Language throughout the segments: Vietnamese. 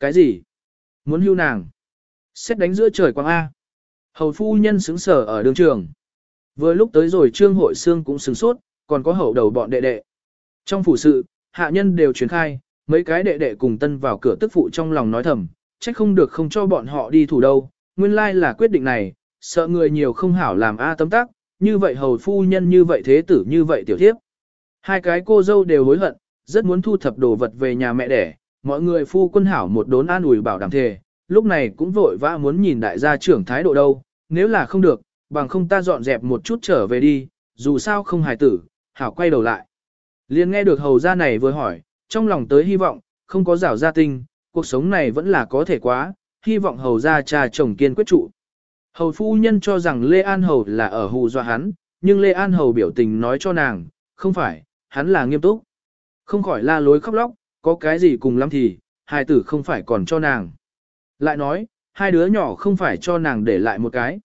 Cái gì? Muốn hưu nàng? Xét đánh giữa trời quang A. Hầu phu nhân xứng sở ở đường trường. Vừa lúc tới rồi trương hội xương cũng sừng sốt, còn có hậu đầu bọn đệ đệ. Trong phủ sự, hạ nhân đều truyền khai, mấy cái đệ đệ cùng tân vào cửa tức phụ trong lòng nói thầm, trách không được không cho bọn họ đi thủ đâu, nguyên lai là quyết định này, sợ người nhiều không hảo làm A tấm tác, như vậy hầu phu nhân như vậy thế tử như vậy tiểu thiếp. Hai cái cô dâu đều hối hận, rất muốn thu thập đồ vật về nhà mẹ đẻ, mọi người phu quân hảo một đốn an ủi bảo đảm thề, lúc này cũng vội vã muốn nhìn đại gia trưởng thái độ đâu, nếu là không được, bằng không ta dọn dẹp một chút trở về đi, dù sao không hài tử, hảo quay đầu lại. Liên nghe được hầu gia này vừa hỏi, trong lòng tới hy vọng, không có rảo gia tinh, cuộc sống này vẫn là có thể quá, hy vọng hầu gia cha chồng kiên quyết trụ. Hầu phu nhân cho rằng Lê An Hầu là ở hù dọa hắn, nhưng Lê An Hầu biểu tình nói cho nàng, không phải, hắn là nghiêm túc. Không khỏi la lối khóc lóc, có cái gì cùng lắm thì, hai tử không phải còn cho nàng. Lại nói, hai đứa nhỏ không phải cho nàng để lại một cái.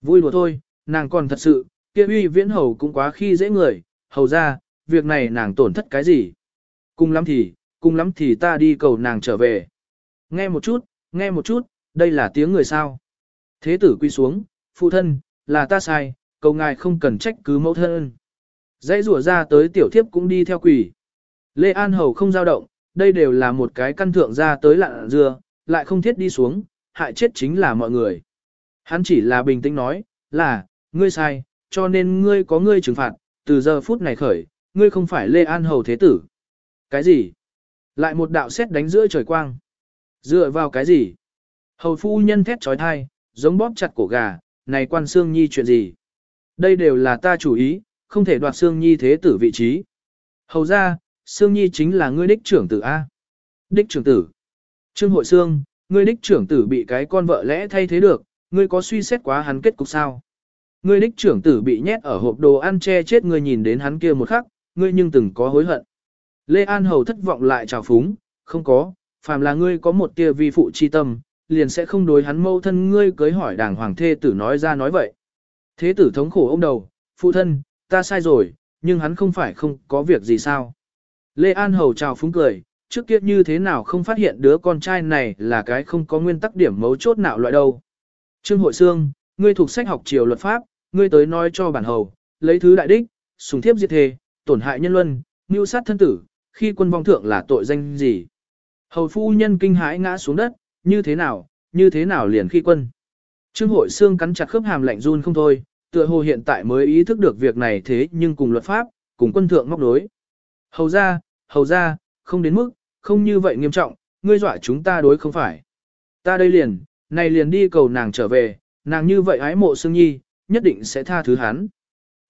Vui đùa thôi, nàng còn thật sự, kia uy viễn hầu cũng quá khi dễ người, hầu ra, việc này nàng tổn thất cái gì. Cùng lắm thì, cùng lắm thì ta đi cầu nàng trở về. Nghe một chút, nghe một chút, đây là tiếng người sao. Thế tử quy xuống, phụ thân, là ta sai, cầu ngài không cần trách cứ mẫu thân. Dãy rủa ra tới tiểu thiếp cũng đi theo quỷ. Lê An Hầu không dao động, đây đều là một cái căn thượng ra tới lạ dưa, lại không thiết đi xuống, hại chết chính là mọi người. Hắn chỉ là bình tĩnh nói, là, ngươi sai, cho nên ngươi có ngươi trừng phạt, từ giờ phút này khởi, ngươi không phải Lê An Hầu Thế Tử. Cái gì? Lại một đạo xét đánh giữa trời quang. Dựa vào cái gì? Hầu phu nhân thét trói thai, giống bóp chặt cổ gà, này quan xương Nhi chuyện gì? Đây đều là ta chủ ý, không thể đoạt xương Nhi Thế Tử vị trí. Hầu ra, Sương Nhi chính là ngươi đích trưởng tử A. Đích trưởng tử. Trương Hội Sương, ngươi đích trưởng tử bị cái con vợ lẽ thay thế được, ngươi có suy xét quá hắn kết cục sao? Ngươi đích trưởng tử bị nhét ở hộp đồ ăn che chết ngươi nhìn đến hắn kia một khắc, ngươi nhưng từng có hối hận. Lê An Hầu thất vọng lại chào phúng, không có, phàm là ngươi có một tia vi phụ chi tâm, liền sẽ không đối hắn mâu thân ngươi cưới hỏi đàng hoàng thê tử nói ra nói vậy. Thế tử thống khổ ông đầu, phụ thân, ta sai rồi, nhưng hắn không phải không có việc gì sao. Lê An Hầu chào phúng cười, trước kia như thế nào không phát hiện đứa con trai này là cái không có nguyên tắc điểm mấu chốt nào loại đâu. Trương Hội Sương, ngươi thuộc sách học triều luật pháp, ngươi tới nói cho bản hầu, lấy thứ đại đích, sùng thiếp diệt thề, tổn hại nhân luân, mưu sát thân tử, khi quân vong thượng là tội danh gì. Hầu phu nhân kinh hãi ngã xuống đất, như thế nào, như thế nào liền khi quân. Trương Hội Sương cắn chặt khớp hàm lạnh run không thôi, tựa hồ hiện tại mới ý thức được việc này thế nhưng cùng luật pháp, cùng quân thượng móc đối. Hầu ra, hầu ra, không đến mức, không như vậy nghiêm trọng, ngươi dọa chúng ta đối không phải. Ta đây liền, này liền đi cầu nàng trở về, nàng như vậy ái mộ Sương Nhi, nhất định sẽ tha thứ hắn.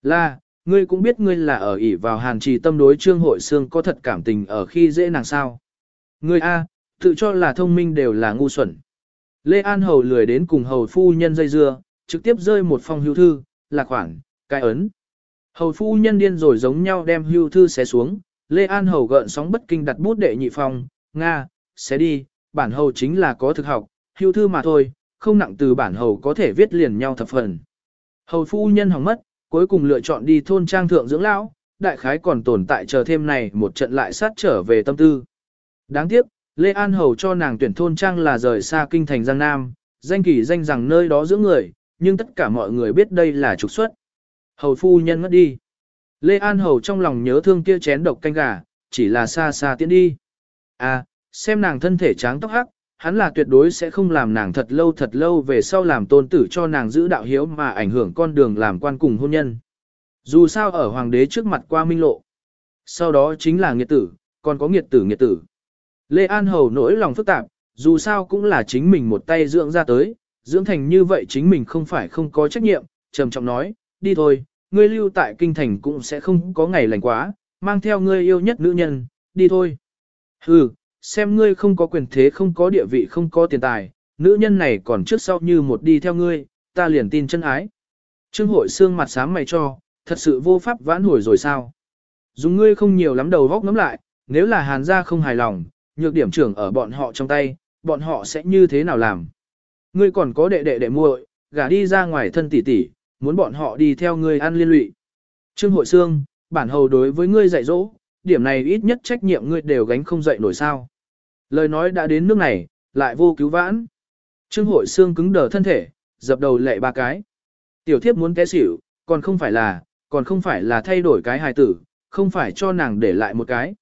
Là, ngươi cũng biết ngươi là ở ỷ vào hàn trì tâm đối trương hội Sương có thật cảm tình ở khi dễ nàng sao. Ngươi A, tự cho là thông minh đều là ngu xuẩn. Lê An Hầu lười đến cùng Hầu Phu Nhân dây dưa, trực tiếp rơi một phong hưu thư, là khoản, cái ấn. Hầu Phu Nhân điên rồi giống nhau đem hưu thư xé xuống, Lê An Hầu gợn sóng bất kinh đặt bút đệ nhị phong, Nga, sẽ đi, bản hầu chính là có thực học, hưu thư mà thôi, không nặng từ bản hầu có thể viết liền nhau thập phần. Hầu phu nhân hỏng mất, cuối cùng lựa chọn đi thôn trang thượng dưỡng lão, đại khái còn tồn tại chờ thêm này một trận lại sát trở về tâm tư. Đáng tiếc, Lê An Hầu cho nàng tuyển thôn trang là rời xa kinh thành Giang Nam, danh kỳ danh rằng nơi đó dưỡng người, nhưng tất cả mọi người biết đây là trục xuất. Hầu phu nhân mất đi. Lê An Hầu trong lòng nhớ thương kia chén độc canh gà, chỉ là xa xa tiến đi. À, xem nàng thân thể tráng tóc hắc, hắn là tuyệt đối sẽ không làm nàng thật lâu thật lâu về sau làm tôn tử cho nàng giữ đạo hiếu mà ảnh hưởng con đường làm quan cùng hôn nhân. Dù sao ở hoàng đế trước mặt qua minh lộ. Sau đó chính là nghiệt tử, còn có nghiệt tử nghiệt tử. Lê An Hầu nỗi lòng phức tạp, dù sao cũng là chính mình một tay dưỡng ra tới, dưỡng thành như vậy chính mình không phải không có trách nhiệm, trầm trọng nói, đi thôi, ngươi lưu tại kinh thành cũng sẽ không có ngày lành quá, mang theo ngươi yêu nhất nữ nhân, đi thôi. Hừ, xem ngươi không có quyền thế không có địa vị không có tiền tài, nữ nhân này còn trước sau như một đi theo ngươi, ta liền tin chân ái. Trương hội xương mặt sáng mày cho, thật sự vô pháp vãn hồi rồi sao? Dùng ngươi không nhiều lắm đầu vóc ngắm lại, nếu là hàn gia không hài lòng, nhược điểm trưởng ở bọn họ trong tay, bọn họ sẽ như thế nào làm? Ngươi còn có đệ đệ đệ muội, gả đi ra ngoài thân tỷ tỷ, muốn bọn họ đi theo ngươi ăn liên lụy. Trương hội xương, bản hầu đối với ngươi dạy dỗ, điểm này ít nhất trách nhiệm ngươi đều gánh không dậy nổi sao. Lời nói đã đến nước này, lại vô cứu vãn. Trương hội xương cứng đờ thân thể, dập đầu lệ ba cái. Tiểu thiếp muốn té xỉu, còn không phải là, còn không phải là thay đổi cái hài tử, không phải cho nàng để lại một cái.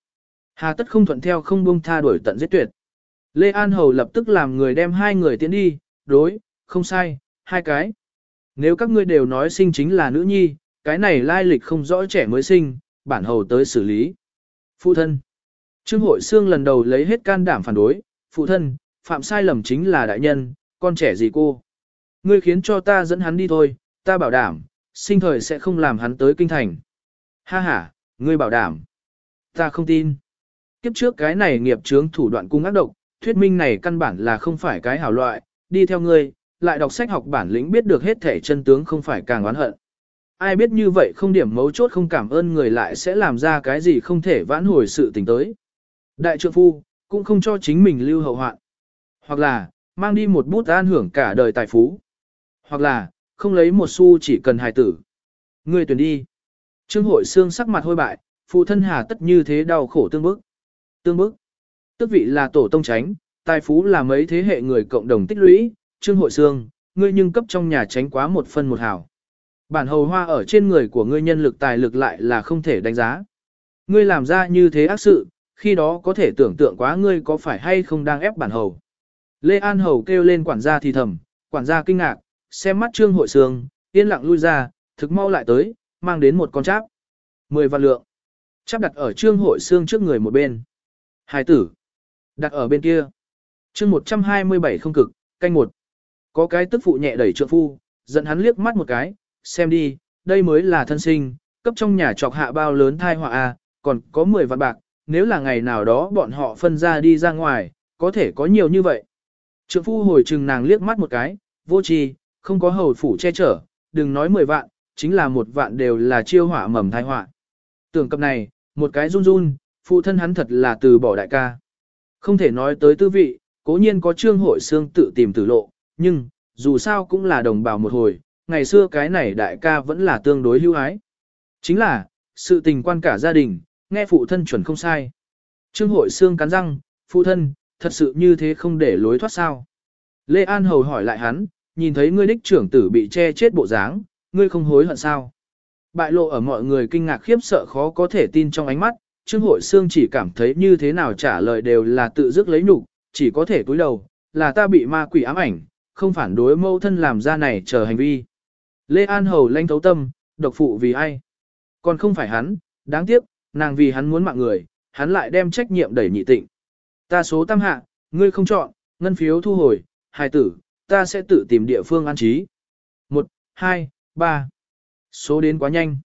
Hà tất không thuận theo không buông tha đuổi tận giết tuyệt. Lê An Hầu lập tức làm người đem hai người tiến đi, đối, không sai, hai cái. Nếu các ngươi đều nói sinh chính là nữ nhi, cái này lai lịch không rõ trẻ mới sinh, bản hầu tới xử lý. Phụ thân. Trương hội xương lần đầu lấy hết can đảm phản đối, phụ thân, phạm sai lầm chính là đại nhân, con trẻ gì cô. Ngươi khiến cho ta dẫn hắn đi thôi, ta bảo đảm, sinh thời sẽ không làm hắn tới kinh thành. Ha ha, ngươi bảo đảm. Ta không tin. Kiếp trước cái này nghiệp chướng thủ đoạn cung ác độc, thuyết minh này căn bản là không phải cái hảo loại, đi theo ngươi, lại đọc sách học bản lĩnh biết được hết thể chân tướng không phải càng oán hận. Ai biết như vậy không điểm mấu chốt không cảm ơn người lại sẽ làm ra cái gì không thể vãn hồi sự tình tới. Đại trượng phu, cũng không cho chính mình lưu hậu hoạn. Hoặc là, mang đi một bút an hưởng cả đời tài phú. Hoặc là, không lấy một xu chỉ cần hài tử. Người tuyển đi. Trương hội xương sắc mặt hôi bại, phụ thân hà tất như thế đau khổ tương bức. Tương bức. Tức vị là tổ tông tránh, tài phú là mấy thế hệ người cộng đồng tích lũy, trương hội Sương, ngươi nhưng cấp trong nhà tránh quá một phân một hào. Bản hầu hoa ở trên người của ngươi nhân lực tài lực lại là không thể đánh giá. Ngươi làm ra như thế ác sự, khi đó có thể tưởng tượng quá ngươi có phải hay không đang ép bản hầu. Lê An Hầu kêu lên quản gia thì thầm, quản gia kinh ngạc, xem mắt trương hội sương, yên lặng lui ra, thực mau lại tới, mang đến một con cháp. Mười vạn lượng. Cháp đặt ở trương hội Sương trước người một bên. Hải tử. Đặt ở bên kia. chương 127 không cực, canh một. Có cái tức phụ nhẹ đẩy trượng phu, giận hắn liếc mắt một cái, xem đi, đây mới là thân sinh, cấp trong nhà trọc hạ bao lớn thai họa a, còn có 10 vạn bạc, nếu là ngày nào đó bọn họ phân ra đi ra ngoài, có thể có nhiều như vậy. Trượng phu hồi trừng nàng liếc mắt một cái, vô tri, không có hầu phủ che chở, đừng nói 10 vạn, chính là một vạn đều là chiêu hỏa mầm thai họa. Tưởng cập này, một cái run run, phụ thân hắn thật là từ bỏ đại ca. Không thể nói tới tư vị, cố nhiên có trương hội xương tự tìm tử lộ, nhưng, dù sao cũng là đồng bào một hồi, ngày xưa cái này đại ca vẫn là tương đối hưu ái. Chính là, sự tình quan cả gia đình, nghe phụ thân chuẩn không sai. Trương hội xương cắn răng, phụ thân, thật sự như thế không để lối thoát sao. Lê An Hầu hỏi lại hắn, nhìn thấy ngươi đích trưởng tử bị che chết bộ dáng, ngươi không hối hận sao. Bại lộ ở mọi người kinh ngạc khiếp sợ khó có thể tin trong ánh mắt, Trương Hội xương chỉ cảm thấy như thế nào trả lời đều là tự dứt lấy nhục, chỉ có thể cúi đầu, là ta bị ma quỷ ám ảnh, không phản đối mâu thân làm ra này chờ hành vi. Lê An Hầu lanh thấu tâm, độc phụ vì ai? Còn không phải hắn, đáng tiếc, nàng vì hắn muốn mạng người, hắn lại đem trách nhiệm đẩy nhị tịnh. Ta số tam hạ, ngươi không chọn, ngân phiếu thu hồi, hài tử, ta sẽ tự tìm địa phương an trí. Một, hai, ba. Số đến quá nhanh.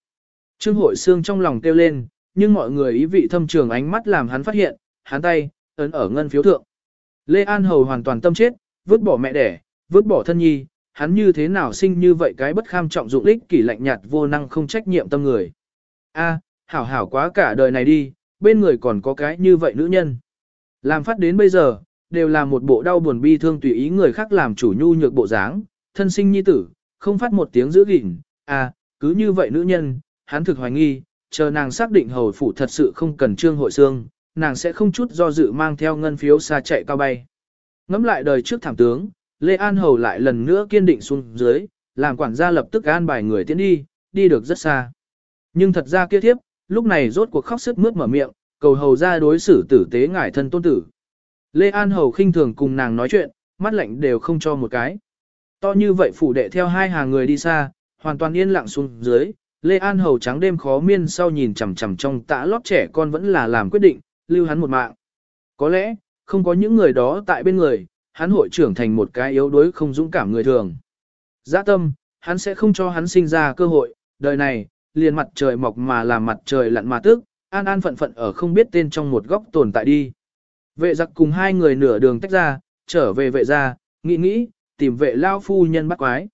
Trương hội xương trong lòng kêu lên, nhưng mọi người ý vị thâm trường ánh mắt làm hắn phát hiện, hắn tay, ấn ở ngân phiếu thượng. Lê An Hầu hoàn toàn tâm chết, vứt bỏ mẹ đẻ, vứt bỏ thân nhi, hắn như thế nào sinh như vậy cái bất kham trọng dụng ích kỷ lạnh nhạt vô năng không trách nhiệm tâm người. A, hảo hảo quá cả đời này đi, bên người còn có cái như vậy nữ nhân. Làm phát đến bây giờ, đều là một bộ đau buồn bi thương tùy ý người khác làm chủ nhu nhược bộ dáng, thân sinh nhi tử, không phát một tiếng giữ gìn, à, cứ như vậy nữ nhân, hắn thực hoài nghi, chờ nàng xác định hầu phủ thật sự không cần trương hội xương, nàng sẽ không chút do dự mang theo ngân phiếu xa chạy cao bay. Ngắm lại đời trước thảm tướng, Lê An Hầu lại lần nữa kiên định xuống dưới, làm quản gia lập tức an bài người tiến đi, đi được rất xa. Nhưng thật ra kia thiếp, lúc này rốt cuộc khóc sức mướt mở miệng, cầu hầu ra đối xử tử tế ngải thân tôn tử. Lê An Hầu khinh thường cùng nàng nói chuyện, mắt lạnh đều không cho một cái. To như vậy phủ đệ theo hai hàng người đi xa, hoàn toàn yên lặng xuống dưới, Lê An Hầu trắng đêm khó miên sau nhìn chằm chằm trong tã lót trẻ con vẫn là làm quyết định, lưu hắn một mạng. Có lẽ, không có những người đó tại bên người, hắn hội trưởng thành một cái yếu đuối không dũng cảm người thường. Giã tâm, hắn sẽ không cho hắn sinh ra cơ hội, đời này, liền mặt trời mọc mà làm mặt trời lặn mà tức, an an phận phận ở không biết tên trong một góc tồn tại đi. Vệ giặc cùng hai người nửa đường tách ra, trở về vệ gia, nghĩ nghĩ, tìm vệ lao phu nhân bắt quái.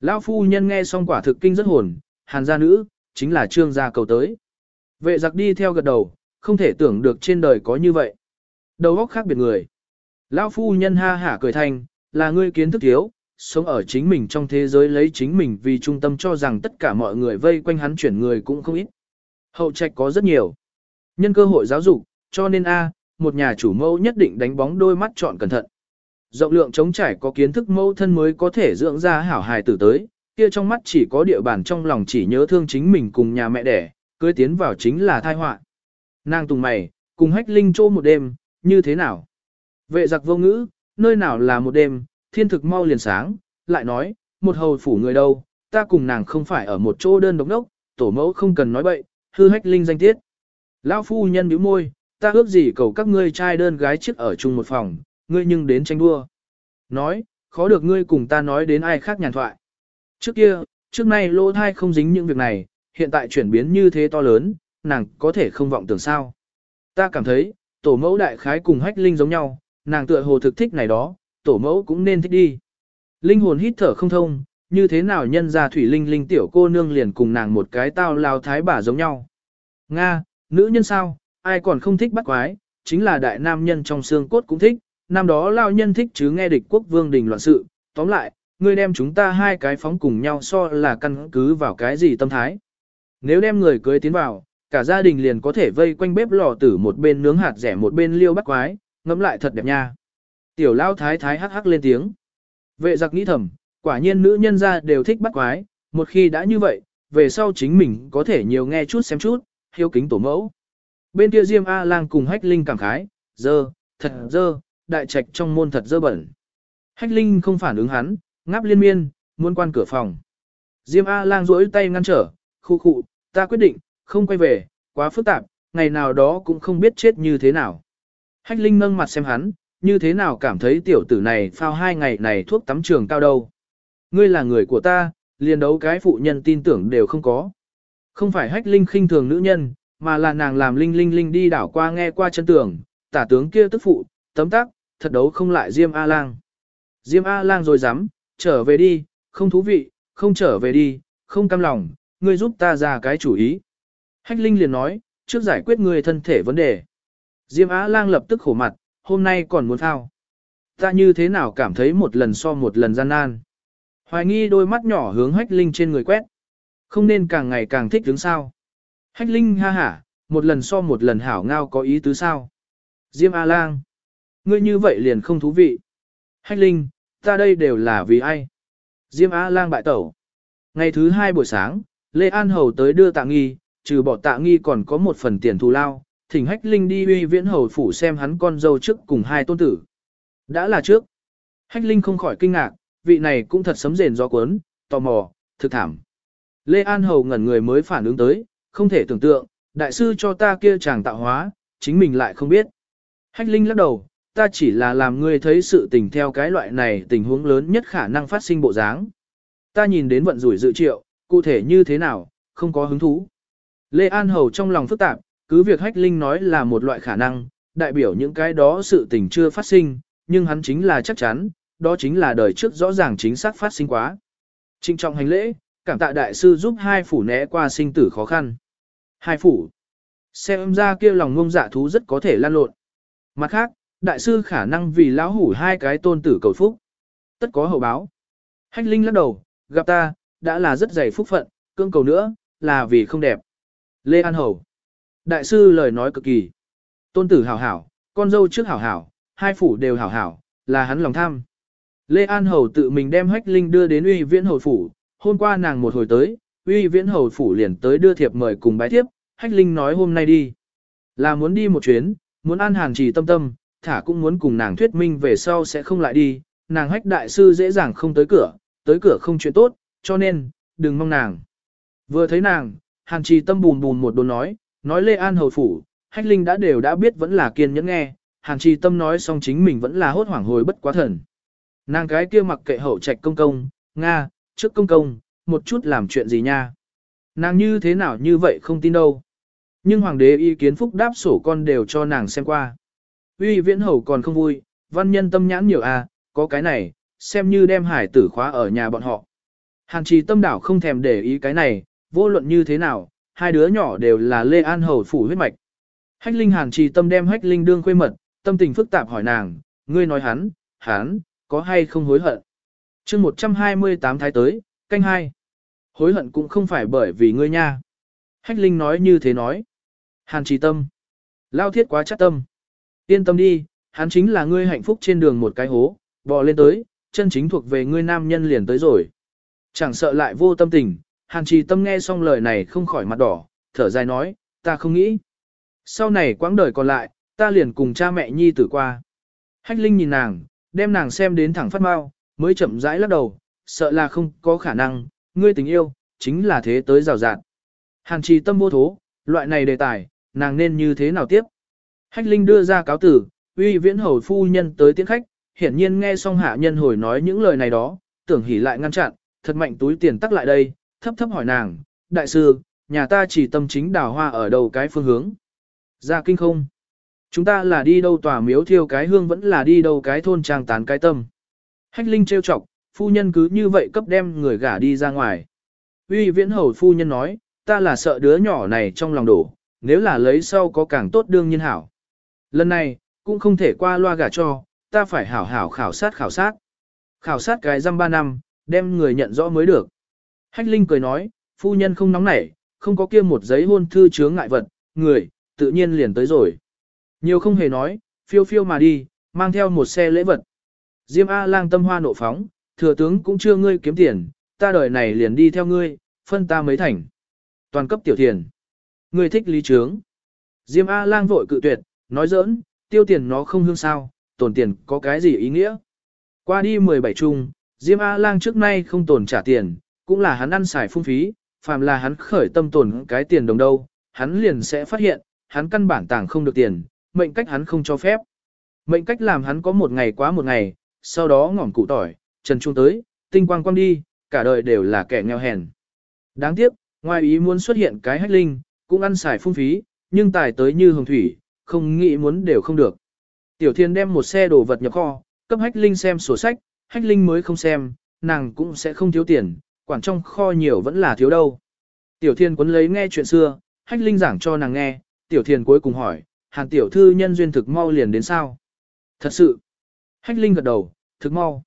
Lao phu nhân nghe xong quả thực kinh rất hồn, hàn gia nữ, chính là trương gia cầu tới. Vệ giặc đi theo gật đầu, không thể tưởng được trên đời có như vậy. Đầu óc khác biệt người lão phu nhân ha hả cười thành, là ngươi kiến thức thiếu, sống ở chính mình trong thế giới lấy chính mình vì trung tâm cho rằng tất cả mọi người vây quanh hắn chuyển người cũng không ít. Hậu trạch có rất nhiều. Nhân cơ hội giáo dục, cho nên A, một nhà chủ mẫu nhất định đánh bóng đôi mắt chọn cẩn thận. rộng lượng chống trải có kiến thức mẫu thân mới có thể dưỡng ra hảo hài tử tới, kia trong mắt chỉ có địa bàn trong lòng chỉ nhớ thương chính mình cùng nhà mẹ đẻ, cưới tiến vào chính là thai họa. Nàng tùng mày, cùng hách linh trô một đêm, như thế nào? Vệ giặc vô ngữ, nơi nào là một đêm, thiên thực mau liền sáng, lại nói, một hầu phủ người đâu, ta cùng nàng không phải ở một chỗ đơn độc đốc, tổ mẫu không cần nói bậy, hư hách linh danh tiết. Lão phu nhân bĩu môi, ta ước gì cầu các ngươi trai đơn gái chiếc ở chung một phòng, ngươi nhưng đến tranh đua. Nói, khó được ngươi cùng ta nói đến ai khác nhàn thoại. Trước kia, trước nay lỗ thai không dính những việc này, hiện tại chuyển biến như thế to lớn, nàng có thể không vọng tưởng sao. Ta cảm thấy, tổ mẫu đại khái cùng hách linh giống nhau, nàng tựa hồ thực thích này đó, tổ mẫu cũng nên thích đi. Linh hồn hít thở không thông, như thế nào nhân ra thủy linh linh tiểu cô nương liền cùng nàng một cái tao lao thái bà giống nhau. Nga, nữ nhân sao, ai còn không thích bắt quái, chính là đại nam nhân trong xương cốt cũng thích, năm đó lao nhân thích chứ nghe địch quốc vương đình loạn sự, tóm lại, ngươi đem chúng ta hai cái phóng cùng nhau so là căn cứ vào cái gì tâm thái. Nếu đem người cưới tiến vào, cả gia đình liền có thể vây quanh bếp lò tử một bên nướng hạt rẻ một bên liêu bắt quái, ngẫm lại thật đẹp nha. Tiểu lao thái thái hắc hắc lên tiếng. Vệ giặc nghĩ thầm, quả nhiên nữ nhân ra đều thích bắt quái, một khi đã như vậy, về sau chính mình có thể nhiều nghe chút xem chút, hiếu kính tổ mẫu. Bên kia Diêm A Lang cùng Hách Linh cảm khái, dơ, thật dơ, đại trạch trong môn thật dơ bẩn. Hách Linh không phản ứng hắn, ngáp liên miên, muốn quan cửa phòng. Diêm A Lang duỗi tay ngăn trở, khu khụ, ta quyết định, không quay về, quá phức tạp, ngày nào đó cũng không biết chết như thế nào. Hách Linh nâng mặt xem hắn, như thế nào cảm thấy tiểu tử này phao hai ngày này thuốc tắm trường cao đâu. Ngươi là người của ta, liền đấu cái phụ nhân tin tưởng đều không có. Không phải Hách Linh khinh thường nữ nhân, mà là nàng làm Linh Linh Linh đi đảo qua nghe qua chân tường, tả tướng kia tức phụ, tấm tắc, thật đấu không lại Diêm A-Lang. Diêm A-Lang rồi dám, trở về đi, không thú vị, không trở về đi, không cam lòng, ngươi giúp ta ra cái chủ ý. Hách Linh liền nói, trước giải quyết ngươi thân thể vấn đề. Diêm Á Lang lập tức khổ mặt, hôm nay còn muốn thao. Ta như thế nào cảm thấy một lần so một lần gian nan. Hoài nghi đôi mắt nhỏ hướng Hách Linh trên người quét. Không nên càng ngày càng thích đứng sao. Hách Linh ha hả, một lần so một lần hảo ngao có ý tứ sao. Diêm A Lang. Ngươi như vậy liền không thú vị. Hách Linh, ta đây đều là vì ai? Diêm A Lang bại tẩu. Ngày thứ hai buổi sáng, Lê An Hầu tới đưa tạ nghi, trừ bỏ tạ nghi còn có một phần tiền thù lao, thỉnh hách linh đi uy viễn hầu phủ xem hắn con dâu trước cùng hai tôn tử. Đã là trước. Hách linh không khỏi kinh ngạc, vị này cũng thật sấm rền do cuốn, tò mò, thực thảm. Lê An Hầu ngẩn người mới phản ứng tới, không thể tưởng tượng, đại sư cho ta kia chàng tạo hóa, chính mình lại không biết. Hách linh lắc đầu, ta chỉ là làm ngươi thấy sự tình theo cái loại này tình huống lớn nhất khả năng phát sinh bộ dáng. Ta nhìn đến vận rủi dự triệu, cụ thể như thế nào, không có hứng thú. Lê An Hầu trong lòng phức tạp, cứ việc hách linh nói là một loại khả năng, đại biểu những cái đó sự tình chưa phát sinh, nhưng hắn chính là chắc chắn, đó chính là đời trước rõ ràng chính xác phát sinh quá. Trinh trọng hành lễ, cảm tạ đại sư giúp hai phủ né qua sinh tử khó khăn. Hai phủ. Xem ra kia lòng ngông dạ thú rất có thể lan lộn. Mặt khác, đại sư khả năng vì lão hủ hai cái tôn tử cầu phúc. Tất có hậu báo. Hách linh lắc đầu, gặp ta, đã là rất dày phúc phận, cương cầu nữa, là vì không đẹp. Lê An Hầu. Đại sư lời nói cực kỳ. Tôn tử hảo hảo, con dâu trước hảo hảo, hai phủ đều hảo hảo, là hắn lòng tham. Lê An Hầu tự mình đem hách linh đưa đến uy viễn hầu phủ, hôm qua nàng một hồi tới, uy viễn hầu phủ liền tới đưa thiệp mời cùng bái thiếp, hách linh nói hôm nay đi. Là muốn đi một chuyến, muốn an hàn trì tâm tâm, thả cũng muốn cùng nàng thuyết minh về sau sẽ không lại đi, nàng hách đại sư dễ dàng không tới cửa, tới cửa không chuyện tốt, cho nên, đừng mong nàng. Vừa thấy nàng, hàn trì tâm bùn bùn một đồn nói, nói Lê An hầu phủ, hách linh đã đều đã biết vẫn là kiên nhẫn nghe, hàn trì tâm nói xong chính mình vẫn là hốt hoảng hồi bất quá thần. Nàng cái kia mặc kệ hậu trạch công công, Nga, trước công công, một chút làm chuyện gì nha. Nàng như thế nào như vậy không tin đâu. Nhưng hoàng đế ý kiến phúc đáp sổ con đều cho nàng xem qua. Uy viễn hầu còn không vui, văn nhân tâm nhãn nhiều à, có cái này, xem như đem hải tử khóa ở nhà bọn họ. Hàn trì tâm đảo không thèm để ý cái này, vô luận như thế nào, hai đứa nhỏ đều là Lê An Hầu phủ huyết mạch. Hách Linh Hàn trì tâm đem Hách Linh đương khuê mật, tâm tình phức tạp hỏi nàng, ngươi nói hắn, hắn, có hay không hối hận? chương 128 thái tới, canh hai. Hối hận cũng không phải bởi vì ngươi nha. Hách Linh nói như thế nói. Hàn trì tâm. Lao thiết quá chắc tâm. Yên tâm đi, hắn chính là ngươi hạnh phúc trên đường một cái hố, bò lên tới, chân chính thuộc về ngươi nam nhân liền tới rồi. Chẳng sợ lại vô tâm tình, hàn trì tâm nghe xong lời này không khỏi mặt đỏ, thở dài nói, ta không nghĩ. Sau này quãng đời còn lại, ta liền cùng cha mẹ nhi tử qua. Hách Linh nhìn nàng, đem nàng xem đến thẳng phát mau, mới chậm rãi lắc đầu, sợ là không có khả năng, ngươi tình yêu, chính là thế tới rào rạt. Hàn trì tâm vô thố, loại này đề tài, nàng nên như thế nào tiếp? Hách Linh đưa ra cáo tử, uy viễn hầu phu nhân tới tiễn khách, hiển nhiên nghe xong hạ nhân hồi nói những lời này đó, tưởng hỉ lại ngăn chặn, thật mạnh túi tiền tắc lại đây, thấp thấp hỏi nàng, đại sư, nhà ta chỉ tâm chính đào hoa ở đầu cái phương hướng. Ra kinh không? Chúng ta là đi đâu tòa miếu thiêu cái hương vẫn là đi đâu cái thôn trang tán cái tâm. Hách Linh trêu chọc, phu nhân cứ như vậy cấp đem người gả đi ra ngoài. Uy viễn hầu phu nhân nói, ta là sợ đứa nhỏ này trong lòng đổ, nếu là lấy sau có càng tốt đương nhiên hảo. Lần này, cũng không thể qua loa gả cho, ta phải hảo hảo khảo sát khảo sát. Khảo sát cái răm ba năm, đem người nhận rõ mới được. Hách Linh cười nói, phu nhân không nóng nảy, không có kia một giấy hôn thư chướng ngại vật, người, tự nhiên liền tới rồi. Nhiều không hề nói, phiêu phiêu mà đi, mang theo một xe lễ vật. Diêm A lang tâm hoa nộ phóng, thừa tướng cũng chưa ngươi kiếm tiền, ta đời này liền đi theo ngươi, phân ta mấy thành. Toàn cấp tiểu tiền. Ngươi thích lý trướng. Diêm A lang vội cự tuyệt, nói giỡn, tiêu tiền nó không hương sao, tổn tiền có cái gì ý nghĩa. Qua đi 17 chung, Diêm A lang trước nay không tổn trả tiền, cũng là hắn ăn xài phung phí, phàm là hắn khởi tâm tổn cái tiền đồng đâu, hắn liền sẽ phát hiện, hắn căn bản tàng không được tiền, mệnh cách hắn không cho phép. Mệnh cách làm hắn có một ngày quá một ngày, sau đó ngỏm cụ tỏi, trần trung tới, tinh quang quang đi, cả đời đều là kẻ nghèo hèn. Đáng tiếc, ngoài ý muốn xuất hiện cái hách linh, cũng ăn xài phung phí, nhưng tài tới như hồng thủy, không nghĩ muốn đều không được. Tiểu thiên đem một xe đồ vật nhập kho, cấp hách linh xem sổ sách, hách linh mới không xem, nàng cũng sẽ không thiếu tiền, quản trong kho nhiều vẫn là thiếu đâu. Tiểu thiên quấn lấy nghe chuyện xưa, hách linh giảng cho nàng nghe, tiểu thiên cuối cùng hỏi, hàn tiểu thư nhân duyên thực mau liền đến sao? Thật sự, hách linh gật đầu, thực mau.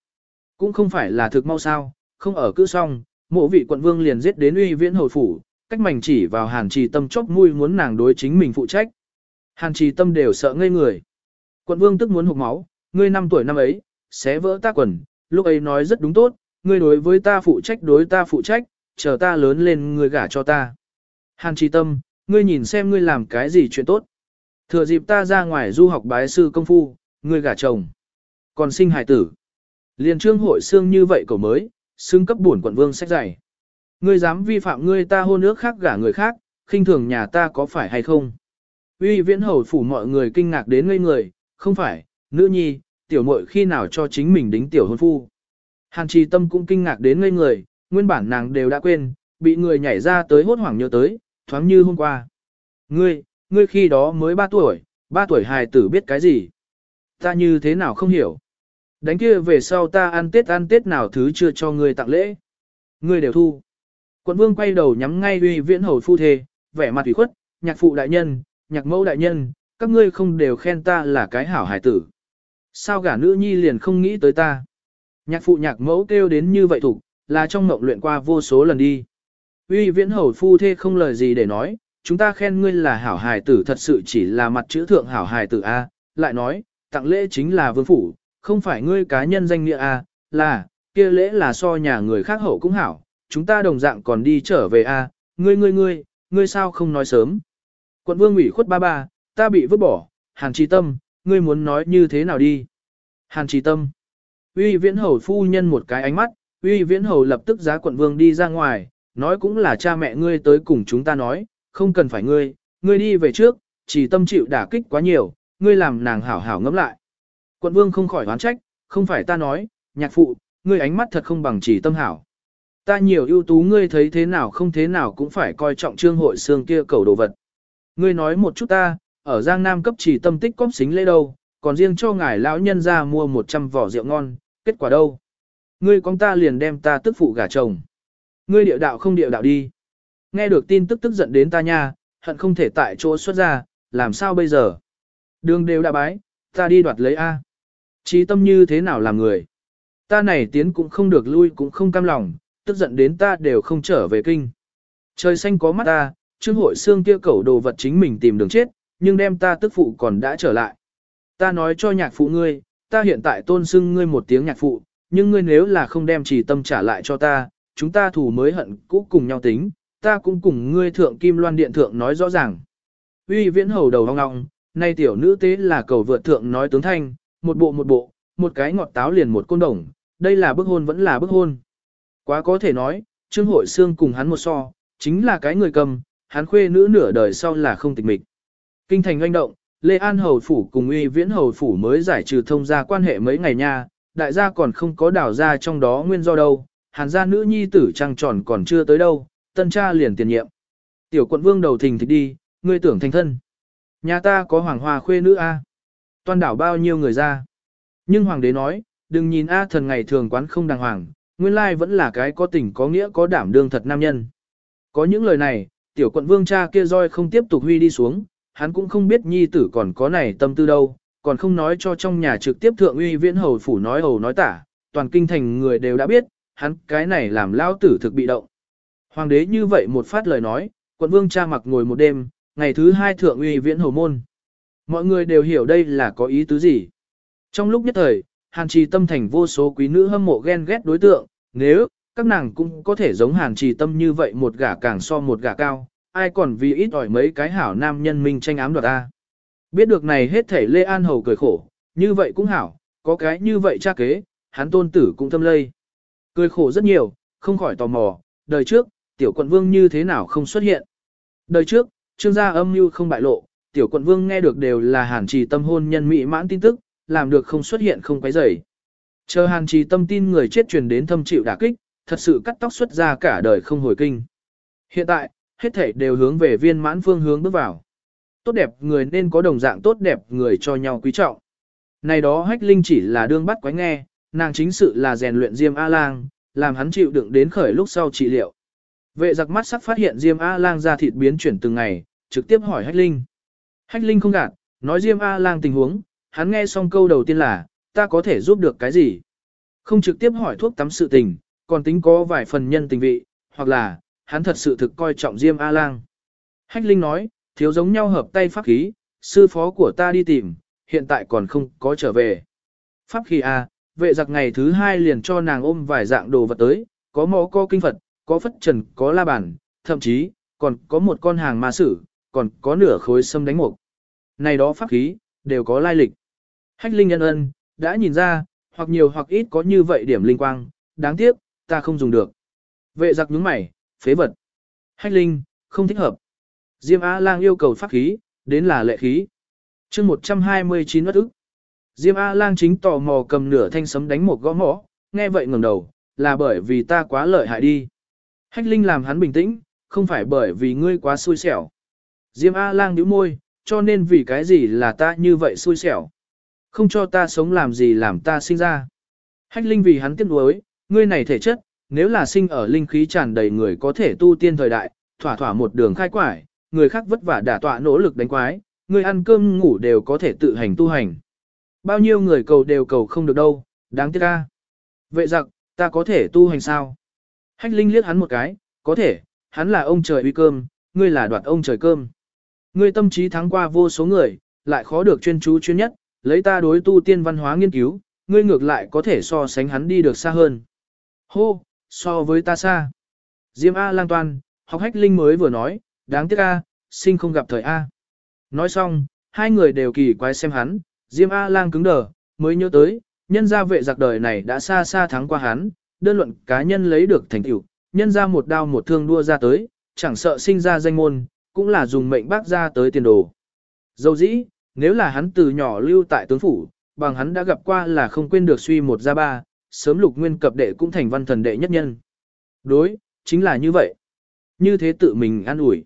Cũng không phải là thực mau sao, không ở cứ xong, mộ vị quận vương liền giết đến uy viễn hồi phủ, cách mảnh chỉ vào hàn trì tâm chốc mũi muốn nàng đối chính mình phụ trách. Hàn trì tâm đều sợ ngây người. Quận vương tức muốn hụt máu, ngươi năm tuổi năm ấy, xé vỡ ta quần, lúc ấy nói rất đúng tốt, ngươi đối với ta phụ trách đối ta phụ trách, chờ ta lớn lên ngươi gả cho ta. Hàn trì tâm, ngươi nhìn xem ngươi làm cái gì chuyện tốt. Thừa dịp ta ra ngoài du học bái sư công phu, ngươi gả chồng. Còn sinh Hải tử. Liên trương hội xương như vậy cầu mới, xưng cấp bổn quận vương sách dày. Ngươi dám vi phạm ngươi ta hôn ước khác gả người khác, khinh thường nhà ta có phải hay không? Uy viễn hầu phủ mọi người kinh ngạc đến ngây người, không phải, nữ nhi, tiểu muội khi nào cho chính mình đính tiểu hôn phu. Hàn trì tâm cũng kinh ngạc đến ngây người, nguyên bản nàng đều đã quên, bị người nhảy ra tới hốt hoảng nhớ tới, thoáng như hôm qua. Ngươi, ngươi khi đó mới 3 tuổi, 3 tuổi hài tử biết cái gì? Ta như thế nào không hiểu? Đánh kia về sau ta ăn tết ăn tết nào thứ chưa cho ngươi tặng lễ. Ngươi đều thu. Quận vương quay đầu nhắm ngay uy viễn hầu phu thề, vẻ mặt ủy khuất, nhạc phụ đại nhân, nhạc mẫu đại nhân, các ngươi không đều khen ta là cái hảo hài tử. Sao gả nữ nhi liền không nghĩ tới ta? Nhạc phụ nhạc mẫu kêu đến như vậy thủ, là trong mộng luyện qua vô số lần đi. Uy viễn hầu phu thê không lời gì để nói, chúng ta khen ngươi là hảo hài tử thật sự chỉ là mặt chữ thượng hảo hài tử A, lại nói, tặng lễ chính là vương phủ, không phải ngươi cá nhân danh nghĩa A, là, kia lễ là so nhà người khác hậu cũng hảo, chúng ta đồng dạng còn đi trở về A, ngươi ngươi ngươi, ngươi sao không nói sớm. Quận vương ủy khuất ba ba, ta bị vứt bỏ, hàn trì tâm, ngươi muốn nói như thế nào đi. Hàn trì tâm, uy viễn hầu phu nhân một cái ánh mắt, uy viễn hầu lập tức giá quận vương đi ra ngoài, nói cũng là cha mẹ ngươi tới cùng chúng ta nói, không cần phải ngươi, ngươi đi về trước, chỉ tâm chịu đả kích quá nhiều, ngươi làm nàng hảo hảo ngẫm lại. Quận vương không khỏi oán trách, không phải ta nói, nhạc phụ, ngươi ánh mắt thật không bằng chỉ tâm hảo. Ta nhiều ưu tú ngươi thấy thế nào không thế nào cũng phải coi trọng trương hội xương kia cầu đồ vật. Ngươi nói một chút ta, ở Giang Nam cấp chỉ tâm tích cóp xính lễ đâu, còn riêng cho ngài lão nhân ra mua 100 vỏ rượu ngon, kết quả đâu? Ngươi con ta liền đem ta tức phụ gả chồng. Ngươi địa đạo không địa đạo đi. Nghe được tin tức tức giận đến ta nha, hận không thể tại chỗ xuất ra, làm sao bây giờ? Đường đều đã bái, ta đi đoạt lấy A. Chí tâm như thế nào làm người? Ta này tiến cũng không được lui cũng không cam lòng, tức giận đến ta đều không trở về kinh. Trời xanh có mắt ta, trương hội xương kia cẩu đồ vật chính mình tìm đường chết, nhưng đem ta tức phụ còn đã trở lại. Ta nói cho nhạc phụ ngươi, ta hiện tại tôn xưng ngươi một tiếng nhạc phụ, nhưng ngươi nếu là không đem chỉ tâm trả lại cho ta, chúng ta thủ mới hận cũ cùng nhau tính, ta cũng cùng ngươi thượng kim loan điện thượng nói rõ ràng. Uy viễn hầu đầu hong ngong, nay tiểu nữ tế là cầu vượt thượng nói tướng thanh, một bộ một bộ, một cái ngọt táo liền một côn đồng, đây là bức hôn vẫn là bức hôn. Quá có thể nói, Trương Hội Sương cùng hắn một so, chính là cái người cầm, hắn khuê nữ nửa đời sau là không tịch mịch. Kinh thành doanh động, Lê An Hầu Phủ cùng uy viễn Hầu Phủ mới giải trừ thông gia quan hệ mấy ngày nha, đại gia còn không có đảo ra trong đó nguyên do đâu, hàn gia nữ nhi tử trăng tròn còn chưa tới đâu, tân cha liền tiền nhiệm. Tiểu quận vương đầu thình thịch đi, ngươi tưởng thành thân. Nhà ta có hoàng hoa khuê nữ A. Toàn đảo bao nhiêu người ra. Nhưng hoàng đế nói, đừng nhìn A thần ngày thường quán không đàng hoàng, nguyên lai vẫn là cái có tình có nghĩa có đảm đương thật nam nhân. Có những lời này, tiểu quận vương cha kia roi không tiếp tục huy đi xuống, hắn cũng không biết nhi tử còn có này tâm tư đâu, còn không nói cho trong nhà trực tiếp thượng uy viễn hầu phủ nói hầu nói tả, toàn kinh thành người đều đã biết, hắn cái này làm lao tử thực bị động. Hoàng đế như vậy một phát lời nói, quận vương cha mặc ngồi một đêm, ngày thứ hai thượng uy viễn hầu môn. Mọi người đều hiểu đây là có ý tứ gì. Trong lúc nhất thời, hàn trì tâm thành vô số quý nữ hâm mộ ghen ghét đối tượng, nếu, các nàng cũng có thể giống hàn trì tâm như vậy một gả càng so một gả cao, ai còn vì ít ỏi mấy cái hảo nam nhân minh tranh ám đoạt ta. Biết được này hết thể Lê An Hầu cười khổ, như vậy cũng hảo, có cái như vậy cha kế, hắn tôn tử cũng thâm lây. Cười khổ rất nhiều, không khỏi tò mò, đời trước, tiểu quận vương như thế nào không xuất hiện. Đời trước, trương gia âm mưu không bại lộ, tiểu quận vương nghe được đều là hàn trì tâm hôn nhân mỹ mãn tin tức, làm được không xuất hiện không quấy rầy. Chờ hàn trì tâm tin người chết truyền đến thâm chịu đả kích, thật sự cắt tóc xuất ra cả đời không hồi kinh. Hiện tại, hết thảy đều hướng về viên mãn phương hướng bước vào. Tốt đẹp người nên có đồng dạng tốt đẹp người cho nhau quý trọng. Này đó hách linh chỉ là đương bắt quái nghe, nàng chính sự là rèn luyện Diêm A-lang, làm hắn chịu đựng đến khởi lúc sau trị liệu. Vệ giặc mắt sắc phát hiện Diêm A-lang ra thịt biến chuyển từng ngày, trực tiếp hỏi hách linh. Hách linh không gạt, nói Diêm A-lang tình huống, hắn nghe xong câu đầu tiên là, ta có thể giúp được cái gì? Không trực tiếp hỏi thuốc tắm sự tình, còn tính có vài phần nhân tình vị, hoặc là, hắn thật sự thực coi trọng Diêm A-lang. Hách Linh nói, thiếu giống nhau hợp tay pháp khí, sư phó của ta đi tìm, hiện tại còn không có trở về. Pháp khí A, vệ giặc ngày thứ hai liền cho nàng ôm vài dạng đồ vật tới, có mõ co kinh Phật, có phất trần, có la bàn, thậm chí, còn có một con hàng ma sử, còn có nửa khối sâm đánh mục. Này đó pháp khí, đều có lai lịch. Hách Linh nhân ân, đã nhìn ra, hoặc nhiều hoặc ít có như vậy điểm linh quang, đáng tiếc, ta không dùng được. Vệ giặc nhướng mày, phế vật. Hách Linh, không thích hợp. Diêm A-lang yêu cầu pháp khí, đến là lệ khí. chương 129 bất ức. Diêm A-lang chính tò mò cầm nửa thanh sấm đánh một gõ mõ, nghe vậy ngẩng đầu, là bởi vì ta quá lợi hại đi. Hách Linh làm hắn bình tĩnh, không phải bởi vì ngươi quá xui xẻo. Diêm A-lang nhíu môi, cho nên vì cái gì là ta như vậy xui xẻo. Không cho ta sống làm gì làm ta sinh ra. Hách Linh vì hắn tiếc nuối, ngươi này thể chất, nếu là sinh ở linh khí tràn đầy người có thể tu tiên thời đại, thỏa thỏa một đường khai quải, người khác vất vả đả tọa nỗ lực đánh quái, người ăn cơm ngủ đều có thể tự hành tu hành. Bao nhiêu người cầu đều cầu không được đâu, đáng tiếc ca. Vệ giặc, ta có thể tu hành sao? Hách Linh liếc hắn một cái, có thể, hắn là ông trời uy cơm, ngươi là đoạt ông trời cơm. Ngươi tâm trí thắng qua vô số người, lại khó được chuyên chú chuyên nhất, lấy ta đối tu tiên văn hóa nghiên cứu, ngươi ngược lại có thể so sánh hắn đi được xa hơn. Hô, so với ta xa. Diêm A lang toan, học hách linh mới vừa nói, đáng tiếc A, sinh không gặp thời A. Nói xong, hai người đều kỳ quái xem hắn, Diêm A lang cứng đờ, mới nhớ tới, nhân gia vệ giặc đời này đã xa xa thắng qua hắn, đơn luận cá nhân lấy được thành tựu, nhân ra một đao một thương đua ra tới, chẳng sợ sinh ra danh môn, cũng là dùng mệnh bác ra tới tiền đồ. Dầu dĩ, nếu là hắn từ nhỏ lưu tại tướng phủ, bằng hắn đã gặp qua là không quên được suy một ra ba, sớm lục nguyên cập đệ cũng thành văn thần đệ nhất nhân. Đối, chính là như vậy. Như thế tự mình an ủi.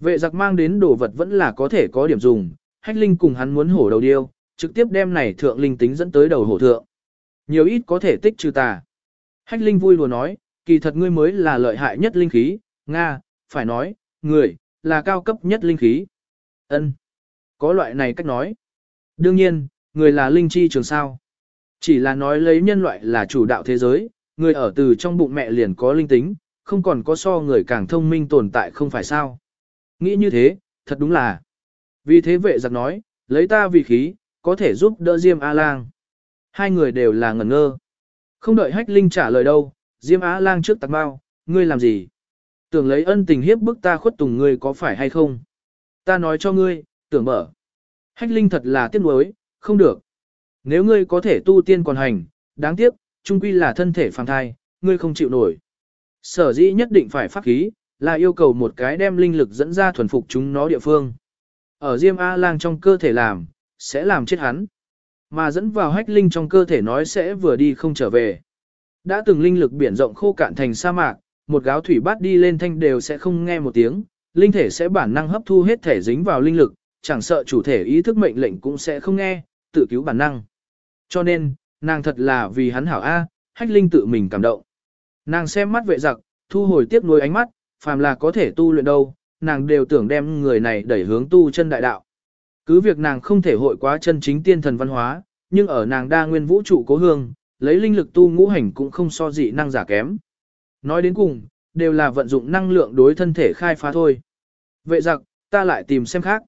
Vệ giặc mang đến đồ vật vẫn là có thể có điểm dùng, hách linh cùng hắn muốn hổ đầu điêu, trực tiếp đem này thượng linh tính dẫn tới đầu hổ thượng. Nhiều ít có thể tích trừ tà. Hách linh vui lùa nói, kỳ thật ngươi mới là lợi hại nhất linh khí, Nga, phải nói, người, là cao cấp nhất linh khí. ân Có loại này cách nói. Đương nhiên, người là linh chi trường sao. Chỉ là nói lấy nhân loại là chủ đạo thế giới, người ở từ trong bụng mẹ liền có linh tính, không còn có so người càng thông minh tồn tại không phải sao. Nghĩ như thế, thật đúng là. Vì thế vệ giặc nói, lấy ta vì khí, có thể giúp đỡ Diêm A-lang. Hai người đều là ngẩn ngơ. Không đợi hách linh trả lời đâu, Diêm Á lang trước tạc bao, ngươi làm gì? Tưởng lấy ân tình hiếp bức ta khuất tùng ngươi có phải hay không? Ta nói cho ngươi, tưởng mở. Hách linh thật là tiếc nuối, không được. Nếu ngươi có thể tu tiên còn hành, đáng tiếc, trung quy là thân thể phàm thai, ngươi không chịu nổi. Sở dĩ nhất định phải phát khí, là yêu cầu một cái đem linh lực dẫn ra thuần phục chúng nó địa phương. Ở Diêm A-lang trong cơ thể làm, sẽ làm chết hắn. Mà dẫn vào hách linh trong cơ thể nói sẽ vừa đi không trở về. Đã từng linh lực biển rộng khô cạn thành sa mạc, một gáo thủy bát đi lên thanh đều sẽ không nghe một tiếng, linh thể sẽ bản năng hấp thu hết thể dính vào linh lực, chẳng sợ chủ thể ý thức mệnh lệnh cũng sẽ không nghe, tự cứu bản năng. Cho nên, nàng thật là vì hắn hảo A, hách linh tự mình cảm động. Nàng xem mắt vệ giặc, thu hồi tiếp nối ánh mắt, phàm là có thể tu luyện đâu, nàng đều tưởng đem người này đẩy hướng tu chân đại đạo. Cứ việc nàng không thể hội quá chân chính tiên thần văn hóa, nhưng ở nàng đa nguyên vũ trụ cố hương, lấy linh lực tu ngũ hành cũng không so dị năng giả kém. Nói đến cùng, đều là vận dụng năng lượng đối thân thể khai phá thôi. Vệ giặc, ta lại tìm xem khác.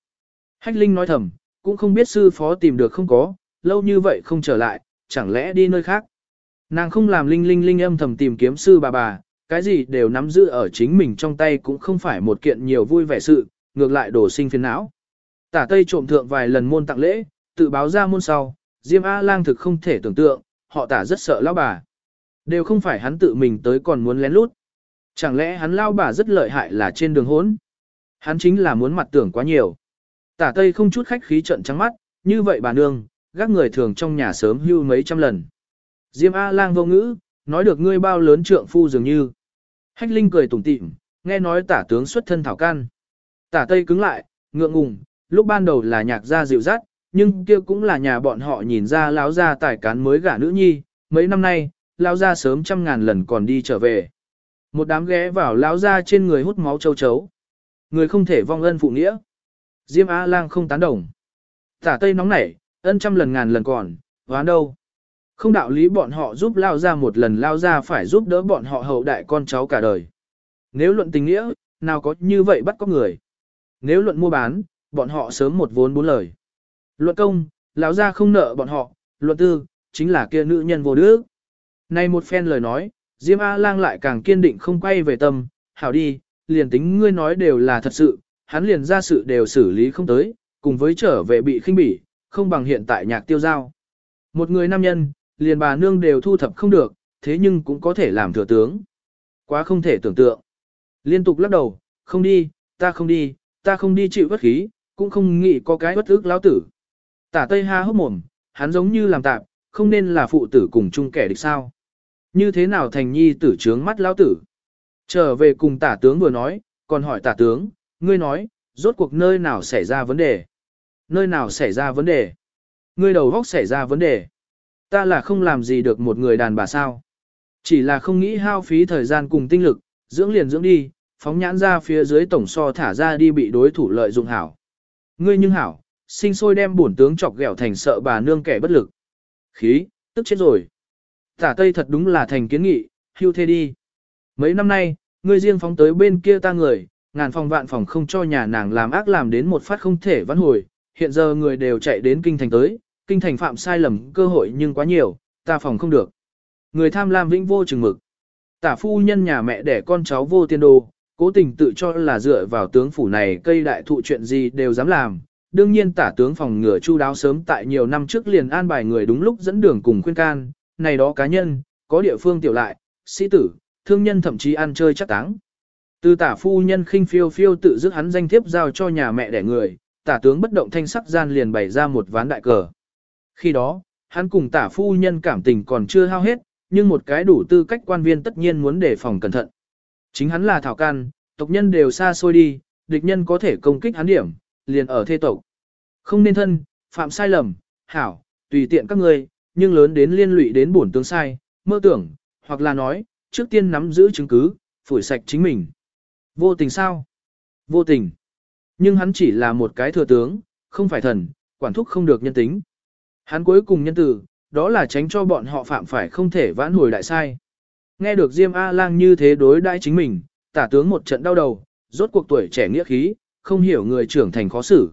Hách Linh nói thầm, cũng không biết sư phó tìm được không có, lâu như vậy không trở lại, chẳng lẽ đi nơi khác. Nàng không làm Linh Linh Linh âm thầm tìm kiếm sư bà bà, cái gì đều nắm giữ ở chính mình trong tay cũng không phải một kiện nhiều vui vẻ sự, ngược lại đổ sinh phiền não. Tả Tây trộm thượng vài lần môn tặng lễ, tự báo ra môn sau, Diêm A-lang thực không thể tưởng tượng, họ tả rất sợ lão bà. Đều không phải hắn tự mình tới còn muốn lén lút. Chẳng lẽ hắn lao bà rất lợi hại là trên đường hốn? Hắn chính là muốn mặt tưởng quá nhiều. Tả Tây không chút khách khí trận trắng mắt, như vậy bà nương, gác người thường trong nhà sớm hưu mấy trăm lần. Diêm A-lang vô ngữ, nói được ngươi bao lớn trượng phu dường như. Hách Linh cười tủm tỉm, nghe nói tả tướng xuất thân thảo can. Tả Tây cứng lại, ngượng ngùng, lúc ban đầu là nhạc gia dịu dắt, nhưng kia cũng là nhà bọn họ nhìn ra lão gia tài cán mới gả nữ nhi, mấy năm nay, lão gia sớm trăm ngàn lần còn đi trở về. Một đám ghé vào lão gia trên người hút máu châu chấu. Người không thể vong ân phụ nghĩa. Diêm A Lang không tán đồng. Tả Tây nóng nảy, ân trăm lần ngàn lần còn, hoán đâu. Không đạo lý bọn họ giúp lao ra một lần lao ra phải giúp đỡ bọn họ hậu đại con cháu cả đời. Nếu luận tình nghĩa, nào có như vậy bắt có người. Nếu luận mua bán, bọn họ sớm một vốn bốn lời. Luận công, lão ra không nợ bọn họ, luận tư, chính là kia nữ nhân vô đức. Này một phen lời nói, Diêm A-lang lại càng kiên định không quay về tâm, hảo đi, liền tính ngươi nói đều là thật sự, hắn liền ra sự đều xử lý không tới, cùng với trở về bị khinh bỉ, không bằng hiện tại nhạc tiêu giao. Một người nam nhân, liền bà nương đều thu thập không được, thế nhưng cũng có thể làm thừa tướng. Quá không thể tưởng tượng. Liên tục lắc đầu, không đi, ta không đi, ta không đi chịu bất khí, cũng không nghĩ có cái bất ức lão tử. Tả Tây Ha hốc mồm, hắn giống như làm tạp, không nên là phụ tử cùng chung kẻ địch sao. Như thế nào thành nhi tử trướng mắt lão tử. Trở về cùng tả tướng vừa nói, còn hỏi tả tướng, ngươi nói, rốt cuộc nơi nào xảy ra vấn đề. Nơi nào xảy ra vấn đề. Ngươi đầu góc xảy ra vấn đề. Ta là không làm gì được một người đàn bà sao. Chỉ là không nghĩ hao phí thời gian cùng tinh lực, dưỡng liền dưỡng đi, phóng nhãn ra phía dưới tổng so thả ra đi bị đối thủ lợi dụng hảo. Ngươi nhưng hảo, sinh sôi đem bổn tướng chọc ghẹo thành sợ bà nương kẻ bất lực. Khí, tức chết rồi. Tả Tây thật đúng là thành kiến nghị, hưu thê đi. Mấy năm nay, ngươi riêng phóng tới bên kia ta người, ngàn phòng vạn phòng không cho nhà nàng làm ác làm đến một phát không thể vãn hồi, hiện giờ người đều chạy đến kinh thành tới, kinh thành phạm sai lầm cơ hội nhưng quá nhiều, ta phòng không được. Người tham lam vĩnh vô chừng mực. Tả phu nhân nhà mẹ đẻ con cháu vô tiên đồ, cố tình tự cho là dựa vào tướng phủ này cây đại thụ chuyện gì đều dám làm. Đương nhiên tả tướng phòng ngừa chu đáo sớm tại nhiều năm trước liền an bài người đúng lúc dẫn đường cùng khuyên can, này đó cá nhân, có địa phương tiểu lại, sĩ tử, thương nhân thậm chí ăn chơi chắc táng. Từ tả phu nhân khinh phiêu phiêu tự dứt hắn danh thiếp giao cho nhà mẹ đẻ người, tả tướng bất động thanh sắc gian liền bày ra một ván đại cờ. Khi đó, hắn cùng tả phu nhân cảm tình còn chưa hao hết, nhưng một cái đủ tư cách quan viên tất nhiên muốn đề phòng cẩn thận. Chính hắn là thảo can, tộc nhân đều xa xôi đi, địch nhân có thể công kích hắn điểm, liền ở thê tộc. Không nên thân, phạm sai lầm, hảo, tùy tiện các ngươi, nhưng lớn đến liên lụy đến bổn tướng sai, mơ tưởng, hoặc là nói, trước tiên nắm giữ chứng cứ, phủi sạch chính mình. Vô tình sao? Vô tình. Nhưng hắn chỉ là một cái thừa tướng, không phải thần, quản thúc không được nhân tính. Hắn cuối cùng nhân tử, đó là tránh cho bọn họ phạm phải không thể vãn hồi đại sai. Nghe được Diêm A-lang như thế đối đãi chính mình, tả tướng một trận đau đầu, rốt cuộc tuổi trẻ nghĩa khí, không hiểu người trưởng thành khó xử.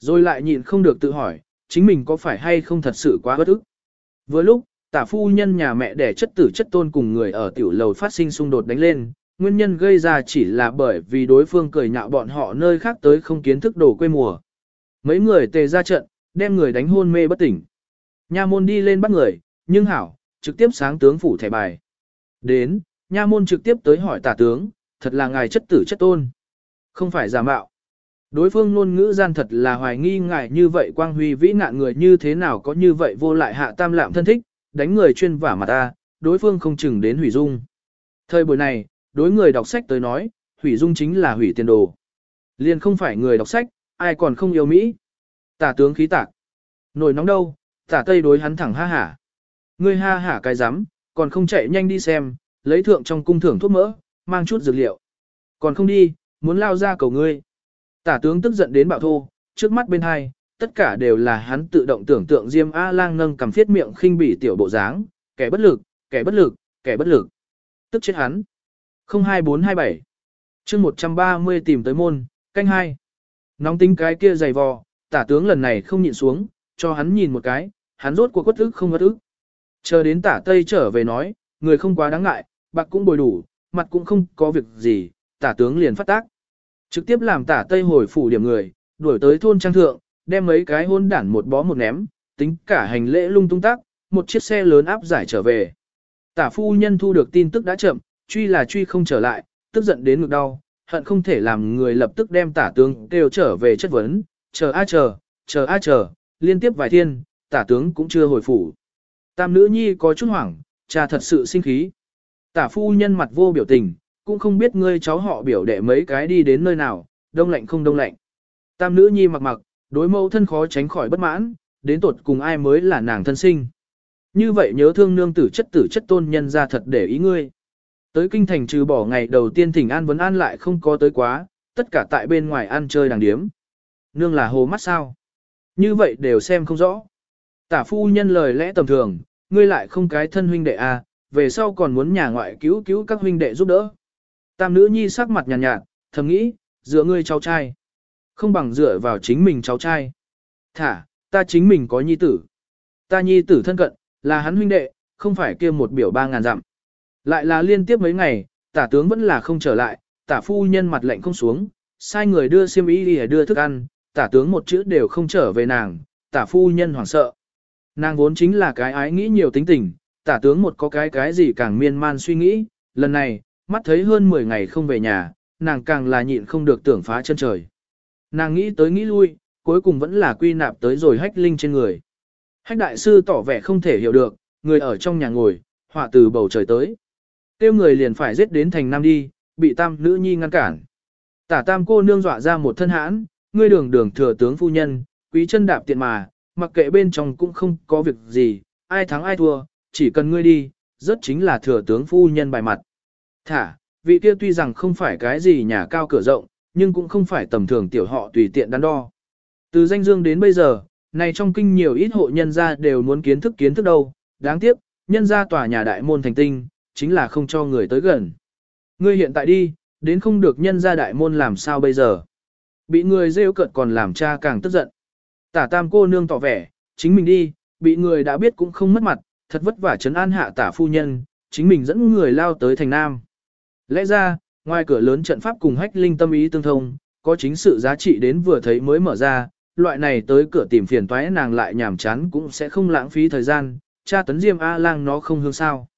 Rồi lại nhịn không được tự hỏi, chính mình có phải hay không thật sự quá bất ức. Vừa lúc, tả phu nhân nhà mẹ đẻ chất tử chất tôn cùng người ở tiểu lầu phát sinh xung đột đánh lên, nguyên nhân gây ra chỉ là bởi vì đối phương cười nhạo bọn họ nơi khác tới không kiến thức đồ quê mùa. Mấy người tề ra trận, đem người đánh hôn mê bất tỉnh. Nha môn đi lên bắt người, nhưng hảo, trực tiếp sáng tướng phủ thẻ bài. Đến, nha môn trực tiếp tới hỏi tả tướng, thật là ngài chất tử chất tôn. Không phải giả mạo. Đối phương ngôn ngữ gian thật là hoài nghi ngài như vậy quang huy vĩ ngạn người như thế nào có như vậy vô lại hạ tam lạm thân thích, đánh người chuyên vả mặt ta, đối phương không chừng đến hủy dung. Thời buổi này, đối người đọc sách tới nói, hủy dung chính là hủy tiền đồ. Liền không phải người đọc sách, ai còn không yêu Mỹ. Tả tướng khí tạc. Nổi nóng đâu, tả tây đối hắn thẳng ha hả. Ngươi ha hả cái rắm còn không chạy nhanh đi xem, lấy thượng trong cung thưởng thuốc mỡ, mang chút dược liệu. Còn không đi, muốn lao ra cầu ngươi. Tả tướng tức giận đến bạo thô, trước mắt bên hai, tất cả đều là hắn tự động tưởng tượng Diêm A Lang nâng cầm phiết miệng khinh bỉ tiểu bộ dáng, kẻ bất lực, kẻ bất lực, kẻ bất lực. Tức chết hắn. 02427 chương 130 tìm tới môn, canh hai. Nóng tính cái kia dày vò, tả tướng lần này không nhịn xuống, cho hắn nhìn một cái, hắn rốt cuộc quất ức không quất ức. Chờ đến tả tây trở về nói, người không quá đáng ngại, bạc cũng bồi đủ, mặt cũng không có việc gì, tả tướng liền phát tác. Trực tiếp làm tả tây hồi phủ điểm người, đuổi tới thôn trang thượng, đem mấy cái hôn đản một bó một ném, tính cả hành lễ lung tung tác, một chiếc xe lớn áp giải trở về. Tả phu nhân thu được tin tức đã chậm, truy là truy không trở lại, tức giận đến ngực đau, hận không thể làm người lập tức đem tả tướng kêu trở về chất vấn, chờ a chờ, chờ a chờ, liên tiếp vài thiên, tả tướng cũng chưa hồi phủ. Tam nữ nhi có chút hoảng, cha thật sự sinh khí. Tả phu nhân mặt vô biểu tình, cũng không biết ngươi cháu họ biểu đệ mấy cái đi đến nơi nào, đông lạnh không đông lạnh. Tam nữ nhi mặc mặc, đối mẫu thân khó tránh khỏi bất mãn, đến tột cùng ai mới là nàng thân sinh. Như vậy nhớ thương nương tử chất tử chất tôn nhân ra thật để ý ngươi. Tới kinh thành trừ bỏ ngày đầu tiên thỉnh an vấn an lại không có tới quá, tất cả tại bên ngoài ăn chơi đàng điếm. Nương là hồ mắt sao? Như vậy đều xem không rõ. Tả phu nhân lời lẽ tầm thường, ngươi lại không cái thân huynh đệ à, về sau còn muốn nhà ngoại cứu cứu các huynh đệ giúp đỡ. Tam nữ nhi sắc mặt nhàn nhạt, nhạt, thầm nghĩ, dựa ngươi cháu trai. Không bằng dựa vào chính mình cháu trai. Thả, ta chính mình có nhi tử. Ta nhi tử thân cận, là hắn huynh đệ, không phải kia một biểu ba ngàn dặm. Lại là liên tiếp mấy ngày, tả tướng vẫn là không trở lại, tả phu nhân mặt lạnh không xuống, sai người đưa xiêm y đi đưa thức ăn, tả tướng một chữ đều không trở về nàng, tả phu nhân hoảng sợ. Nàng vốn chính là cái ái nghĩ nhiều tính tình, tả tướng một có cái cái gì càng miên man suy nghĩ, lần này, mắt thấy hơn 10 ngày không về nhà, nàng càng là nhịn không được tưởng phá chân trời. Nàng nghĩ tới nghĩ lui, cuối cùng vẫn là quy nạp tới rồi hách linh trên người. Hách đại sư tỏ vẻ không thể hiểu được, người ở trong nhà ngồi, họa từ bầu trời tới. Tiêu người liền phải giết đến thành nam đi, bị tam nữ nhi ngăn cản. Tả tam cô nương dọa ra một thân hãn, ngươi đường đường thừa tướng phu nhân, quý chân đạp tiện mà, mặc kệ bên trong cũng không có việc gì, ai thắng ai thua, chỉ cần ngươi đi, rất chính là thừa tướng phu nhân bài mặt. Thả, vị kia tuy rằng không phải cái gì nhà cao cửa rộng, nhưng cũng không phải tầm thường tiểu họ tùy tiện đắn đo. Từ danh dương đến bây giờ, này trong kinh nhiều ít hộ nhân gia đều muốn kiến thức kiến thức đâu, đáng tiếc, nhân gia tòa nhà đại môn thành tinh, chính là không cho người tới gần. Ngươi hiện tại đi, đến không được nhân gia đại môn làm sao bây giờ. Bị người rêu cợt còn làm cha càng tức giận. Tả tam cô nương tỏ vẻ, chính mình đi, bị người đã biết cũng không mất mặt, thật vất vả chấn an hạ tả phu nhân, chính mình dẫn người lao tới thành nam. Lẽ ra, ngoài cửa lớn trận pháp cùng hách linh tâm ý tương thông, có chính sự giá trị đến vừa thấy mới mở ra, loại này tới cửa tìm phiền toái nàng lại nhảm chán cũng sẽ không lãng phí thời gian, cha tấn diêm A-lang nó không hương sao.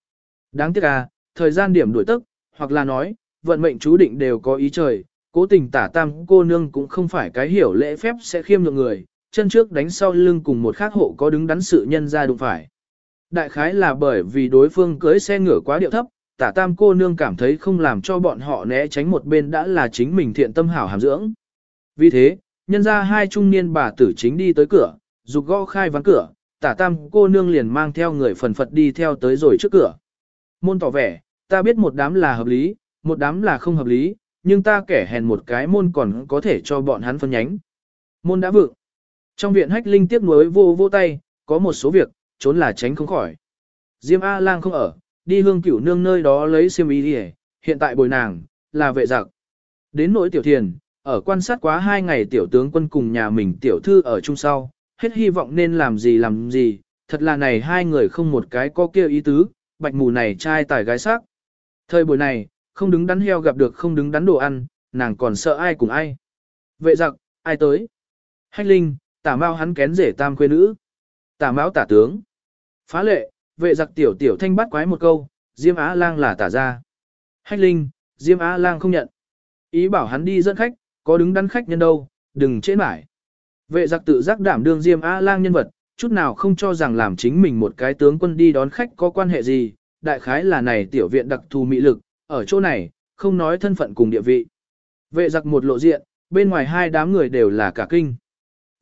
Đáng tiếc à, thời gian điểm đuổi tức, hoặc là nói, vận mệnh chú định đều có ý trời, cố tình tả tam cô nương cũng không phải cái hiểu lễ phép sẽ khiêm nhượng người, chân trước đánh sau lưng cùng một khác hộ có đứng đắn sự nhân ra đụng phải. Đại khái là bởi vì đối phương cưới xe ngựa quá điệu thấp, tả tam cô nương cảm thấy không làm cho bọn họ né tránh một bên đã là chính mình thiện tâm hảo hàm dưỡng. Vì thế, nhân ra hai trung niên bà tử chính đi tới cửa, dục gõ khai ván cửa, tả tam cô nương liền mang theo người phần phật đi theo tới rồi trước cửa. Môn tỏ vẻ, ta biết một đám là hợp lý, một đám là không hợp lý, nhưng ta kẻ hèn một cái môn còn có thể cho bọn hắn phân nhánh. Môn đã vượng. Trong viện hách linh tiếc nuối vô vô tay, có một số việc, trốn là tránh không khỏi. Diêm A-lang không ở, đi hương cửu nương nơi đó lấy xiêm y đi hiện tại bồi nàng, là vệ giặc. Đến nỗi tiểu thiền, ở quan sát quá hai ngày tiểu tướng quân cùng nhà mình tiểu thư ở chung sau, hết hy vọng nên làm gì làm gì, thật là này hai người không một cái có kia ý tứ, bạch mù này trai tài gái sắc. Thời buổi này, không đứng đắn heo gặp được không đứng đắn đồ ăn, nàng còn sợ ai cùng ai. Vệ giặc, ai tới? Hách linh, tả mau hắn kén rể tam quê nữ. Tả mão tả tướng. Phá lệ, vệ giặc tiểu tiểu thanh bắt quái một câu, Diêm Á Lang là tả ra. Hách linh, Diêm Á Lang không nhận. Ý bảo hắn đi dẫn khách, có đứng đắn khách nhân đâu, đừng chế mãi. Vệ giặc tự giác đảm đương Diêm Á Lang nhân vật, chút nào không cho rằng làm chính mình một cái tướng quân đi đón khách có quan hệ gì, đại khái là này tiểu viện đặc thù mỹ lực, ở chỗ này, không nói thân phận cùng địa vị. Vệ giặc một lộ diện, bên ngoài hai đám người đều là cả kinh.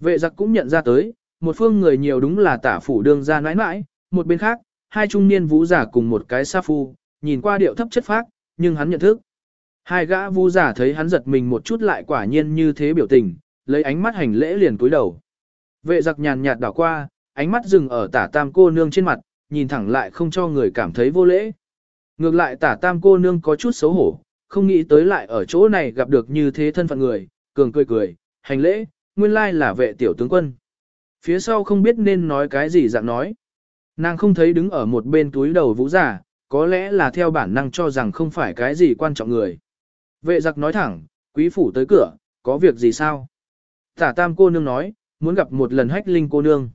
Vệ giặc cũng nhận ra tới, một phương người nhiều đúng là tả phủ đương ra nãi nãi, một bên khác, hai trung niên vũ giả cùng một cái sa phu, nhìn qua điệu thấp chất phác, nhưng hắn nhận thức. Hai gã vũ giả thấy hắn giật mình một chút lại quả nhiên như thế biểu tình, lấy ánh mắt hành lễ liền cúi đầu. Vệ giặc nhàn nhạt đảo qua, ánh mắt dừng ở tả tam cô nương trên mặt, nhìn thẳng lại không cho người cảm thấy vô lễ. Ngược lại tả tam cô nương có chút xấu hổ, không nghĩ tới lại ở chỗ này gặp được như thế thân phận người, cường cười cười, hành lễ, nguyên lai là vệ tiểu tướng quân. Phía sau không biết nên nói cái gì dạng nói. Nàng không thấy đứng ở một bên túi đầu vũ giả, có lẽ là theo bản năng cho rằng không phải cái gì quan trọng người. Vệ giặc nói thẳng, quý phủ tới cửa, có việc gì sao? Tả tam cô nương nói, muốn gặp một lần hách linh cô nương.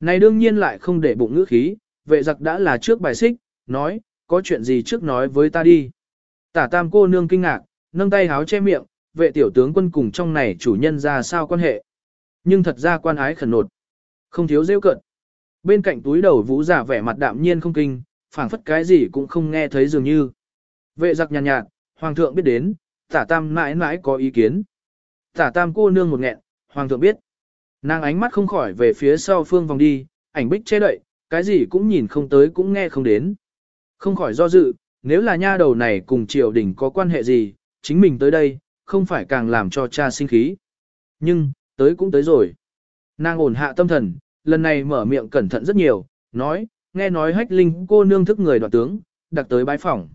Này đương nhiên lại không để bụng ngữ khí, vệ giặc đã là trước bài xích, nói, có chuyện gì trước nói với ta đi. Tả tam cô nương kinh ngạc, nâng tay háo che miệng, vệ tiểu tướng quân cùng trong này chủ nhân ra sao quan hệ. Nhưng thật ra quan ái khẩn nột. Không thiếu rêu cận. Bên cạnh túi đầu vũ giả vẻ mặt đạm nhiên không kinh, phảng phất cái gì cũng không nghe thấy dường như. Vệ giặc nhàn nhạt, nhạt, hoàng thượng biết đến, tả tam mãi mãi có ý kiến. Tả tam cô nương một nghẹn, hoàng thượng biết. Nàng ánh mắt không khỏi về phía sau phương vòng đi, ảnh bích che đậy, cái gì cũng nhìn không tới cũng nghe không đến. Không khỏi do dự, nếu là nha đầu này cùng triều đình có quan hệ gì, chính mình tới đây, không phải càng làm cho cha sinh khí. Nhưng, tới cũng tới rồi. Nàng ổn hạ tâm thần, lần này mở miệng cẩn thận rất nhiều, nói, nghe nói hách linh cô nương thức người đoạn tướng, đặc tới bái phỏng.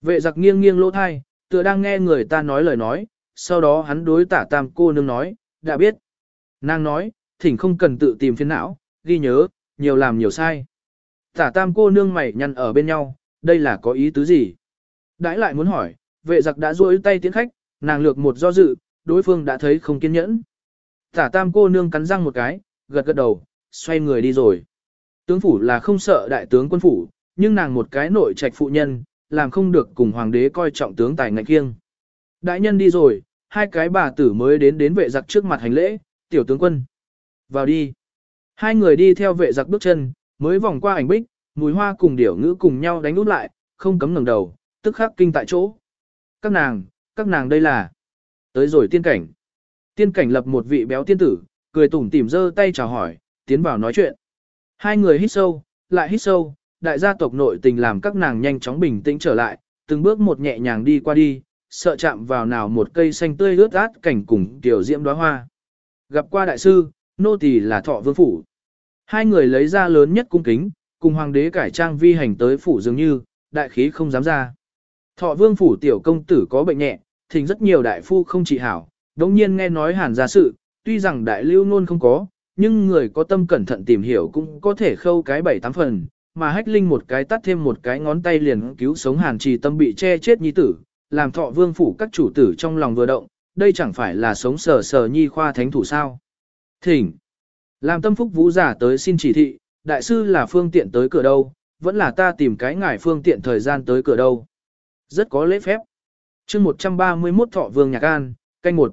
Vệ giặc nghiêng nghiêng lỗ thai, tựa đang nghe người ta nói lời nói, sau đó hắn đối tả tam cô nương nói, đã biết. Nàng nói, thỉnh không cần tự tìm phiền não, ghi nhớ, nhiều làm nhiều sai. Tả tam cô nương mày nhăn ở bên nhau, đây là có ý tứ gì? Đãi lại muốn hỏi, vệ giặc đã duỗi tay tiến khách, nàng lược một do dự, đối phương đã thấy không kiên nhẫn. Tả tam cô nương cắn răng một cái, gật gật đầu, xoay người đi rồi. Tướng phủ là không sợ đại tướng quân phủ, nhưng nàng một cái nội trạch phụ nhân, làm không được cùng hoàng đế coi trọng tướng tài ngạch kiêng. Đại nhân đi rồi, hai cái bà tử mới đến đến vệ giặc trước mặt hành lễ, tiểu tướng quân. Vào đi. Hai người đi theo vệ giặc bước chân, mới vòng qua ảnh bích, mùi hoa cùng điểu ngữ cùng nhau đánh út lại, không cấm ngẩng đầu, tức khắc kinh tại chỗ. Các nàng, các nàng đây là. Tới rồi tiên cảnh. Tiên cảnh lập một vị béo tiên tử, cười tủm tỉm giơ tay chào hỏi, tiến vào nói chuyện. Hai người hít sâu, lại hít sâu, đại gia tộc nội tình làm các nàng nhanh chóng bình tĩnh trở lại, từng bước một nhẹ nhàng đi qua đi, sợ chạm vào nào một cây xanh tươi ướt át cảnh cùng tiểu diễm đóa hoa. Gặp qua đại sư, nô tỳ là thọ vương phủ. Hai người lấy ra lớn nhất cung kính, cùng hoàng đế cải trang vi hành tới phủ dường như, đại khí không dám ra. Thọ vương phủ tiểu công tử có bệnh nhẹ, thỉnh rất nhiều đại phu không trị hảo, đống nhiên nghe nói hàn ra sự, tuy rằng đại lưu nôn không có, nhưng người có tâm cẩn thận tìm hiểu cũng có thể khâu cái bảy tám phần, mà hách linh một cái tắt thêm một cái ngón tay liền cứu sống hàn trì tâm bị che chết nhi tử, làm thọ vương phủ các chủ tử trong lòng vừa động, đây chẳng phải là sống sờ sờ nhi khoa thánh thủ sao. Thỉnh, làm tâm phúc vũ giả tới xin chỉ thị, đại sư là phương tiện tới cửa đâu, vẫn là ta tìm cái ngải phương tiện thời gian tới cửa đâu. Rất có lễ phép. chương 131 thọ vương nhạc an, canh một.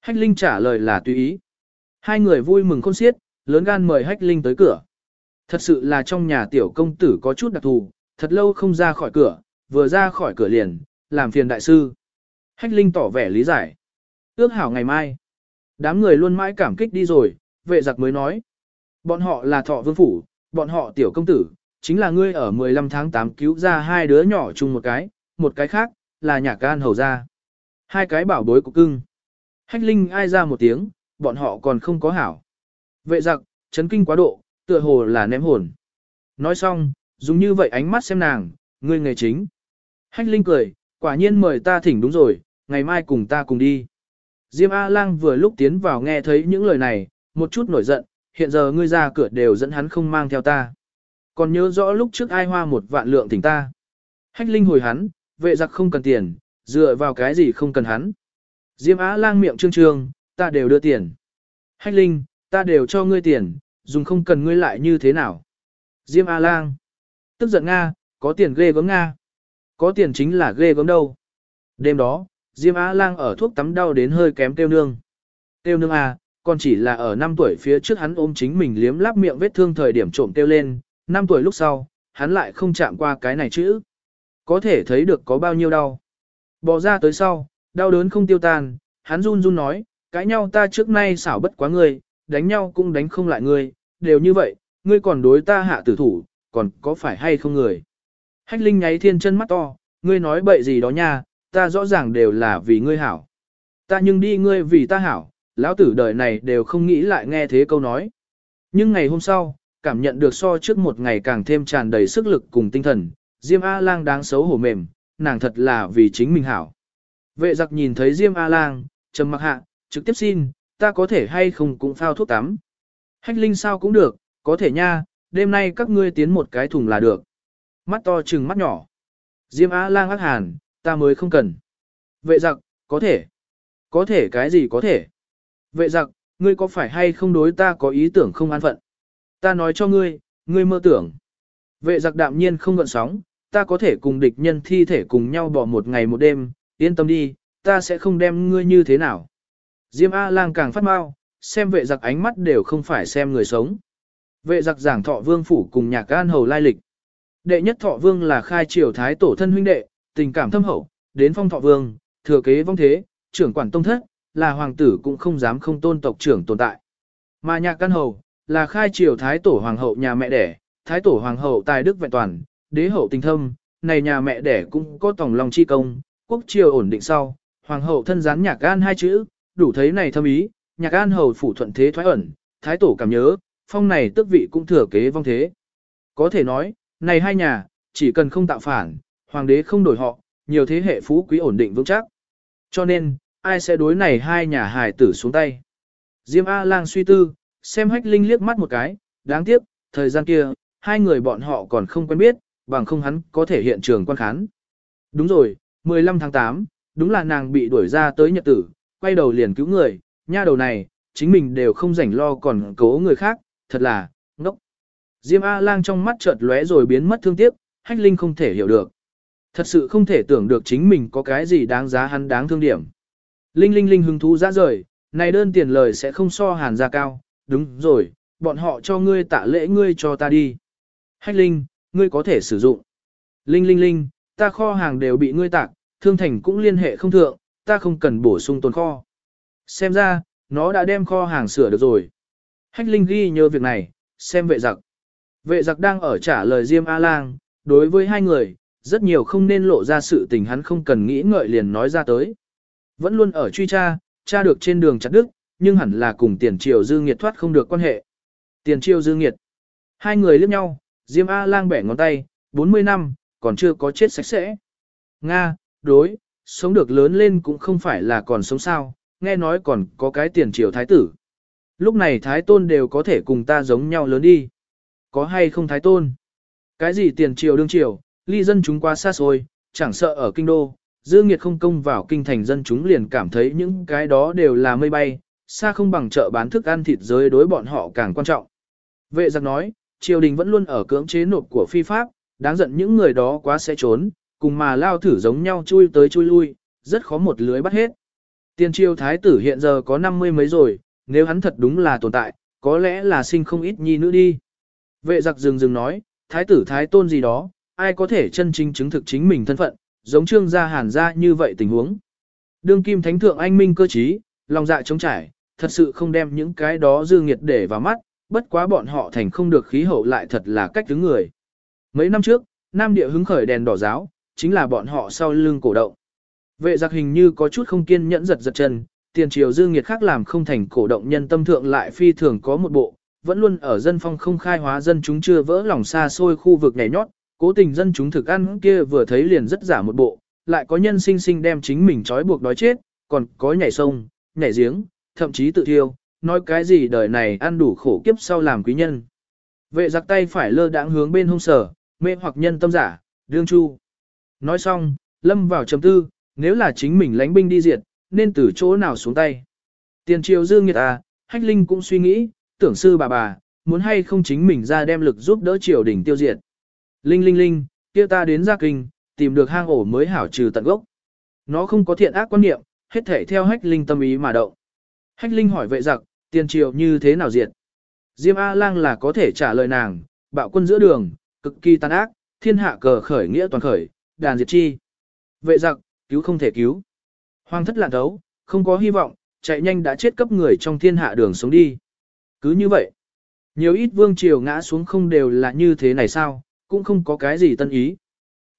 Hách Linh trả lời là tùy ý. Hai người vui mừng khôn xiết, lớn gan mời Hách Linh tới cửa. Thật sự là trong nhà tiểu công tử có chút đặc thù, thật lâu không ra khỏi cửa, vừa ra khỏi cửa liền, làm phiền đại sư. Hách Linh tỏ vẻ lý giải. Ước hảo ngày mai. Đám người luôn mãi cảm kích đi rồi, vệ giặc mới nói. Bọn họ là thọ vương phủ, bọn họ tiểu công tử, chính là ngươi ở 15 tháng 8 cứu ra hai đứa nhỏ chung một cái, một cái khác, là nhà can hầu ra. Hai cái bảo bối của cưng. Hách Linh ai ra một tiếng, bọn họ còn không có hảo. Vệ giặc, chấn kinh quá độ, tựa hồ là ném hồn. Nói xong, dùng như vậy ánh mắt xem nàng, ngươi nghề chính. Hách Linh cười, quả nhiên mời ta thỉnh đúng rồi, ngày mai cùng ta cùng đi. Diêm A-Lang vừa lúc tiến vào nghe thấy những lời này, một chút nổi giận, hiện giờ ngươi ra cửa đều dẫn hắn không mang theo ta. Còn nhớ rõ lúc trước ai hoa một vạn lượng tỉnh ta. Hách linh hồi hắn, vệ giặc không cần tiền, dựa vào cái gì không cần hắn. Diêm Á lang miệng trương trương, ta đều đưa tiền. Hách linh, ta đều cho ngươi tiền, dùng không cần ngươi lại như thế nào. Diêm A lang, tức giận Nga, có tiền ghê gớm Nga. Có tiền chính là ghê gớm đâu. Đêm đó, Diêm Á Lang ở thuốc tắm đau đến hơi kém tiêu nương. Tiêu nương à, còn chỉ là ở 5 tuổi phía trước hắn ôm chính mình liếm láp miệng vết thương thời điểm trộm tiêu lên, 5 tuổi lúc sau, hắn lại không chạm qua cái này chữ. Có thể thấy được có bao nhiêu đau. Bỏ ra tới sau, đau đớn không tiêu tan, hắn run run nói, cãi nhau ta trước nay xảo bất quá ngươi, đánh nhau cũng đánh không lại ngươi, đều như vậy, ngươi còn đối ta hạ tử thủ, còn có phải hay không người. Hách Linh nháy thiên chân mắt to, ngươi nói bậy gì đó nha, ta rõ ràng đều là vì ngươi hảo. Ta nhưng đi ngươi vì ta hảo, lão tử đời này đều không nghĩ lại nghe thế câu nói. Nhưng ngày hôm sau, cảm nhận được so trước một ngày càng thêm tràn đầy sức lực cùng tinh thần, Diêm A-lang đáng xấu hổ mềm, nàng thật là vì chính mình hảo. Vệ giặc nhìn thấy Diêm A-lang, trầm mặc hạ, trực tiếp xin, ta có thể hay không cũng phao thuốc tắm. Hách linh sao cũng được, có thể nha, đêm nay các ngươi tiến một cái thùng là được. Mắt to chừng mắt nhỏ. Diêm Á lang ác hàn, ta mới không cần. Vệ giặc, có thể. Có thể cái gì có thể. Vệ giặc, ngươi có phải hay không đối ta có ý tưởng không an phận. Ta nói cho ngươi, ngươi mơ tưởng. Vệ giặc đạm nhiên không gợn sóng, ta có thể cùng địch nhân thi thể cùng nhau bỏ một ngày một đêm, yên tâm đi, ta sẽ không đem ngươi như thế nào. Diêm A-lang càng phát mau, xem vệ giặc ánh mắt đều không phải xem người sống. Vệ giặc giảng thọ vương phủ cùng nhạc can hầu lai lịch. Đệ nhất thọ vương là khai triều thái tổ thân huynh đệ, tình cảm thâm hậu, đến phong thọ vương, thừa kế vong thế, trưởng quản tông thất, là hoàng tử cũng không dám không tôn tộc trưởng tồn tại. Mà nhạc căn hầu, là khai triều thái tổ hoàng hậu nhà mẹ đẻ, thái tổ hoàng hậu tài đức vẹn toàn, đế hậu tình thâm, này nhà mẹ đẻ cũng có tổng lòng chi công, quốc triều ổn định sau, hoàng hậu thân gián nhạc gan hai chữ, đủ thấy này thâm ý, nhạc gan hầu phủ thuận thế thoái ẩn, thái tổ cảm nhớ, phong này tước vị cũng thừa kế vong thế. Có thể nói, này hai nhà, chỉ cần không tạo phản, hoàng đế không đổi họ, nhiều thế hệ phú quý ổn định vững chắc. Cho nên, ai sẽ đối này hai nhà hài tử xuống tay. Diêm A-lang suy tư, xem hách linh liếc mắt một cái, đáng tiếc, thời gian kia, hai người bọn họ còn không quen biết, bằng không hắn có thể hiện trường quan khán. Đúng rồi, 15 tháng 8, đúng là nàng bị đuổi ra tới nhật tử, quay đầu liền cứu người, nha đầu này, chính mình đều không rảnh lo còn cố người khác, thật là, ngốc. Diêm A-lang trong mắt chợt lóe rồi biến mất thương tiếc, hách linh không thể hiểu được. Thật sự không thể tưởng được chính mình có cái gì đáng giá hắn đáng thương điểm. Linh linh linh hứng thú ra rời, này đơn tiền lời sẽ không so hàn ra cao, đúng rồi, bọn họ cho ngươi tạ lễ ngươi cho ta đi. Hách linh, ngươi có thể sử dụng. Linh linh linh, ta kho hàng đều bị ngươi tạc, thương thành cũng liên hệ không thượng, ta không cần bổ sung tồn kho. Xem ra, nó đã đem kho hàng sửa được rồi. Hách Linh ghi nhớ việc này, xem vệ giặc. Vệ giặc đang ở trả lời Diêm A-Lang, đối với hai người, rất nhiều không nên lộ ra sự tình hắn không cần nghĩ ngợi liền nói ra tới. Vẫn luôn ở truy tra, tra được trên đường chặt đức, nhưng hẳn là cùng tiền triều dư nghiệt thoát không được quan hệ. Tiền triều dư nghiệt. Hai người liếc nhau, Diêm A-Lang bẻ ngón tay, 40 năm, còn chưa có chết sạch sẽ. Nga, đối, sống được lớn lên cũng không phải là còn sống sao, nghe nói còn có cái tiền triều thái tử. Lúc này thái tôn đều có thể cùng ta giống nhau lớn đi. Có hay không thái tôn? Cái gì tiền triều đương triều, ly dân chúng quá xa xôi, chẳng sợ ở kinh đô, dư nghiệt không công vào kinh thành dân chúng liền cảm thấy những cái đó đều là mây bay, xa không bằng chợ bán thức ăn thịt giới đối bọn họ càng quan trọng. Vệ giặc nói, triều đình vẫn luôn ở cưỡng chế nộp của phi pháp, đáng giận những người đó quá sẽ trốn, cùng mà lao thử giống nhau chui tới chui lui, rất khó một lưới bắt hết. Tiên triều thái tử hiện giờ có năm mươi mấy rồi, nếu hắn thật đúng là tồn tại, có lẽ là sinh không ít nhi nữ đi. Vệ giặc dừng dừng nói, thái tử thái tôn gì đó, ai có thể chân chính chứng thực chính mình thân phận, giống trương gia hàn gia như vậy tình huống. Đương kim thánh thượng anh minh cơ trí, lòng dạ trống trải, thật sự không đem những cái đó dư nghiệt để vào mắt, bất quá bọn họ thành không được khí hậu lại thật là cách đứng người. Mấy năm trước, Nam địa hứng khởi đèn đỏ giáo, chính là bọn họ sau lưng cổ động. Vệ giặc hình như có chút không kiên nhẫn giật giật chân, tiền triều dư nghiệt khác làm không thành cổ động nhân tâm thượng lại phi thường có một bộ, vẫn luôn ở dân phong không khai hóa dân chúng chưa vỡ lòng xa xôi khu vực nhảy nhót, cố tình dân chúng thực ăn kia vừa thấy liền rất giả một bộ, lại có nhân sinh sinh đem chính mình trói buộc đói chết, còn có nhảy sông, nhảy giếng, thậm chí tự thiêu, nói cái gì đời này ăn đủ khổ kiếp sau làm quý nhân. Vệ giặc tay phải lơ đãng hướng bên hông sở, mê hoặc nhân tâm giả, đương chu. Nói xong, lâm vào trầm tư, nếu là chính mình lánh binh đi diệt, nên từ chỗ nào xuống tay. Tiền triều dương nghiệt à, hách linh cũng suy nghĩ, tưởng sư bà bà, muốn hay không chính mình ra đem lực giúp đỡ triều đình tiêu diệt. Linh linh linh, kia ta đến gia kinh, tìm được hang ổ mới hảo trừ tận gốc. Nó không có thiện ác quan niệm, hết thể theo hách linh tâm ý mà động. Hách linh hỏi vệ giặc, tiền triều như thế nào diệt? Diêm A-lang là có thể trả lời nàng, bạo quân giữa đường, cực kỳ tàn ác, thiên hạ cờ khởi nghĩa toàn khởi, đàn diệt chi. Vệ giặc, cứu không thể cứu. Hoàng thất lạn thấu, không có hy vọng, chạy nhanh đã chết cấp người trong thiên hạ đường sống đi. Cứ như vậy, nhiều ít vương triều ngã xuống không đều là như thế này sao, cũng không có cái gì tân ý.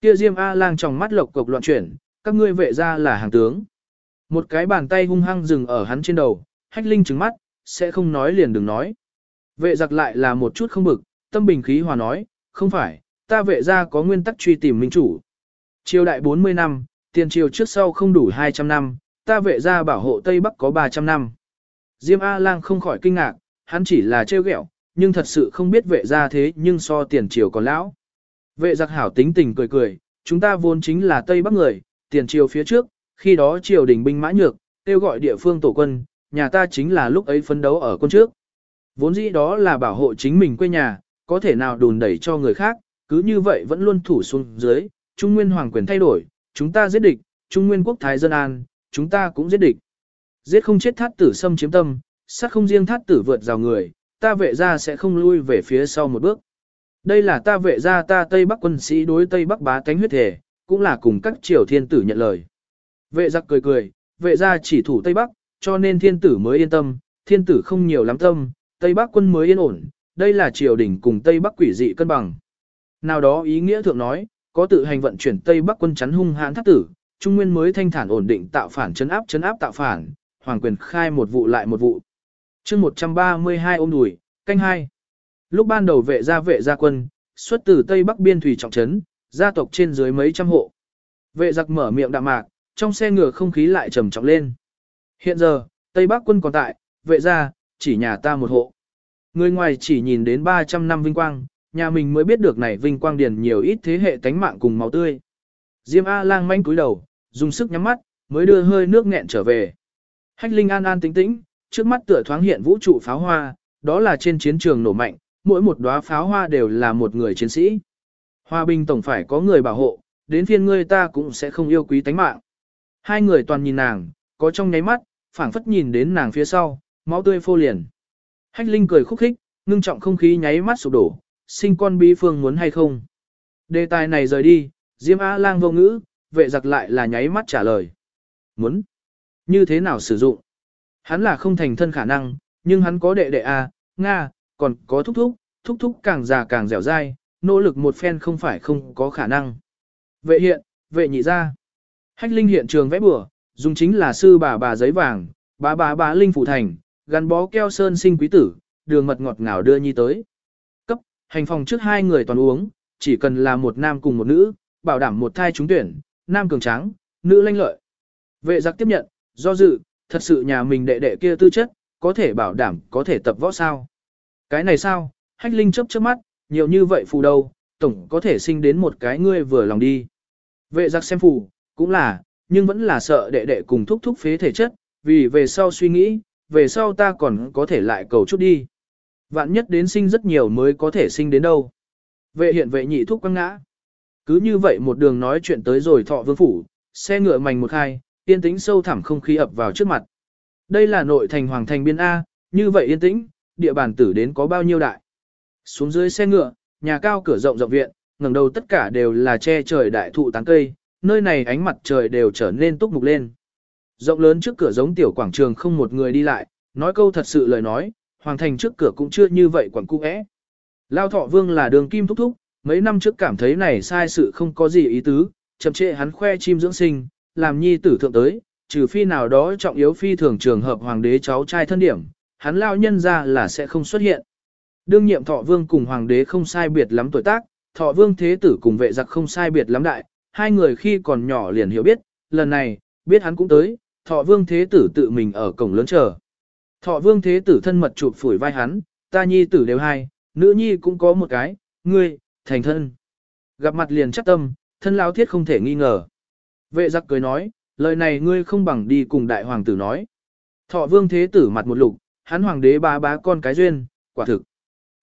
Kia Diêm A-lang trong mắt lộc cục loạn chuyển, các ngươi vệ ra là hàng tướng. Một cái bàn tay hung hăng dừng ở hắn trên đầu, hách linh trứng mắt, sẽ không nói liền đừng nói. Vệ giặc lại là một chút không bực, tâm bình khí hòa nói, không phải, ta vệ ra có nguyên tắc truy tìm minh chủ. Triều đại 40 năm, tiền triều trước sau không đủ 200 năm, ta vệ ra bảo hộ Tây Bắc có 300 năm. Diêm A-lang không khỏi kinh ngạc, hắn chỉ là trêu ghẹo, nhưng thật sự không biết vệ ra thế nhưng so tiền triều còn lão. Vệ giặc hảo tính tình cười cười, chúng ta vốn chính là Tây Bắc người, tiền triều phía trước, khi đó triều đình binh mã nhược, kêu gọi địa phương tổ quân, nhà ta chính là lúc ấy phấn đấu ở quân trước. Vốn dĩ đó là bảo hộ chính mình quê nhà, có thể nào đùn đẩy cho người khác, cứ như vậy vẫn luôn thủ xuống dưới, Trung Nguyên Hoàng quyền thay đổi, chúng ta giết địch, Trung Nguyên Quốc Thái dân an, chúng ta cũng giết địch. Giết không chết thát tử xâm chiếm tâm, sát không riêng thát tử vượt rào người, ta vệ ra sẽ không lui về phía sau một bước. Đây là ta vệ ra ta Tây Bắc quân sĩ đối Tây Bắc bá cánh huyết thể, cũng là cùng các triều thiên tử nhận lời. Vệ giặc cười cười, vệ ra chỉ thủ Tây Bắc, cho nên thiên tử mới yên tâm, thiên tử không nhiều lắm tâm, Tây Bắc quân mới yên ổn, đây là triều đình cùng Tây Bắc quỷ dị cân bằng. Nào đó ý nghĩa thượng nói, có tự hành vận chuyển Tây Bắc quân chắn hung hãn thất tử, Trung Nguyên mới thanh thản ổn định tạo phản chấn áp chấn áp tạo phản, hoàng quyền khai một vụ lại một vụ. chương 132 ôm đùi, canh hai. Lúc ban đầu vệ gia vệ gia quân, xuất từ Tây Bắc biên thủy trọng trấn, gia tộc trên dưới mấy trăm hộ. Vệ giặc mở miệng đạm mạc, trong xe ngựa không khí lại trầm trọng lên. Hiện giờ, Tây Bắc quân còn tại, vệ gia, chỉ nhà ta một hộ. Người ngoài chỉ nhìn đến 300 năm vinh quang, nhà mình mới biết được này vinh quang điền nhiều ít thế hệ tánh mạng cùng máu tươi. Diêm A lang manh cúi đầu, dùng sức nhắm mắt, mới đưa hơi nước nghẹn trở về. Hách Linh an an tĩnh tĩnh, trước mắt tựa thoáng hiện vũ trụ pháo hoa, đó là trên chiến trường nổ mạnh, mỗi một đóa pháo hoa đều là một người chiến sĩ. Hòa bình tổng phải có người bảo hộ, đến phiên ngươi ta cũng sẽ không yêu quý tánh mạng. Hai người toàn nhìn nàng, có trong nháy mắt, phảng phất nhìn đến nàng phía sau, máu tươi phô liền. Hách Linh cười khúc khích, ngưng trọng không khí nháy mắt sụp đổ, sinh con bí phương muốn hay không. Đề tài này rời đi, Diêm A lang vô ngữ, vệ giặc lại là nháy mắt trả lời. Muốn. Như thế nào sử dụng? Hắn là không thành thân khả năng, nhưng hắn có đệ đệ A, Nga, còn có thúc thúc, thúc thúc càng già càng dẻo dai, nỗ lực một phen không phải không có khả năng. Vệ hiện, vệ nhị ra. Hách Linh hiện trường vẽ bừa, dùng chính là sư bà bà giấy vàng, bà bà bà Linh phụ thành, gắn bó keo sơn sinh quý tử, đường mật ngọt ngào đưa nhi tới. Cấp, hành phòng trước hai người toàn uống, chỉ cần là một nam cùng một nữ, bảo đảm một thai trúng tuyển, nam cường tráng, nữ lanh lợi. Vệ giặc tiếp nhận, do dự, thật sự nhà mình đệ đệ kia tư chất, có thể bảo đảm có thể tập võ sao. Cái này sao, hách linh chấp chớp mắt, nhiều như vậy phù đâu, tổng có thể sinh đến một cái ngươi vừa lòng đi. Vệ giặc xem phù, cũng là, nhưng vẫn là sợ đệ đệ cùng thúc thúc phế thể chất, vì về sau suy nghĩ, về sau ta còn có thể lại cầu chút đi. Vạn nhất đến sinh rất nhiều mới có thể sinh đến đâu. Vệ hiện vệ nhị thúc quăng ngã. Cứ như vậy một đường nói chuyện tới rồi thọ vương phủ, xe ngựa mảnh một hai, yên tĩnh sâu thẳm không khí ập vào trước mặt. Đây là nội thành hoàng thành biên A, như vậy yên tĩnh, địa bàn tử đến có bao nhiêu đại. Xuống dưới xe ngựa, nhà cao cửa rộng rộng viện, ngẩng đầu tất cả đều là che trời đại thụ tán cây, nơi này ánh mặt trời đều trở nên túc mục lên. Rộng lớn trước cửa giống tiểu quảng trường không một người đi lại, nói câu thật sự lời nói, hoàng thành trước cửa cũng chưa như vậy quảng cung ẽ. Lao thọ vương là đường kim thúc thúc, mấy năm trước cảm thấy này sai sự không có gì ý tứ, chậm chệ hắn khoe chim dưỡng sinh, làm nhi tử thượng tới, trừ phi nào đó trọng yếu phi thường trường hợp hoàng đế cháu trai thân điểm, hắn lao nhân ra là sẽ không xuất hiện. Đương nhiệm thọ vương cùng hoàng đế không sai biệt lắm tuổi tác, thọ vương thế tử cùng vệ giặc không sai biệt lắm đại, hai người khi còn nhỏ liền hiểu biết, lần này, biết hắn cũng tới, thọ vương thế tử tự mình ở cổng lớn chờ. Thọ vương thế tử thân mật chụp phủi vai hắn, ta nhi tử đều hai, nữ nhi cũng có một cái, ngươi, thành thân. Gặp mặt liền chắc tâm, thân lao thiết không thể nghi ngờ. Vệ giặc cười nói, lời này ngươi không bằng đi cùng đại hoàng tử nói. Thọ vương thế tử mặt một lục, hắn hoàng đế bá bá con cái duyên, quả thực.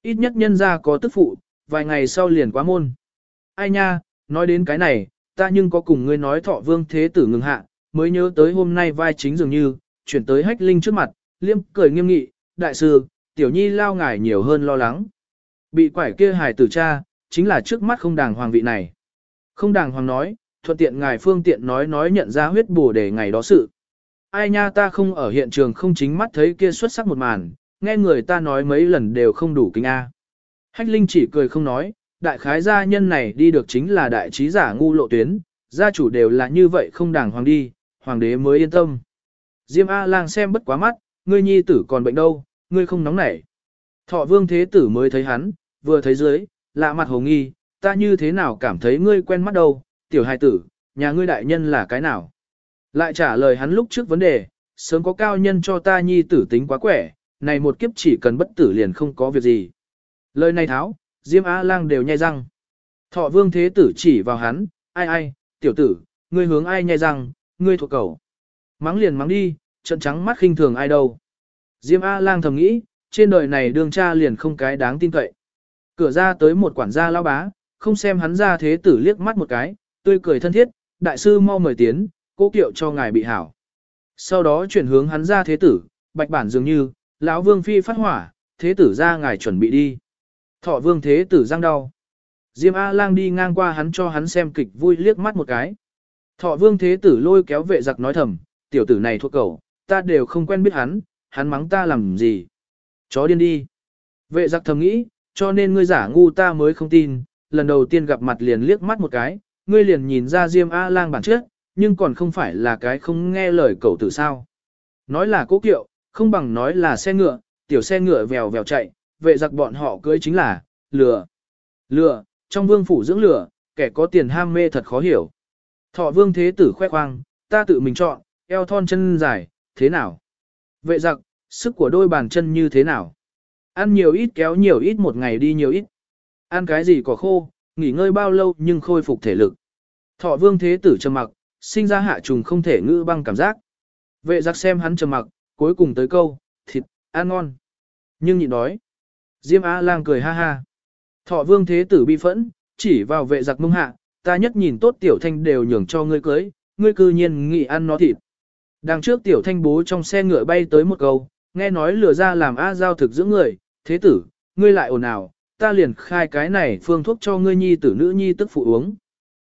Ít nhất nhân ra có tức phụ, vài ngày sau liền quá môn. Ai nha, nói đến cái này, ta nhưng có cùng ngươi nói thọ vương thế tử ngừng hạ, mới nhớ tới hôm nay vai chính dường như, chuyển tới hách linh trước mặt, liêm cười nghiêm nghị, đại sư, tiểu nhi lao ngài nhiều hơn lo lắng. Bị quải kia hài tử cha, chính là trước mắt không đàng hoàng vị này. Không đàng hoàng nói, thuận tiện ngài phương tiện nói nói nhận ra huyết bổ để ngày đó sự. Ai nha ta không ở hiện trường không chính mắt thấy kia xuất sắc một màn, nghe người ta nói mấy lần đều không đủ kinh A. Hách Linh chỉ cười không nói, đại khái gia nhân này đi được chính là đại trí giả ngu lộ tuyến, gia chủ đều là như vậy không đàng hoàng đi, hoàng đế mới yên tâm. Diêm A-lang xem bất quá mắt, ngươi nhi tử còn bệnh đâu, ngươi không nóng nảy. Thọ vương thế tử mới thấy hắn, vừa thấy dưới, lạ mặt hồ nghi, ta như thế nào cảm thấy ngươi quen mắt đâu, tiểu hài tử, nhà ngươi đại nhân là cái nào. Lại trả lời hắn lúc trước vấn đề, sớm có cao nhân cho ta nhi tử tính quá quẻ, này một kiếp chỉ cần bất tử liền không có việc gì. Lời này tháo, Diêm A-lang đều nhai răng. Thọ vương thế tử chỉ vào hắn, ai ai, tiểu tử, ngươi hướng ai nhai răng, ngươi thuộc cầu. Mắng liền mắng đi, trận trắng mắt khinh thường ai đâu. Diêm A-lang thầm nghĩ, trên đời này đương cha liền không cái đáng tin cậy. Cửa ra tới một quản gia lao bá, không xem hắn ra thế tử liếc mắt một cái, tươi cười thân thiết, đại sư mau mời tiến, cố kiệu cho ngài bị hảo. Sau đó chuyển hướng hắn ra thế tử, bạch bản dường như, lão vương phi phát hỏa, thế tử ra ngài chuẩn bị đi. Thọ vương thế tử răng đau. Diêm A-lang đi ngang qua hắn cho hắn xem kịch vui liếc mắt một cái. Thọ vương thế tử lôi kéo vệ giặc nói thầm, tiểu tử này thuộc cầu, ta đều không quen biết hắn, hắn mắng ta làm gì. Chó điên đi. Vệ giặc thầm nghĩ, cho nên ngươi giả ngu ta mới không tin, lần đầu tiên gặp mặt liền liếc mắt một cái, ngươi liền nhìn ra Diêm A-lang bản chất, nhưng còn không phải là cái không nghe lời cậu tử sao. Nói là cố kiệu, không bằng nói là xe ngựa, tiểu xe ngựa vèo vèo chạy, vệ giặc bọn họ cưới chính là, lừa. Lừa, trong vương phủ dưỡng lừa, kẻ có tiền ham mê thật khó hiểu. Thọ vương thế tử khoe khoang, ta tự mình chọn, eo thon chân dài, thế nào? Vệ giặc, sức của đôi bàn chân như thế nào? Ăn nhiều ít kéo nhiều ít một ngày đi nhiều ít. Ăn cái gì có khô, nghỉ ngơi bao lâu nhưng khôi phục thể lực. Thọ vương thế tử trầm mặc, sinh ra hạ trùng không thể ngữ băng cảm giác. Vệ giặc xem hắn trầm mặc, cuối cùng tới câu, thịt, ăn ngon. Nhưng nhịn đói. Diêm A-lang cười ha ha. Thọ vương thế tử bi phẫn, chỉ vào vệ giặc mông hạ, ta nhất nhìn tốt tiểu thanh đều nhường cho ngươi cưới, ngươi cư nhiên nghị ăn nó thịt. Đằng trước tiểu thanh bố trong xe ngựa bay tới một câu, nghe nói lừa ra làm A giao thực dưỡng người, thế tử, ngươi lại ồn ào, ta liền khai cái này phương thuốc cho ngươi nhi tử nữ nhi tức phụ uống.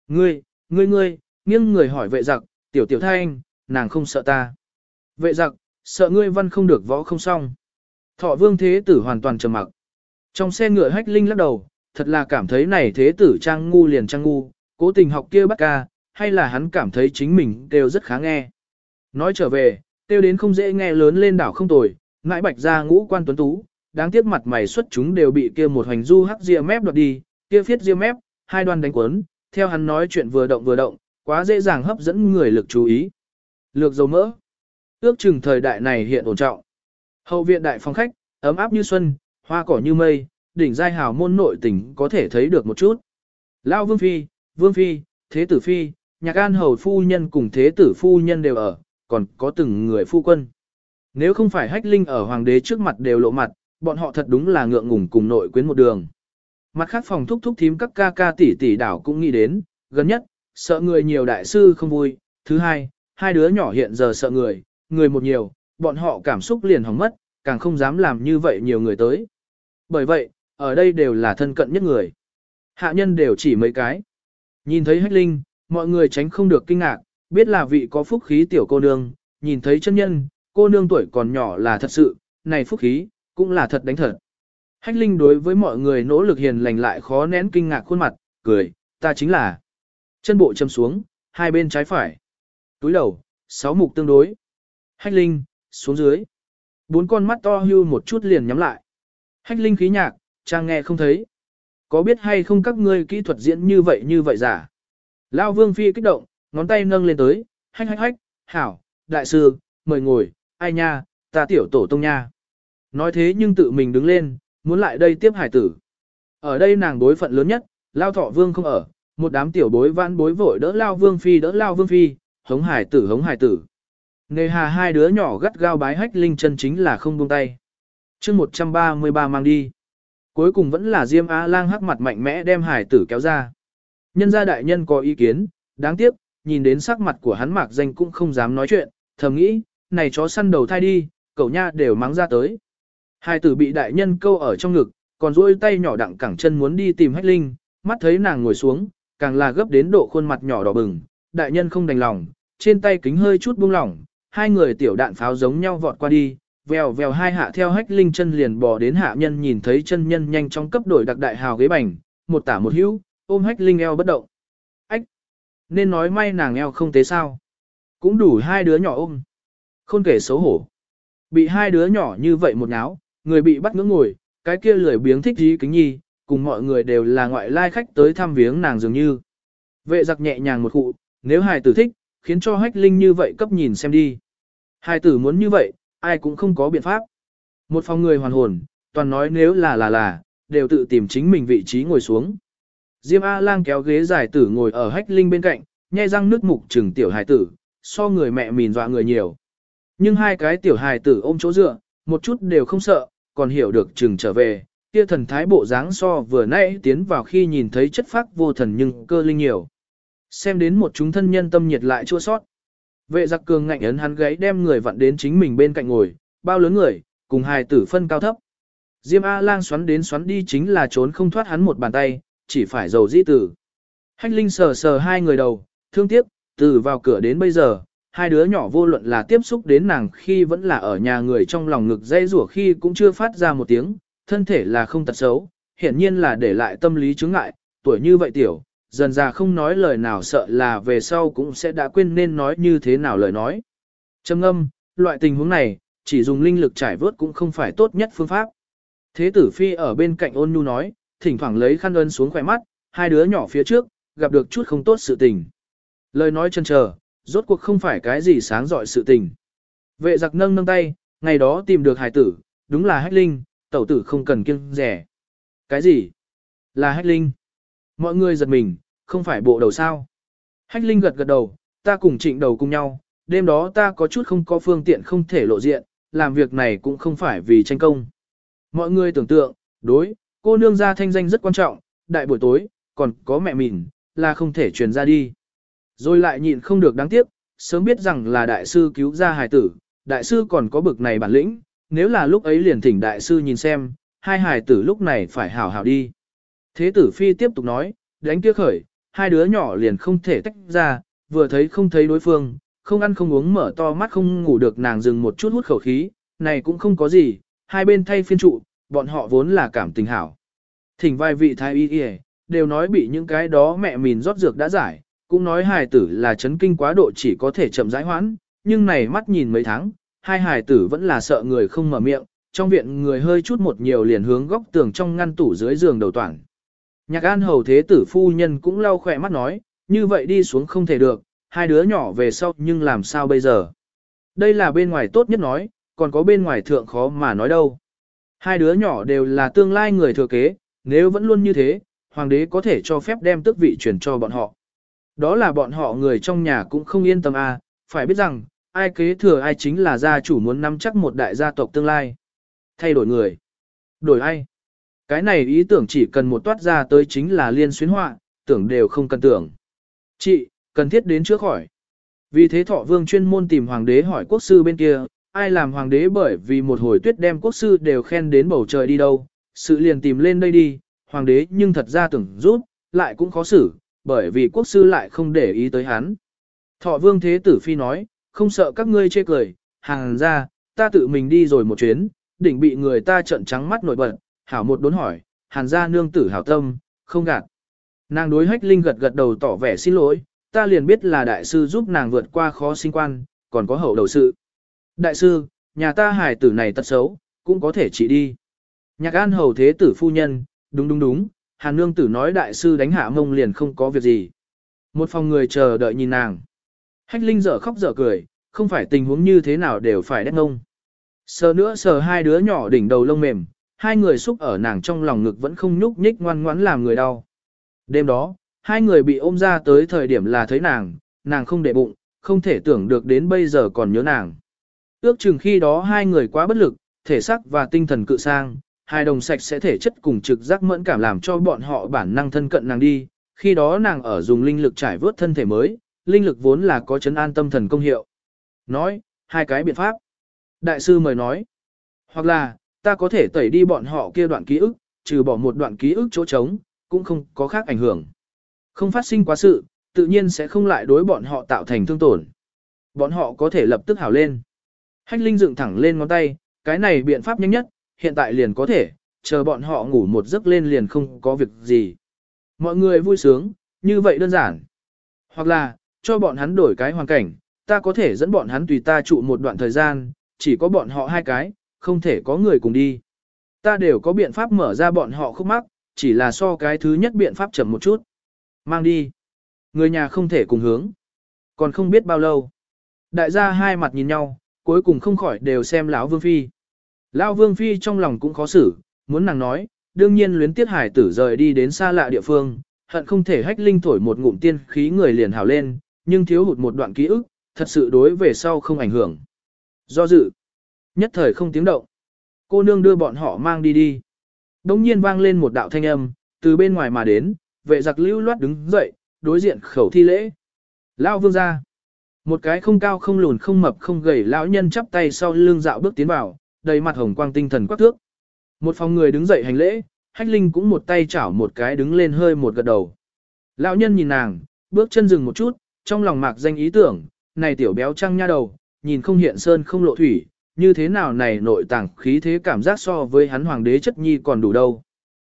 Ngươi, ngươi ngươi, nghiêng người hỏi vệ giặc, tiểu tiểu thanh, nàng không sợ ta. Vệ giặc, sợ ngươi văn không được võ không xong. Thọ vương thế tử hoàn toàn trầm mặc. Trong xe ngựa hách linh lắc đầu, thật là cảm thấy này thế tử trang ngu liền trang ngu, cố tình học kia bắt ca, hay là hắn cảm thấy chính mình đều rất khá nghe. Nói trở về, tiêu đến không dễ nghe lớn lên đảo không tồi, ngãi bạch ra ngũ quan tuấn tú, đáng tiếc mặt mày xuất chúng đều bị kia một hoành du hắc ria mép đoạt đi, kia phiết ria mép, hai đoan đánh quấn, theo hắn nói chuyện vừa động vừa động, quá dễ dàng hấp dẫn người lực chú ý. Lược dầu mỡ. Ước chừng thời đại này hiện ổn trọng. Hậu viện đại phòng khách, ấm áp như xuân, hoa cỏ như mây, đỉnh giai hào môn nội tình có thể thấy được một chút. Lao Vương Phi, Vương Phi, Thế Tử Phi, Nhạc An Hầu Phu Nhân cùng Thế Tử Phu Nhân đều ở, còn có từng người phu quân. Nếu không phải hách linh ở hoàng đế trước mặt đều lộ mặt, bọn họ thật đúng là ngượng ngùng cùng nội quyến một đường. Mặt khác phòng thúc thúc thím các ca ca tỷ tỷ đảo cũng nghĩ đến, gần nhất, sợ người nhiều đại sư không vui, thứ hai, hai đứa nhỏ hiện giờ sợ người, người một nhiều, bọn họ cảm xúc liền hỏng mất, càng không dám làm như vậy nhiều người tới. Bởi vậy, ở đây đều là thân cận nhất người. Hạ nhân đều chỉ mấy cái. Nhìn thấy hách linh, mọi người tránh không được kinh ngạc, biết là vị có phúc khí tiểu cô nương, nhìn thấy chân nhân, cô nương tuổi còn nhỏ là thật sự, này phúc khí, cũng là thật đánh thật. Hách linh đối với mọi người nỗ lực hiền lành lại khó nén kinh ngạc khuôn mặt, cười, ta chính là. Chân bộ châm xuống, hai bên trái phải. Túi đầu, sáu mục tương đối. Hách linh, xuống dưới. Bốn con mắt to hưu một chút liền nhắm lại. Hách linh khí nhạc, trang nghe không thấy. Có biết hay không các ngươi kỹ thuật diễn như vậy như vậy giả? Lao vương phi kích động, ngón tay nâng lên tới, hách hách hách, hảo, đại sư, mời ngồi, ai nha, ta tiểu tổ tông nha. Nói thế nhưng tự mình đứng lên, muốn lại đây tiếp hải tử. Ở đây nàng đối phận lớn nhất, lao thọ vương không ở, một đám tiểu bối vãn bối vội đỡ lao vương phi đỡ lao vương phi, hống hải tử hống hải tử. Nề hà hai đứa nhỏ gắt gao bái hách linh chân chính là không buông tay. chương 133 mang đi. Cuối cùng vẫn là Diêm á lang hắc mặt mạnh mẽ đem hải tử kéo ra. Nhân gia đại nhân có ý kiến, đáng tiếc, nhìn đến sắc mặt của hắn mạc danh cũng không dám nói chuyện, thầm nghĩ, này chó săn đầu thai đi, cậu nha đều mắng ra tới. Hai tử bị đại nhân câu ở trong ngực, còn duỗi tay nhỏ đặng cẳng chân muốn đi tìm hách linh, mắt thấy nàng ngồi xuống, càng là gấp đến độ khuôn mặt nhỏ đỏ bừng, đại nhân không đành lòng, trên tay kính hơi chút buông lỏng, hai người tiểu đạn pháo giống nhau vọt qua đi, vèo vèo hai hạ theo hách linh chân liền bò đến hạ nhân nhìn thấy chân nhân nhanh chóng cấp đổi đặc đại hào ghế bành, một tả một hữu, ôm hách linh eo bất động. Ách! Nên nói may nàng eo không thế sao? Cũng đủ hai đứa nhỏ ôm. Khôn kể xấu hổ. Bị hai đứa nhỏ như vậy một náo, người bị bắt ngưỡng ngồi, cái kia lười biếng thích dí kính nhi, cùng mọi người đều là ngoại lai khách tới thăm viếng nàng dường như. Vệ giặc nhẹ nhàng một cụ, nếu hài tử thích, khiến cho hách linh như vậy cấp nhìn xem đi. Hài tử muốn như vậy, ai cũng không có biện pháp. Một phòng người hoàn hồn, toàn nói nếu là là là, đều tự tìm chính mình vị trí ngồi xuống. Diêm A-lang kéo ghế giải tử ngồi ở hách linh bên cạnh, nhai răng nước mục trừng tiểu hài tử, so người mẹ mìn dọa người nhiều. Nhưng hai cái tiểu hài tử ôm chỗ dựa, một chút đều không sợ, còn hiểu được trừng trở về, kia thần thái bộ dáng so vừa nãy tiến vào khi nhìn thấy chất phác vô thần nhưng cơ linh nhiều. Xem đến một chúng thân nhân tâm nhiệt lại chua sót. Vệ giặc cường ngạnh ấn hắn gáy đem người vặn đến chính mình bên cạnh ngồi, bao lớn người, cùng hài tử phân cao thấp. Diêm A-lang xoắn đến xoắn đi chính là trốn không thoát hắn một bàn tay, chỉ phải dầu dĩ tử. Hách Linh sờ sờ hai người đầu, thương tiếc, từ vào cửa đến bây giờ, hai đứa nhỏ vô luận là tiếp xúc đến nàng khi vẫn là ở nhà người trong lòng ngực dây rủa khi cũng chưa phát ra một tiếng, thân thể là không tật xấu, hiển nhiên là để lại tâm lý chứng ngại, tuổi như vậy tiểu, dần già không nói lời nào sợ là về sau cũng sẽ đã quên nên nói như thế nào lời nói. Trầm âm, loại tình huống này, chỉ dùng linh lực trải vớt cũng không phải tốt nhất phương pháp. Thế tử phi ở bên cạnh ôn nhu nói, thỉnh thoảng lấy khăn ơn xuống khỏe mắt, hai đứa nhỏ phía trước, gặp được chút không tốt sự tình. Lời nói chân chờ, rốt cuộc không phải cái gì sáng dọi sự tình. Vệ giặc nâng nâng tay, ngày đó tìm được hải tử, đúng là hách linh, tẩu tử không cần kiêng rẻ. Cái gì? Là hách linh. Mọi người giật mình, không phải bộ đầu sao. Hách linh gật gật đầu, ta cùng trịnh đầu cùng nhau, đêm đó ta có chút không có phương tiện không thể lộ diện, làm việc này cũng không phải vì tranh công. Mọi người tưởng tượng, đối, cô nương gia thanh danh rất quan trọng, đại buổi tối, còn có mẹ mình, là không thể truyền ra đi. Rồi lại nhịn không được đáng tiếc, sớm biết rằng là đại sư cứu ra hài tử, đại sư còn có bực này bản lĩnh, nếu là lúc ấy liền thỉnh đại sư nhìn xem, hai hài tử lúc này phải hảo hảo đi. Thế tử phi tiếp tục nói, đánh kia khởi, hai đứa nhỏ liền không thể tách ra, vừa thấy không thấy đối phương, không ăn không uống mở to mắt không ngủ được nàng dừng một chút hút khẩu khí, này cũng không có gì, hai bên thay phiên trụ, bọn họ vốn là cảm tình hảo. Thỉnh vài vị thái y y đều nói bị những cái đó mẹ mìn rót dược đã giải, cũng nói hài tử là chấn kinh quá độ chỉ có thể chậm rãi hoãn, nhưng này mắt nhìn mấy tháng, hai hài tử vẫn là sợ người không mở miệng, trong viện người hơi chút một nhiều liền hướng góc tường trong ngăn tủ dưới giường đầu toàn. Nhạc an hầu thế tử phu nhân cũng lau khỏe mắt nói, như vậy đi xuống không thể được, hai đứa nhỏ về sau nhưng làm sao bây giờ. Đây là bên ngoài tốt nhất nói, còn có bên ngoài thượng khó mà nói đâu. Hai đứa nhỏ đều là tương lai người thừa kế, nếu vẫn luôn như thế, hoàng đế có thể cho phép đem tước vị chuyển cho bọn họ. Đó là bọn họ người trong nhà cũng không yên tâm à, phải biết rằng, ai kế thừa ai chính là gia chủ muốn nắm chắc một đại gia tộc tương lai. Thay đổi người. Đổi ai? Cái này ý tưởng chỉ cần một toát ra tới chính là liên xuyến họa, tưởng đều không cần tưởng. Chị, cần thiết đến trước khỏi. Vì thế thọ vương chuyên môn tìm hoàng đế hỏi quốc sư bên kia, ai làm hoàng đế bởi vì một hồi tuyết đem quốc sư đều khen đến bầu trời đi đâu, sự liền tìm lên đây đi, hoàng đế nhưng thật ra tưởng rút, lại cũng khó xử, bởi vì quốc sư lại không để ý tới hắn. Thọ vương thế tử phi nói, không sợ các ngươi chê cười, hàng ra, ta tự mình đi rồi một chuyến, đỉnh bị người ta trợn trắng mắt nổi bật, hảo một đốn hỏi, hàn gia nương tử hảo tâm, không gạt. Nàng đối hách linh gật gật đầu tỏ vẻ xin lỗi, ta liền biết là đại sư giúp nàng vượt qua khó sinh quan, còn có hậu đầu sự. Đại sư, nhà ta hài tử này tật xấu, cũng có thể chỉ đi. Nhạc an hầu thế tử phu nhân, đúng đúng đúng, hàn nương tử nói đại sư đánh hạ mông liền không có việc gì. Một phòng người chờ đợi nhìn nàng. Hách linh dở khóc dở cười, không phải tình huống như thế nào đều phải đét ngông. Sờ nữa sờ hai đứa nhỏ đỉnh đầu lông mềm, hai người xúc ở nàng trong lòng ngực vẫn không nhúc nhích ngoan ngoãn làm người đau. Đêm đó, hai người bị ôm ra tới thời điểm là thấy nàng, nàng không để bụng, không thể tưởng được đến bây giờ còn nhớ nàng. Ước chừng khi đó hai người quá bất lực, thể xác và tinh thần cự sang, hai đồng sạch sẽ thể chất cùng trực giác mẫn cảm làm cho bọn họ bản năng thân cận nàng đi, khi đó nàng ở dùng linh lực trải vớt thân thể mới, linh lực vốn là có chấn an tâm thần công hiệu. Nói, hai cái biện pháp. Đại sư mời nói, hoặc là, ta có thể tẩy đi bọn họ kia đoạn ký ức, trừ bỏ một đoạn ký ức chỗ trống, cũng không có khác ảnh hưởng. Không phát sinh quá sự, tự nhiên sẽ không lại đối bọn họ tạo thành thương tổn. Bọn họ có thể lập tức hảo lên. Hách Linh dựng thẳng lên ngón tay, cái này biện pháp nhanh nhất, hiện tại liền có thể, chờ bọn họ ngủ một giấc lên liền không có việc gì. Mọi người vui sướng, như vậy đơn giản. Hoặc là, cho bọn hắn đổi cái hoàn cảnh, ta có thể dẫn bọn hắn tùy ta trụ một đoạn thời gian, chỉ có bọn họ hai cái, không thể có người cùng đi. Ta đều có biện pháp mở ra bọn họ khúc mắc, chỉ là so cái thứ nhất biện pháp chậm một chút. Mang đi. Người nhà không thể cùng hướng. Còn không biết bao lâu. Đại gia hai mặt nhìn nhau, cuối cùng không khỏi đều xem lão Vương Phi. Lão Vương Phi trong lòng cũng khó xử, muốn nàng nói, đương nhiên luyến tiết hải tử rời đi đến xa lạ địa phương, hận không thể hách linh thổi một ngụm tiên khí người liền hào lên, nhưng thiếu hụt một đoạn ký ức, thật sự đối về sau không ảnh hưởng. Do dự, nhất thời không tiếng động. Cô nương đưa bọn họ mang đi đi. Đông nhiên vang lên một đạo thanh âm, từ bên ngoài mà đến, vệ giặc lưu loát đứng dậy, đối diện khẩu thi lễ. Lao vương ra. Một cái không cao không lùn không mập không gầy lão nhân chắp tay sau lưng dạo bước tiến vào, đầy mặt hồng quang tinh thần quắc thước. Một phòng người đứng dậy hành lễ, hách linh cũng một tay chảo một cái đứng lên hơi một gật đầu. Lão nhân nhìn nàng, bước chân dừng một chút, trong lòng mạc danh ý tưởng, này tiểu béo trăng nha đầu, nhìn không hiện sơn không lộ thủy, như thế nào này nội tàng khí thế cảm giác so với hắn hoàng đế chất nhi còn đủ đâu.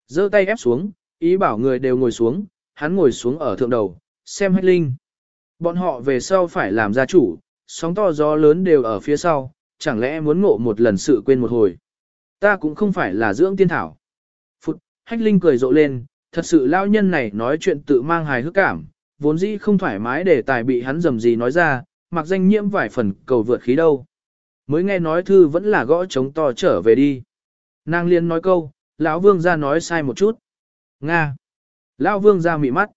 giơ tay ép xuống, ý bảo người đều ngồi xuống, hắn ngồi xuống ở thượng đầu, xem hách linh. Bọn họ về sau phải làm gia chủ, sóng to gió lớn đều ở phía sau, chẳng lẽ muốn ngộ một lần sự quên một hồi. Ta cũng không phải là dưỡng tiên thảo. Phụt, hách linh cười rộ lên, thật sự lao nhân này nói chuyện tự mang hài hước cảm, vốn dĩ không thoải mái để tài bị hắn dầm gì nói ra, mặc danh nhiễm vài phần cầu vượt khí đâu. Mới nghe nói thư vẫn là gõ trống to trở về đi. Nàng liên nói câu, lão vương ra nói sai một chút. Nga. Lão vương ra mị mắt.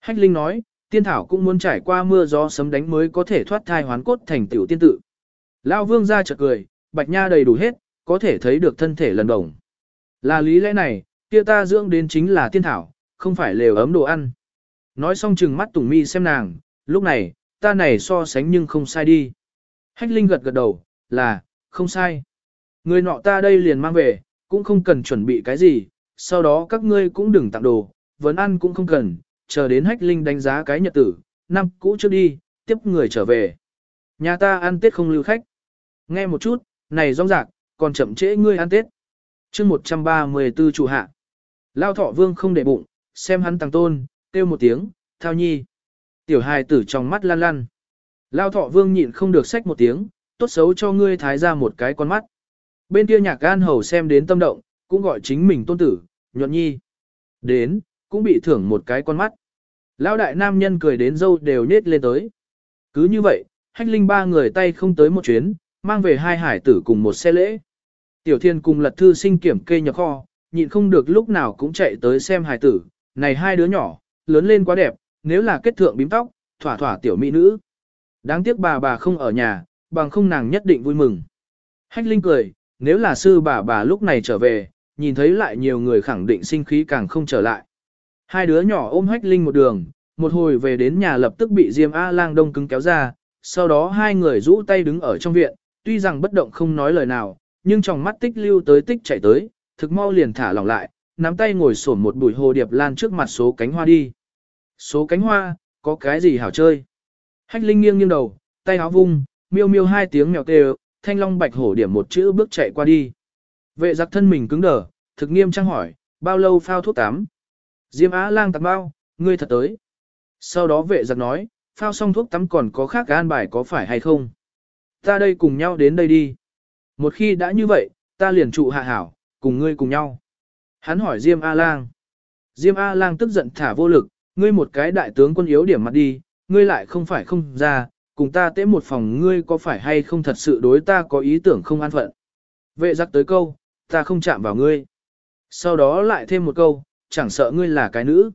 Hách Linh nói, tiên thảo cũng muốn trải qua mưa gió sấm đánh mới có thể thoát thai hoán cốt thành tiểu tiên tự. Lão vương ra chợt cười, bạch nha đầy đủ hết, có thể thấy được thân thể lần đồng. Là lý lẽ này, kia ta dưỡng đến chính là tiên thảo, không phải lều ấm đồ ăn. Nói xong chừng mắt tùng mi xem nàng, lúc này, ta này so sánh nhưng không sai đi. Hách Linh gật gật đầu, là, không sai. Người nọ ta đây liền mang về, cũng không cần chuẩn bị cái gì, sau đó các ngươi cũng đừng tặng đồ, vấn ăn cũng không cần, chờ đến Hách Linh đánh giá cái nhật tử, năm cũ trước đi, tiếp người trở về. Nhà ta ăn Tết không lưu khách. Nghe một chút, này rong rạc, còn chậm trễ ngươi ăn Tết. chương 134 chủ hạ. Lao thọ vương không để bụng, xem hắn tăng tôn, kêu một tiếng, thao nhi. Tiểu hài tử trong mắt lan lan. Lao thọ vương nhịn không được xách một tiếng, tốt xấu cho ngươi thái ra một cái con mắt. Bên kia nhạc gan hầu xem đến tâm động, cũng gọi chính mình tôn tử, nhuận nhi. Đến, cũng bị thưởng một cái con mắt. Lao đại nam nhân cười đến dâu đều nết lên tới. Cứ như vậy, hách linh ba người tay không tới một chuyến, mang về hai hải tử cùng một xe lễ. Tiểu thiên cùng lật thư sinh kiểm kê nhập kho, nhịn không được lúc nào cũng chạy tới xem hải tử, này hai đứa nhỏ, lớn lên quá đẹp, nếu là kết thượng bím tóc, thỏa thỏa tiểu mỹ nữ. Đáng tiếc bà bà không ở nhà, bằng không nàng nhất định vui mừng. Hách Linh cười, nếu là sư bà bà lúc này trở về, nhìn thấy lại nhiều người khẳng định sinh khí càng không trở lại. Hai đứa nhỏ ôm Hách Linh một đường, một hồi về đến nhà lập tức bị Diêm A-lang đông cứng kéo ra, sau đó hai người rũ tay đứng ở trong viện, tuy rằng bất động không nói lời nào, nhưng trong mắt tích lưu tới tích chạy tới, thực mau liền thả lỏng lại, nắm tay ngồi sổn một bụi hồ điệp lan trước mặt số cánh hoa đi. Số cánh hoa, có cái gì hảo chơi? Hách Linh nghiêng nghiêng đầu, tay áo vung, miêu miêu hai tiếng mèo kêu, thanh long bạch hổ điểm một chữ bước chạy qua đi. Vệ giặc thân mình cứng đờ, thực nghiêm trang hỏi, bao lâu phao thuốc tắm? Diêm Á lang tắm bao, ngươi thật tới. Sau đó vệ giặc nói, phao xong thuốc tắm còn có khác an bài có phải hay không? Ta đây cùng nhau đến đây đi. Một khi đã như vậy, ta liền trụ hạ hảo, cùng ngươi cùng nhau. Hắn hỏi Diêm A-lang. Diêm A-lang tức giận thả vô lực, ngươi một cái đại tướng quân yếu điểm mặt đi, ngươi lại không phải không ra, cùng ta tế một phòng ngươi có phải hay không thật sự đối ta có ý tưởng không an phận. Vệ giặc tới câu, ta không chạm vào ngươi. Sau đó lại thêm một câu, chẳng sợ ngươi là cái nữ.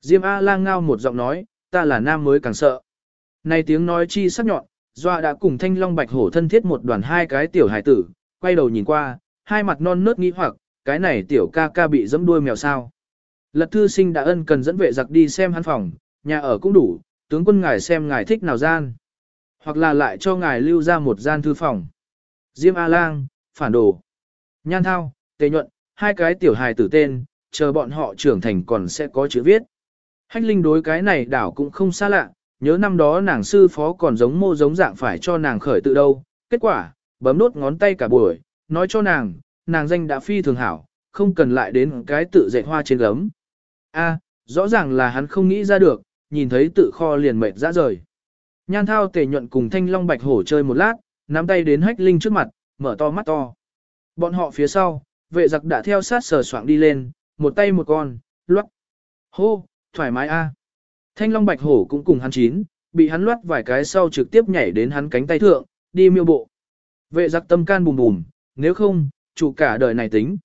Diêm A-lang ngao một giọng nói, ta là nam mới càng sợ. Này tiếng nói chi sắc nhọn, Doa đã cùng thanh long bạch hổ thân thiết một đoàn hai cái tiểu hải tử, quay đầu nhìn qua, hai mặt non nớt nghĩ hoặc, cái này tiểu ca ca bị dẫm đuôi mèo sao. Lật thư sinh đã ân cần dẫn vệ giặc đi xem hắn phòng, nhà ở cũng đủ, tướng quân ngài xem ngài thích nào gian. Hoặc là lại cho ngài lưu ra một gian thư phòng. Diêm A-lang, phản đồ. Nhan thao, tề nhuận, hai cái tiểu hài tử tên, chờ bọn họ trưởng thành còn sẽ có chữ viết. Hách linh đối cái này đảo cũng không xa lạ, nhớ năm đó nàng sư phó còn giống mô giống dạng phải cho nàng khởi tự đâu. Kết quả, bấm nốt ngón tay cả buổi, nói cho nàng, nàng danh đã phi thường hảo, không cần lại đến cái tự dạy hoa trên gấm. A, rõ ràng là hắn không nghĩ ra được, nhìn thấy tự kho liền mệt ra rời. Nhan thao tề nhuận cùng thanh long bạch hổ chơi một lát, nắm tay đến hách linh trước mặt, mở to mắt to. Bọn họ phía sau, vệ giặc đã theo sát sờ soạng đi lên, một tay một con, loát. Hô, thoải mái a. Thanh long bạch hổ cũng cùng hắn chín, bị hắn loát vài cái sau trực tiếp nhảy đến hắn cánh tay thượng, đi miêu bộ. Vệ giặc tâm can bùm bùm, nếu không, chủ cả đời này tính.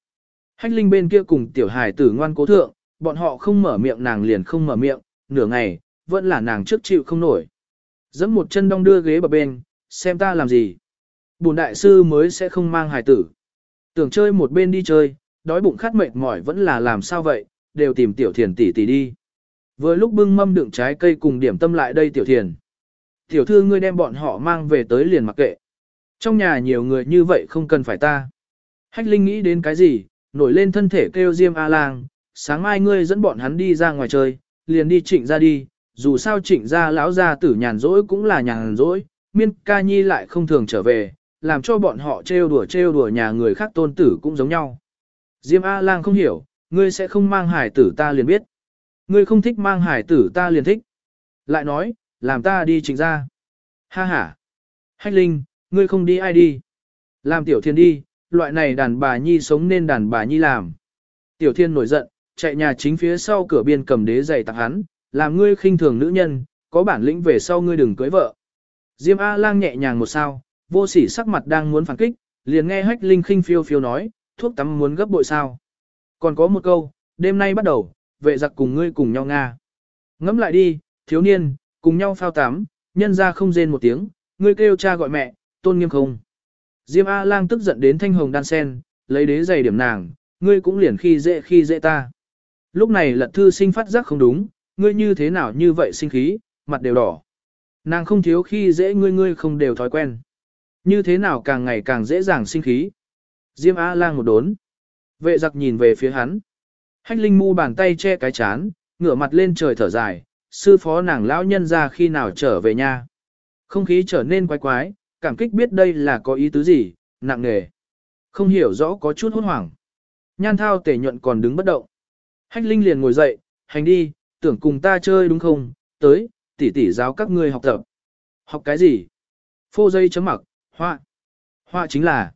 Hách linh bên kia cùng tiểu hài tử ngoan cố thượng, bọn họ không mở miệng nàng liền không mở miệng, nửa ngày, vẫn là nàng trước chịu không nổi. Dẫm một chân đong đưa ghế bờ bên, xem ta làm gì. Bùn đại sư mới sẽ không mang hài tử. Tưởng chơi một bên đi chơi, đói bụng khát mệt mỏi vẫn là làm sao vậy, đều tìm tiểu thiền tỷ tỷ đi. Vừa lúc bưng mâm đựng trái cây cùng điểm tâm lại đây tiểu thiền. Tiểu thư ngươi đem bọn họ mang về tới liền mặc kệ. Trong nhà nhiều người như vậy không cần phải ta. Hách Linh nghĩ đến cái gì, nổi lên thân thể kêu Diêm A-lang, sáng mai ngươi dẫn bọn hắn đi ra ngoài chơi, liền đi trịnh ra đi, dù sao trịnh ra lão gia tử nhàn rỗi cũng là nhàn rỗi, miên ca nhi lại không thường trở về, làm cho bọn họ trêu đùa trêu đùa nhà người khác tôn tử cũng giống nhau. Diêm A-lang không hiểu, ngươi sẽ không mang hải tử ta liền biết. Ngươi không thích mang hải tử ta liền thích. Lại nói, làm ta đi trịnh ra. Ha ha. Hách Linh, ngươi không đi ai đi. Làm tiểu thiên đi, loại này đàn bà nhi sống nên đàn bà nhi làm. Tiểu thiên nổi giận, chạy nhà chính phía sau cửa biên cầm đế giày tặng hắn, làm ngươi khinh thường nữ nhân, có bản lĩnh về sau ngươi đừng cưới vợ. Diêm A lang nhẹ nhàng một sao, vô sỉ sắc mặt đang muốn phản kích, liền nghe hách linh khinh phiêu phiêu nói, thuốc tắm muốn gấp bội sao. Còn có một câu, đêm nay bắt đầu, vệ giặc cùng ngươi cùng nhau Nga. Ngẫm lại đi, thiếu niên, cùng nhau phao tắm, nhân ra không rên một tiếng, ngươi kêu cha gọi mẹ, tôn nghiêm không. Diêm A lang tức giận đến thanh hồng đan sen, lấy đế giày điểm nàng, ngươi cũng liền khi dễ khi dễ ta. Lúc này lật thư sinh phát giác không đúng, ngươi như thế nào như vậy sinh khí, mặt đều đỏ. Nàng không thiếu khi dễ ngươi ngươi không đều thói quen. Như thế nào càng ngày càng dễ dàng sinh khí. Diêm A lang một đốn. Vệ giặc nhìn về phía hắn. Hách linh mu bàn tay che cái chán, ngửa mặt lên trời thở dài, sư phó nàng lão nhân ra khi nào trở về nhà. Không khí trở nên quái quái, cảm kích biết đây là có ý tứ gì, nặng nề. Không hiểu rõ có chút hốt hoảng. Nhan thao tể nhuận còn đứng bất động. Hách linh liền ngồi dậy, hành đi, tưởng cùng ta chơi đúng không, tới, tỉ tỉ giáo các ngươi học tập. Học cái gì? Phô dây chấm mặc, họa. Họa chính là,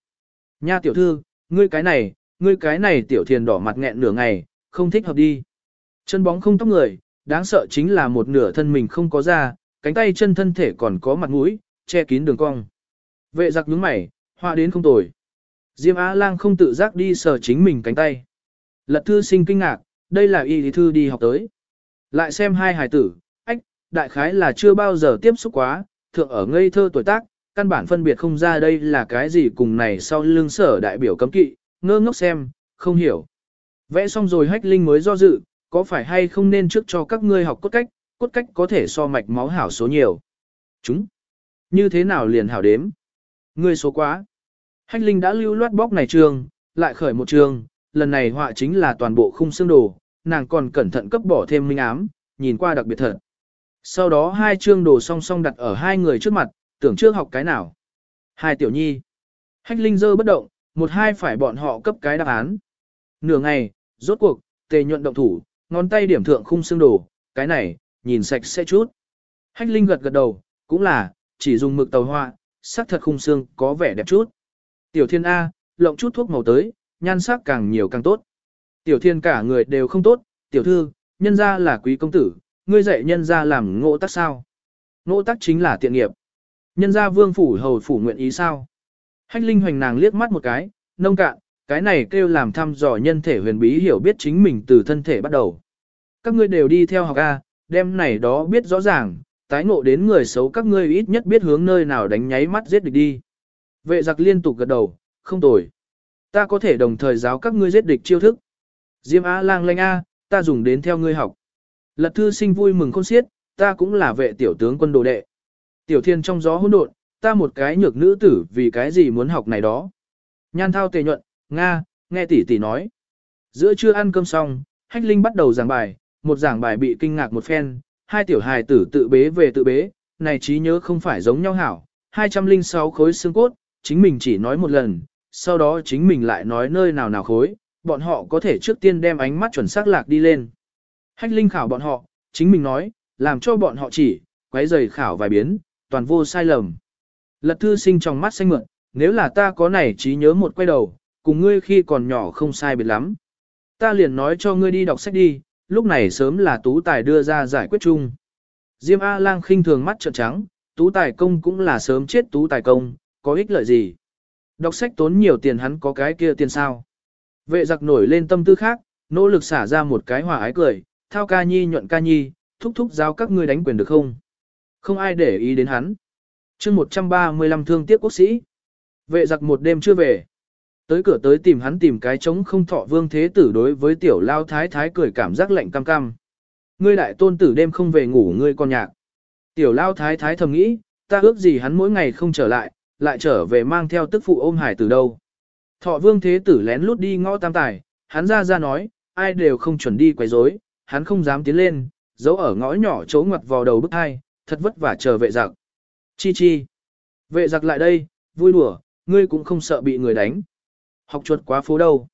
nha tiểu thư, ngươi cái này, ngươi cái này tiểu thiền đỏ mặt nghẹn nửa ngày, không thích hợp đi. Chân bóng không tóc người, đáng sợ chính là một nửa thân mình không có da, cánh tay chân thân thể còn có mặt mũi, che kín đường cong. Vệ giặc nhướng mày, họa đến không tồi. Diêm Á Lang không tự giác đi sờ chính mình cánh tay. Lật thư sinh kinh ngạc, đây là y lý thư đi học tới. Lại xem hai hài tử, ách, đại khái là chưa bao giờ tiếp xúc quá, thượng ở ngây thơ tuổi tác, căn bản phân biệt không ra đây là cái gì cùng này sau lưng sở đại biểu cấm kỵ, ngơ ngốc xem, không hiểu. Vẽ xong rồi hách linh mới do dự, có phải hay không nên trước cho các ngươi học cốt cách, cốt cách có thể so mạch máu hảo số nhiều. Chúng, như thế nào liền hảo đếm? Ngươi số quá. Hách linh đã lưu loát bóc này trường, lại khởi một trường, lần này họa chính là toàn bộ khung xương đồ, nàng còn cẩn thận cấp bỏ thêm minh ám, nhìn qua đặc biệt thật. Sau đó hai chương đồ song song đặt ở hai người trước mặt, tưởng trước học cái nào. Hai tiểu nhi. Hách linh dơ bất động, một hai phải bọn họ cấp cái đáp án. Nửa ngày, rốt cuộc, tề nhuận động thủ, ngón tay điểm thượng khung xương đồ, cái này, nhìn sạch sẽ chút. Hách linh gật gật đầu, cũng là, chỉ dùng mực tàu hoa, sắc thật khung xương có vẻ đẹp chút. Tiểu thiên A, lộng chút thuốc màu tới, nhan sắc càng nhiều càng tốt. Tiểu thiên cả người đều không tốt, tiểu thư, nhân ra là quý công tử, ngươi dạy nhân ra làm ngộ tắc sao. Ngộ tắc chính là tiện nghiệp. Nhân ra vương phủ hầu phủ nguyện ý sao. Hách linh hoành nàng liếc mắt một cái, nông cạn, cái này kêu làm thăm dò nhân thể huyền bí hiểu biết chính mình từ thân thể bắt đầu. Các ngươi đều đi theo học A, đem này đó biết rõ ràng, tái ngộ đến người xấu các ngươi ít nhất biết hướng nơi nào đánh nháy mắt giết địch đi. Vệ giặc liên tục gật đầu, không tồi. Ta có thể đồng thời giáo các ngươi giết địch chiêu thức. Diêm A lang lanh A, ta dùng đến theo ngươi học. Lật thư sinh vui mừng khôn xiết, ta cũng là vệ tiểu tướng quân đồ đệ. Tiểu thiên trong gió hỗn độn, ta một cái nhược nữ tử vì cái gì muốn học này đó. Nhan thao tề nhuận, Nga, nghe tỷ tỷ nói. Giữa trưa ăn cơm xong, Hách Linh bắt đầu giảng bài, một giảng bài bị kinh ngạc một phen, hai tiểu hài tử tự bế về tự bế, này trí nhớ không phải giống nhau hảo, 206 khối xương cốt, chính mình chỉ nói một lần, sau đó chính mình lại nói nơi nào nào khối, bọn họ có thể trước tiên đem ánh mắt chuẩn xác lạc đi lên. Hách Linh khảo bọn họ, chính mình nói, làm cho bọn họ chỉ, quấy giày khảo vài biến, toàn vô sai lầm. Lật thư sinh trong mắt xanh mượn, nếu là ta có này trí nhớ một quay đầu, cùng ngươi khi còn nhỏ không sai biệt lắm. Ta liền nói cho ngươi đi đọc sách đi, lúc này sớm là tú tài đưa ra giải quyết chung. Diêm A-lang khinh thường mắt trợn trắng, tú tài công cũng là sớm chết tú tài công, có ích lợi gì. Đọc sách tốn nhiều tiền hắn có cái kia tiền sao. Vệ giặc nổi lên tâm tư khác, nỗ lực xả ra một cái hòa ái cười, thao ca nhi nhuận ca nhi, thúc thúc giao các ngươi đánh quyền được không? Không ai để ý đến hắn. chương 135 thương tiếc quốc sĩ. Vệ giặc một đêm chưa về. Tới cửa tới tìm hắn tìm cái trống không thọ vương thế tử đối với tiểu lao thái thái cười cảm giác lạnh cam cam. Ngươi đại tôn tử đêm không về ngủ ngươi con nhạc. Tiểu lao thái thái thầm nghĩ, ta ước gì hắn mỗi ngày không trở lại, lại trở về mang theo tức phụ ôm hải từ đâu. Thọ vương thế tử lén lút đi ngõ tam tài, hắn ra ra nói, ai đều không chuẩn đi quấy rối, hắn không dám tiến lên, giấu ở ngõ nhỏ chỗ ngoặt vào đầu bức hai, thật vất vả chờ vệ giặc. Chi chi. Vệ giặc lại đây, vui đùa, ngươi cũng không sợ bị người đánh. Học chuột quá phố đâu.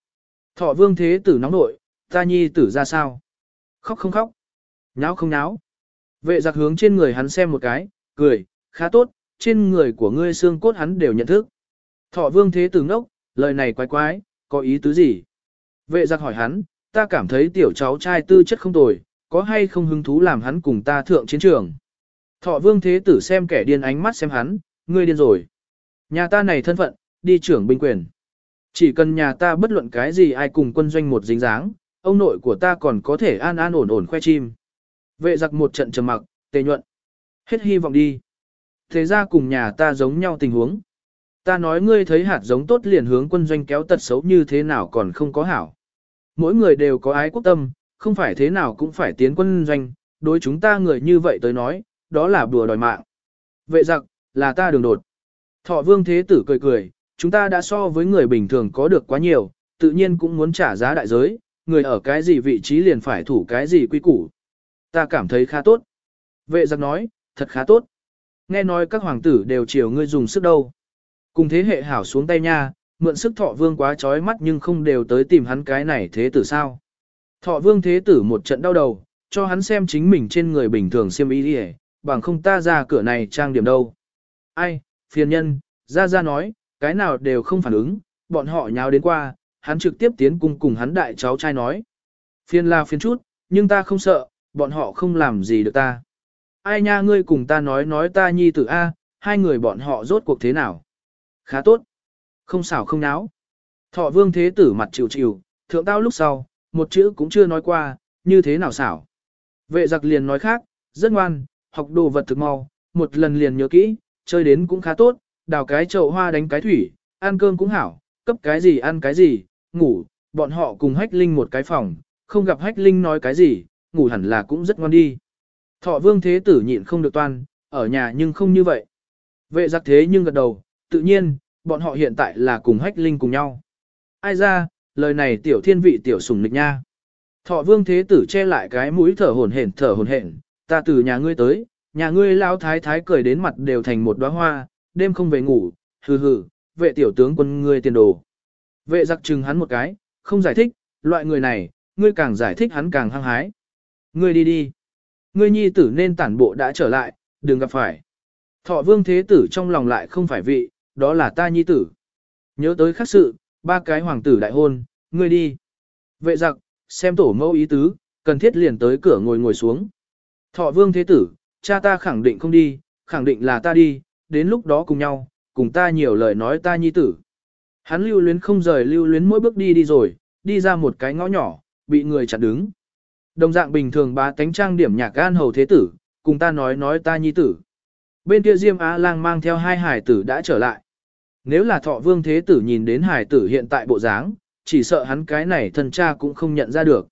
Thọ vương thế tử nóng nội, ta nhi tử ra sao? Khóc không khóc? Nháo không nháo? Vệ giặc hướng trên người hắn xem một cái, cười, khá tốt, trên người của ngươi xương cốt hắn đều nhận thức. Thọ vương thế tử ngốc, lời này quái quái, có ý tứ gì? Vệ giặc hỏi hắn, ta cảm thấy tiểu cháu trai tư chất không tồi, có hay không hứng thú làm hắn cùng ta thượng chiến trường? Thọ vương thế tử xem kẻ điên ánh mắt xem hắn, ngươi điên rồi. Nhà ta này thân phận, đi trưởng binh quyền. Chỉ cần nhà ta bất luận cái gì ai cùng quân doanh một dính dáng, ông nội của ta còn có thể an an ổn ổn khoe chim. Vệ giặc một trận trầm mặc, tề nhuận. Hết hy vọng đi. Thế ra cùng nhà ta giống nhau tình huống. Ta nói ngươi thấy hạt giống tốt liền hướng quân doanh kéo tật xấu như thế nào còn không có hảo. Mỗi người đều có ái quốc tâm, không phải thế nào cũng phải tiến quân doanh, đối chúng ta người như vậy tới nói, đó là bùa đòi mạng. Vệ giặc, là ta đường đột. Thọ vương thế tử cười cười, chúng ta đã so với người bình thường có được quá nhiều, tự nhiên cũng muốn trả giá đại giới, người ở cái gì vị trí liền phải thủ cái gì quy củ. Ta cảm thấy khá tốt. Vệ giặc nói, thật khá tốt. Nghe nói các hoàng tử đều chiều ngươi dùng sức đâu. Cùng thế hệ hảo xuống tay nha, mượn sức thọ vương quá trói mắt nhưng không đều tới tìm hắn cái này thế tử sao. Thọ vương thế tử một trận đau đầu, cho hắn xem chính mình trên người bình thường xiêm ý đi bằng không ta ra cửa này trang điểm đâu. Ai, phiền nhân, ra ra nói, cái nào đều không phản ứng, bọn họ nháo đến qua, hắn trực tiếp tiến cung cùng hắn đại cháu trai nói. Phiền là phiền chút, nhưng ta không sợ, bọn họ không làm gì được ta. Ai nha ngươi cùng ta nói nói ta nhi tử A, hai người bọn họ rốt cuộc thế nào? Khá tốt. Không xảo không náo. Thọ vương thế tử mặt chịu chịu, thượng tao lúc sau, một chữ cũng chưa nói qua, như thế nào xảo. Vệ giặc liền nói khác, rất ngoan, học đồ vật thực mau, một lần liền nhớ kỹ, chơi đến cũng khá tốt, đào cái chậu hoa đánh cái thủy, ăn cơm cũng hảo, cấp cái gì ăn cái gì, ngủ, bọn họ cùng hách linh một cái phòng, không gặp hách linh nói cái gì, ngủ hẳn là cũng rất ngon đi. Thọ vương thế tử nhịn không được toan, ở nhà nhưng không như vậy. Vệ giặc thế nhưng gật đầu, tự nhiên, bọn họ hiện tại là cùng hách linh cùng nhau. Ai ra, lời này tiểu thiên vị tiểu sùng nịch nha. Thọ vương thế tử che lại cái mũi thở hổn hển thở hổn hển, ta từ nhà ngươi tới, nhà ngươi lao thái thái cười đến mặt đều thành một đóa hoa, đêm không về ngủ, hừ hừ, vệ tiểu tướng quân ngươi tiền đồ. Vệ giặc chừng hắn một cái, không giải thích, loại người này, ngươi càng giải thích hắn càng hăng hái. Ngươi đi đi. Ngươi nhi tử nên tản bộ đã trở lại, đừng gặp phải. Thọ vương thế tử trong lòng lại không phải vị, đó là ta nhi tử. Nhớ tới khắc sự, ba cái hoàng tử đại hôn, ngươi đi. Vệ giặc, xem tổ mẫu ý tứ, cần thiết liền tới cửa ngồi ngồi xuống. Thọ vương thế tử, cha ta khẳng định không đi, khẳng định là ta đi, đến lúc đó cùng nhau, cùng ta nhiều lời nói ta nhi tử. Hắn lưu luyến không rời lưu luyến mỗi bước đi đi rồi, đi ra một cái ngõ nhỏ, bị người chặn đứng. Đồng dạng bình thường bá tánh trang điểm nhạc gan hầu thế tử, cùng ta nói nói ta nhi tử. Bên kia Diêm Á Lang mang theo hai hải tử đã trở lại. Nếu là thọ vương thế tử nhìn đến hải tử hiện tại bộ dáng, chỉ sợ hắn cái này thân cha cũng không nhận ra được.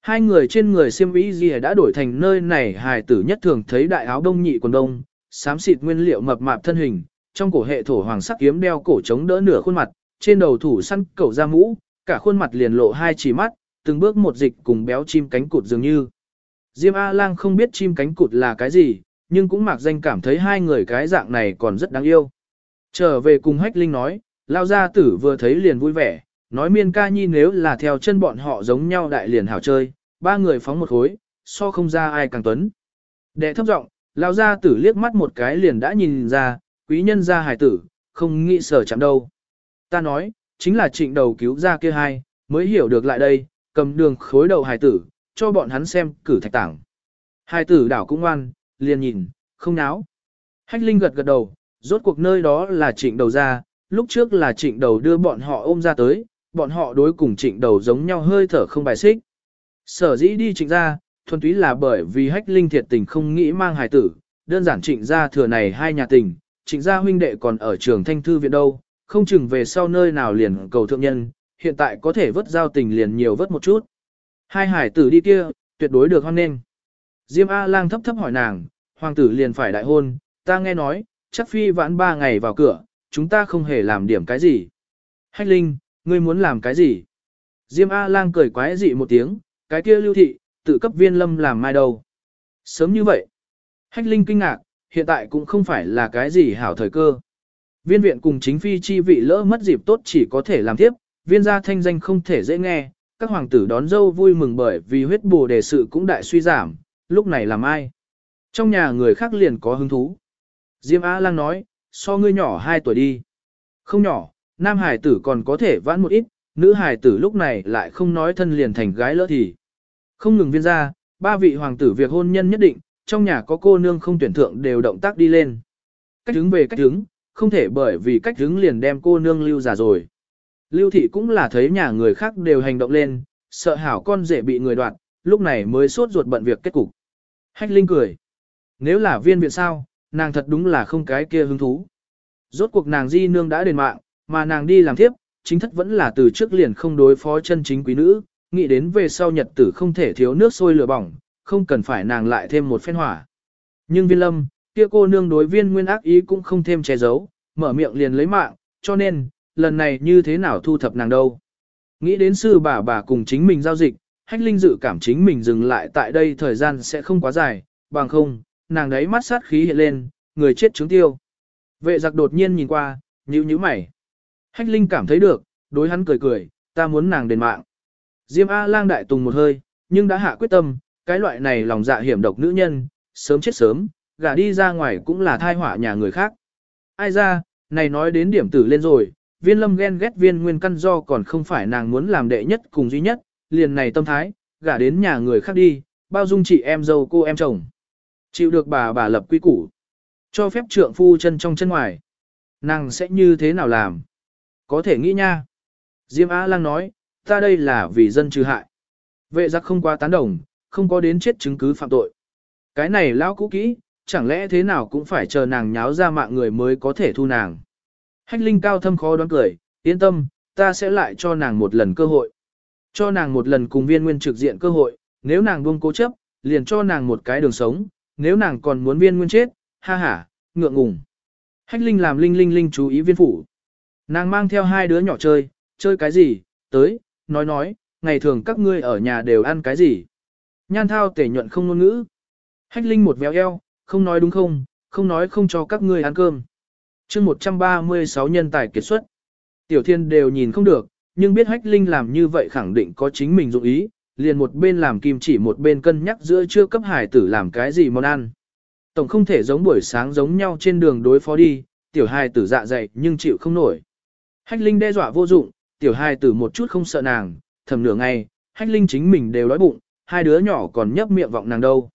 Hai người trên người xiêm ý gì đã đổi thành nơi này hải tử nhất thường thấy đại áo đông nhị quần đông, xám xịt nguyên liệu mập mạp thân hình, trong cổ hệ thổ hoàng sắc kiếm đeo cổ chống đỡ nửa khuôn mặt, trên đầu thủ săn cẩu ra mũ, cả khuôn mặt liền lộ hai chỉ mắt, từng bước một dịch cùng béo chim cánh cụt dường như. Diêm A-lang không biết chim cánh cụt là cái gì, nhưng cũng mặc danh cảm thấy hai người cái dạng này còn rất đáng yêu. Trở về cùng Hách Linh nói, lao gia tử vừa thấy liền vui vẻ, nói miên ca nhi nếu là theo chân bọn họ giống nhau đại liền hảo chơi, ba người phóng một khối, so không ra ai càng tuấn. Đệ thấp giọng, lao gia tử liếc mắt một cái liền đã nhìn ra, quý nhân gia hải tử, không nghĩ sở chạm đâu. Ta nói, chính là trịnh đầu cứu ra kia hai, mới hiểu được lại đây, cầm đường khối đầu hải tử, cho bọn hắn xem cử thạch tảng. Hải tử đảo cũng ngoan, liền nhìn, không náo. Hách Linh gật gật đầu, rốt cuộc nơi đó là trịnh đầu ra, lúc trước là trịnh đầu đưa bọn họ ôm ra tới, bọn họ đối cùng trịnh đầu giống nhau hơi thở không bài xích. Sở dĩ đi trịnh ra, thuần túy là bởi vì hách linh thiệt tình không nghĩ mang hài tử, đơn giản trịnh ra thừa này hai nhà tình, trịnh gia huynh đệ còn ở trường thanh thư viện đâu, không chừng về sau nơi nào liền cầu thượng nhân, hiện tại có thể vớt giao tình liền nhiều vớt một chút. Hai hải tử đi kia, tuyệt đối được hoan nghênh. Diêm A-lang thấp thấp hỏi nàng, hoàng tử liền phải đại hôn, ta nghe nói, chắc phi vãn ba ngày vào cửa, chúng ta không hề làm điểm cái gì. Hách Linh, ngươi muốn làm cái gì? Diêm A-lang cười quái dị một tiếng, cái kia lưu thị, tự cấp viên lâm làm mai đâu. Sớm như vậy. Hách Linh kinh ngạc, hiện tại cũng không phải là cái gì hảo thời cơ. Viên viện cùng chính phi chi vị lỡ mất dịp tốt chỉ có thể làm tiếp, viên gia thanh danh không thể dễ nghe, các hoàng tử đón dâu vui mừng bởi vì huyết bồ đề sự cũng đại suy giảm, lúc này làm ai? Trong nhà người khác liền có hứng thú. Diêm A Lang nói, so ngươi nhỏ 2 tuổi đi. Không nhỏ, nam hải tử còn có thể vãn một ít, nữ hải tử lúc này lại không nói thân liền thành gái lỡ thì. Không ngừng viên ra, ba vị hoàng tử việc hôn nhân nhất định, trong nhà có cô nương không tuyển thượng đều động tác đi lên. Cách hướng về cách hướng, không thể bởi vì cách hướng liền đem cô nương lưu giả rồi. Lưu thị cũng là thấy nhà người khác đều hành động lên, sợ hảo con rể bị người đoạt, lúc này mới sốt ruột bận việc kết cục. Hách Linh cười. Nếu là viên viện sao, nàng thật đúng là không cái kia hứng thú. Rốt cuộc nàng di nương đã đền mạng, mà nàng đi làm tiếp, chính thất vẫn là từ trước liền không đối phó chân chính quý nữ, nghĩ đến về sau nhật tử không thể thiếu nước sôi lửa bỏng, không cần phải nàng lại thêm một phen hỏa. Nhưng viên lâm, kia cô nương đối viên nguyên ác ý cũng không thêm che giấu, mở miệng liền lấy mạng, cho nên, lần này như thế nào thu thập nàng đâu. Nghĩ đến sư bà bà cùng chính mình giao dịch, hách linh dự cảm chính mình dừng lại tại đây thời gian sẽ không quá dài, bằng không, nàng đấy mắt sát khí hiện lên, người chết trứng tiêu. Vệ giặc đột nhiên nhìn qua, nhíu nhíu mày. Hách linh cảm thấy được, đối hắn cười cười, ta muốn nàng đền mạng. Diêm A lang đại tùng một hơi, nhưng đã hạ quyết tâm, cái loại này lòng dạ hiểm độc nữ nhân, sớm chết sớm, gả đi ra ngoài cũng là thai họa nhà người khác. Ai ra, này nói đến điểm tử lên rồi, viên lâm ghen ghét viên nguyên căn do còn không phải nàng muốn làm đệ nhất cùng duy nhất, liền này tâm thái, gả đến nhà người khác đi, bao dung chị em dâu cô em chồng. Chịu được bà bà lập quy củ. Cho phép trượng phu chân trong chân ngoài. Nàng sẽ như thế nào làm? Có thể nghĩ nha. Diêm Á Lang nói, ta đây là vì dân trừ hại. Vệ giặc không qua tán đồng, không có đến chết chứng cứ phạm tội. Cái này lão cũ kỹ, chẳng lẽ thế nào cũng phải chờ nàng nháo ra mạng người mới có thể thu nàng. Hách linh cao thâm khó đoán cười, yên tâm, ta sẽ lại cho nàng một lần cơ hội. Cho nàng một lần cùng viên nguyên trực diện cơ hội, nếu nàng buông cố chấp, liền cho nàng một cái đường sống, nếu nàng còn muốn viên nguyên chết, ha ha, ngượng ngùng. Hách linh làm linh linh linh chú ý viên phủ. Nàng mang theo hai đứa nhỏ chơi, chơi cái gì, tới, nói nói, ngày thường các ngươi ở nhà đều ăn cái gì. Nhan thao tể nhuận không ngôn ngữ. Hách linh một véo eo, không nói đúng không, không nói không cho các ngươi ăn cơm. chương 136 nhân tài kiệt xuất. Tiểu thiên đều nhìn không được, nhưng biết hách linh làm như vậy khẳng định có chính mình dụng ý, liền một bên làm kim chỉ một bên cân nhắc giữa chưa cấp hải tử làm cái gì món ăn. Tổng không thể giống buổi sáng giống nhau trên đường đối phó đi, tiểu hài tử dạ dày nhưng chịu không nổi. Hách linh đe dọa vô dụng, tiểu hai tử một chút không sợ nàng, thầm nửa ngày, hách linh chính mình đều đói bụng, hai đứa nhỏ còn nhấp miệng vọng nàng đâu.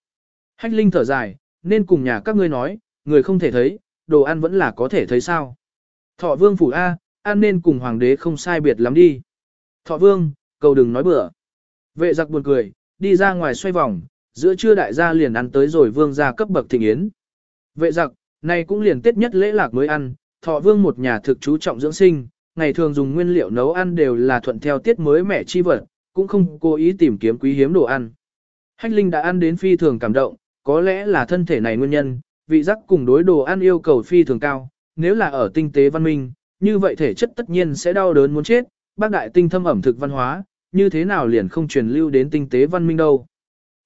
Hách linh thở dài, nên cùng nhà các ngươi nói, người không thể thấy, đồ ăn vẫn là có thể thấy sao. Thọ vương phủ A, ăn nên cùng hoàng đế không sai biệt lắm đi. Thọ vương, cầu đừng nói bừa. Vệ giặc buồn cười, đi ra ngoài xoay vòng, giữa trưa đại gia liền ăn tới rồi vương gia cấp bậc thịnh yến. Vệ giặc, này cũng liền tết nhất lễ lạc mới ăn, thọ vương một nhà thực chú trọng dưỡng sinh, ngày thường dùng nguyên liệu nấu ăn đều là thuận theo tiết mới mẻ chi vật, cũng không cố ý tìm kiếm quý hiếm đồ ăn. Hách Linh đã ăn đến phi thường cảm động, có lẽ là thân thể này nguyên nhân, vị giác cùng đối đồ ăn yêu cầu phi thường cao, nếu là ở tinh tế văn minh, như vậy thể chất tất nhiên sẽ đau đớn muốn chết, bác đại tinh thâm ẩm thực văn hóa, như thế nào liền không truyền lưu đến tinh tế văn minh đâu.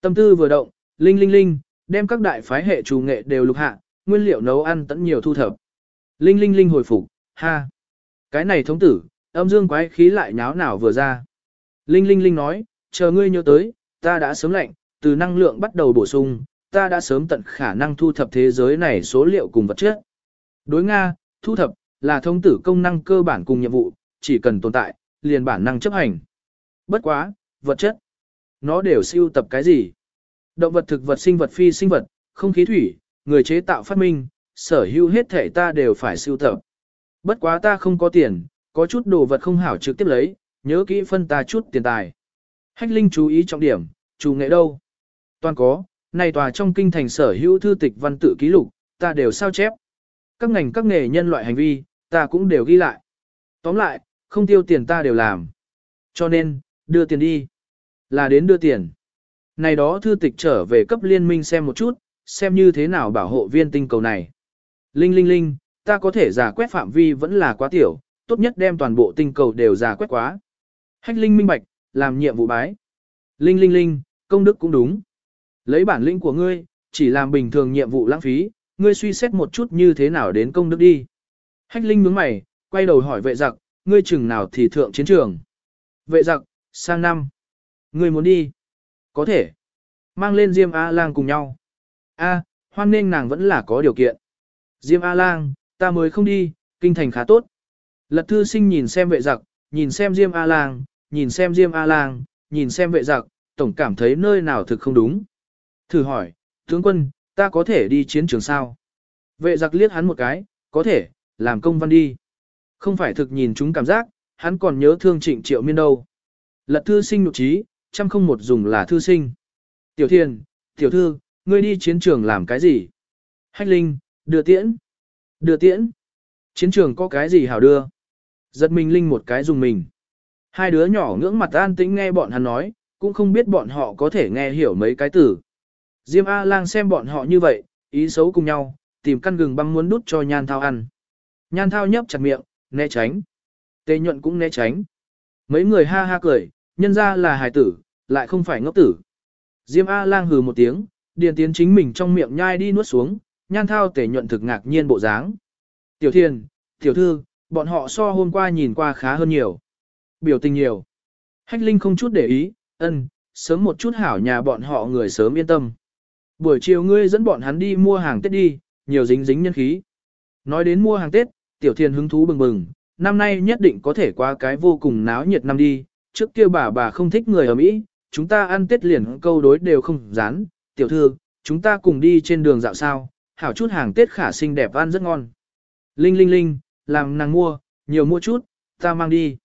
Tâm tư vừa động, linh linh linh, đem các đại phái hệ chủ nghệ đều lục hạ, nguyên liệu nấu ăn tận nhiều thu thập. Linh linh linh hồi phục, ha. Cái này thống tử, âm dương quái khí lại nháo nào vừa ra. Linh linh linh nói, chờ ngươi nhớ tới, ta đã sớm lệnh, từ năng lượng bắt đầu bổ sung, ta đã sớm tận khả năng thu thập thế giới này số liệu cùng vật chất. Đối Nga, thu thập, là thông tử công năng cơ bản cùng nhiệm vụ, chỉ cần tồn tại, liền bản năng chấp hành. Bất quá, vật chất. Nó đều siêu tập cái gì? Động vật thực vật sinh vật phi sinh vật, không khí thủy, người chế tạo phát minh, sở hữu hết thể ta đều phải siêu tập. Bất quá ta không có tiền, có chút đồ vật không hảo trực tiếp lấy, nhớ kỹ phân ta chút tiền tài. Hách Linh chú ý trọng điểm, chủ nghệ đâu? Toàn có, này tòa trong kinh thành sở hữu thư tịch văn tự ký lục, ta đều sao chép. Các ngành các nghề nhân loại hành vi, ta cũng đều ghi lại. Tóm lại, không tiêu tiền ta đều làm. Cho nên, đưa tiền đi. Là đến đưa tiền. Này đó thư tịch trở về cấp liên minh xem một chút, xem như thế nào bảo hộ viên tinh cầu này. Linh linh linh, ta có thể giả quét phạm vi vẫn là quá tiểu, tốt nhất đem toàn bộ tinh cầu đều giả quét quá. Hách linh minh bạch, làm nhiệm vụ bái. Linh linh linh, công đức cũng đúng. Lấy bản lĩnh của ngươi, chỉ làm bình thường nhiệm vụ lãng phí, ngươi suy xét một chút như thế nào đến công đức đi. Hách Linh nhướng mày, quay đầu hỏi vệ giặc, ngươi chừng nào thì thượng chiến trường. Vệ giặc, sang năm. Ngươi muốn đi? Có thể. Mang lên Diêm A-Lang cùng nhau. A, hoan nên nàng vẫn là có điều kiện. Diêm A-Lang, ta mới không đi, kinh thành khá tốt. Lật thư sinh nhìn xem vệ giặc, nhìn xem Diêm A-Lang, nhìn xem Diêm A-Lang, nhìn xem vệ giặc, tổng cảm thấy nơi nào thực không đúng. Thử hỏi, tướng quân, ta có thể đi chiến trường sao? Vệ giặc liếc hắn một cái, có thể, làm công văn đi. Không phải thực nhìn chúng cảm giác, hắn còn nhớ thương trịnh triệu miên đâu. Lật thư sinh nhục trí, trăm không một dùng là thư sinh. Tiểu thiền, tiểu thư, ngươi đi chiến trường làm cái gì? Hách linh, đưa tiễn. Đưa tiễn. Chiến trường có cái gì hảo đưa? Giật mình linh một cái dùng mình. Hai đứa nhỏ ngưỡng mặt an tĩnh nghe bọn hắn nói, cũng không biết bọn họ có thể nghe hiểu mấy cái từ. Diêm A-lang xem bọn họ như vậy, ý xấu cùng nhau, tìm căn gừng băng muốn đút cho nhan thao ăn. Nhan thao nhấp chặt miệng, né tránh. tê nhuận cũng né tránh. Mấy người ha ha cười, nhân ra là hài tử, lại không phải ngốc tử. Diêm A-lang hừ một tiếng, điền tiến chính mình trong miệng nhai đi nuốt xuống, nhan thao tề nhuận thực ngạc nhiên bộ dáng. Tiểu thiền, tiểu thư, bọn họ so hôm qua nhìn qua khá hơn nhiều. Biểu tình nhiều. Hách Linh không chút để ý, ân, sớm một chút hảo nhà bọn họ người sớm yên tâm. Buổi chiều ngươi dẫn bọn hắn đi mua hàng Tết đi, nhiều dính dính nhân khí. Nói đến mua hàng Tết, tiểu thiền hứng thú bừng bừng, năm nay nhất định có thể qua cái vô cùng náo nhiệt năm đi, trước kia bà bà không thích người ở Mỹ, chúng ta ăn Tết liền câu đối đều không dán, tiểu thư, chúng ta cùng đi trên đường dạo sao, hảo chút hàng Tết khả xinh đẹp ăn rất ngon. Linh linh linh, làm nàng mua, nhiều mua chút, ta mang đi.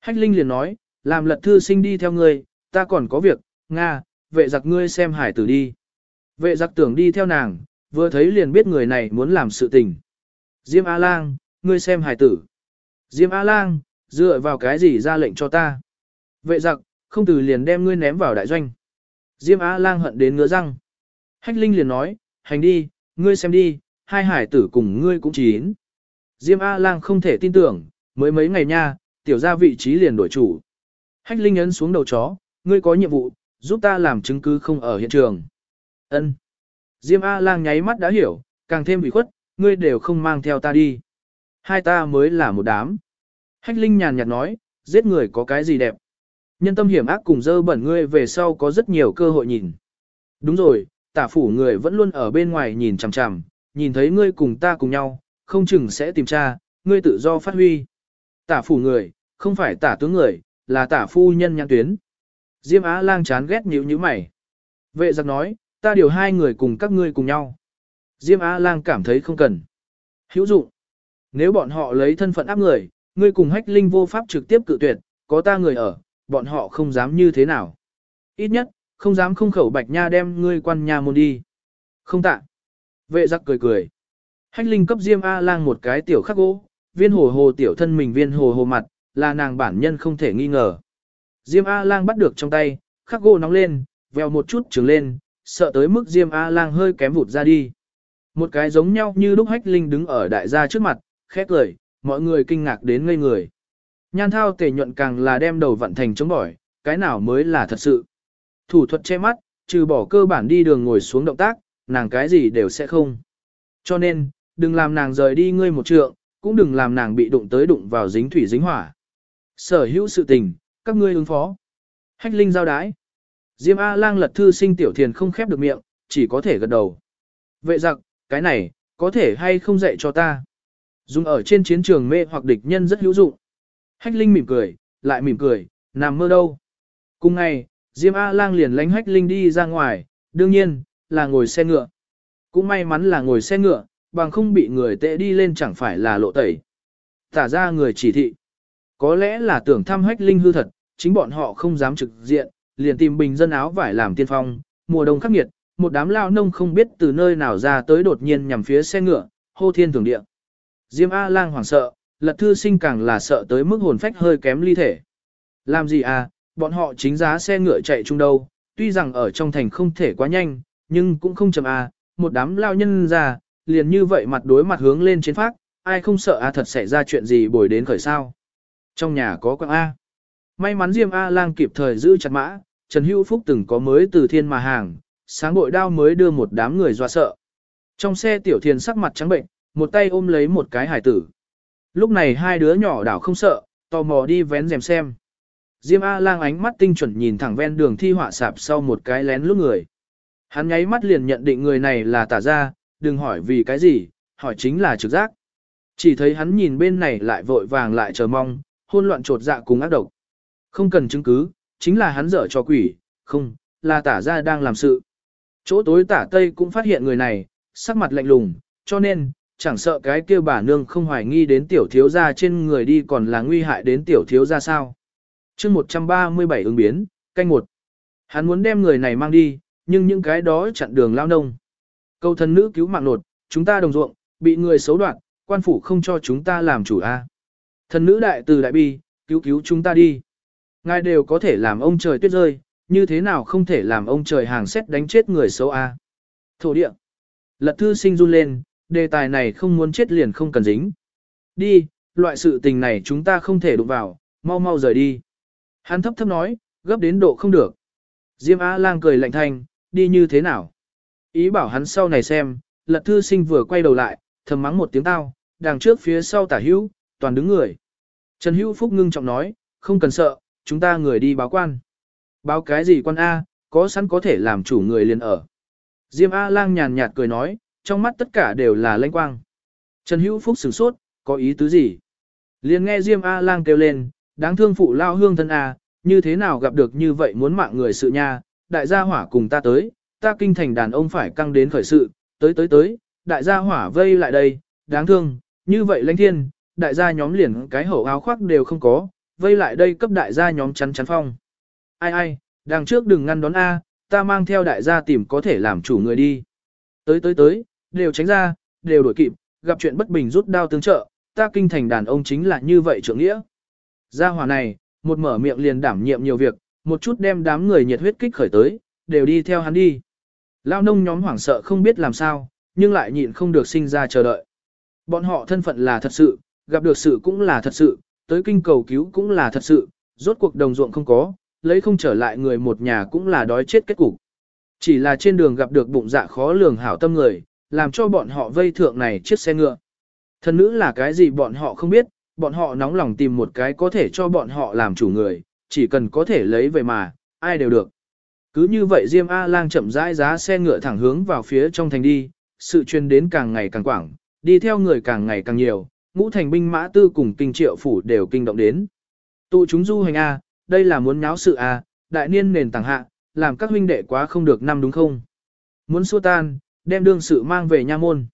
Hách linh liền nói, làm lật thư sinh đi theo ngươi, ta còn có việc, Nga, vệ giặc ngươi xem hải tử đi. Vệ giặc tưởng đi theo nàng, vừa thấy liền biết người này muốn làm sự tình. Diêm A-lang, ngươi xem hải tử. Diêm A-lang, dựa vào cái gì ra lệnh cho ta. Vệ giặc, không từ liền đem ngươi ném vào đại doanh. Diêm A-lang hận đến ngứa răng. Hách Linh liền nói, hành đi, ngươi xem đi, hai hải tử cùng ngươi cũng chín. Diêm A-lang không thể tin tưởng, mới mấy ngày nha, tiểu ra vị trí liền đổi chủ. Hách Linh ấn xuống đầu chó, ngươi có nhiệm vụ, giúp ta làm chứng cứ không ở hiện trường. Ân. Diêm A-lang nháy mắt đã hiểu, càng thêm bị khuất, ngươi đều không mang theo ta đi. Hai ta mới là một đám. Hách Linh nhàn nhạt nói, giết người có cái gì đẹp. Nhân tâm hiểm ác cùng dơ bẩn ngươi về sau có rất nhiều cơ hội nhìn. Đúng rồi, tả phủ người vẫn luôn ở bên ngoài nhìn chằm chằm, nhìn thấy ngươi cùng ta cùng nhau, không chừng sẽ tìm tra, ngươi tự do phát huy. Tả phủ người, không phải tả tướng người, là tả phu nhân nhãn tuyến. Diêm Á lang chán ghét nhíu như mày. Vệ giặc nói, ta điều hai người cùng các ngươi cùng nhau. Diêm Á Lang cảm thấy không cần. Hữu dụng. Nếu bọn họ lấy thân phận áp người, ngươi cùng hách linh vô pháp trực tiếp cự tuyệt, có ta người ở, bọn họ không dám như thế nào. Ít nhất, không dám không khẩu bạch nha đem ngươi quan nhà môn đi. Không tạ. Vệ giặc cười cười. Hách linh cấp diêm A-lang một cái tiểu khắc gỗ, viên hồ hồ tiểu thân mình viên hồ hồ mặt, là nàng bản nhân không thể nghi ngờ. Diêm A-lang bắt được trong tay, khắc gỗ nóng lên, vèo một chút trứng lên, sợ tới mức Diêm A-lang hơi kém vụt ra đi. Một cái giống nhau như lúc hách linh đứng ở đại gia trước mặt, khét cười, mọi người kinh ngạc đến ngây người. Nhan thao tề nhuận càng là đem đầu vận thành chống bỏi, cái nào mới là thật sự. Thủ thuật che mắt, trừ bỏ cơ bản đi đường ngồi xuống động tác, nàng cái gì đều sẽ không. Cho nên, đừng làm nàng rời đi ngươi một trượng, cũng đừng làm nàng bị đụng tới đụng vào dính thủy dính hỏa. Sở hữu sự tình, các ngươi ứng phó. Hách linh giao đái. Diêm A-lang lật thư sinh tiểu thiền không khép được miệng, chỉ có thể gật đầu. Vệ giặc, cái này, có thể hay không dạy cho ta. Dùng ở trên chiến trường mê hoặc địch nhân rất hữu dụng. Hách Linh mỉm cười, lại mỉm cười, nằm mơ đâu. Cùng ngày, Diêm A-lang liền lánh Hách Linh đi ra ngoài, đương nhiên, là ngồi xe ngựa. Cũng may mắn là ngồi xe ngựa, bằng không bị người tệ đi lên chẳng phải là lộ tẩy. Tả ra người chỉ thị. Có lẽ là tưởng thăm Hách Linh hư thật, chính bọn họ không dám trực diện, liền tìm bình dân áo vải làm tiên phong, mùa đông khắc nghiệt, một đám lao nông không biết từ nơi nào ra tới đột nhiên nhằm phía xe ngựa, hô thiên thường địa. Diêm A-lang hoảng sợ, lật thư sinh càng là sợ tới mức hồn phách hơi kém ly thể. Làm gì à, bọn họ chính giá xe ngựa chạy chung đâu, tuy rằng ở trong thành không thể quá nhanh, nhưng cũng không chậm à, một đám lao nhân ra, liền như vậy mặt đối mặt hướng lên trên phát, ai không sợ à thật xảy ra chuyện gì bồi đến khởi sao. Trong nhà có quạng A. May mắn Diêm A-lang kịp thời giữ chặt mã, Trần Hữu Phúc từng có mới từ thiên mà hàng, sáng bội đao mới đưa một đám người dọa sợ. Trong xe tiểu thiền sắc mặt trắng bệnh, một tay ôm lấy một cái hải tử. Lúc này hai đứa nhỏ đảo không sợ, tò mò đi vén rèm xem. Diêm A-lang ánh mắt tinh chuẩn nhìn thẳng ven đường thi họa sạp sau một cái lén lút người. Hắn nháy mắt liền nhận định người này là tả ra, đừng hỏi vì cái gì, hỏi chính là trực giác. Chỉ thấy hắn nhìn bên này lại vội vàng lại chờ mong, hôn loạn trột dạ cùng ác độc. Không cần chứng cứ, chính là hắn dở cho quỷ, không, là tả ra đang làm sự. Chỗ tối tả tây cũng phát hiện người này, sắc mặt lạnh lùng, cho nên, chẳng sợ cái kia bà nương không hoài nghi đến tiểu thiếu gia trên người đi còn là nguy hại đến tiểu thiếu gia sao chương 137 ứng biến, canh một. Hắn muốn đem người này mang đi, nhưng những cái đó chặn đường lao nông. Câu thần nữ cứu mạng nột, chúng ta đồng ruộng, bị người xấu đoạn, quan phủ không cho chúng ta làm chủ a. Thần nữ đại từ đại bi, cứu cứu chúng ta đi. Ngài đều có thể làm ông trời tuyết rơi, như thế nào không thể làm ông trời hàng xét đánh chết người xấu a? Thổ địa. Lật thư sinh run lên, đề tài này không muốn chết liền không cần dính. Đi, loại sự tình này chúng ta không thể đụng vào, mau mau rời đi. Hắn thấp thấp nói, gấp đến độ không được. Diêm A lang cười lạnh thanh, đi như thế nào? Ý bảo hắn sau này xem, lật thư sinh vừa quay đầu lại, thầm mắng một tiếng tao, đằng trước phía sau tả hữu, toàn đứng người. Trần Hữu Phúc ngưng trọng nói, không cần sợ, chúng ta người đi báo quan. Báo cái gì quan A, có sẵn có thể làm chủ người liền ở. Diêm A lang nhàn nhạt cười nói, trong mắt tất cả đều là lanh quang. Trần Hữu Phúc sửng sốt, có ý tứ gì? Liền nghe Diêm A lang kêu lên, đáng thương phụ lao hương thân A, như thế nào gặp được như vậy muốn mạng người sự nha, đại gia hỏa cùng ta tới, ta kinh thành đàn ông phải căng đến khởi sự, tới tới tới, đại gia hỏa vây lại đây, đáng thương, như vậy lãnh thiên, đại gia nhóm liền cái hậu áo khoác đều không có, vây lại đây cấp đại gia nhóm chắn chắn phong. Ai ai, đằng trước đừng ngăn đón A, ta mang theo đại gia tìm có thể làm chủ người đi. Tới tới tới, đều tránh ra, đều đổi kịp, gặp chuyện bất bình rút đao tương trợ, ta kinh thành đàn ông chính là như vậy trưởng nghĩa. Gia hỏa này, một mở miệng liền đảm nhiệm nhiều việc, một chút đem đám người nhiệt huyết kích khởi tới, đều đi theo hắn đi. Lao nông nhóm hoảng sợ không biết làm sao, nhưng lại nhịn không được sinh ra chờ đợi. Bọn họ thân phận là thật sự, gặp được sự cũng là thật sự, tới kinh cầu cứu cũng là thật sự, rốt cuộc đồng ruộng không có, lấy không trở lại người một nhà cũng là đói chết kết cục. Chỉ là trên đường gặp được bụng dạ khó lường hảo tâm người, làm cho bọn họ vây thượng này chiếc xe ngựa. Thần nữ là cái gì bọn họ không biết, bọn họ nóng lòng tìm một cái có thể cho bọn họ làm chủ người, chỉ cần có thể lấy về mà, ai đều được. Cứ như vậy Diêm A-lang chậm rãi giá xe ngựa thẳng hướng vào phía trong thành đi, sự truyền đến càng ngày càng quảng, đi theo người càng ngày càng nhiều, ngũ thành binh mã tư cùng kinh triệu phủ đều kinh động đến. Tụ chúng du hành A, đây là muốn nháo sự A, đại niên nền tàng hạ, làm các huynh đệ quá không được năm đúng không? Muốn xua tan, đem đương sự mang về nha môn.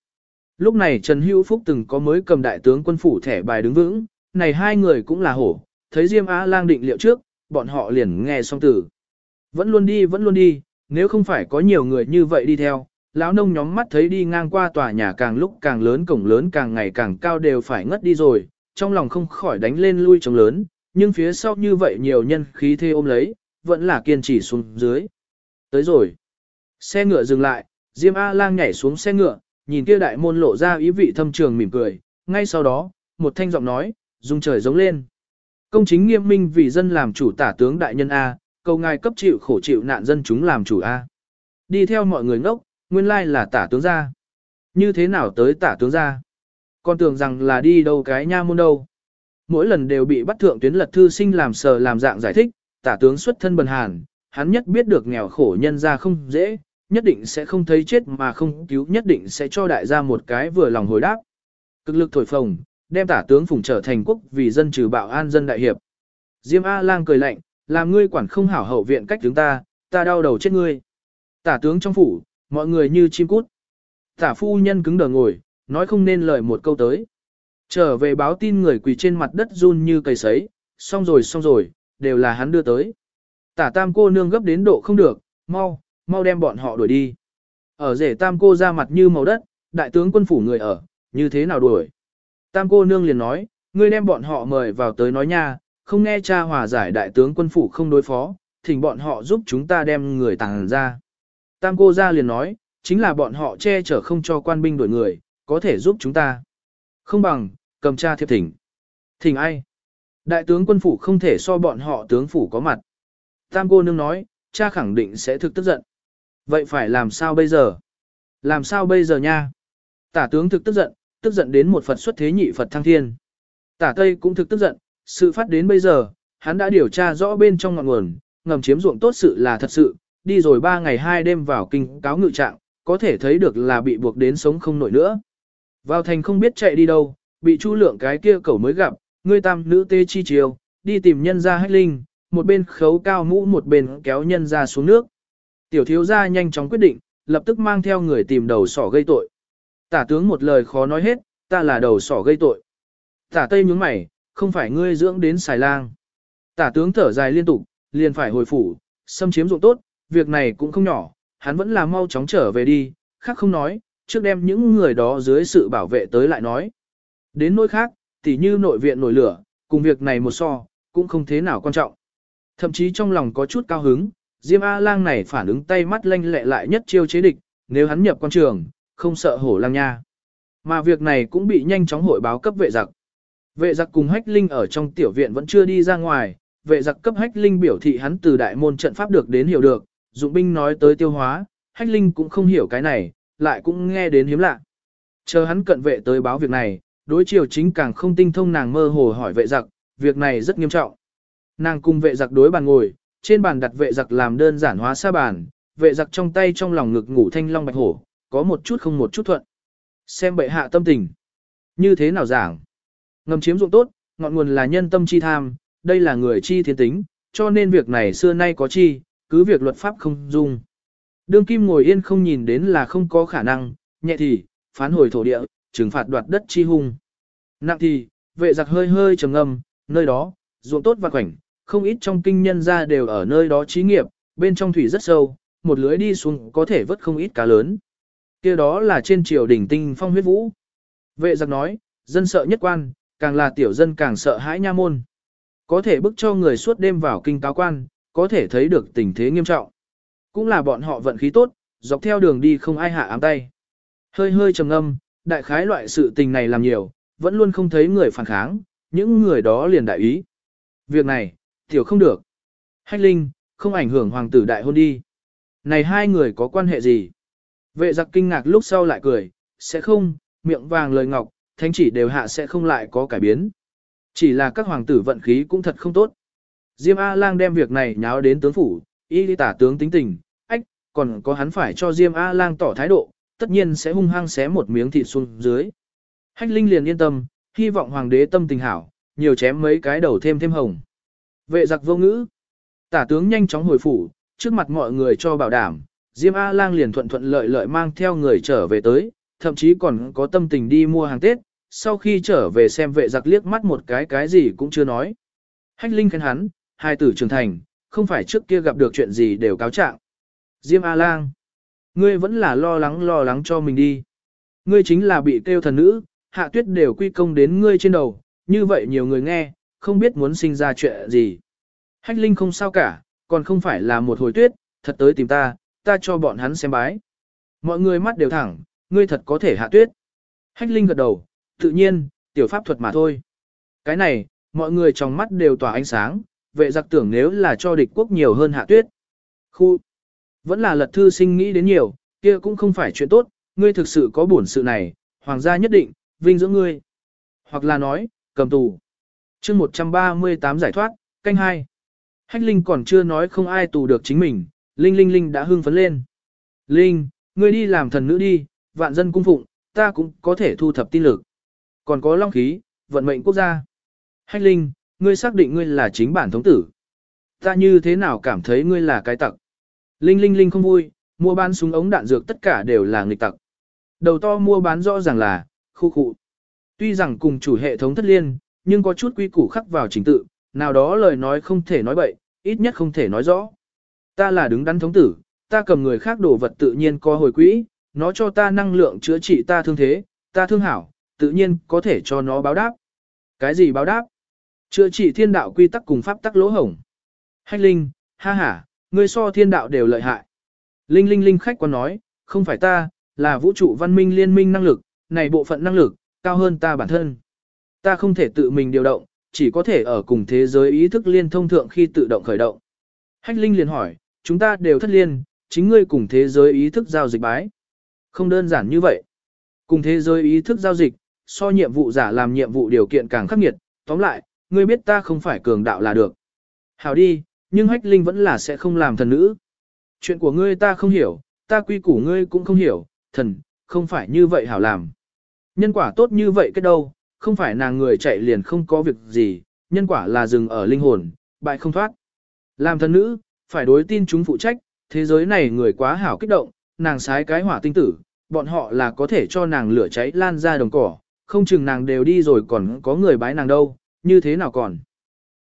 Lúc này Trần Hữu Phúc từng có mới cầm đại tướng quân phủ thẻ bài đứng vững, này hai người cũng là hổ, thấy Diêm A-lang định liệu trước, bọn họ liền nghe xong tử Vẫn luôn đi vẫn luôn đi, nếu không phải có nhiều người như vậy đi theo, lão nông nhóm mắt thấy đi ngang qua tòa nhà càng lúc càng lớn cổng lớn càng ngày càng cao đều phải ngất đi rồi, trong lòng không khỏi đánh lên lui trống lớn, nhưng phía sau như vậy nhiều nhân khí thê ôm lấy, vẫn là kiên trì xuống dưới. Tới rồi. Xe ngựa dừng lại, Diêm A-lang nhảy xuống xe ngựa, nhìn kia đại môn lộ ra ý vị thâm trường mỉm cười, ngay sau đó, một thanh giọng nói, dung trời giống lên. Công chính nghiêm minh vì dân làm chủ tả tướng đại nhân A, cầu ngài cấp chịu khổ chịu nạn dân chúng làm chủ A. Đi theo mọi người ngốc, nguyên lai là tả tướng gia. Như thế nào tới tả tướng gia? Con tưởng rằng là đi đâu cái nha môn đâu. Mỗi lần đều bị bắt thượng tuyến lật thư sinh làm sờ làm dạng giải thích, tả tướng xuất thân bần hàn, hắn nhất biết được nghèo khổ nhân ra không dễ, nhất định sẽ không thấy chết mà không cứu nhất định sẽ cho đại gia một cái vừa lòng hồi đáp. Cực lực thổi phồng, đem tả tướng phùng trở thành quốc vì dân trừ bạo an dân đại hiệp. Diêm A-lang cười lạnh, làm ngươi quản không hảo hậu viện cách chúng ta, ta đau đầu chết ngươi. Tả tướng trong phủ, mọi người như chim cút. Tả phu nhân cứng đờ ngồi, nói không nên lời một câu tới. Trở về báo tin người quỳ trên mặt đất run như cầy sấy, xong rồi xong rồi, đều là hắn đưa tới. Tả tam cô nương gấp đến độ không được, mau, mau đem bọn họ đuổi đi. Ở rể tam cô ra mặt như màu đất, đại tướng quân phủ người ở, như thế nào đuổi. Tam cô nương liền nói, ngươi đem bọn họ mời vào tới nói nha, không nghe cha hòa giải đại tướng quân phủ không đối phó, thỉnh bọn họ giúp chúng ta đem người tàng ra. Tam cô ra liền nói, chính là bọn họ che chở không cho quan binh đuổi người, có thể giúp chúng ta. Không bằng, cầm cha thiệp thỉnh. Thỉnh ai? Đại tướng quân phủ không thể so bọn họ tướng phủ có mặt. Tam cô nương nói, cha khẳng định sẽ thực tức giận. Vậy phải làm sao bây giờ? Làm sao bây giờ nha? Tả tướng thực tức giận, tức giận đến một Phật xuất thế nhị Phật thăng thiên. Tả Tây cũng thực tức giận, sự phát đến bây giờ, hắn đã điều tra rõ bên trong ngọn nguồn, ngầm chiếm ruộng tốt sự là thật sự, đi rồi ba ngày hai đêm vào kinh cáo ngự trạng, có thể thấy được là bị buộc đến sống không nổi nữa. Vào thành không biết chạy đi đâu, bị chu lượng cái kia cẩu mới gặp, ngươi tam nữ tê chi chiều, đi tìm nhân ra hách linh, một bên khấu cao mũ một bên kéo nhân ra xuống nước. Tiểu thiếu gia nhanh chóng quyết định, lập tức mang theo người tìm đầu sỏ gây tội. Tả tướng một lời khó nói hết, ta là đầu sỏ gây tội. Tả tây nhướng mày, không phải ngươi dưỡng đến xài lang. Tả tướng thở dài liên tục, liền phải hồi phủ, xâm chiếm dụng tốt, việc này cũng không nhỏ, hắn vẫn là mau chóng trở về đi, khác không nói, trước đem những người đó dưới sự bảo vệ tới lại nói. Đến nỗi khác, tỉ như nội viện nổi lửa, cùng việc này một so, cũng không thế nào quan trọng. Thậm chí trong lòng có chút cao hứng, Diêm A-lang này phản ứng tay mắt lanh lẹ lại nhất chiêu chế địch, nếu hắn nhập quan trường, không sợ hổ lang nha. Mà việc này cũng bị nhanh chóng hội báo cấp vệ giặc. Vệ giặc cùng hách linh ở trong tiểu viện vẫn chưa đi ra ngoài, vệ giặc cấp hách linh biểu thị hắn từ đại môn trận pháp được đến hiểu được, dụng binh nói tới tiêu hóa, hách linh cũng không hiểu cái này, lại cũng nghe đến hiếm lạ. Chờ hắn cận vệ tới báo việc này, đối chiều chính càng không tinh thông nàng mơ hồ hỏi vệ giặc, việc này rất nghiêm trọng. Nàng cùng vệ giặc đối bàn ngồi, trên bàn đặt vệ giặc làm đơn giản hóa sa bàn, vệ giặc trong tay trong lòng ngực ngủ thanh long bạch hổ, có một chút không một chút thuận. Xem bệ hạ tâm tình. Như thế nào giảng? Ngầm chiếm dụng tốt, ngọn nguồn là nhân tâm chi tham, đây là người chi thiên tính, cho nên việc này xưa nay có chi, cứ việc luật pháp không dung. Đương kim ngồi yên không nhìn đến là không có khả năng, nhẹ thì, phán hồi thổ địa, trừng phạt đoạt đất chi hung. Nặng thì, vệ giặc hơi hơi trầm ngâm, nơi đó, ruộng tốt và khoảnh không ít trong kinh nhân ra đều ở nơi đó trí nghiệp, bên trong thủy rất sâu, một lưới đi xuống có thể vớt không ít cá lớn. kia đó là trên triều đỉnh tinh phong huyết vũ. Vệ giặc nói, dân sợ nhất quan, càng là tiểu dân càng sợ hãi nha môn. Có thể bức cho người suốt đêm vào kinh cáo quan, có thể thấy được tình thế nghiêm trọng. Cũng là bọn họ vận khí tốt, dọc theo đường đi không ai hạ ám tay. Hơi hơi trầm ngâm, đại khái loại sự tình này làm nhiều, vẫn luôn không thấy người phản kháng, những người đó liền đại ý. Việc này, tiểu không được. Hách Linh, không ảnh hưởng hoàng tử đại hôn đi. Này hai người có quan hệ gì? Vệ giặc kinh ngạc lúc sau lại cười, sẽ không, miệng vàng lời ngọc, thánh chỉ đều hạ sẽ không lại có cải biến. Chỉ là các hoàng tử vận khí cũng thật không tốt. Diêm A-lang đem việc này nháo đến tướng phủ, y đi tả tướng tính tình, ách, còn có hắn phải cho Diêm A-lang tỏ thái độ, tất nhiên sẽ hung hăng xé một miếng thịt xuống dưới. Hách Linh liền yên tâm, hy vọng hoàng đế tâm tình hảo, nhiều chém mấy cái đầu thêm thêm hồng. Vệ giặc vô ngữ. Tả tướng nhanh chóng hồi phủ, trước mặt mọi người cho bảo đảm, Diêm A-lang liền thuận thuận lợi lợi mang theo người trở về tới, thậm chí còn có tâm tình đi mua hàng Tết, sau khi trở về xem vệ giặc liếc mắt một cái cái gì cũng chưa nói. Hách Linh khen hắn, hai tử trưởng thành, không phải trước kia gặp được chuyện gì đều cáo trạng. Diêm A-lang, ngươi vẫn là lo lắng lo lắng cho mình đi. Ngươi chính là bị kêu thần nữ, hạ tuyết đều quy công đến ngươi trên đầu, như vậy nhiều người nghe, không biết muốn sinh ra chuyện gì. Hách Linh không sao cả, còn không phải là một hồi tuyết, thật tới tìm ta, ta cho bọn hắn xem bái. Mọi người mắt đều thẳng, ngươi thật có thể hạ tuyết. Hách Linh gật đầu, tự nhiên, tiểu pháp thuật mà thôi. Cái này, mọi người trong mắt đều tỏa ánh sáng, vệ giặc tưởng nếu là cho địch quốc nhiều hơn hạ tuyết. Khu, vẫn là lật thư sinh nghĩ đến nhiều, kia cũng không phải chuyện tốt, ngươi thực sự có bổn sự này, hoàng gia nhất định, vinh dưỡng ngươi. Hoặc là nói, cầm tù chương 138 giải thoát, canh hai. Hách Linh còn chưa nói không ai tù được chính mình, Linh Linh Linh đã hưng phấn lên. Linh, ngươi đi làm thần nữ đi, vạn dân cung phụng, ta cũng có thể thu thập tin lực. Còn có long khí, vận mệnh quốc gia. Hách Linh, ngươi xác định ngươi là chính bản thống tử. Ta như thế nào cảm thấy ngươi là cái tặc. Linh Linh Linh không vui, mua bán súng ống đạn dược tất cả đều là nghịch tặc. Đầu to mua bán rõ ràng là, khu khu. Tuy rằng cùng chủ hệ thống thất liên, nhưng có chút quy củ khắc vào trình tự, nào đó lời nói không thể nói bậy, ít nhất không thể nói rõ. Ta là đứng đắn thống tử, ta cầm người khác đồ vật tự nhiên có hồi quỹ, nó cho ta năng lượng chữa trị ta thương thế, ta thương hảo, tự nhiên có thể cho nó báo đáp. Cái gì báo đáp? Chữa trị thiên đạo quy tắc cùng pháp tắc lỗ hổng. Hách linh, ha ha, ngươi so thiên đạo đều lợi hại. Linh linh linh khách quan nói, không phải ta, là vũ trụ văn minh liên minh năng lực, này bộ phận năng lực, cao hơn ta bản thân. Ta không thể tự mình điều động, chỉ có thể ở cùng thế giới ý thức liên thông thượng khi tự động khởi động. Hách Linh liền hỏi, chúng ta đều thất liên, chính ngươi cùng thế giới ý thức giao dịch bái. Không đơn giản như vậy. Cùng thế giới ý thức giao dịch, so nhiệm vụ giả làm nhiệm vụ điều kiện càng khắc nghiệt, tóm lại, ngươi biết ta không phải cường đạo là được. Hảo đi, nhưng Hách Linh vẫn là sẽ không làm thần nữ. Chuyện của ngươi ta không hiểu, ta quy củ ngươi cũng không hiểu, thần, không phải như vậy hảo làm. Nhân quả tốt như vậy cái đâu, không phải nàng người chạy liền không có việc gì, nhân quả là dừng ở linh hồn, bại không thoát. Làm thần nữ, phải đối tin chúng phụ trách, thế giới này người quá hảo kích động, nàng sái cái hỏa tinh tử, bọn họ là có thể cho nàng lửa cháy lan ra đồng cỏ, không chừng nàng đều đi rồi còn có người bái nàng đâu, như thế nào còn.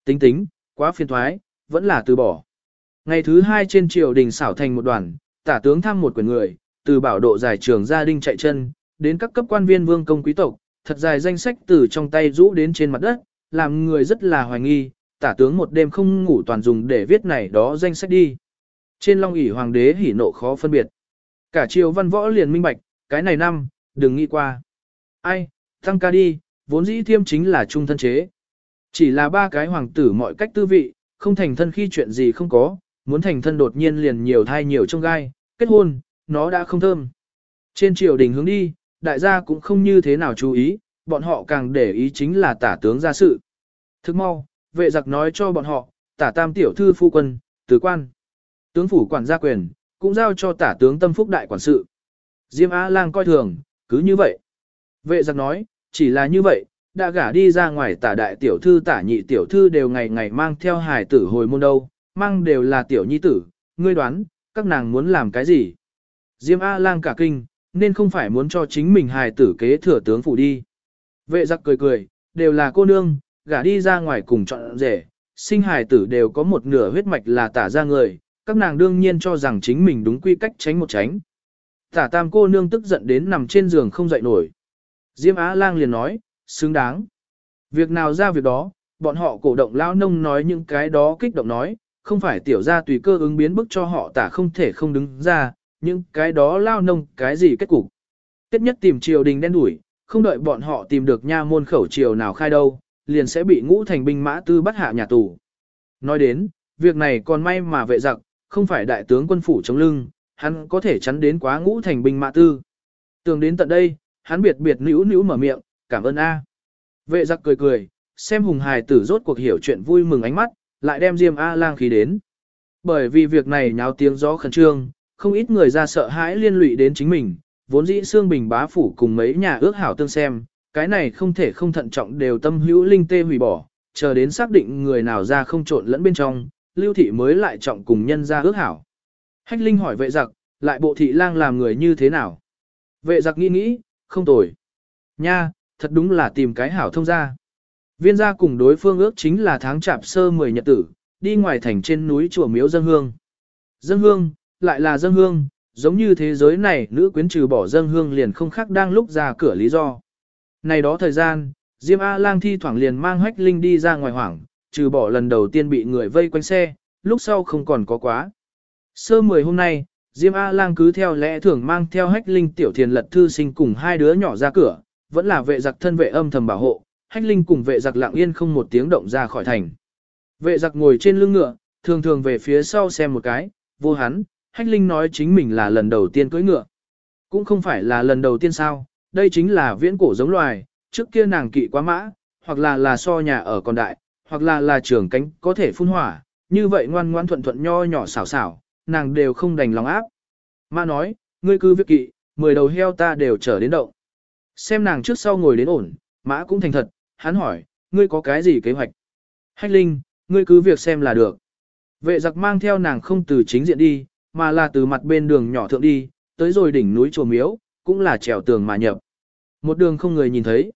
Tính tính, quá phiền thoái, vẫn là từ bỏ. Ngày thứ hai trên triều đình xảo thành một đoàn, tả tướng thăm một quyển người, từ bảo độ giải trường gia đình chạy chân, đến các cấp quan viên vương công quý tộc, thật dài danh sách từ trong tay rũ đến trên mặt đất, làm người rất là hoài nghi, tả tướng một đêm không ngủ toàn dùng để viết này đó danh sách đi. Trên long ỷ hoàng đế hỉ nộ khó phân biệt. Cả triều văn võ liền minh bạch, cái này năm, đừng nghĩ qua. Ai, tăng ca đi, vốn dĩ thiêm chính là trung thân chế. Chỉ là ba cái hoàng tử mọi cách tư vị, không thành thân khi chuyện gì không có, muốn thành thân đột nhiên liền nhiều thai nhiều trong gai, kết hôn, nó đã không thơm. Trên triều đình hướng đi, đại gia cũng không như thế nào chú ý, bọn họ càng để ý chính là tả tướng ra sự. Thức mau, vệ giặc nói cho bọn họ, tả tam tiểu thư phu quân, tứ quan. Tướng phủ quản gia quyền, cũng giao cho tả tướng tâm phúc đại quản sự. Diêm Á lang coi thường, cứ như vậy. Vệ giặc nói, chỉ là như vậy, đã gả đi ra ngoài tả đại tiểu thư tả nhị tiểu thư đều ngày ngày mang theo hài tử hồi môn đâu, mang đều là tiểu nhi tử, ngươi đoán, các nàng muốn làm cái gì? Diêm A lang cả kinh, nên không phải muốn cho chính mình hài tử kế thừa tướng phủ đi. Vệ giặc cười cười, đều là cô nương, gả đi ra ngoài cùng chọn rể, sinh hài tử đều có một nửa huyết mạch là tả ra người, các nàng đương nhiên cho rằng chính mình đúng quy cách tránh một tránh. Tả tam cô nương tức giận đến nằm trên giường không dậy nổi. Diêm Á lang liền nói, xứng đáng. Việc nào ra việc đó, bọn họ cổ động lao nông nói những cái đó kích động nói, không phải tiểu ra tùy cơ ứng biến bức cho họ tả không thể không đứng ra, những cái đó lao nông cái gì kết cục. Tiết nhất tìm triều đình đen đuổi, không đợi bọn họ tìm được nha môn khẩu triều nào khai đâu, liền sẽ bị ngũ thành binh mã tư bắt hạ nhà tù. Nói đến, việc này còn may mà vệ giặc, không phải đại tướng quân phủ chống lưng, hắn có thể chắn đến quá ngũ thành binh mã tư. Tường đến tận đây, hắn biệt biệt nữ nữ mở miệng, cảm ơn A. Vệ giặc cười cười, xem hùng hài tử rốt cuộc hiểu chuyện vui mừng ánh mắt, lại đem Diêm A lang khí đến. Bởi vì việc này nháo tiếng gió khẩn trương, không ít người ra sợ hãi liên lụy đến chính mình, vốn dĩ xương bình bá phủ cùng mấy nhà ước hảo tương xem, cái này không thể không thận trọng đều tâm hữu linh tê hủy bỏ, chờ đến xác định người nào ra không trộn lẫn bên trong, lưu thị mới lại trọng cùng nhân ra ước hảo. Hách linh hỏi vệ giặc, lại bộ thị lang làm người như thế nào? Vệ giặc nghĩ nghĩ, không tồi. Nha, thật đúng là tìm cái hảo thông ra. Viên gia cùng đối phương ước chính là tháng chạp sơ 10 nhật tử, đi ngoài thành trên núi chùa miếu dân hương. Dân hương, lại là dân hương, giống như thế giới này nữ quyến trừ bỏ dân hương liền không khác đang lúc ra cửa lý do. Này đó thời gian, Diêm A-lang thi thoảng liền mang hách linh đi ra ngoài hoảng, trừ bỏ lần đầu tiên bị người vây quanh xe, lúc sau không còn có quá. Sơ 10 hôm nay, Diêm A-lang cứ theo lẽ thường mang theo hách linh tiểu thiền lật thư sinh cùng hai đứa nhỏ ra cửa, vẫn là vệ giặc thân vệ âm thầm bảo hộ, hách linh cùng vệ giặc lặng yên không một tiếng động ra khỏi thành. Vệ giặc ngồi trên lưng ngựa, thường thường về phía sau xem một cái, vô hắn, hách linh nói chính mình là lần đầu tiên cưỡi ngựa. Cũng không phải là lần đầu tiên sao, đây chính là viễn cổ giống loài, trước kia nàng kỵ quá mã, hoặc là là so nhà ở còn đại, hoặc là là trường cánh có thể phun hỏa, như vậy ngoan ngoan thuận thuận nho nhỏ xảo xảo, nàng đều không đành lòng áp. Mã nói, ngươi cứ việc kỵ, mười đầu heo ta đều trở đến động. Xem nàng trước sau ngồi đến ổn, mã cũng thành thật, hắn hỏi, ngươi có cái gì kế hoạch? Hách Linh, ngươi cứ việc xem là được. Vệ giặc mang theo nàng không từ chính diện đi, mà là từ mặt bên đường nhỏ thượng đi, tới rồi đỉnh núi chùa miếu, cũng là trèo tường mà nhập. Một đường không người nhìn thấy.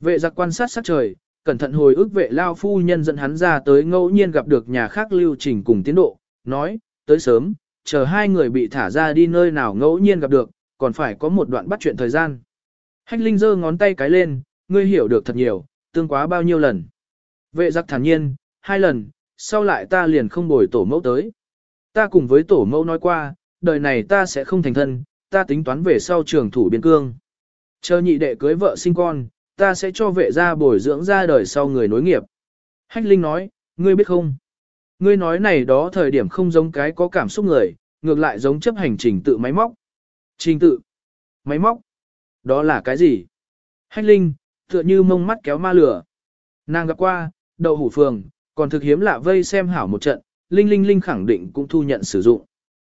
Vệ giặc quan sát sát trời, cẩn thận hồi ức vệ lao phu nhân dẫn hắn ra tới ngẫu nhiên gặp được nhà khác lưu trình cùng tiến độ, nói, tới sớm, chờ hai người bị thả ra đi nơi nào ngẫu nhiên gặp được, còn phải có một đoạn bắt chuyện thời gian. Hách Linh giơ ngón tay cái lên, ngươi hiểu được thật nhiều, tương quá bao nhiêu lần. Vệ giặc thản nhiên, hai lần, sau lại ta liền không bồi tổ mẫu tới. Ta cùng với tổ mẫu nói qua, đời này ta sẽ không thành thân, ta tính toán về sau trường thủ biên cương. Chờ nhị đệ cưới vợ sinh con, ta sẽ cho vệ gia bồi dưỡng ra đời sau người nối nghiệp. Hách Linh nói, ngươi biết không? Ngươi nói này đó thời điểm không giống cái có cảm xúc người, ngược lại giống chấp hành trình tự máy móc. Trình tự? Máy móc? Đó là cái gì? Hách Linh, tựa như mông mắt kéo ma lửa. Nàng gặp qua, đậu hủ phường, còn thực hiếm lạ vây xem hảo một trận, Linh Linh Linh khẳng định cũng thu nhận sử dụng.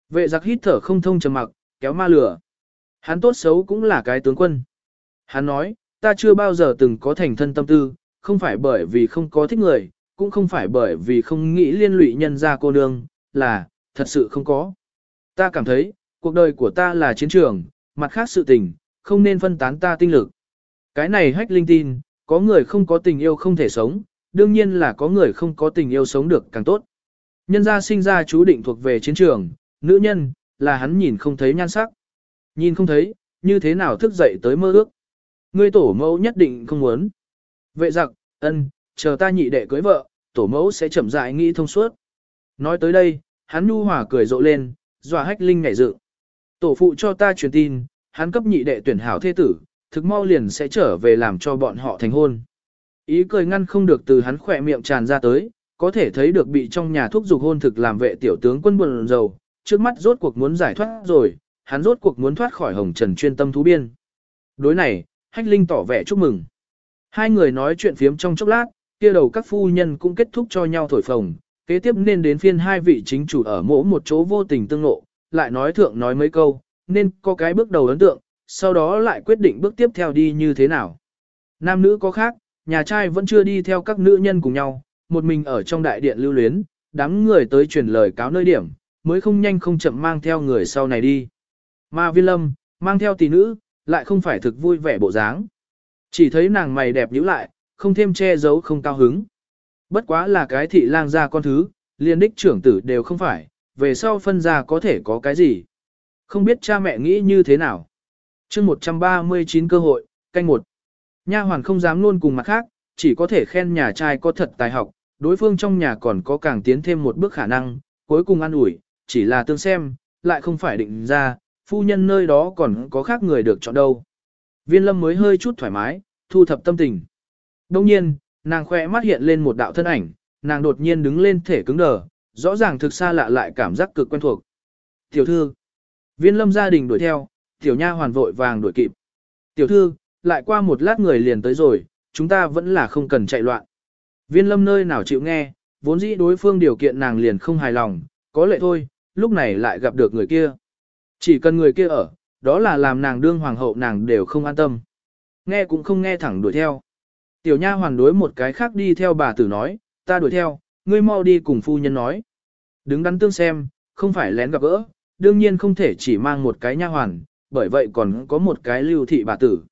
Vệ giặc hít thở không thông trầm mặc, kéo ma lửa. Hắn tốt xấu cũng là cái tướng quân. Hắn nói, ta chưa bao giờ từng có thành thân tâm tư, không phải bởi vì không có thích người, cũng không phải bởi vì không nghĩ liên lụy nhân ra cô nương, là, thật sự không có. Ta cảm thấy, cuộc đời của ta là chiến trường, mặt khác sự tình, không nên phân tán ta tinh lực. Cái này hách linh tin, có người không có tình yêu không thể sống, đương nhiên là có người không có tình yêu sống được càng tốt. Nhân gia sinh ra chú định thuộc về chiến trường, nữ nhân, là hắn nhìn không thấy nhan sắc. Nhìn không thấy, như thế nào thức dậy tới mơ ước. Ngươi tổ mẫu nhất định không muốn. Vệ giặc, ân, chờ ta nhị đệ cưới vợ, tổ mẫu sẽ chậm rãi nghĩ thông suốt. Nói tới đây, hắn nhu hòa cười rộ lên, dọa hách linh ngảy dự. Tổ phụ cho ta truyền tin, hắn cấp nhị đệ tuyển hảo thế tử, thực mau liền sẽ trở về làm cho bọn họ thành hôn. Ý cười ngăn không được từ hắn khỏe miệng tràn ra tới, có thể thấy được bị trong nhà thuốc dục hôn thực làm vệ tiểu tướng quân buồn rầu, trước mắt rốt cuộc muốn giải thoát rồi, hắn rốt cuộc muốn thoát khỏi hồng trần chuyên tâm thú biên. Đối này, Hách Linh tỏ vẻ chúc mừng. Hai người nói chuyện phiếm trong chốc lát, kia đầu các phu nhân cũng kết thúc cho nhau thổi phồng, kế tiếp nên đến phiên hai vị chính chủ ở mỗi một chỗ vô tình tương ngộ, lại nói thượng nói mấy câu, nên có cái bước đầu ấn tượng, sau đó lại quyết định bước tiếp theo đi như thế nào. Nam nữ có khác, nhà trai vẫn chưa đi theo các nữ nhân cùng nhau, một mình ở trong đại điện lưu luyến, đám người tới truyền lời cáo nơi điểm, mới không nhanh không chậm mang theo người sau này đi. Mà viên lâm, mang theo tỷ nữ, lại không phải thực vui vẻ bộ dáng. Chỉ thấy nàng mày đẹp nhữ lại, không thêm che giấu không cao hứng. Bất quá là cái thị lang ra con thứ, liên đích trưởng tử đều không phải, về sau phân ra có thể có cái gì. Không biết cha mẹ nghĩ như thế nào. chương 139 cơ hội, canh một. Nha hoàn không dám luôn cùng mặt khác, chỉ có thể khen nhà trai có thật tài học, đối phương trong nhà còn có càng tiến thêm một bước khả năng, cuối cùng ăn ủi, chỉ là tương xem, lại không phải định ra, phu nhân nơi đó còn có khác người được chọn đâu. Viên lâm mới hơi chút thoải mái, thu thập tâm tình. Đông nhiên, nàng khoe mắt hiện lên một đạo thân ảnh, nàng đột nhiên đứng lên thể cứng đờ, rõ ràng thực xa lạ lại cảm giác cực quen thuộc. Tiểu thư, viên lâm gia đình đuổi theo, tiểu nha hoàn vội vàng đuổi kịp. Tiểu thư, lại qua một lát người liền tới rồi, chúng ta vẫn là không cần chạy loạn. Viên lâm nơi nào chịu nghe, vốn dĩ đối phương điều kiện nàng liền không hài lòng, có lệ thôi, lúc này lại gặp được người kia. Chỉ cần người kia ở, đó là làm nàng đương hoàng hậu nàng đều không an tâm. Nghe cũng không nghe thẳng đuổi theo. Tiểu nha hoàn đối một cái khác đi theo bà tử nói, ta đuổi theo, ngươi mau đi cùng phu nhân nói. Đứng đắn tương xem, không phải lén gặp gỡ, đương nhiên không thể chỉ mang một cái nha hoàn, bởi vậy còn có một cái lưu thị bà tử.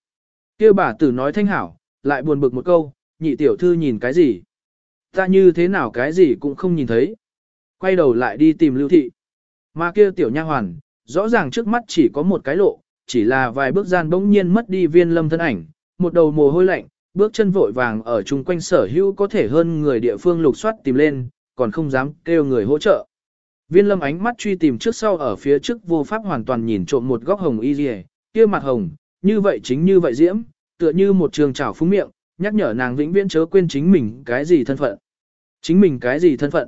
kia bà tử nói thanh hảo, lại buồn bực một câu, nhị tiểu thư nhìn cái gì? Ta như thế nào cái gì cũng không nhìn thấy. Quay đầu lại đi tìm lưu thị. Mà kia tiểu nha hoàn, rõ ràng trước mắt chỉ có một cái lộ, chỉ là vài bước gian bỗng nhiên mất đi viên lâm thân ảnh, một đầu mồ hôi lạnh, bước chân vội vàng ở chung quanh sở hữu có thể hơn người địa phương lục soát tìm lên, còn không dám kêu người hỗ trợ. Viên lâm ánh mắt truy tìm trước sau ở phía trước vô pháp hoàn toàn nhìn trộm một góc hồng y rìa, kia mặt hồng, như vậy chính như vậy diễm, tựa như một trường trảo phúng miệng, nhắc nhở nàng vĩnh viễn chớ quên chính mình cái gì thân phận. Chính mình cái gì thân phận?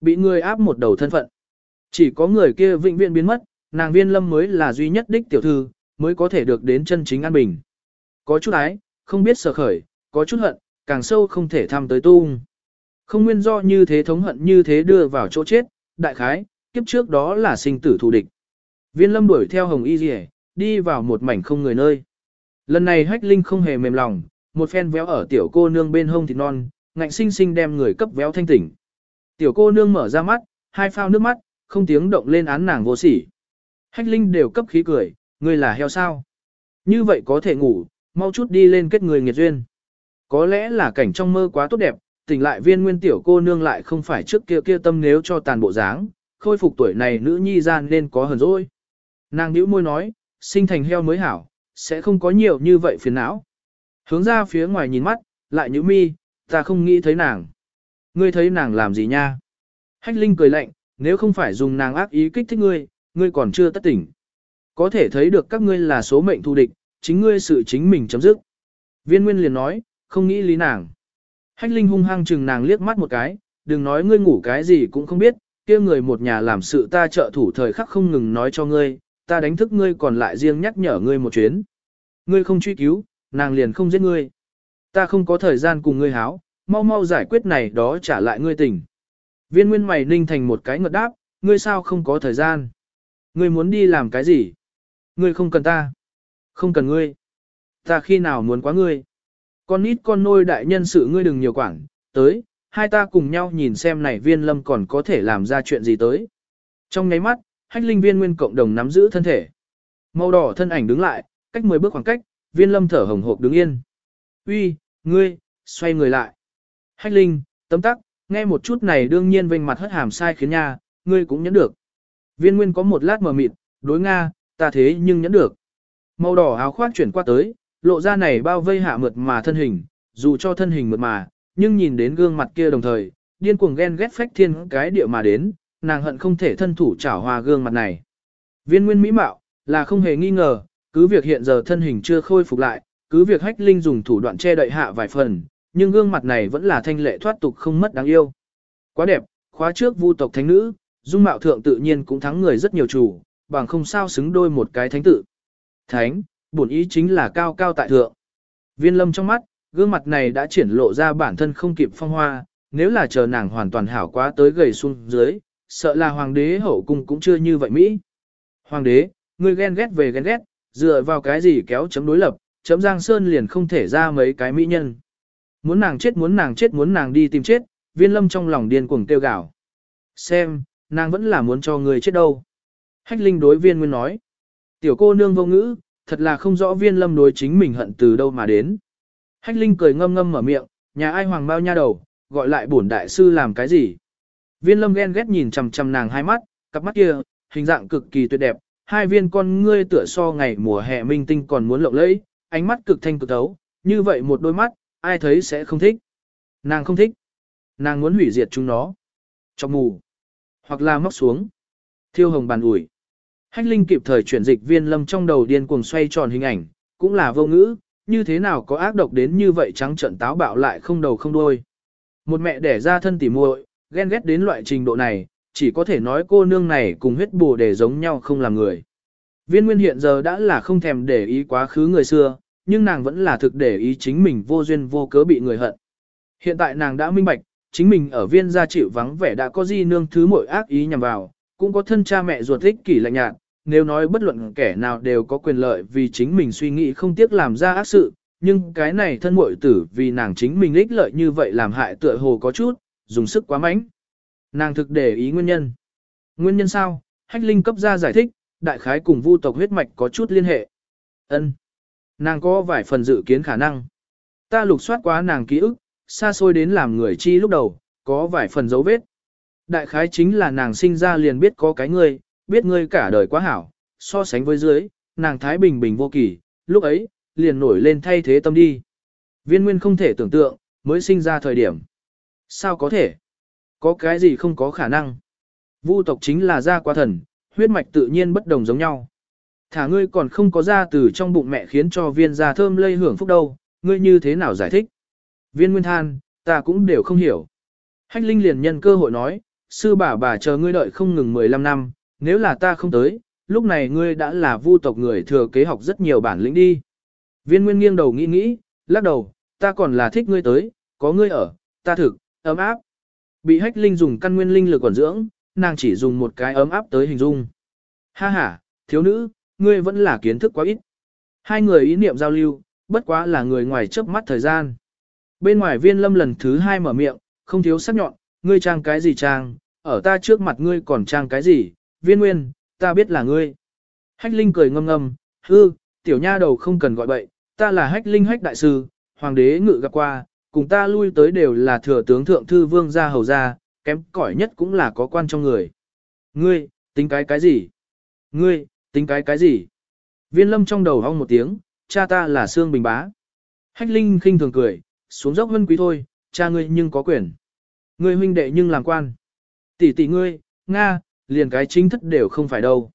Bị người áp một đầu thân phận. Chỉ có người kia vĩnh viễn biến mất, nàng viên lâm mới là duy nhất đích tiểu thư, mới có thể được đến chân chính an bình. Có chút ái, không biết sở khởi, có chút hận, càng sâu không thể thăm tới tung. Không nguyên do như thế thống hận như thế đưa vào chỗ chết, đại khái, kiếp trước đó là sinh tử thù địch. Viên lâm đuổi theo hồng y rỉ, đi vào một mảnh không người nơi. Lần này hách linh không hề mềm lòng, một phen véo ở tiểu cô nương bên hông thịt non, ngạnh sinh sinh đem người cấp véo thanh tỉnh. Tiểu cô nương mở ra mắt, hai phao nước mắt, không tiếng động lên án nàng vô sỉ. Hách linh đều cấp khí cười, người là heo sao. Như vậy có thể ngủ, mau chút đi lên kết người nghiệt duyên. Có lẽ là cảnh trong mơ quá tốt đẹp, tỉnh lại viên nguyên tiểu cô nương lại không phải trước kia kia tâm nếu cho tàn bộ dáng, khôi phục tuổi này nữ nhi gian nên có hờn dỗi. Nàng nhíu môi nói, sinh thành heo mới hảo, sẽ không có nhiều như vậy phiền não. Hướng ra phía ngoài nhìn mắt, lại nhíu mi, ta không nghĩ thấy nàng. Ngươi thấy nàng làm gì nha? Hách Linh cười lạnh, nếu không phải dùng nàng ác ý kích thích ngươi, ngươi còn chưa tất tỉnh. Có thể thấy được các ngươi là số mệnh thù địch, chính ngươi sự chính mình chấm dứt. Viên Nguyên liền nói, không nghĩ lý nàng. Hách Linh hung hăng chừng nàng liếc mắt một cái, đừng nói ngươi ngủ cái gì cũng không biết, kia người một nhà làm sự ta trợ thủ thời khắc không ngừng nói cho ngươi, ta đánh thức ngươi còn lại riêng nhắc nhở ngươi một chuyến. Ngươi không truy cứu, nàng liền không giết ngươi. Ta không có thời gian cùng ngươi háo, mau mau giải quyết này đó trả lại ngươi tỉnh. Viên nguyên mày ninh thành một cái ngợt đáp, ngươi sao không có thời gian? Ngươi muốn đi làm cái gì? Ngươi không cần ta. Không cần ngươi. Ta khi nào muốn quá ngươi? Con nít con nôi đại nhân sự ngươi đừng nhiều quản, tới, hai ta cùng nhau nhìn xem này viên lâm còn có thể làm ra chuyện gì tới. Trong nháy mắt, hách linh viên nguyên cộng đồng nắm giữ thân thể. Màu đỏ thân ảnh đứng lại, cách 10 bước khoảng cách, viên lâm thở hồng hộc đứng yên. Uy, ngươi, xoay người lại. Hách linh, tấm tắc, nghe một chút này đương nhiên vênh mặt hất hàm sai khiến nha, ngươi cũng nhẫn được. Viên nguyên có một lát mờ mịt, đối Nga, ta thế nhưng nhẫn được. Màu đỏ áo khoác chuyển qua tới, lộ ra này bao vây hạ mượt mà thân hình, dù cho thân hình mượt mà, nhưng nhìn đến gương mặt kia đồng thời, điên cuồng ghen ghét phách thiên cái địa mà đến, nàng hận không thể thân thủ trảo hòa gương mặt này. Viên nguyên mỹ mạo, là không hề nghi ngờ, cứ việc hiện giờ thân hình chưa khôi phục lại, cứ việc hách linh dùng thủ đoạn che đậy hạ vài phần, nhưng gương mặt này vẫn là thanh lệ thoát tục không mất đáng yêu. Quá đẹp, khóa trước vu tộc thánh nữ, dung mạo thượng tự nhiên cũng thắng người rất nhiều chủ, bằng không sao xứng đôi một cái thánh tự. Thánh, bổn ý chính là cao cao tại thượng. Viên lâm trong mắt, gương mặt này đã triển lộ ra bản thân không kịp phong hoa, nếu là chờ nàng hoàn toàn hảo quá tới gầy xuống dưới, sợ là hoàng đế hậu cung cũng chưa như vậy Mỹ. Hoàng đế, ngươi ghen ghét về ghen ghét, dựa vào cái gì kéo chấm đối lập, chấm Giang Sơn liền không thể ra mấy cái mỹ nhân. Muốn nàng chết muốn nàng chết muốn nàng đi tìm chết, viên lâm trong lòng điên cuồng tiêu gạo. Xem, nàng vẫn là muốn cho người chết đâu. Hách linh đối viên nguyên nói. Tiểu cô nương vô ngữ, thật là không rõ viên lâm đối chính mình hận từ đâu mà đến. Hách linh cười ngâm ngâm mở miệng, nhà ai hoàng bao nha đầu, gọi lại bổn đại sư làm cái gì. Viên lâm ghen ghét nhìn chằm chằm nàng hai mắt, cặp mắt kia, hình dạng cực kỳ tuyệt đẹp, hai viên con ngươi tựa so ngày mùa hè minh tinh còn muốn lộng lẫy, ánh mắt cực thanh cực thấu, như vậy một đôi mắt, ai thấy sẽ không thích. Nàng không thích. Nàng muốn hủy diệt chúng nó. Trong mù. Hoặc là móc xuống. Thiêu hồng bàn ủi. Hách Linh kịp thời chuyển dịch viên lâm trong đầu điên cuồng xoay tròn hình ảnh, cũng là vô ngữ, như thế nào có ác độc đến như vậy trắng trận táo bạo lại không đầu không đuôi. Một mẹ đẻ ra thân tỉ muội, ghen ghét đến loại trình độ này, chỉ có thể nói cô nương này cùng huyết bù để giống nhau không làm người. Viên nguyên hiện giờ đã là không thèm để ý quá khứ người xưa, nhưng nàng vẫn là thực để ý chính mình vô duyên vô cớ bị người hận. Hiện tại nàng đã minh bạch, chính mình ở viên gia chịu vắng vẻ đã có di nương thứ mỗi ác ý nhằm vào, cũng có thân cha mẹ ruột thích kỷ lạnh nhạt, nếu nói bất luận kẻ nào đều có quyền lợi vì chính mình suy nghĩ không tiếc làm ra ác sự, nhưng cái này thân muội tử vì nàng chính mình ích lợi như vậy làm hại tựa hồ có chút, dùng sức quá mạnh. Nàng thực để ý nguyên nhân. Nguyên nhân sao? Hách Linh cấp ra giải thích, đại khái cùng vu tộc huyết mạch có chút liên hệ. Ân. Nàng có vài phần dự kiến khả năng. Ta lục soát quá nàng ký ức, xa xôi đến làm người chi lúc đầu, có vài phần dấu vết. Đại khái chính là nàng sinh ra liền biết có cái ngươi, biết ngươi cả đời quá hảo, so sánh với dưới, nàng thái bình bình vô kỳ, lúc ấy, liền nổi lên thay thế tâm đi. Viên nguyên không thể tưởng tượng, mới sinh ra thời điểm. Sao có thể? Có cái gì không có khả năng? Vu tộc chính là gia quá thần, huyết mạch tự nhiên bất đồng giống nhau. Thả ngươi còn không có ra từ trong bụng mẹ khiến cho viên gia thơm lây hưởng phúc đâu, ngươi như thế nào giải thích? Viên nguyên than, ta cũng đều không hiểu. Hách Linh liền nhân cơ hội nói, sư bà bà chờ ngươi đợi không ngừng 15 năm, nếu là ta không tới, lúc này ngươi đã là vu tộc người thừa kế học rất nhiều bản lĩnh đi. Viên nguyên nghiêng đầu nghĩ nghĩ, lắc đầu, ta còn là thích ngươi tới, có ngươi ở, ta thực, ấm áp. Bị hách linh dùng căn nguyên linh lực quản dưỡng, nàng chỉ dùng một cái ấm áp tới hình dung. Ha ha, thiếu nữ, ngươi vẫn là kiến thức quá ít. Hai người ý niệm giao lưu, bất quá là người ngoài chớp mắt thời gian. Bên ngoài viên lâm lần thứ hai mở miệng, không thiếu sắc nhọn, ngươi trang cái gì trang, ở ta trước mặt ngươi còn trang cái gì, viên nguyên, ta biết là ngươi. Hách linh cười ngâm ngâm, hư, tiểu nha đầu không cần gọi bậy, ta là hách linh hách đại sư, hoàng đế ngự gặp qua, cùng ta lui tới đều là thừa tướng thượng thư vương gia hầu gia, kém cỏi nhất cũng là có quan trong người. Ngươi, tính cái cái gì? Ngươi, tính cái cái gì? Viên lâm trong đầu hong một tiếng, cha ta là Sương Bình Bá. Hách Linh khinh thường cười, xuống dốc vân quý thôi, cha ngươi nhưng có quyền. Ngươi huynh đệ nhưng làm quan. Tỷ tỷ ngươi, Nga, liền cái chính thất đều không phải đâu.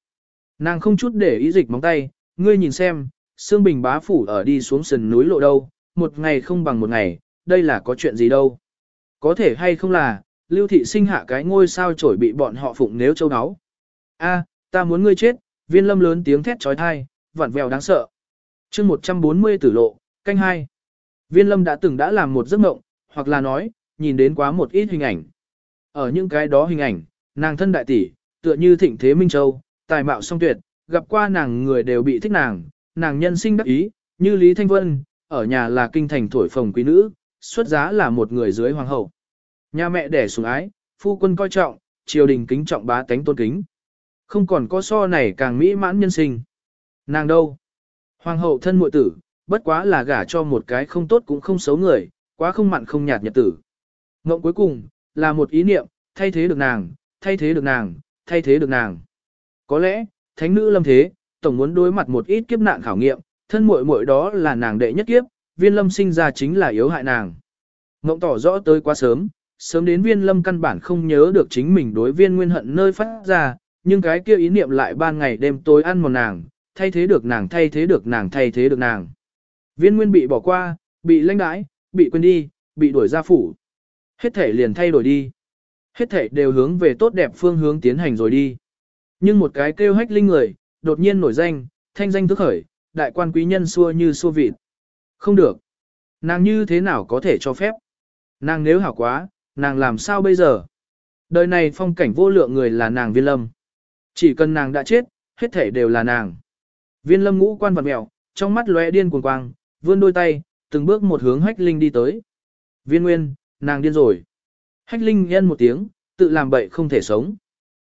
Nàng không chút để ý dịch móng tay, ngươi nhìn xem, Sương Bình Bá phủ ở đi xuống sườn núi lộ đâu, một ngày không bằng một ngày, đây là có chuyện gì đâu. Có thể hay không là, lưu thị sinh hạ cái ngôi sao trổi bị bọn họ phụng nếu châu áo. A, ta muốn ngươi chết, viên lâm lớn tiếng thét trói thai, vặn vẹo đáng sợ. chương 140 tử lộ, canh hai. Viên lâm đã từng đã làm một giấc mộng, hoặc là nói, nhìn đến quá một ít hình ảnh. Ở những cái đó hình ảnh, nàng thân đại tỷ, tựa như thịnh thế Minh Châu, tài mạo song tuyệt, gặp qua nàng người đều bị thích nàng, nàng nhân sinh đắc ý, như Lý Thanh Vân, ở nhà là kinh thành thổi phồng quý nữ, xuất giá là một người dưới hoàng hậu. Nhà mẹ đẻ sủng ái, phu quân coi trọng, triều đình kính trọng bá tánh tôn kính. Không còn có so này càng mỹ mãn nhân sinh. Nàng đâu? Hoàng hậu thân muội tử, bất quá là gả cho một cái không tốt cũng không xấu người, quá không mặn không nhạt nhật tử. Ngộng cuối cùng, là một ý niệm, thay thế được nàng, thay thế được nàng, thay thế được nàng. Có lẽ, thánh nữ lâm thế, tổng muốn đối mặt một ít kiếp nạn khảo nghiệm, thân muội muội đó là nàng đệ nhất kiếp, viên lâm sinh ra chính là yếu hại nàng. Ngộng tỏ rõ tới quá sớm, sớm đến viên lâm căn bản không nhớ được chính mình đối viên nguyên hận nơi phát ra, nhưng cái kia ý niệm lại ban ngày đêm tối ăn một nàng, thay thế được nàng thay thế được nàng thay thế được nàng. Viên nguyên bị bỏ qua, bị lãnh đãi, bị quên đi, bị đuổi ra phủ. Hết thể liền thay đổi đi. Hết thể đều hướng về tốt đẹp phương hướng tiến hành rồi đi. Nhưng một cái kêu hách linh người, đột nhiên nổi danh, thanh danh thức khởi, đại quan quý nhân xua như xua vịt. Không được. Nàng như thế nào có thể cho phép? Nàng nếu hảo quá, nàng làm sao bây giờ? Đời này phong cảnh vô lượng người là nàng viên lâm. Chỉ cần nàng đã chết, hết thể đều là nàng. Viên lâm ngũ quan vật mèo trong mắt lóe điên cuồng quang, vươn đôi tay, từng bước một hướng hách linh đi tới. Viên nguyên, nàng điên rồi. Hách linh nhân một tiếng, tự làm bậy không thể sống.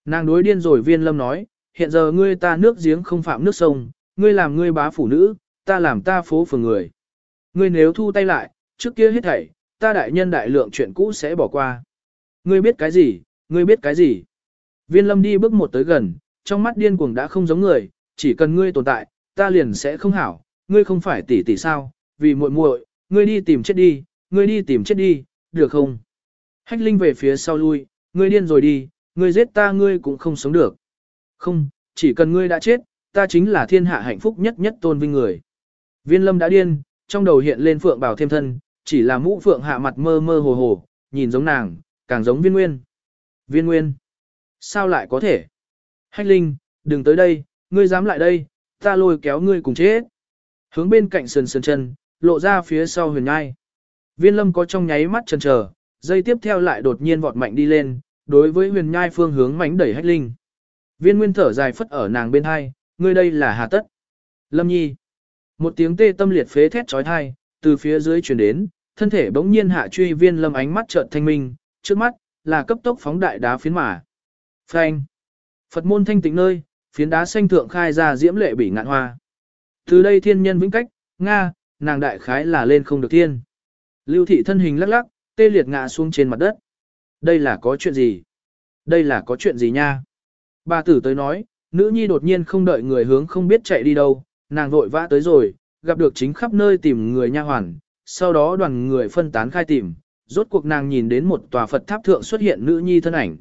Nàng đối điên rồi viên lâm nói, hiện giờ ngươi ta nước giếng không phạm nước sông, ngươi làm ngươi bá phủ nữ, ta làm ta phố phường người. Ngươi nếu thu tay lại, trước kia hết thảy, ta đại nhân đại lượng chuyện cũ sẽ bỏ qua. Ngươi biết cái gì, ngươi biết cái gì. Viên lâm đi bước một tới gần, trong mắt điên cuồng đã không giống người, chỉ cần ngươi tồn tại, ta liền sẽ không hảo, ngươi không phải tỷ tỷ sao, vì muội muội, ngươi đi tìm chết đi, ngươi đi tìm chết đi, được không? Hách Linh về phía sau lui, ngươi điên rồi đi, ngươi giết ta ngươi cũng không sống được. Không, chỉ cần ngươi đã chết, ta chính là thiên hạ hạnh phúc nhất nhất tôn vinh người. Viên lâm đã điên, trong đầu hiện lên phượng bảo thêm thân, chỉ là mũ phượng hạ mặt mơ mơ hồ hồ, nhìn giống nàng, càng giống viên nguyên. Viên nguyên. Sao lại có thể? Hách Linh, đừng tới đây, ngươi dám lại đây, ta lôi kéo ngươi cùng chết. Hướng bên cạnh sườn sườn chân, lộ ra phía sau huyền ngai. Viên lâm có trong nháy mắt chần chờ, dây tiếp theo lại đột nhiên vọt mạnh đi lên, đối với huyền nhai phương hướng mánh đẩy hách linh. Viên nguyên thở dài phất ở nàng bên hai, ngươi đây là hà tất. Lâm nhi. Một tiếng tê tâm liệt phế thét trói thai, từ phía dưới truyền đến, thân thể bỗng nhiên hạ truy viên lâm ánh mắt trợn thanh minh, trước mắt, là cấp tốc phóng đại đá phiến mả. Phanh. Phật môn thanh tịnh nơi, phiến đá xanh thượng khai ra diễm lệ bị ngạn hoa. Từ đây thiên nhân vĩnh cách, Nga, nàng đại khái là lên không được thiên. Lưu thị thân hình lắc lắc, tê liệt ngã xuống trên mặt đất. Đây là có chuyện gì? Đây là có chuyện gì nha? Bà tử tới nói, nữ nhi đột nhiên không đợi người hướng không biết chạy đi đâu, nàng vội vã tới rồi, gặp được chính khắp nơi tìm người nha hoàn, sau đó đoàn người phân tán khai tìm, rốt cuộc nàng nhìn đến một tòa Phật tháp thượng xuất hiện nữ nhi thân ảnh.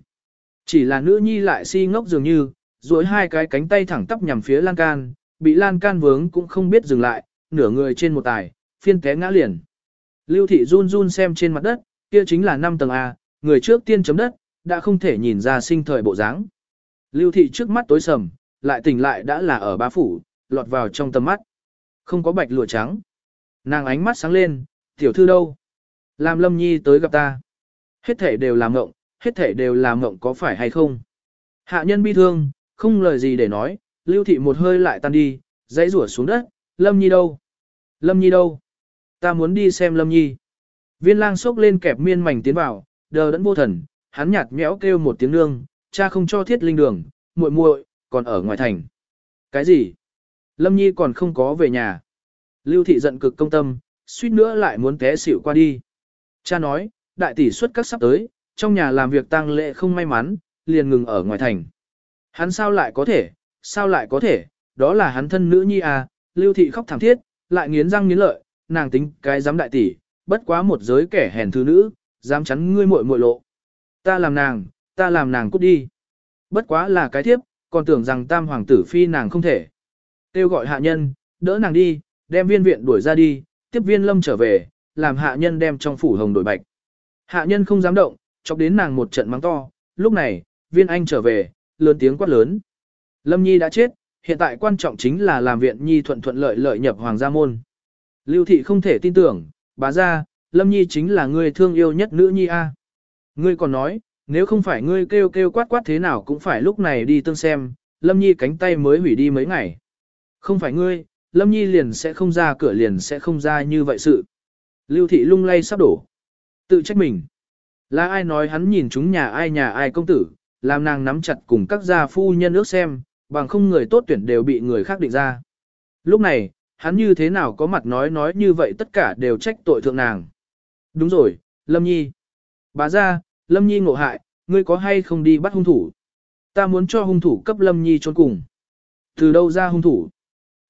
Chỉ là nữ nhi lại si ngốc dường như, duỗi hai cái cánh tay thẳng tắp nhằm phía lan can, bị lan can vướng cũng không biết dừng lại, nửa người trên một tài, phiên té ngã liền. Lưu thị run run xem trên mặt đất, kia chính là 5 tầng A, người trước tiên chấm đất, đã không thể nhìn ra sinh thời bộ dáng. Lưu thị trước mắt tối sầm, lại tỉnh lại đã là ở bá phủ, lọt vào trong tầm mắt. Không có bạch lụa trắng. Nàng ánh mắt sáng lên, tiểu thư đâu? Làm lâm nhi tới gặp ta. Hết thể đều làm mộng, hết thể đều làm mộng có phải hay không? Hạ nhân bi thương, không lời gì để nói, lưu thị một hơi lại tan đi, dãy rủa xuống đất, lâm nhi đâu? Lâm nhi đâu? Ta muốn đi xem lâm nhi. Viên lang sốc lên kẹp miên mảnh tiến vào, đờ đẫn vô thần, hắn nhạt nhẽo kêu một tiếng nương, cha không cho thiết linh đường, muội muội còn ở ngoài thành. Cái gì? Lâm Nhi còn không có về nhà. Lưu thị giận cực công tâm, suýt nữa lại muốn té xỉu qua đi. Cha nói, đại tỷ suất các sắp tới, trong nhà làm việc tang lệ không may mắn, liền ngừng ở ngoài thành. Hắn sao lại có thể, sao lại có thể, đó là hắn thân nữ nhi à, lưu thị khóc thảm thiết, lại nghiến răng nghiến lợi, nàng tính cái dám đại tỷ, bất quá một giới kẻ hèn thứ nữ, dám chắn ngươi muội muội lộ. Ta làm nàng, ta làm nàng cút đi. Bất quá là cái thiếp, còn tưởng rằng tam hoàng tử phi nàng không thể. Tiêu gọi hạ nhân, đỡ nàng đi, đem viên viện đuổi ra đi, tiếp viên lâm trở về, làm hạ nhân đem trong phủ hồng đổi bạch. Hạ nhân không dám động, chọc đến nàng một trận mắng to, lúc này, viên anh trở về, lớn tiếng quát lớn. Lâm Nhi đã chết, hiện tại quan trọng chính là làm viện Nhi thuận thuận lợi lợi nhập hoàng gia môn. Lưu thị không thể tin tưởng, bá ra, Lâm Nhi chính là người thương yêu nhất nữ Nhi A. Ngươi còn nói, nếu không phải ngươi kêu kêu quát quát thế nào cũng phải lúc này đi tương xem, Lâm Nhi cánh tay mới hủy đi mấy ngày. Không phải ngươi, Lâm Nhi liền sẽ không ra cửa liền sẽ không ra như vậy sự. Lưu thị lung lay sắp đổ. Tự trách mình. Là ai nói hắn nhìn chúng nhà ai nhà ai công tử, làm nàng nắm chặt cùng các gia phu nhân ước xem, bằng không người tốt tuyển đều bị người khác định ra. Lúc này, hắn như thế nào có mặt nói nói như vậy tất cả đều trách tội thượng nàng. Đúng rồi, Lâm Nhi. Bà ra, Lâm Nhi ngộ hại, ngươi có hay không đi bắt hung thủ? Ta muốn cho hung thủ cấp Lâm Nhi trốn cùng. Từ đâu ra hung thủ?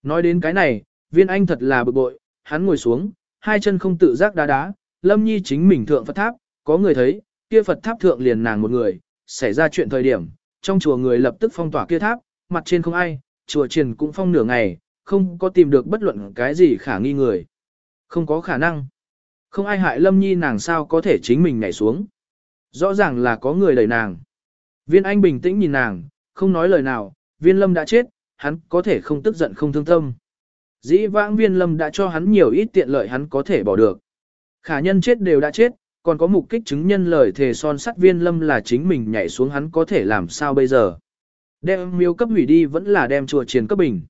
Nói đến cái này, viên anh thật là bực bội, hắn ngồi xuống, hai chân không tự giác đá đá, Lâm Nhi chính mình thượng Phật tháp, có người thấy, kia Phật tháp thượng liền nàng một người, xảy ra chuyện thời điểm, trong chùa người lập tức phong tỏa kia tháp, mặt trên không ai, chùa triền cũng phong nửa ngày, không có tìm được bất luận cái gì khả nghi người. Không có khả năng. Không ai hại Lâm Nhi nàng sao có thể chính mình nhảy xuống. Rõ ràng là có người đẩy nàng. Viên Anh bình tĩnh nhìn nàng, không nói lời nào, viên lâm đã chết, hắn có thể không tức giận không thương tâm. Dĩ vãng viên lâm đã cho hắn nhiều ít tiện lợi hắn có thể bỏ được. Khả nhân chết đều đã chết, còn có mục kích chứng nhân lời thề son sắt viên lâm là chính mình nhảy xuống hắn có thể làm sao bây giờ. Đem miêu cấp hủy đi vẫn là đem chùa chiến cấp bình.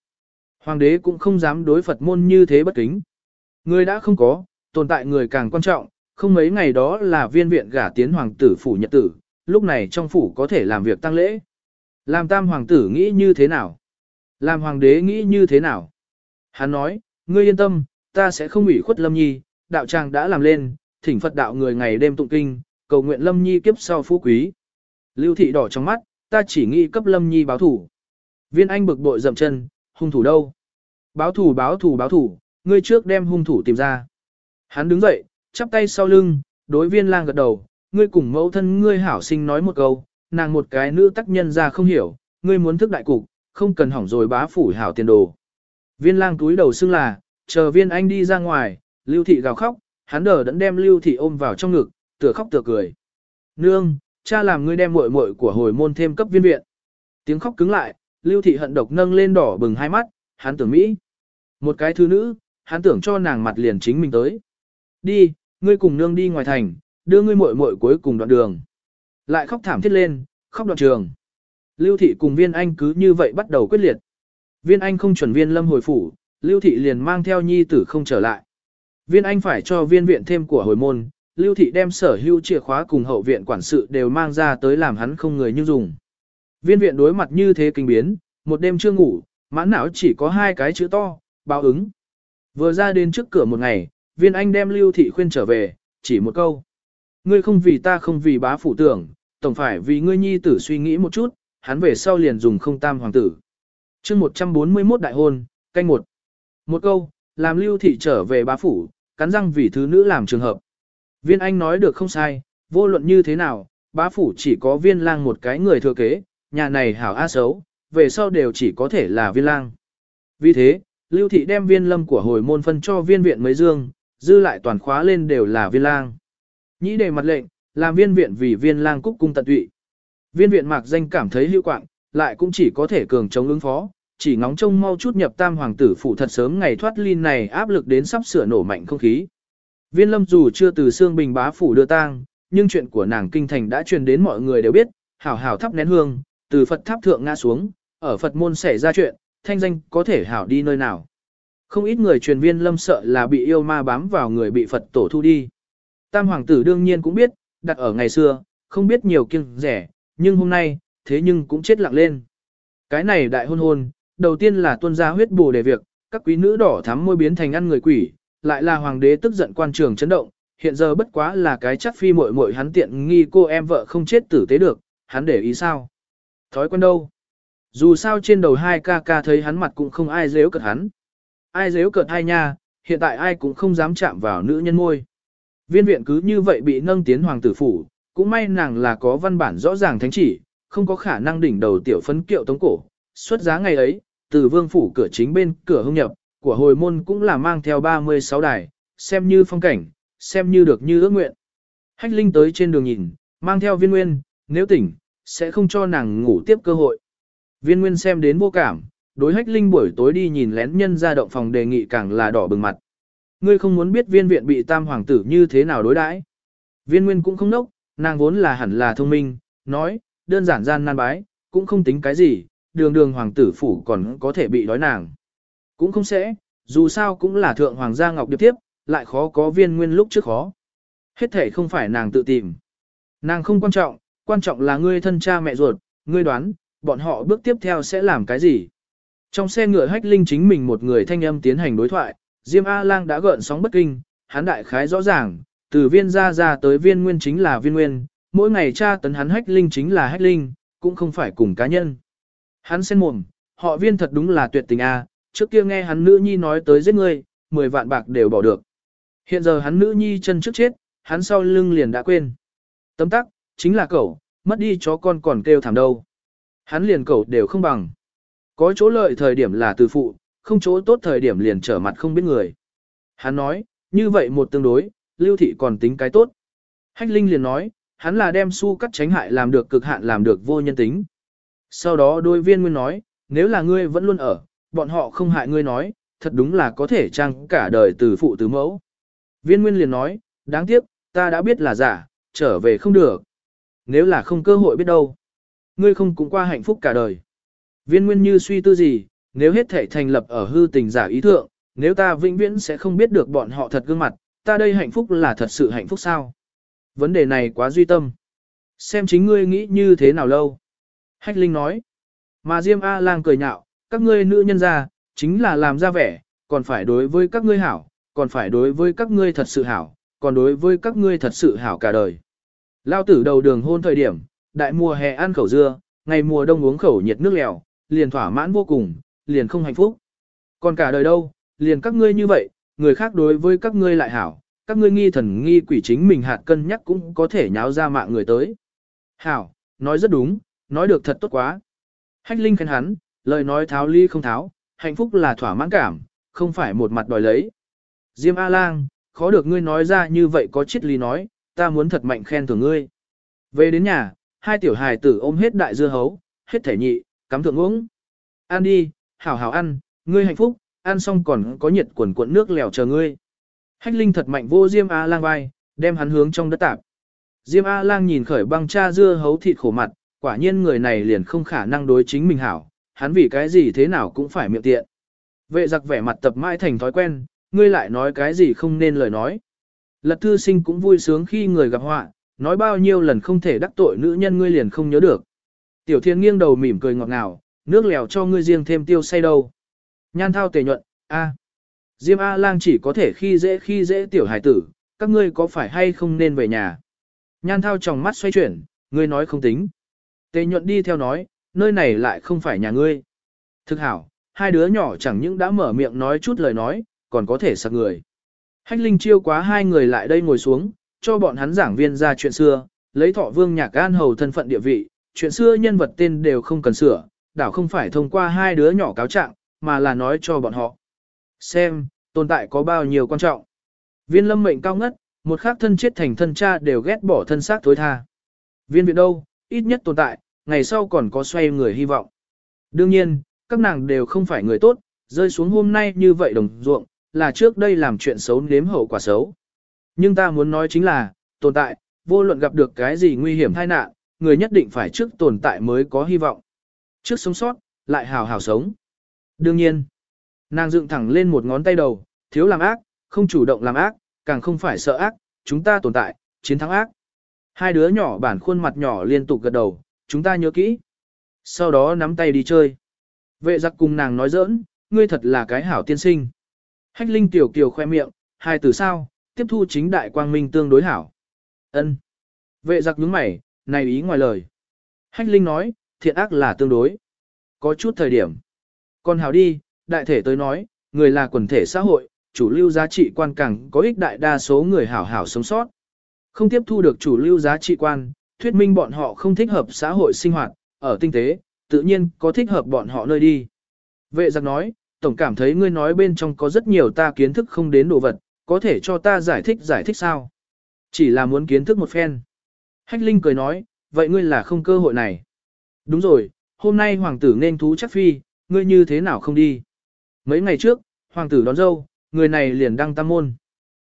Hoàng đế cũng không dám đối Phật môn như thế bất kính. Người đã không có, tồn tại người càng quan trọng, không mấy ngày đó là viên viện gả tiến hoàng tử phủ nhật tử, lúc này trong phủ có thể làm việc tăng lễ. Làm tam hoàng tử nghĩ như thế nào? Làm hoàng đế nghĩ như thế nào? Hắn nói, ngươi yên tâm, ta sẽ không ủy khuất lâm nhi, đạo tràng đã làm lên, thỉnh Phật đạo người ngày đêm tụng kinh, cầu nguyện lâm nhi kiếp sau phú quý. Lưu thị đỏ trong mắt, ta chỉ nghĩ cấp lâm nhi báo thủ. Viên anh bực bội dậm chân, hung thủ đâu? Báo thủ báo thủ báo thủ, ngươi trước đem hung thủ tìm ra. Hắn đứng dậy, chắp tay sau lưng, đối viên lang gật đầu, ngươi cùng mẫu thân ngươi hảo sinh nói một câu, nàng một cái nữ tác nhân ra không hiểu, ngươi muốn thức đại cục, không cần hỏng rồi bá phủ hảo tiền đồ. Viên lang túi đầu xưng là, chờ viên anh đi ra ngoài, lưu thị gào khóc, hắn đờ đẫn đem lưu thị ôm vào trong ngực, tựa khóc tựa cười. Nương, cha làm ngươi đem muội muội của hồi môn thêm cấp viên viện. Tiếng khóc cứng lại, lưu thị hận độc nâng lên đỏ bừng hai mắt, hắn tưởng Mỹ. Một cái thứ nữ, hắn tưởng cho nàng mặt liền chính mình tới. Đi, ngươi cùng nương đi ngoài thành, đưa ngươi muội muội cuối cùng đoạn đường. Lại khóc thảm thiết lên, khóc đoạn trường. Lưu thị cùng viên anh cứ như vậy bắt đầu quyết liệt. Viên anh không chuẩn viên lâm hồi phủ, lưu thị liền mang theo nhi tử không trở lại. Viên anh phải cho viên viện thêm của hồi môn, lưu thị đem sở hữu chìa khóa cùng hậu viện quản sự đều mang ra tới làm hắn không người như dùng. Viên viện đối mặt như thế kinh biến, một đêm chưa ngủ, mãn não chỉ có hai cái chữ to, báo ứng. Vừa ra đến trước cửa một ngày, viên anh đem lưu thị khuyên trở về, chỉ một câu. Ngươi không vì ta không vì bá phủ tưởng, tổng phải vì ngươi nhi tử suy nghĩ một chút, hắn về sau liền dùng không tam hoàng tử. chương 141 đại hôn, canh một. Một câu, làm lưu thị trở về bá phủ, cắn răng vì thứ nữ làm trường hợp. Viên anh nói được không sai, vô luận như thế nào, bá phủ chỉ có viên lang một cái người thừa kế, nhà này hảo a xấu, về sau đều chỉ có thể là viên lang. Vì thế, lưu thị đem viên lâm của hồi môn phân cho viên viện mấy dương, dư lại toàn khóa lên đều là viên lang. Nhĩ đề mặt lệnh, làm viên viện vì viên lang cúc cung tận tụy. Viên viện mạc danh cảm thấy hữu quạng, lại cũng chỉ có thể cường chống ứng phó, chỉ ngóng trông mau chút nhập tam hoàng tử phủ thật sớm ngày thoát ly này áp lực đến sắp sửa nổ mạnh không khí. Viên lâm dù chưa từ xương bình bá phủ đưa tang, nhưng chuyện của nàng kinh thành đã truyền đến mọi người đều biết, hảo hảo thắp nén hương, từ Phật tháp thượng ngã xuống, ở Phật môn xảy ra chuyện, thanh danh có thể hảo đi nơi nào. Không ít người truyền viên lâm sợ là bị yêu ma bám vào người bị Phật tổ thu đi. Tam hoàng tử đương nhiên cũng biết, đặt ở ngày xưa, không biết nhiều kiêng rẻ, nhưng hôm nay, thế nhưng cũng chết lặng lên. Cái này đại hôn hôn, đầu tiên là tuân ra huyết bù để việc, các quý nữ đỏ thắm môi biến thành ăn người quỷ, lại là hoàng đế tức giận quan trường chấn động, hiện giờ bất quá là cái chắc phi muội muội hắn tiện nghi cô em vợ không chết tử tế được, hắn để ý sao? Thói quen đâu? Dù sao trên đầu hai ca ca thấy hắn mặt cũng không ai dếu cợt hắn. Ai dếu cợt hai nha, hiện tại ai cũng không dám chạm vào nữ nhân môi. Viên viện cứ như vậy bị nâng tiến hoàng tử phủ, cũng may nàng là có văn bản rõ ràng thánh chỉ, không có khả năng đỉnh đầu tiểu phấn kiệu tống cổ. Xuất giá ngày ấy, từ vương phủ cửa chính bên cửa hông nhập, của hồi môn cũng là mang theo 36 đài, xem như phong cảnh, xem như được như ước nguyện. Hách Linh tới trên đường nhìn, mang theo viên nguyên, nếu tỉnh, sẽ không cho nàng ngủ tiếp cơ hội. Viên nguyên xem đến vô cảm, đối hách Linh buổi tối đi nhìn lén nhân ra động phòng đề nghị càng là đỏ bừng mặt. Ngươi không muốn biết viên viện bị tam hoàng tử như thế nào đối đãi. Viên nguyên cũng không nốc, nàng vốn là hẳn là thông minh, nói, đơn giản gian nan bái, cũng không tính cái gì, đường đường hoàng tử phủ còn có thể bị đói nàng. Cũng không sẽ, dù sao cũng là thượng hoàng gia ngọc điệp tiếp, lại khó có viên nguyên lúc trước khó. Hết thể không phải nàng tự tìm. Nàng không quan trọng, quan trọng là ngươi thân cha mẹ ruột, ngươi đoán, bọn họ bước tiếp theo sẽ làm cái gì. Trong xe ngựa hách linh chính mình một người thanh âm tiến hành đối thoại, Diêm A-lang đã gợn sóng bất kinh, hắn đại khái rõ ràng, từ viên gia ra tới viên nguyên chính là viên nguyên, mỗi ngày cha tấn hắn hách linh chính là hách linh, cũng không phải cùng cá nhân. Hắn sen mồm, họ viên thật đúng là tuyệt tình a, trước kia nghe hắn nữ nhi nói tới giết ngươi, 10 vạn bạc đều bỏ được. Hiện giờ hắn nữ nhi chân trước chết, hắn sau lưng liền đã quên. Tấm tắc, chính là cậu, mất đi chó con còn kêu thảm đâu. Hắn liền cậu đều không bằng. Có chỗ lợi thời điểm là từ phụ, không chỗ tốt thời điểm liền trở mặt không biết người. Hắn nói, như vậy một tương đối, lưu thị còn tính cái tốt. Hách Linh liền nói, hắn là đem su cắt tránh hại làm được cực hạn làm được vô nhân tính. Sau đó đôi viên nguyên nói, nếu là ngươi vẫn luôn ở, bọn họ không hại ngươi nói, thật đúng là có thể trang cả đời từ phụ từ mẫu. Viên nguyên liền nói, đáng tiếc, ta đã biết là giả, trở về không được. Nếu là không cơ hội biết đâu, ngươi không cũng qua hạnh phúc cả đời. Viên nguyên như suy tư gì, nếu hết thể thành lập ở hư tình giả ý thượng, nếu ta vĩnh viễn sẽ không biết được bọn họ thật gương mặt, ta đây hạnh phúc là thật sự hạnh phúc sao? Vấn đề này quá duy tâm. Xem chính ngươi nghĩ như thế nào lâu. Hách Linh nói. Mà Diêm A-lang cười nhạo, các ngươi nữ nhân ra, chính là làm ra vẻ, còn phải đối với các ngươi hảo, còn phải đối với các ngươi thật sự hảo, còn đối với các ngươi thật sự hảo cả đời. Lao tử đầu đường hôn thời điểm, đại mùa hè ăn khẩu dưa, ngày mùa đông uống khẩu nhiệt nước lèo, liền thỏa mãn vô cùng, liền không hạnh phúc. Còn cả đời đâu, liền các ngươi như vậy, người khác đối với các ngươi lại hảo, các ngươi nghi thần nghi quỷ chính mình hạt cân nhắc cũng có thể nháo ra mạng người tới. Hảo, nói rất đúng, nói được thật tốt quá. Hách Linh khen hắn, lời nói tháo ly không tháo, hạnh phúc là thỏa mãn cảm, không phải một mặt đòi lấy. Diêm A-lang, khó được ngươi nói ra như vậy có triết lý nói, ta muốn thật mạnh khen thưởng ngươi. Về đến nhà, hai tiểu hài tử ôm hết đại dưa hấu, hết thể nhị, cắm thượng uống. Ăn đi, hảo hảo ăn, ngươi hạnh phúc, ăn xong còn có nhiệt quần cuộn nước lèo chờ ngươi. Hách Linh thật mạnh vô Diêm A Lang vai, đem hắn hướng trong đất tạp. Diêm A Lang nhìn khởi băng cha dưa hấu thịt khổ mặt, quả nhiên người này liền không khả năng đối chính mình hảo, hắn vì cái gì thế nào cũng phải miệng tiện. Vệ giặc vẻ mặt tập mãi thành thói quen, ngươi lại nói cái gì không nên lời nói. Lật thư sinh cũng vui sướng khi người gặp họa, nói bao nhiêu lần không thể đắc tội nữ nhân ngươi liền không nhớ được. Tiểu thiên nghiêng đầu mỉm cười ngọt ngào, nước lèo cho ngươi riêng thêm tiêu say đâu. Nhan thao tề nhuận, a. Diêm A-lang chỉ có thể khi dễ khi dễ tiểu hải tử, các ngươi có phải hay không nên về nhà. Nhan thao tròng mắt xoay chuyển, ngươi nói không tính. Tề nhuận đi theo nói, nơi này lại không phải nhà ngươi. Thực hảo, hai đứa nhỏ chẳng những đã mở miệng nói chút lời nói, còn có thể sặc người. Hách Linh chiêu quá hai người lại đây ngồi xuống, cho bọn hắn giảng viên ra chuyện xưa, lấy thọ vương nhạc an hầu thân phận địa vị, chuyện xưa nhân vật tên đều không cần sửa, đảo không phải thông qua hai đứa nhỏ cáo trạng, mà là nói cho bọn họ. Xem, tồn tại có bao nhiêu quan trọng. Viên lâm mệnh cao ngất, một khắc thân chết thành thân cha đều ghét bỏ thân xác tối tha. Viên viện đâu, ít nhất tồn tại, ngày sau còn có xoay người hy vọng. Đương nhiên, các nàng đều không phải người tốt, rơi xuống hôm nay như vậy đồng ruộng, là trước đây làm chuyện xấu nếm hậu quả xấu. Nhưng ta muốn nói chính là, tồn tại, vô luận gặp được cái gì nguy hiểm tai nạn, người nhất định phải trước tồn tại mới có hy vọng. Trước sống sót, lại hào hào sống. Đương nhiên, nàng dựng thẳng lên một ngón tay đầu, thiếu làm ác, không chủ động làm ác, càng không phải sợ ác, chúng ta tồn tại, chiến thắng ác. Hai đứa nhỏ bản khuôn mặt nhỏ liên tục gật đầu, chúng ta nhớ kỹ. Sau đó nắm tay đi chơi. Vệ giặc cùng nàng nói giỡn, ngươi thật là cái hảo tiên sinh. Hách linh tiểu kiều khoe miệng, hai từ sao, tiếp thu chính đại quang minh tương đối hảo. ân Vệ giặc nhướng mày, này ý ngoài lời. Hách linh nói, thiện ác là tương đối. Có chút thời điểm. Còn hảo đi, đại thể tới nói, người là quần thể xã hội, chủ lưu giá trị quan càng có ích đại đa số người hảo hảo sống sót. Không tiếp thu được chủ lưu giá trị quan, thuyết minh bọn họ không thích hợp xã hội sinh hoạt, ở tinh tế, tự nhiên có thích hợp bọn họ nơi đi. Vệ giặc nói, tổng cảm thấy ngươi nói bên trong có rất nhiều ta kiến thức không đến đồ vật, có thể cho ta giải thích giải thích sao? Chỉ là muốn kiến thức một phen. Hách Linh cười nói, vậy ngươi là không cơ hội này. Đúng rồi, hôm nay hoàng tử nên thú chắc phi, ngươi như thế nào không đi? Mấy ngày trước, hoàng tử đón dâu, người này liền đăng tam môn.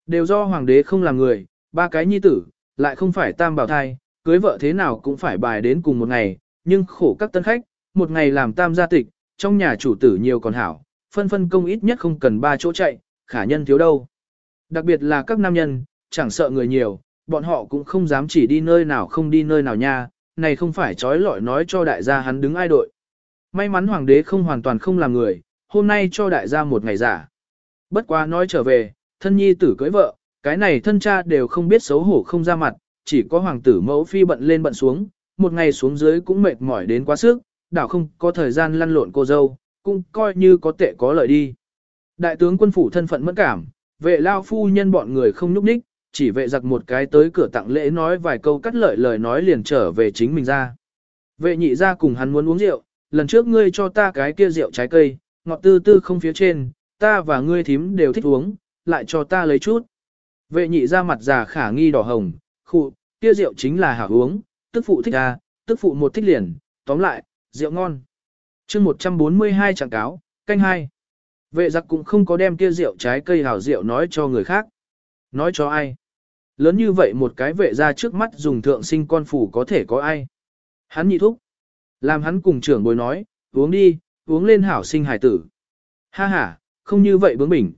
Đều do hoàng đế không làm người, ba cái nhi tử, lại không phải tam bảo thai, cưới vợ thế nào cũng phải bài đến cùng một ngày, nhưng khổ các tân khách, một ngày làm tam gia tịch, trong nhà chủ tử nhiều còn hảo, phân phân công ít nhất không cần ba chỗ chạy, khả nhân thiếu đâu. Đặc biệt là các nam nhân, chẳng sợ người nhiều, bọn họ cũng không dám chỉ đi nơi nào không đi nơi nào nha, này không phải trói lọi nói cho đại gia hắn đứng ai đội. May mắn hoàng đế không hoàn toàn không làm người, hôm nay cho đại gia một ngày giả. Bất quá nói trở về, thân nhi tử cưới vợ, cái này thân cha đều không biết xấu hổ không ra mặt, chỉ có hoàng tử mẫu phi bận lên bận xuống, một ngày xuống dưới cũng mệt mỏi đến quá sức, đảo không có thời gian lăn lộn cô dâu, cũng coi như có tệ có lợi đi. Đại tướng quân phủ thân phận mẫn cảm, vệ lao phu nhân bọn người không nhúc ních, chỉ vệ giặc một cái tới cửa tặng lễ nói vài câu cắt lợi lời nói liền trở về chính mình ra. Vệ nhị ra cùng hắn muốn uống rượu, lần trước ngươi cho ta cái kia rượu trái cây, ngọt tư tư không phía trên, ta và ngươi thím đều thích uống, lại cho ta lấy chút. Vệ nhị ra mặt già khả nghi đỏ hồng, khụ, kia rượu chính là hảo uống, tức phụ thích à, tức phụ một thích liền, tóm lại, rượu ngon. chương 142 trạng cáo, canh hai. Vệ giặc cũng không có đem kia rượu trái cây hảo rượu nói cho người khác. Nói cho ai? Lớn như vậy một cái vệ ra trước mắt dùng thượng sinh con phủ có thể có ai? Hắn nhị thúc. Làm hắn cùng trưởng bối nói, uống đi, uống lên hảo sinh hải tử. Ha ha, không như vậy bướng bỉnh.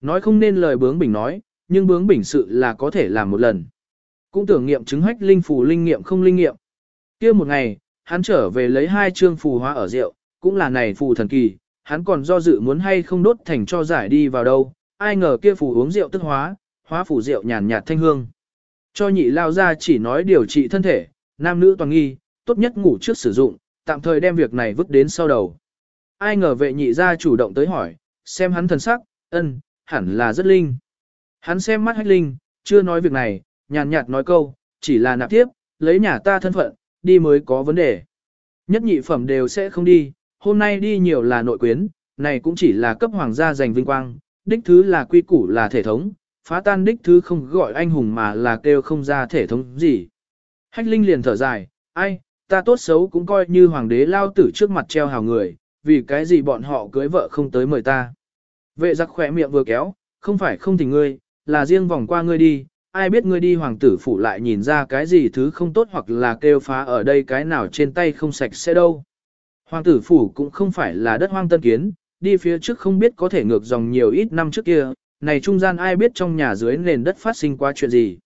Nói không nên lời bướng bỉnh nói, nhưng bướng bỉnh sự là có thể làm một lần. Cũng tưởng nghiệm chứng hách linh phù linh nghiệm không linh nghiệm. kia một ngày, hắn trở về lấy hai chương phù hóa ở rượu, cũng là này phù thần kỳ, hắn còn do dự muốn hay không đốt thành cho giải đi vào đâu, ai ngờ kia phù uống rượu tức hóa, hóa phù rượu nhàn nhạt thanh hương. Cho nhị lao ra chỉ nói điều trị thân thể, nam nữ toàn nghi, tốt nhất ngủ trước sử dụng, tạm thời đem việc này vứt đến sau đầu. Ai ngờ vệ nhị gia chủ động tới hỏi, xem hắn thần sắc, ân, hẳn là rất linh. Hắn xem mắt hách linh, chưa nói việc này, nhàn nhạt nói câu, chỉ là nạp tiếp, lấy nhà ta thân phận, đi mới có vấn đề. Nhất nhị phẩm đều sẽ không đi, hôm nay đi nhiều là nội quyến, này cũng chỉ là cấp hoàng gia giành vinh quang, đích thứ là quy củ là thể thống, phá tan đích thứ không gọi anh hùng mà là kêu không ra thể thống gì. Hách Linh liền thở dài, ai, ta tốt xấu cũng coi như hoàng đế lao tử trước mặt treo hào người, vì cái gì bọn họ cưới vợ không tới mời ta. Vệ giặc khỏe miệng vừa kéo, không phải không thỉnh ngươi, là riêng vòng qua ngươi đi, ai biết ngươi đi hoàng tử phủ lại nhìn ra cái gì thứ không tốt hoặc là kêu phá ở đây cái nào trên tay không sạch sẽ đâu. Hoàng tử phủ cũng không phải là đất hoang tân kiến, đi phía trước không biết có thể ngược dòng nhiều ít năm trước kia, này trung gian ai biết trong nhà dưới nền đất phát sinh qua chuyện gì.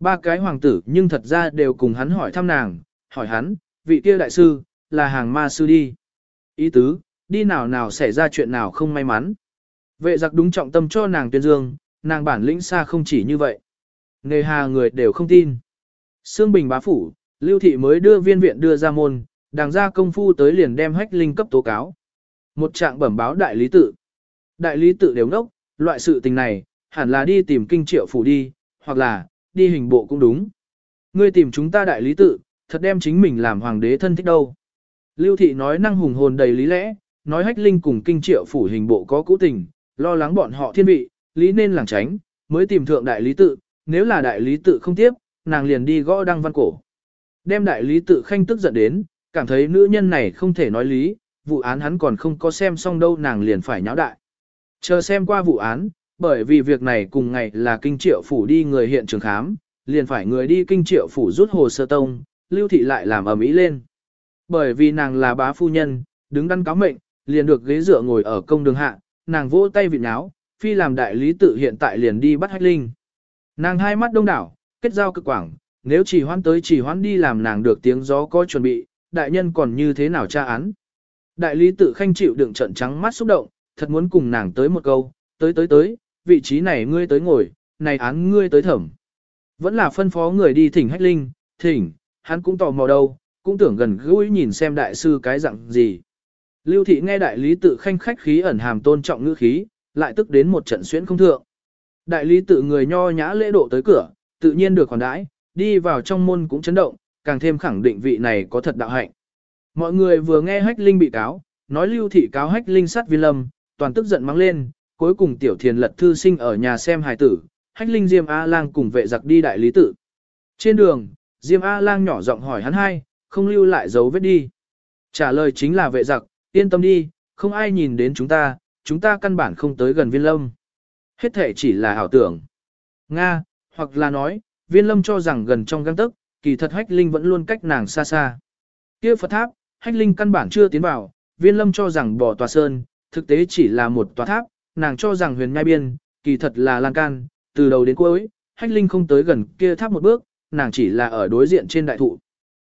Ba cái hoàng tử nhưng thật ra đều cùng hắn hỏi thăm nàng, hỏi hắn, vị kia đại sư, là hàng ma sư đi. Ý tứ, đi nào nào xảy ra chuyện nào không may mắn. Vệ giặc đúng trọng tâm cho nàng tuyên dương, nàng bản lĩnh xa không chỉ như vậy. Nề hà người đều không tin. Sương Bình bá phủ, Lưu Thị mới đưa viên viện đưa ra môn, đàng ra công phu tới liền đem hách linh cấp tố cáo. Một trạng bẩm báo đại lý tự. Đại lý tự đều ngốc, loại sự tình này, hẳn là đi tìm kinh triệu phủ đi, hoặc là, đi hình bộ cũng đúng. Ngươi tìm chúng ta đại lý tự, thật đem chính mình làm hoàng đế thân thích đâu. Lưu thị nói năng hùng hồn đầy lý lẽ, nói hách linh cùng kinh triệu phủ hình bộ có cũ tình, lo lắng bọn họ thiên vị, lý nên làng tránh, mới tìm thượng đại lý tự, nếu là đại lý tự không tiếp, nàng liền đi gõ đăng văn cổ. Đem đại lý tự khanh tức giận đến, cảm thấy nữ nhân này không thể nói lý, vụ án hắn còn không có xem xong đâu nàng liền phải nháo đại. Chờ xem qua vụ án, bởi vì việc này cùng ngày là kinh triệu phủ đi người hiện trường khám, liền phải người đi kinh triệu phủ rút hồ sơ tông, lưu thị lại làm ầm ĩ lên. Bởi vì nàng là bá phu nhân, đứng đắn cáo mệnh, liền được ghế dựa ngồi ở công đường hạ, nàng vỗ tay vịn náo, phi làm đại lý tự hiện tại liền đi bắt hách linh. Nàng hai mắt đông đảo, kết giao cực quảng, nếu chỉ hoãn tới chỉ hoãn đi làm nàng được tiếng gió có chuẩn bị, đại nhân còn như thế nào tra án. Đại lý tự khanh chịu đựng trận trắng mắt xúc động, thật muốn cùng nàng tới một câu, tới tới tới, vị trí này ngươi tới ngồi, này án ngươi tới thẩm. Vẫn là phân phó người đi thỉnh hách linh, thỉnh, hắn cũng tò mò đâu, cũng tưởng gần gũi nhìn xem đại sư cái dạng gì. Lưu thị nghe đại lý tự khanh khách khí ẩn hàm tôn trọng ngữ khí, lại tức đến một trận xuyến không thượng. Đại lý tự người nho nhã lễ độ tới cửa, tự nhiên được khoản đãi, đi vào trong môn cũng chấn động, càng thêm khẳng định vị này có thật đạo hạnh. Mọi người vừa nghe hách linh bị cáo, nói lưu thị cáo hách linh sát viên lâm, toàn tức giận mắng lên, cuối cùng tiểu thiền lật thư sinh ở nhà xem hài tử, hách linh Diêm A-lang cùng vệ giặc đi đại lý tự. Trên đường, Diêm A-lang nhỏ giọng hỏi hắn hai, không lưu lại dấu vết đi. Trả lời chính là vệ giặc, yên tâm đi, không ai nhìn đến chúng ta, chúng ta căn bản không tới gần viên lâm. Hết thể chỉ là ảo tưởng. Nga, hoặc là nói, viên lâm cho rằng gần trong găng tức, kỳ thật hách linh vẫn luôn cách nàng xa xa. kia Phật tháp, hách linh căn bản chưa tiến vào, viên lâm cho rằng bỏ tòa sơn, thực tế chỉ là một tòa tháp, nàng cho rằng huyền nhai biên, kỳ thật là lan can, từ đầu đến cuối, hách linh không tới gần kia tháp một bước, nàng chỉ là ở đối diện trên đại thụ.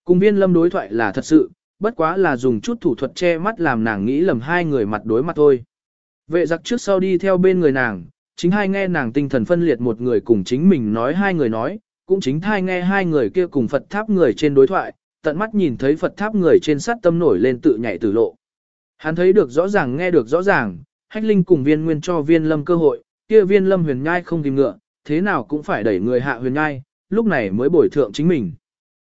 Cùng viên lâm đối thoại là thật sự, bất quá là dùng chút thủ thuật che mắt làm nàng nghĩ lầm hai người mặt đối mặt thôi. Vệ giặc trước sau đi theo bên người nàng, chính hai nghe nàng tinh thần phân liệt một người cùng chính mình nói hai người nói, cũng chính thai nghe hai người kia cùng Phật tháp người trên đối thoại, tận mắt nhìn thấy Phật tháp người trên sát tâm nổi lên tự nhảy tử lộ. Hắn thấy được rõ ràng nghe được rõ ràng, hách linh cùng viên nguyên cho viên lâm cơ hội, kia viên lâm huyền nhai không tìm ngựa, thế nào cũng phải đẩy người hạ huyền nhai, lúc này mới bồi thượng chính mình.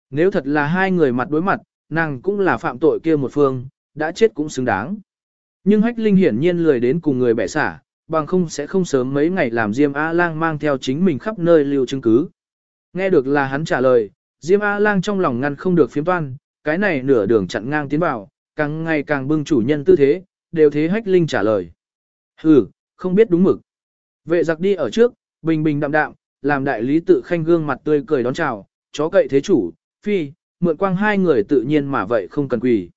Nếu thật là hai người mặt đối mặt, nàng cũng là phạm tội kia một phương, đã chết cũng xứng đáng. Nhưng hách linh hiển nhiên lười đến cùng người bẻ xả, bằng không sẽ không sớm mấy ngày làm Diêm A-lang mang theo chính mình khắp nơi lưu chứng cứ. Nghe được là hắn trả lời, Diêm A-lang trong lòng ngăn không được phiếm toan, cái này nửa đường chặn ngang tiến vào, càng ngày càng bưng chủ nhân tư thế, đều thế hách linh trả lời. Hừ, không biết đúng mực. Vệ giặc đi ở trước, bình bình đạm đạm, làm đại lý tự khanh gương mặt tươi cười đón chào, chó cậy thế chủ, phi, mượn quang hai người tự nhiên mà vậy không cần quỳ.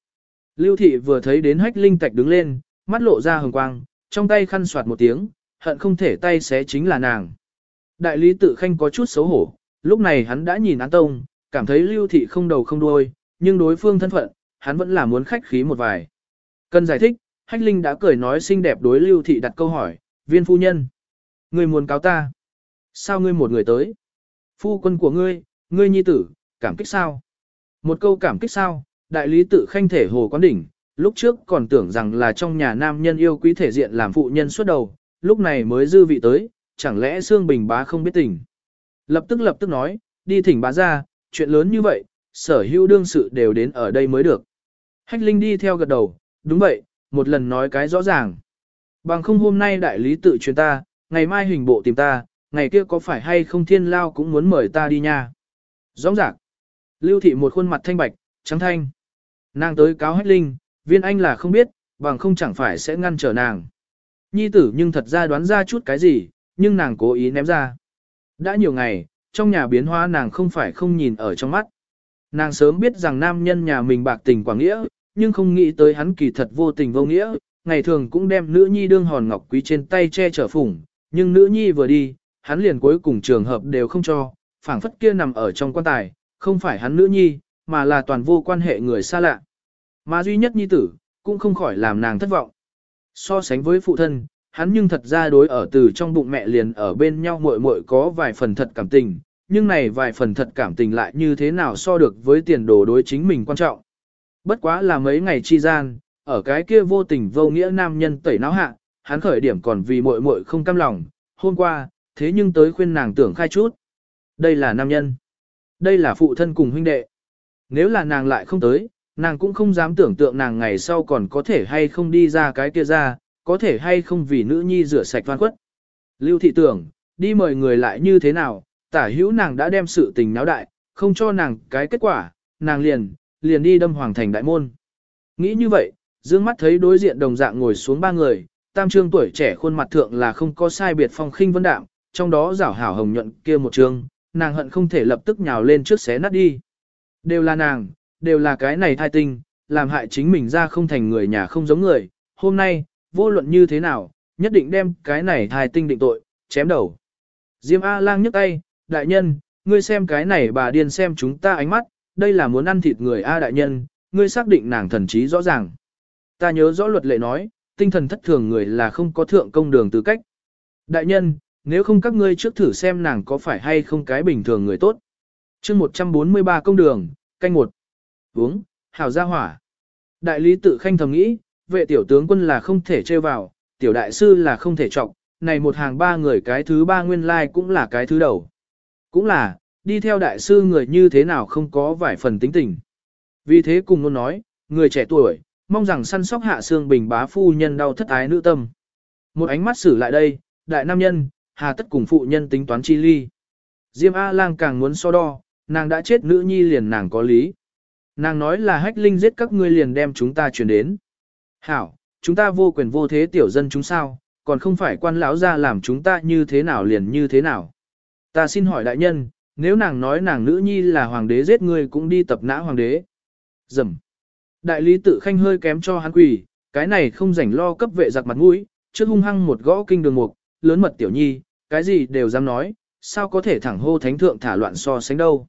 Lưu thị vừa thấy đến hách linh tạch đứng lên, mắt lộ ra hồng quang, trong tay khăn soạt một tiếng, hận không thể tay xé chính là nàng. Đại lý tự khanh có chút xấu hổ, lúc này hắn đã nhìn án tông, cảm thấy lưu thị không đầu không đuôi, nhưng đối phương thân phận, hắn vẫn là muốn khách khí một vài. Cần giải thích, hách linh đã cười nói xinh đẹp đối lưu thị đặt câu hỏi, viên phu nhân. Người muốn cáo ta. Sao ngươi một người tới? Phu quân của ngươi, ngươi nhi tử, cảm kích sao? Một câu cảm kích sao, đại lý tự khanh thể hồ quán đỉnh, lúc trước còn tưởng rằng là trong nhà nam nhân yêu quý thể diện làm phụ nhân suốt đầu, lúc này mới dư vị tới, chẳng lẽ Sương Bình bá không biết tình. Lập tức lập tức nói, đi thỉnh bá ra, chuyện lớn như vậy, sở hữu đương sự đều đến ở đây mới được. Hách Linh đi theo gật đầu, đúng vậy, một lần nói cái rõ ràng. Bằng không hôm nay đại lý tự truyền ta, ngày mai hình bộ tìm ta, ngày kia có phải hay không thiên lao cũng muốn mời ta đi nha. Rõ ràng. Lưu thị một khuôn mặt thanh bạch, trắng thanh. Nàng tới cáo hách linh, viên anh là không biết, bằng không chẳng phải sẽ ngăn trở nàng. Nhi tử nhưng thật ra đoán ra chút cái gì, nhưng nàng cố ý ném ra. Đã nhiều ngày, trong nhà biến hóa nàng không phải không nhìn ở trong mắt. Nàng sớm biết rằng nam nhân nhà mình bạc tình quảng nghĩa, nhưng không nghĩ tới hắn kỳ thật vô tình vô nghĩa, ngày thường cũng đem nữ nhi đương hòn ngọc quý trên tay che chở phủng, nhưng nữ nhi vừa đi, hắn liền cuối cùng trường hợp đều không cho, phảng phất kia nằm ở trong quan tài, không phải hắn nữ nhi, mà là toàn vô quan hệ người xa lạ. Mà duy nhất nhi tử, cũng không khỏi làm nàng thất vọng. So sánh với phụ thân, hắn nhưng thật ra đối ở từ trong bụng mẹ liền ở bên nhau muội muội có vài phần thật cảm tình, nhưng này vài phần thật cảm tình lại như thế nào so được với tiền đồ đối chính mình quan trọng. Bất quá là mấy ngày chi gian, ở cái kia vô tình vô nghĩa nam nhân tẩy não hạ, hắn khởi điểm còn vì muội muội không cam lòng, hôm qua, thế nhưng tới khuyên nàng tưởng khai chút. Đây là nam nhân. Đây là phụ thân cùng huynh đệ. Nếu là nàng lại không tới, nàng cũng không dám tưởng tượng nàng ngày sau còn có thể hay không đi ra cái kia ra, có thể hay không vì nữ nhi rửa sạch văn quất. Lưu thị tưởng, đi mời người lại như thế nào, tả hữu nàng đã đem sự tình náo đại, không cho nàng cái kết quả, nàng liền, liền đi đâm hoàng thành đại môn. Nghĩ như vậy, dương mắt thấy đối diện đồng dạng ngồi xuống ba người, tam trương tuổi trẻ khuôn mặt thượng là không có sai biệt phong khinh vân đạm, trong đó rảo hảo hồng nhuận kia một trường nàng hận không thể lập tức nhào lên trước xé nát đi. Đều là nàng, đều là cái này thai tinh, làm hại chính mình ra không thành người nhà không giống người. Hôm nay, vô luận như thế nào, nhất định đem cái này thai tinh định tội, chém đầu. Diêm A-lang nhấc tay, đại nhân, ngươi xem cái này bà điên xem chúng ta ánh mắt, đây là muốn ăn thịt người A đại nhân, ngươi xác định nàng thần trí rõ ràng. Ta nhớ rõ luật lệ nói, tinh thần thất thường người là không có thượng công đường tư cách. Đại nhân, nếu không các ngươi trước thử xem nàng có phải hay không cái bình thường người tốt. chương 143 công đường, canh một Uống, hào ra hỏa. Đại lý tự khanh thầm nghĩ, vệ tiểu tướng quân là không thể chơi vào, tiểu đại sư là không thể trọng, này một hàng ba người cái thứ ba nguyên lai cũng là cái thứ đầu. Cũng là, đi theo đại sư người như thế nào không có vài phần tính tình. Vì thế cùng luôn nói, người trẻ tuổi, mong rằng săn sóc hạ xương bình bá phu nhân đau thất ái nữ tâm. Một ánh mắt xử lại đây, đại nam nhân, hà tất cùng phụ nhân tính toán chi ly. Diêm A-lang càng muốn so đo, nàng đã chết nữ nhi liền nàng có lý. Nàng nói là hách linh giết các ngươi liền đem chúng ta chuyển đến. Hảo, chúng ta vô quyền vô thế tiểu dân chúng sao, còn không phải quan lão ra làm chúng ta như thế nào liền như thế nào. Ta xin hỏi đại nhân, nếu nàng nói nàng nữ nhi là hoàng đế giết ngươi cũng đi tập nã hoàng đế. Dầm. Đại lý tự khanh hơi kém cho hắn quỷ, cái này không rảnh lo cấp vệ giặc mặt mũi, trước hung hăng một gõ kinh đường mục, lớn mật tiểu nhi, cái gì đều dám nói, sao có thể thẳng hô thánh thượng thả loạn so sánh đâu.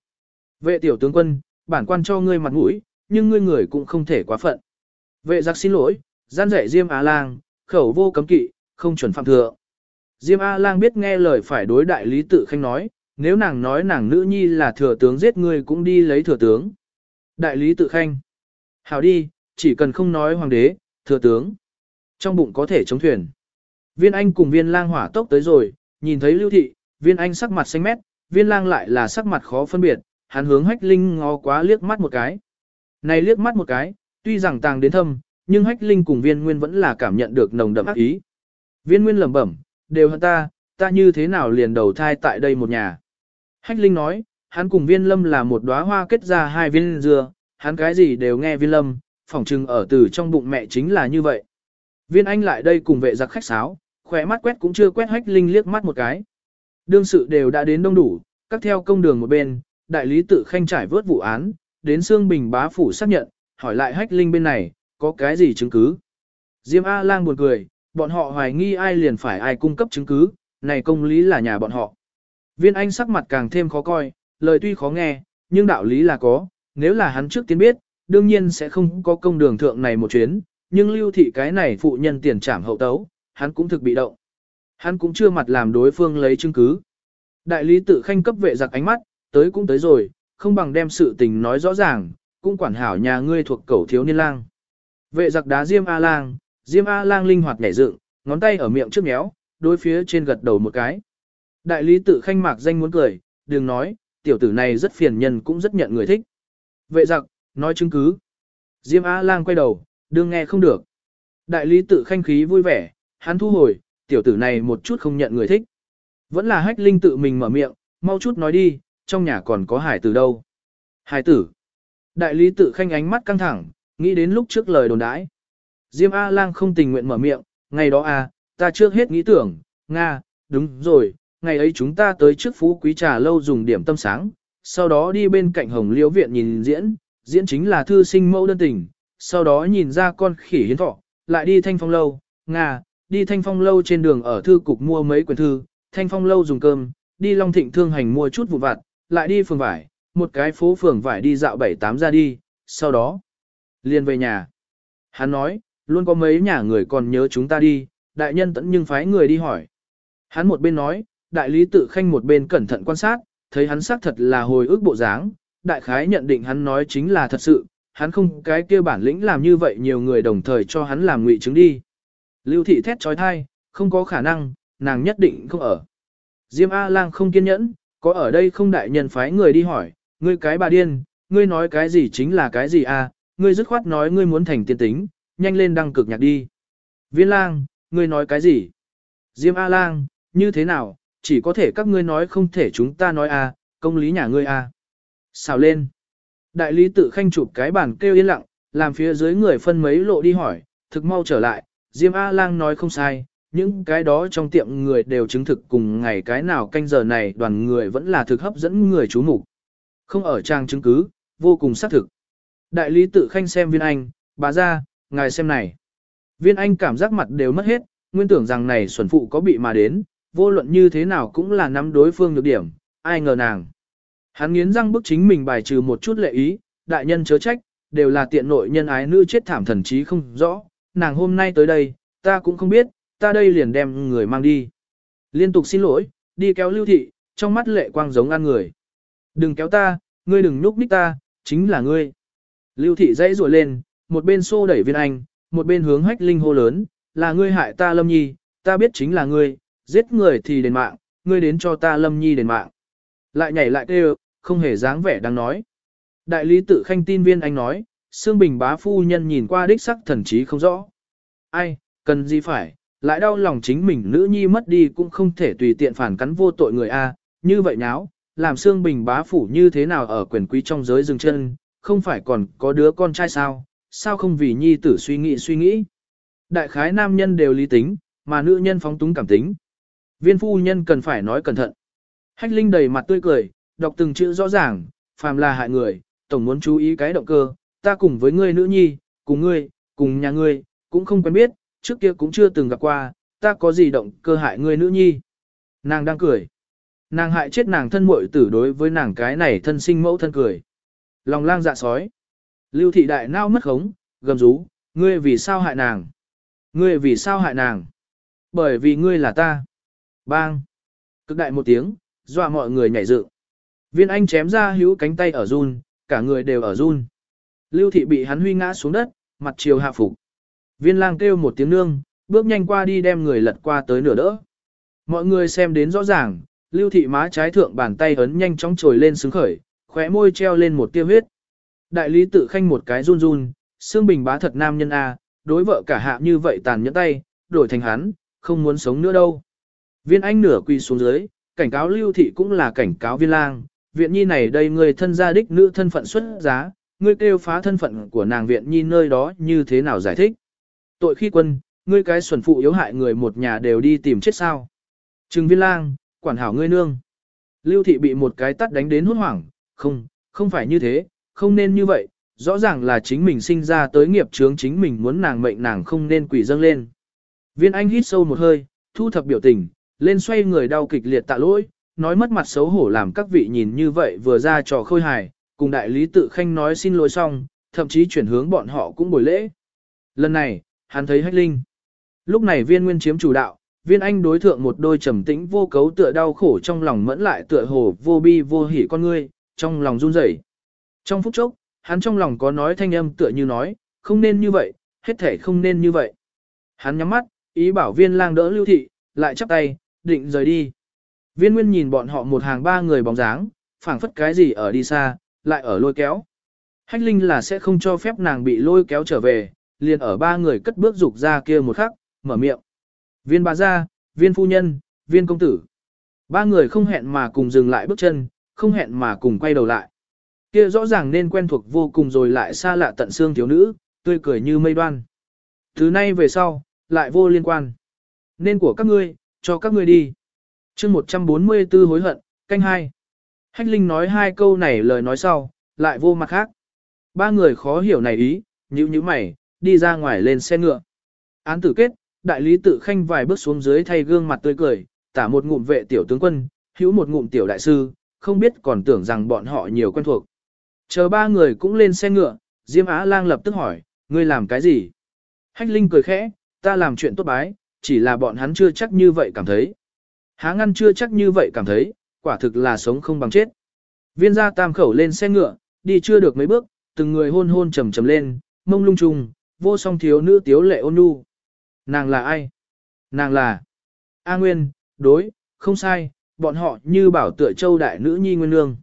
Vệ tiểu tướng quân, bản quan cho ngươi mặt mũi, nhưng ngươi người cũng không thể quá phận. Vệ giặc xin lỗi, gian dạy Diêm A Lang, khẩu vô cấm kỵ, không chuẩn phạm thừa. Diêm A Lang biết nghe lời phải đối đại lý tự khanh nói, nếu nàng nói nàng nữ nhi là thừa tướng giết ngươi cũng đi lấy thừa tướng. Đại lý tự khanh. Hảo đi, chỉ cần không nói hoàng đế, thừa tướng. Trong bụng có thể chống thuyền. Viên Anh cùng viên lang hỏa tốc tới rồi, nhìn thấy lưu thị, viên Anh sắc mặt xanh mét, viên lang lại là sắc mặt khó phân biệt, hắn hướng hách linh ngó quá liếc mắt một cái. Này liếc mắt một cái, tuy rằng tàng đến thâm, nhưng hách linh cùng viên nguyên vẫn là cảm nhận được nồng đậm ác ý. Viên nguyên lẩm bẩm, đều hơn ta, ta như thế nào liền đầu thai tại đây một nhà. Hách linh nói, hắn cùng viên lâm là một đóa hoa kết ra hai viên dừa, hắn cái gì đều nghe viên lâm, phỏng chừng ở từ trong bụng mẹ chính là như vậy. Viên anh lại đây cùng vệ giặc khách sáo, khỏe mắt quét cũng chưa quét hách linh liếc mắt một cái. Đương sự đều đã đến đông đủ, các theo công đường một bên, đại lý tự khanh trải vớt vụ án, đến xương Bình bá phủ xác nhận, hỏi lại hách linh bên này, có cái gì chứng cứ. Diêm A-lang buồn cười, bọn họ hoài nghi ai liền phải ai cung cấp chứng cứ, này công lý là nhà bọn họ. Viên Anh sắc mặt càng thêm khó coi, lời tuy khó nghe, nhưng đạo lý là có, nếu là hắn trước tiên biết, đương nhiên sẽ không có công đường thượng này một chuyến, nhưng lưu thị cái này phụ nhân tiền trảm hậu tấu, hắn cũng thực bị động. Hắn cũng chưa mặt làm đối phương lấy chứng cứ. Đại lý tự khanh cấp vệ giặc ánh mắt, tới cũng tới rồi, không bằng đem sự tình nói rõ ràng, cũng quản hảo nhà ngươi thuộc cẩu thiếu niên lang. Vệ giặc đá Diêm A lang, Diêm A lang linh hoạt nhảy dựng, ngón tay ở miệng trước méo, đối phía trên gật đầu một cái. Đại lý tự khanh mạc danh muốn cười, đừng nói, tiểu tử này rất phiền nhân cũng rất nhận người thích. Vệ giặc, nói chứng cứ. Diêm A lang quay đầu, đương nghe không được. Đại lý tự khanh khí vui vẻ, hắn thu hồi, tiểu tử này một chút không nhận người thích. Vẫn là hách linh tự mình mở miệng, mau chút nói đi, trong nhà còn có hải tử đâu. Hải tử. Đại lý tự khanh ánh mắt căng thẳng, nghĩ đến lúc trước lời đồn đãi. Diêm A-lang không tình nguyện mở miệng, ngày đó à, ta trước hết nghĩ tưởng, Nga, đúng rồi, ngày ấy chúng ta tới trước phú quý trà lâu dùng điểm tâm sáng, sau đó đi bên cạnh hồng liễu viện nhìn diễn, diễn chính là thư sinh mẫu đơn tình, sau đó nhìn ra con khỉ hiến thọ, lại đi thanh phong lâu, Nga, đi thanh phong lâu trên đường ở thư cục mua mấy quyển thư, thanh phong lâu dùng cơm, đi long thịnh thương hành mua chút vụ vặt, lại đi phường vải, một cái phố phường vải đi dạo bảy tám ra đi, sau đó liền về nhà. Hắn nói, luôn có mấy nhà người còn nhớ chúng ta đi, đại nhân tẫn nhưng phái người đi hỏi. Hắn một bên nói, đại lý tự khanh một bên cẩn thận quan sát, thấy hắn xác thật là hồi ức bộ dáng, đại khái nhận định hắn nói chính là thật sự, hắn không cái kia bản lĩnh làm như vậy nhiều người đồng thời cho hắn làm ngụy chứng đi. Lưu thị thét trói thai, không có khả năng, nàng nhất định không ở. Diêm A-lang không kiên nhẫn, có ở đây không đại nhân phái người đi hỏi, ngươi cái bà điên, ngươi nói cái gì chính là cái gì à, ngươi dứt khoát nói ngươi muốn thành tiên tính, nhanh lên đăng cực nhạc đi. Viên lang, ngươi nói cái gì? Diêm A-lang, như thế nào, chỉ có thể các ngươi nói không thể chúng ta nói à, công lý nhà ngươi à. Xào lên. Đại lý tự khanh chụp cái bản kêu yên lặng, làm phía dưới người phân mấy lộ đi hỏi, thực mau trở lại, Diêm A-lang nói không sai, những cái đó trong tiệm người đều chứng thực cùng ngày cái nào canh giờ này đoàn người vẫn là thực hấp dẫn người chú mục Không ở trang chứng cứ, vô cùng xác thực. Đại lý tự khanh xem viên anh, bà ra, ngài xem này. Viên anh cảm giác mặt đều mất hết, nguyên tưởng rằng này xuẩn phụ có bị mà đến, vô luận như thế nào cũng là nắm đối phương được điểm, ai ngờ nàng. Hắn nghiến răng bức chính mình bài trừ một chút lệ ý, đại nhân chớ trách, đều là tiện nội nhân ái nữ chết thảm thần trí không rõ, nàng hôm nay tới đây, ta cũng không biết, ta đây liền đem người mang đi. Liên tục xin lỗi, đi kéo lưu thị, trong mắt lệ quang giống ăn người. Đừng kéo ta, ngươi đừng núp ních ta, chính là ngươi. Lưu thị dãy rủa lên, một bên xô đẩy viên anh, một bên hướng hách linh hô lớn, là ngươi hại ta lâm nhi, ta biết chính là ngươi, giết người thì đền mạng, ngươi đến cho ta lâm nhi đền mạng. Lại nhảy lại kêu, không hề dáng vẻ đang nói. Đại lý tự khanh tin viên anh nói, Sương Bình bá phu nhân nhìn qua đích sắc thần trí không rõ. Ai, cần gì phải, lại đau lòng chính mình nữ nhi mất đi cũng không thể tùy tiện phản cắn vô tội người A, như vậy nháo, làm Sương Bình bá phủ như thế nào ở quyền quý trong giới dừng chân, không phải còn có đứa con trai sao, sao không vì nhi tử suy nghĩ suy nghĩ. Đại khái nam nhân đều lý tính, mà nữ nhân phóng túng cảm tính. Viên phu nhân cần phải nói cẩn thận. Hách Linh đầy mặt tươi cười, đọc từng chữ rõ ràng, phàm là hại người, tổng muốn chú ý cái động cơ, ta cùng với ngươi nữ nhi, cùng ngươi, cùng nhà ngươi, cũng không quen biết, trước kia cũng chưa từng gặp qua, ta có gì động cơ hại ngươi nữ nhi. Nàng đang cười. Nàng hại chết nàng thân muội tử đối với nàng cái này thân sinh mẫu thân cười. Lòng lang dạ sói. Lưu thị đại nao mất khống, gầm rú, ngươi vì sao hại nàng? Ngươi vì sao hại nàng? Bởi vì ngươi là ta. Bang. Cực đại một tiếng, dọa mọi người nhảy dựng. Viên anh chém ra hữu cánh tay ở run, cả người đều ở run. Lưu thị bị hắn huy ngã xuống đất, mặt chiều hạ phục. Viên lang kêu một tiếng nương, bước nhanh qua đi đem người lật qua tới nửa đỡ. Mọi người xem đến rõ ràng, lưu thị má trái thượng bàn tay ấn nhanh chóng trồi lên xứng khởi, khóe môi treo lên một tia huyết. Đại lý tự khanh một cái run run, xương bình bá thật nam nhân A, đối vợ cả hạ như vậy tàn nhẫn tay, đổi thành hắn, không muốn sống nữa đâu. Viên anh nửa quỳ xuống dưới, cảnh cáo lưu thị cũng là cảnh cáo viên lang, viện nhi này đây người thân gia đích nữ thân phận xuất giá, ngươi kêu phá thân phận của nàng viện nhi nơi đó như thế nào giải thích. Tội khi quân, ngươi cái xuẩn phụ yếu hại người một nhà đều đi tìm chết sao. Trừng viên lang, quản hảo ngươi nương. Lưu thị bị một cái tắt đánh đến hốt hoảng, không, không phải như thế, không nên như vậy, rõ ràng là chính mình sinh ra tới nghiệp chướng chính mình muốn nàng mệnh nàng không nên quỷ dâng lên. Viên anh hít sâu một hơi, thu thập biểu tình, lên xoay người đau kịch liệt tạ lỗi, nói mất mặt xấu hổ làm các vị nhìn như vậy vừa ra trò khôi hài, cùng đại lý tự khanh nói xin lỗi xong, thậm chí chuyển hướng bọn họ cũng buổi lễ. Lần này, hắn thấy hách linh. Lúc này viên nguyên chiếm chủ đạo, viên anh đối thượng một đôi trầm tĩnh vô cấu tựa đau khổ trong lòng mẫn lại tựa hồ vô bi vô hỉ con ngươi, trong lòng run rẩy. Trong phút chốc, hắn trong lòng có nói thanh âm tựa như nói, không nên như vậy, hết thể không nên như vậy. Hắn nhắm mắt, ý bảo viên lang đỡ lưu thị, lại chắp tay, định rời đi. Viên nguyên nhìn bọn họ một hàng ba người bóng dáng, phảng phất cái gì ở đi xa, lại ở lôi kéo. Hách linh là sẽ không cho phép nàng bị lôi kéo trở về, liền ở ba người cất bước dục ra kia một khắc, mở miệng. Viên bà gia, viên phu nhân, viên công tử. Ba người không hẹn mà cùng dừng lại bước chân, không hẹn mà cùng quay đầu lại. Kia rõ ràng nên quen thuộc vô cùng rồi lại xa lạ tận xương thiếu nữ, tươi cười như mây đoan. Thứ nay về sau, lại vô liên quan. Nên của các ngươi, cho các ngươi đi. chương 144 hối hận, canh hai. Hách Linh nói hai câu này lời nói sau, lại vô mặt khác. Ba người khó hiểu này ý, nhíu nhíu mày, đi ra ngoài lên xe ngựa. Án tử kết, đại lý tự khanh vài bước xuống dưới thay gương mặt tươi cười, tả một ngụm vệ tiểu tướng quân, hữu một ngụm tiểu đại sư, không biết còn tưởng rằng bọn họ nhiều quen thuộc. Chờ ba người cũng lên xe ngựa, Diêm Á Lang lập tức hỏi, ngươi làm cái gì? Hách Linh cười khẽ, ta làm chuyện tốt bái, chỉ là bọn hắn chưa chắc như vậy cảm thấy. Há ngăn chưa chắc như vậy cảm thấy, quả thực là sống không bằng chết. Viên gia tam khẩu lên xe ngựa, đi chưa được mấy bước, từng người hôn hôn trầm trầm lên, mông lung trùng, vô song thiếu nữ tiếu lệ ôn nhu. Nàng là ai? Nàng là A Nguyên, đối, không sai, bọn họ như bảo tựa châu đại nữ nhi nguyên nương.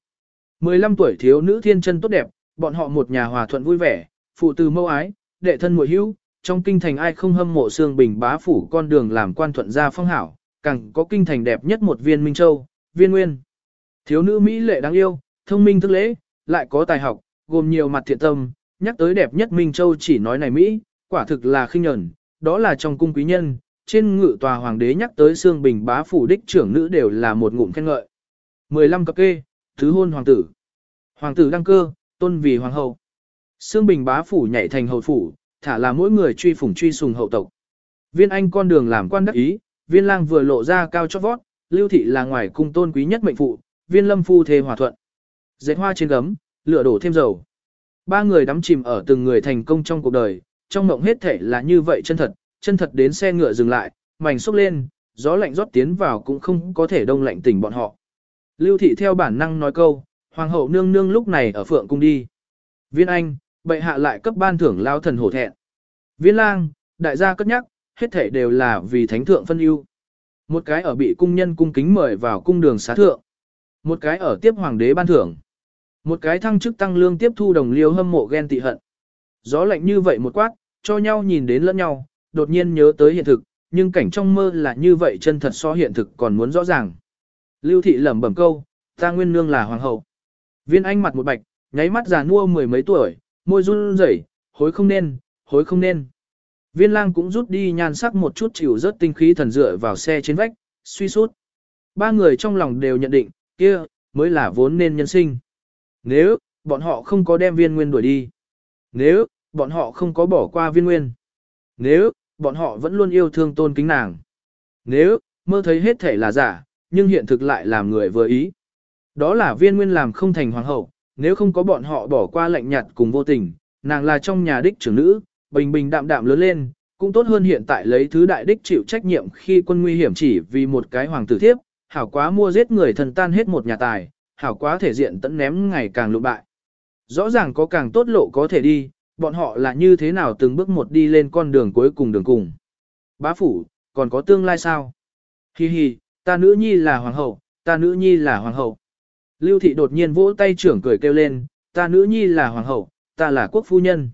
15 tuổi thiếu nữ thiên chân tốt đẹp, bọn họ một nhà hòa thuận vui vẻ, phụ từ mâu ái, đệ thân muội hữu, trong kinh thành ai không hâm mộ xương bình bá phủ con đường làm quan thuận gia phong hảo, càng có kinh thành đẹp nhất một viên Minh Châu, viên nguyên. Thiếu nữ Mỹ lệ đáng yêu, thông minh thức lễ, lại có tài học, gồm nhiều mặt thiện tâm, nhắc tới đẹp nhất Minh Châu chỉ nói này Mỹ, quả thực là khinh nhẫn, đó là trong cung quý nhân, trên ngự tòa hoàng đế nhắc tới xương bình bá phủ đích trưởng nữ đều là một ngụm khen ngợi. 15 cặp kê, thứ hôn hoàng tử. Hoàng tử đăng cơ, tôn vì hoàng hậu. xương bình bá phủ nhảy thành hậu phủ, thả là mỗi người truy phủng truy sùng hậu tộc. Viên anh con đường làm quan đắc ý, viên lang vừa lộ ra cao chót vót, lưu thị là ngoài cung tôn quý nhất mệnh phụ, viên lâm phu thê hòa thuận. Dệt hoa trên gấm, lửa đổ thêm dầu. Ba người đắm chìm ở từng người thành công trong cuộc đời, trong mộng hết thể là như vậy chân thật, chân thật đến xe ngựa dừng lại, mảnh xốc lên, gió lạnh rót tiến vào cũng không có thể đông lạnh tỉnh bọn họ. Lưu thị theo bản năng nói câu, hoàng hậu nương nương lúc này ở phượng cung đi. Viên anh, bệ hạ lại cấp ban thưởng lao thần hổ thẹn. Viên lang, đại gia cất nhắc, hết thể đều là vì thánh thượng phân ưu. Một cái ở bị cung nhân cung kính mời vào cung đường xá thượng. Một cái ở tiếp hoàng đế ban thưởng. Một cái thăng chức tăng lương tiếp thu đồng liêu hâm mộ ghen tị hận. Gió lạnh như vậy một quát, cho nhau nhìn đến lẫn nhau, đột nhiên nhớ tới hiện thực, nhưng cảnh trong mơ là như vậy chân thật so hiện thực còn muốn rõ ràng. Lưu thị lẩm bẩm câu, ta nguyên nương là hoàng hậu. Viên anh mặt một bạch, nháy mắt già nua mười mấy tuổi, môi run rẩy, hối không nên, hối không nên. Viên lang cũng rút đi nhan sắc một chút chịu rất tinh khí thần dựa vào xe trên vách, suy sút. Ba người trong lòng đều nhận định, kia, mới là vốn nên nhân sinh. Nếu, bọn họ không có đem viên nguyên đuổi đi. Nếu, bọn họ không có bỏ qua viên nguyên. Nếu, bọn họ vẫn luôn yêu thương tôn kính nàng. Nếu, mơ thấy hết thể là giả, nhưng hiện thực lại làm người vừa ý. Đó là viên nguyên làm không thành hoàng hậu, nếu không có bọn họ bỏ qua lạnh nhạt cùng vô tình, nàng là trong nhà đích trưởng nữ, bình bình đạm đạm lớn lên, cũng tốt hơn hiện tại lấy thứ đại đích chịu trách nhiệm khi quân nguy hiểm chỉ vì một cái hoàng tử thiếp, hảo quá mua giết người thần tan hết một nhà tài, hảo quá thể diện tận ném ngày càng lụ bại. Rõ ràng có càng tốt lộ có thể đi, bọn họ là như thế nào từng bước một đi lên con đường cuối cùng đường cùng. Bá phủ, còn có tương lai sao? Hi hi, ta nữ nhi là hoàng hậu, ta nữ nhi là hoàng hậu. Lưu thị đột nhiên vỗ tay trưởng cười kêu lên, ta nữ nhi là hoàng hậu, ta là quốc phu nhân.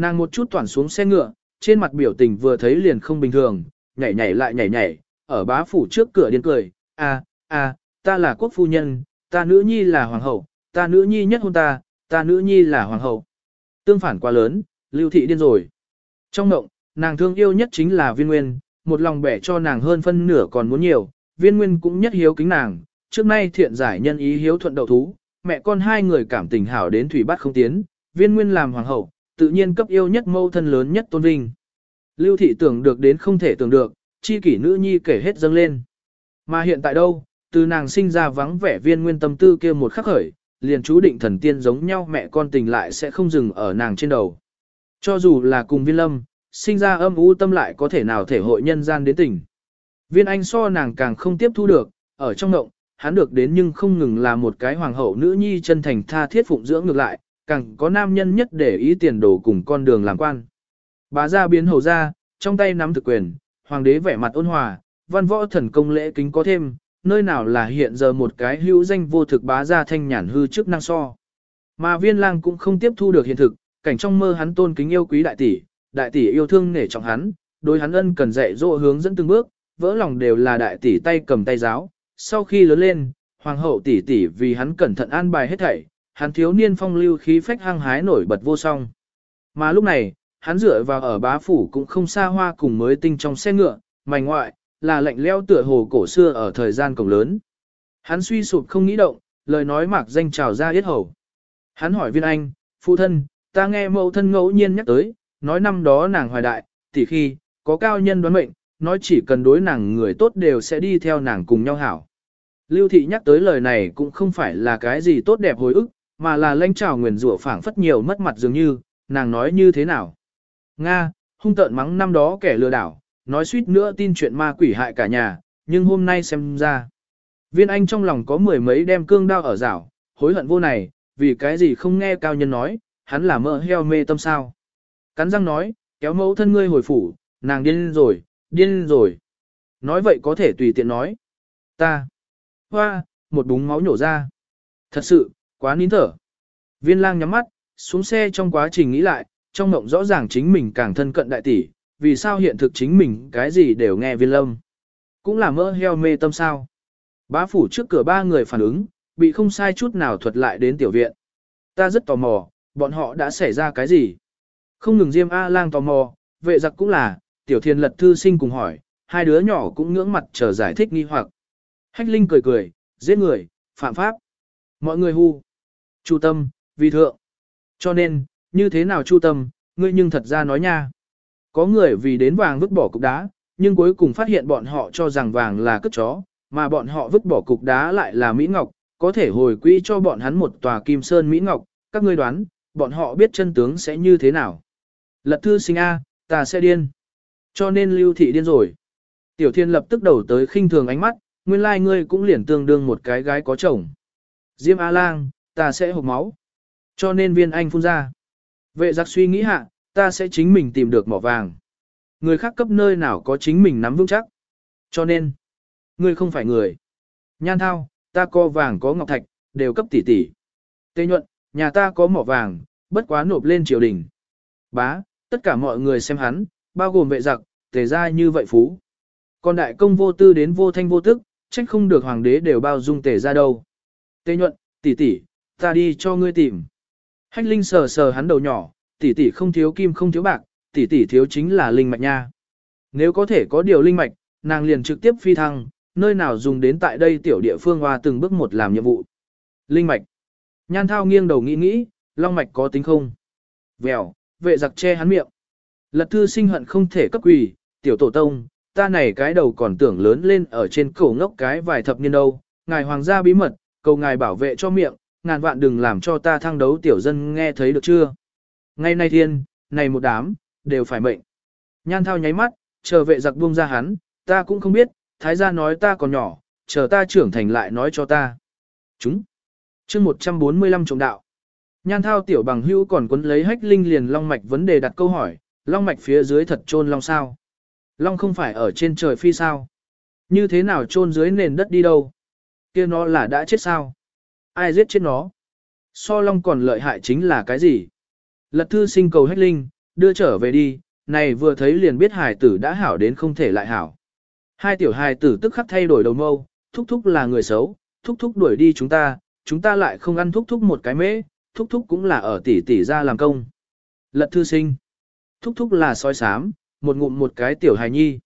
Nàng một chút toàn xuống xe ngựa, trên mặt biểu tình vừa thấy liền không bình thường, nhảy nhảy lại nhảy nhảy, ở bá phủ trước cửa điên cười, a a, ta là quốc phu nhân, ta nữ nhi là hoàng hậu, ta nữ nhi nhất hôn ta, ta nữ nhi là hoàng hậu. Tương phản quá lớn, lưu thị điên rồi. Trong mộng, nàng thương yêu nhất chính là viên nguyên, một lòng bẻ cho nàng hơn phân nửa còn muốn nhiều, viên nguyên cũng nhất hiếu kính nàng, trước nay thiện giải nhân ý hiếu thuận đậu thú, mẹ con hai người cảm tình hảo đến thủy bát không tiến, viên nguyên làm hoàng hậu, tự nhiên cấp yêu nhất mâu thân lớn nhất tôn vinh. Lưu thị tưởng được đến không thể tưởng được, chi kỷ nữ nhi kể hết dâng lên. Mà hiện tại đâu, từ nàng sinh ra vắng vẻ viên nguyên tâm tư kia một khắc khởi, liền chú định thần tiên giống nhau mẹ con tình lại sẽ không dừng ở nàng trên đầu. Cho dù là cùng viên lâm, sinh ra âm u tâm lại có thể nào thể hội nhân gian đến tình. Viên anh so nàng càng không tiếp thu được, ở trong ngộng, hắn được đến nhưng không ngừng là một cái hoàng hậu nữ nhi chân thành tha thiết phụng dưỡng ngược lại, càng có nam nhân nhất để ý tiền đồ cùng con đường làm quan. Bá gia biến hầu ra, trong tay nắm thực quyền, hoàng đế vẻ mặt ôn hòa, văn võ thần công lễ kính có thêm, nơi nào là hiện giờ một cái hữu danh vô thực bá gia thanh nhàn hư trước năng so. Mà viên lang cũng không tiếp thu được hiện thực, cảnh trong mơ hắn tôn kính yêu quý đại tỷ, đại tỷ yêu thương nể trọng hắn, đối hắn ân cần dạy dỗ hướng dẫn từng bước, vỡ lòng đều là đại tỷ tay cầm tay giáo. Sau khi lớn lên, hoàng hậu tỷ tỷ vì hắn cẩn thận an bài hết thảy, hắn thiếu niên phong lưu khí phách hăng hái nổi bật vô song. Mà lúc này, hắn dựa vào ở bá phủ cũng không xa hoa cùng mới tinh trong xe ngựa, mảnh ngoại, là lạnh leo tựa hồ cổ xưa ở thời gian cổng lớn. Hắn suy sụp không nghĩ động, lời nói mạc danh trào ra yết hầu. Hắn hỏi viên anh, phụ thân, ta nghe mẫu thân ngẫu nhiên nhắc tới, nói năm đó nàng hoài đại, tỷ khi, có cao nhân đoán mệnh, nói chỉ cần đối nàng người tốt đều sẽ đi theo nàng cùng nhau hảo. Lưu thị nhắc tới lời này cũng không phải là cái gì tốt đẹp hồi ức, mà là lãnh trào nguyền rủa phảng phất nhiều mất mặt dường như, nàng nói như thế nào. Nga, hung tợn mắng năm đó kẻ lừa đảo, nói suýt nữa tin chuyện ma quỷ hại cả nhà, nhưng hôm nay xem ra. Viên Anh trong lòng có mười mấy đem cương đao ở rảo, hối hận vô này, vì cái gì không nghe cao nhân nói, hắn là mơ heo mê tâm sao. Cắn răng nói, kéo mẫu thân ngươi hồi phủ, nàng điên rồi, điên rồi. Nói vậy có thể tùy tiện nói. Ta. Hoa, một búng máu nhổ ra. Thật sự, quá nín thở. Viên lang nhắm mắt, xuống xe trong quá trình nghĩ lại, trong mộng rõ ràng chính mình càng thân cận đại tỷ, vì sao hiện thực chính mình cái gì đều nghe viên lâm. Cũng là mơ heo mê tâm sao. Bá phủ trước cửa ba người phản ứng, bị không sai chút nào thuật lại đến tiểu viện. Ta rất tò mò, bọn họ đã xảy ra cái gì? Không ngừng Diêm A-lang tò mò, vệ giặc cũng là, tiểu thiên lật thư sinh cùng hỏi, hai đứa nhỏ cũng ngưỡng mặt chờ giải thích nghi hoặc. Hách Linh cười cười, giết người, phạm pháp. Mọi người hu. Chu tâm, vì thượng. Cho nên, như thế nào chu tâm, ngươi nhưng thật ra nói nha. Có người vì đến vàng vứt bỏ cục đá, nhưng cuối cùng phát hiện bọn họ cho rằng vàng là cất chó, mà bọn họ vứt bỏ cục đá lại là Mỹ Ngọc, có thể hồi quy cho bọn hắn một tòa kim sơn Mỹ Ngọc, các ngươi đoán, bọn họ biết chân tướng sẽ như thế nào. Lật thư sinh A, ta sẽ điên. Cho nên lưu thị điên rồi. Tiểu thiên lập tức đầu tới khinh thường ánh mắt, nguyên lai like ngươi cũng liền tương đương một cái gái có chồng. Diêm A-lang, ta sẽ hộp máu. Cho nên viên anh phun ra. Vệ giặc suy nghĩ hạ, ta sẽ chính mình tìm được mỏ vàng. Người khác cấp nơi nào có chính mình nắm vững chắc. Cho nên, ngươi không phải người. Nhan thao, ta có vàng có ngọc thạch, đều cấp tỷ tỷ. Tê nhuận, nhà ta có mỏ vàng, bất quá nộp lên triều đình. Bá, tất cả mọi người xem hắn, bao gồm vệ giặc, tề ra như vậy phú. Còn đại công vô tư đến vô thanh vô tức, trách không được hoàng đế đều bao dung tề ra đâu. Tê nhuận, tỷ tỷ, ta đi cho ngươi tìm. Hách Linh sờ sờ hắn đầu nhỏ, tỷ tỷ không thiếu kim không thiếu bạc, tỷ tỷ thiếu chính là linh mạch nha. Nếu có thể có điều linh mạch, nàng liền trực tiếp phi thăng, nơi nào dùng đến tại đây tiểu địa phương hoa từng bước một làm nhiệm vụ. Linh mạch. Nhan thao nghiêng đầu nghĩ nghĩ, long mạch có tính không? Vèo, vệ giặc che hắn miệng. Lật thư sinh hận không thể cấp quỷ, tiểu tổ tông, ta này cái đầu còn tưởng lớn lên ở trên cổ ngốc cái vài thập niên đâu, ngài hoàng gia bí mật, cầu ngài bảo vệ cho miệng, ngàn vạn đừng làm cho ta thăng đấu tiểu dân nghe thấy được chưa. Ngay nay thiên, này một đám, đều phải mệnh. Nhan thao nháy mắt, chờ vệ giặc buông ra hắn, ta cũng không biết, thái gia nói ta còn nhỏ, chờ ta trưởng thành lại nói cho ta. Chúng. chương 145 trọng đạo. Nhan thao tiểu bằng hữu còn quấn lấy hách linh liền long mạch vấn đề đặt câu hỏi, long mạch phía dưới thật trôn long sao. Long không phải ở trên trời phi sao. Như thế nào trôn dưới nền đất đi đâu? kia nó là đã chết sao? Ai giết chết nó? So long còn lợi hại chính là cái gì? Lật thư sinh cầu hách linh, đưa trở về đi, này vừa thấy liền biết hải tử đã hảo đến không thể lại hảo. Hai tiểu hài tử tức khắc thay đổi đầu mâu, thúc thúc là người xấu, thúc thúc đuổi đi chúng ta, chúng ta lại không ăn thúc thúc một cái mễ, thúc thúc cũng là ở tỷ tỷ ra làm công. Lật thư sinh. Thúc thúc là soi sám, một ngụm một cái tiểu hài nhi.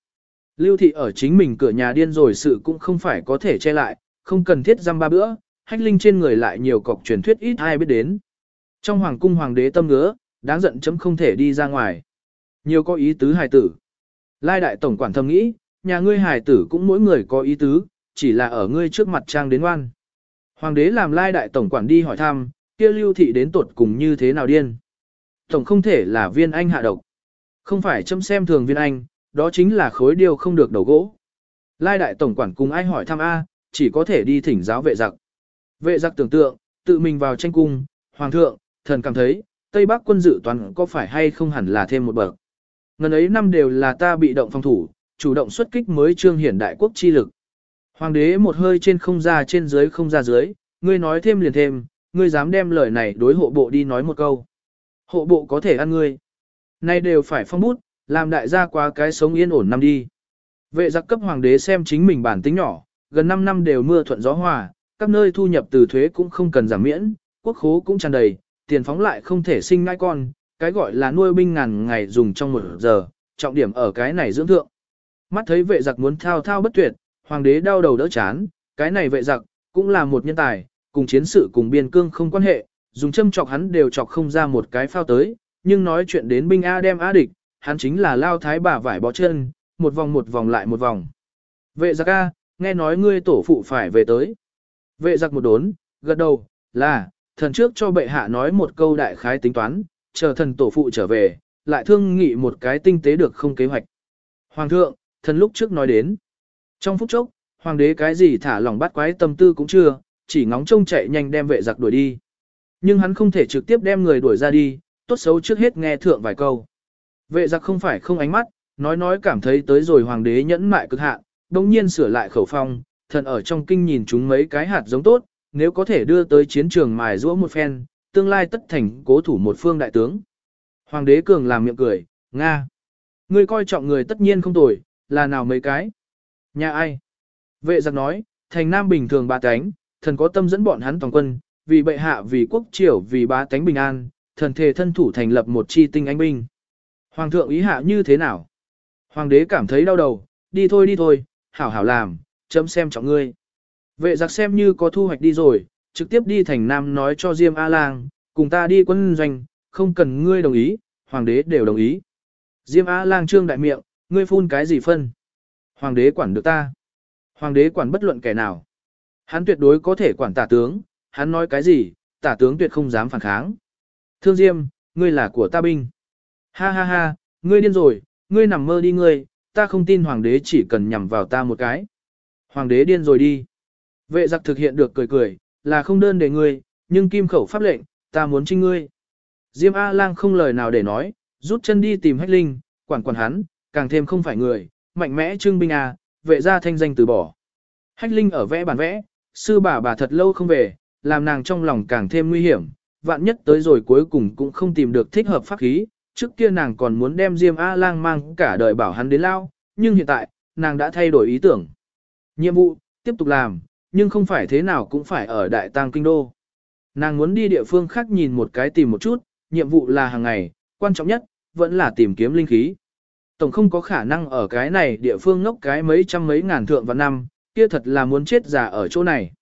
Lưu thị ở chính mình cửa nhà điên rồi sự cũng không phải có thể che lại, không cần thiết dăm ba bữa, hách linh trên người lại nhiều cọc truyền thuyết ít ai biết đến. Trong hoàng cung hoàng đế tâm ngứa, đáng giận chấm không thể đi ra ngoài. Nhiều có ý tứ hài tử. Lai đại tổng quản thầm nghĩ, nhà ngươi hài tử cũng mỗi người có ý tứ, chỉ là ở ngươi trước mặt trang đến oan. Hoàng đế làm lai đại tổng quản đi hỏi thăm, kia lưu thị đến tuột cùng như thế nào điên. Tổng không thể là viên anh hạ độc. Không phải châm xem thường viên anh, đó chính là khối điều không được đầu gỗ. Lai đại tổng quản cùng ai hỏi thăm A, chỉ có thể đi thỉnh giáo vệ giặc. Vệ giặc tưởng tượng, tự mình vào tranh cung, hoàng thượng, thần cảm thấy, Tây Bắc quân dự toán có phải hay không hẳn là thêm một bậc. Ngần ấy năm đều là ta bị động phòng thủ, chủ động xuất kích mới trương hiển đại quốc chi lực. Hoàng đế một hơi trên không ra trên dưới không ra dưới, ngươi nói thêm liền thêm, ngươi dám đem lời này đối hộ bộ đi nói một câu. Hộ bộ có thể ăn ngươi. Nay đều phải phong bút, làm đại gia qua cái sống yên ổn năm đi. Vệ giặc cấp hoàng đế xem chính mình bản tính nhỏ, gần 5 năm đều mưa thuận gió hòa, các nơi thu nhập từ thuế cũng không cần giảm miễn, quốc khố cũng tràn đầy, tiền phóng lại không thể sinh ngai con, cái gọi là nuôi binh ngàn ngày dùng trong một giờ, trọng điểm ở cái này dưỡng thượng. Mắt thấy vệ giặc muốn thao thao bất tuyệt, hoàng đế đau đầu đỡ chán, cái này vệ giặc, cũng là một nhân tài, cùng chiến sự cùng biên cương không quan hệ, dùng châm chọc hắn đều chọc không ra một cái phao tới, nhưng nói chuyện đến binh A đem A địch, hắn chính là lao thái bà vải bó chân, một vòng một vòng lại một vòng. Vệ giặc A, nghe nói ngươi tổ phụ phải về tới. Vệ giặc một đốn, gật đầu, là, thần trước cho bệ hạ nói một câu đại khái tính toán, chờ thần tổ phụ trở về, lại thương nghị một cái tinh tế được không kế hoạch. Hoàng thượng, thần lúc trước nói đến. Trong phút chốc, hoàng đế cái gì thả lỏng bắt quái tâm tư cũng chưa, chỉ ngóng trông chạy nhanh đem vệ giặc đuổi đi. Nhưng hắn không thể trực tiếp đem người đuổi ra đi, tốt xấu trước hết nghe thượng vài câu. Vệ giặc không phải không ánh mắt, nói nói cảm thấy tới rồi hoàng đế nhẫn mại cực hạn, đồng nhiên sửa lại khẩu phong, thần ở trong kinh nhìn chúng mấy cái hạt giống tốt, nếu có thể đưa tới chiến trường mài giũa một phen, tương lai tất thành cố thủ một phương đại tướng. Hoàng đế cường làm miệng cười, Nga. Ngươi coi trọng người tất nhiên không tồi, là nào mấy cái? Nhà ai? Vệ giặc nói, thành nam bình thường ba cánh, thần có tâm dẫn bọn hắn toàn quân, vì bệ hạ vì quốc triều vì bá tánh bình an, thần thề thân thủ thành lập một chi tinh anh binh. Hoàng thượng ý hạ như thế nào? Hoàng đế cảm thấy đau đầu, đi thôi đi thôi, hảo hảo làm, chấm xem trọng ngươi. Vệ giặc xem như có thu hoạch đi rồi, trực tiếp đi thành nam nói cho Diêm A-Lang, cùng ta đi quân doanh, không cần ngươi đồng ý, hoàng đế đều đồng ý. Diêm A-Lang trương đại miệng, ngươi phun cái gì phân? Hoàng đế quản được ta. Hoàng đế quản bất luận kẻ nào. Hắn tuyệt đối có thể quản tả tướng, hắn nói cái gì, tả tướng tuyệt không dám phản kháng. Thương Diêm, ngươi là của ta binh. Ha ha ha, ngươi điên rồi, ngươi nằm mơ đi ngươi, ta không tin hoàng đế chỉ cần nhằm vào ta một cái. Hoàng đế điên rồi đi. Vệ giặc thực hiện được cười cười, là không đơn để ngươi, nhưng kim khẩu pháp lệnh, ta muốn trinh ngươi. Diêm A-lang không lời nào để nói, rút chân đi tìm hách linh, quản quản hắn, càng thêm không phải người, mạnh mẽ trưng binh A, vệ ra thanh danh từ bỏ. Hách linh ở vẽ bản vẽ, sư bà bà thật lâu không về, làm nàng trong lòng càng thêm nguy hiểm, vạn nhất tới rồi cuối cùng cũng không tìm được thích hợp pháp khí, trước kia nàng còn muốn đem Diêm A-lang mang cả đời bảo hắn đến lao, nhưng hiện tại, nàng đã thay đổi ý tưởng. Nhiệm vụ, tiếp tục làm, nhưng không phải thế nào cũng phải ở Đại Tang Kinh Đô. Nàng muốn đi địa phương khác nhìn một cái tìm một chút, nhiệm vụ là hàng ngày, quan trọng nhất, vẫn là tìm kiếm linh khí. Tổng không có khả năng ở cái này địa phương ngốc cái mấy trăm mấy ngàn thượng và năm, kia thật là muốn chết già ở chỗ này.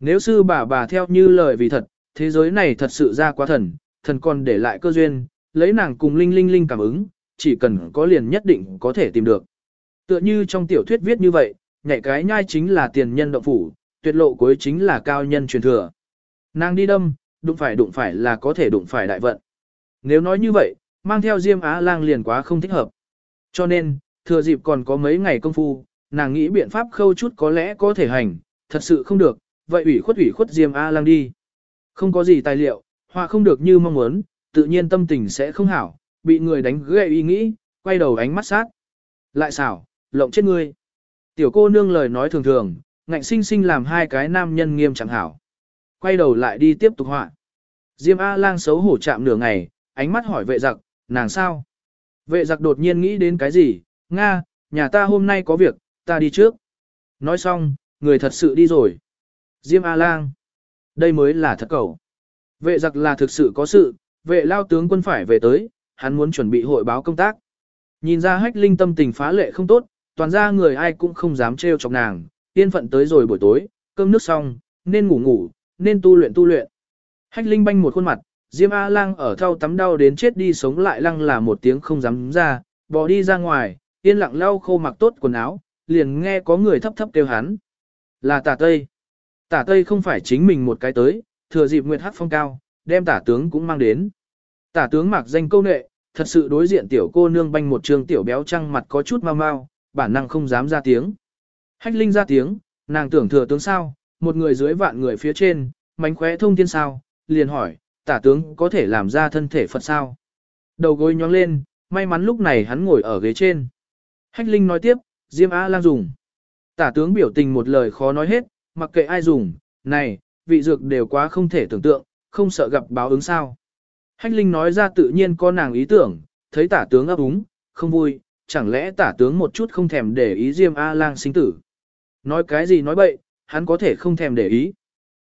Nếu sư bà bà theo như lời vì thật, thế giới này thật sự ra quá thần, thần còn để lại cơ duyên, lấy nàng cùng linh linh linh cảm ứng, chỉ cần có liền nhất định có thể tìm được. Tựa như trong tiểu thuyết viết như vậy, nhảy cái nhai chính là tiền nhân động phủ, tuyệt lộ cuối chính là cao nhân truyền thừa. Nàng đi đâm, đụng phải đụng phải là có thể đụng phải đại vận. Nếu nói như vậy, mang theo Diêm Á Lang liền quá không thích hợp. Cho nên, thừa dịp còn có mấy ngày công phu, nàng nghĩ biện pháp khâu chút có lẽ có thể hành, thật sự không được, vậy ủy khuất ủy khuất Diêm A Lang đi. Không có gì tài liệu, họa không được như mong muốn, tự nhiên tâm tình sẽ không hảo, bị người đánh gãy ý nghĩ, quay đầu ánh mắt sát. Lại xảo, lộng chết ngươi. Tiểu cô nương lời nói thường thường, ngạnh sinh sinh làm hai cái nam nhân nghiêm chẳng hảo. Quay đầu lại đi tiếp tục họa. Diêm A lang xấu hổ chạm nửa ngày, ánh mắt hỏi vệ giặc, nàng sao? Vệ giặc đột nhiên nghĩ đến cái gì? Nga, nhà ta hôm nay có việc, ta đi trước. Nói xong, người thật sự đi rồi. Diêm A lang. Đây mới là thật cầu. Vệ giặc là thực sự có sự, vệ lao tướng quân phải về tới, hắn muốn chuẩn bị hội báo công tác. Nhìn ra hách linh tâm tình phá lệ không tốt, toàn ra người ai cũng không dám trêu chọc nàng, tiên phận tới rồi buổi tối, cơm nước xong, nên ngủ ngủ, nên tu luyện tu luyện. Hách linh banh một khuôn mặt, Diêm A Lang ở thau tắm đau đến chết đi sống lại lăng là một tiếng không dám ra, bỏ đi ra ngoài, yên lặng lau khô mặc tốt quần áo, liền nghe có người thấp thấp kêu hắn. Là tả Tây. Tả Tây không phải chính mình một cái tới, thừa dịp nguyệt hắc phong cao, đem tả tướng cũng mang đến. Tả tướng mặc danh câu nệ, thật sự đối diện tiểu cô nương banh một trường tiểu béo trăng mặt có chút mau mau, bản năng không dám ra tiếng. Hách linh ra tiếng, nàng tưởng thừa tướng sao, một người dưới vạn người phía trên, mánh khóe thông thiên sao, liền hỏi, tả tướng có thể làm ra thân thể Phật sao. Đầu gối nhóng lên, may mắn lúc này hắn ngồi ở ghế trên. Hách linh nói tiếp, Diêm A lang dùng. Tả tướng biểu tình một lời khó nói hết, mặc kệ ai dùng, này, vị dược đều quá không thể tưởng tượng, không sợ gặp báo ứng sao. Hách Linh nói ra tự nhiên có nàng ý tưởng, thấy tả tướng ấp úng, không vui, chẳng lẽ tả tướng một chút không thèm để ý Diêm A-lang sinh tử. Nói cái gì nói bậy, hắn có thể không thèm để ý.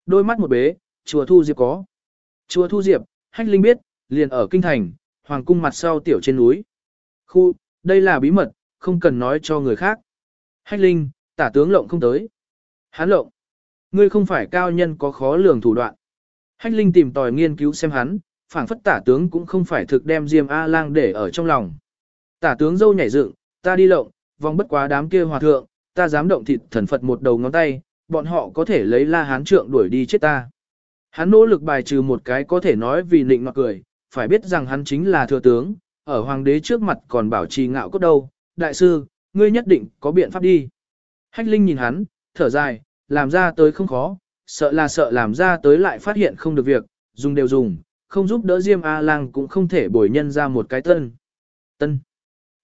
Đôi mắt một bế, chùa Thu Diệp có. Chùa Thu Diệp, Hách Linh biết, liền ở kinh thành, hoàng cung mặt sau tiểu trên núi. Khu, đây là bí mật, không cần nói cho người khác. Hách Linh, tả tướng lộng không tới. Hắn lộng. Ngươi không phải cao nhân có khó lường thủ đoạn. Hách Linh tìm tòi nghiên cứu xem hắn, phảng phất tả tướng cũng không phải thực đem Diêm A-lang để ở trong lòng. Tả tướng dâu nhảy dựng, ta đi lộng, vòng bất quá đám kia hòa thượng, ta dám động thịt thần Phật một đầu ngón tay, bọn họ có thể lấy la hán trượng đuổi đi chết ta. Hắn nỗ lực bài trừ một cái có thể nói vì nịnh mặt cười, phải biết rằng hắn chính là thừa tướng, ở hoàng đế trước mặt còn bảo trì ngạo cốt đâu. Đại sư, ngươi nhất định có biện pháp đi. Hách Linh nhìn hắn, thở dài, làm ra tới không khó, sợ là sợ làm ra tới lại phát hiện không được việc, dùng đều dùng, không giúp đỡ Diêm A-lang cũng không thể bồi nhân ra một cái tân. Tân.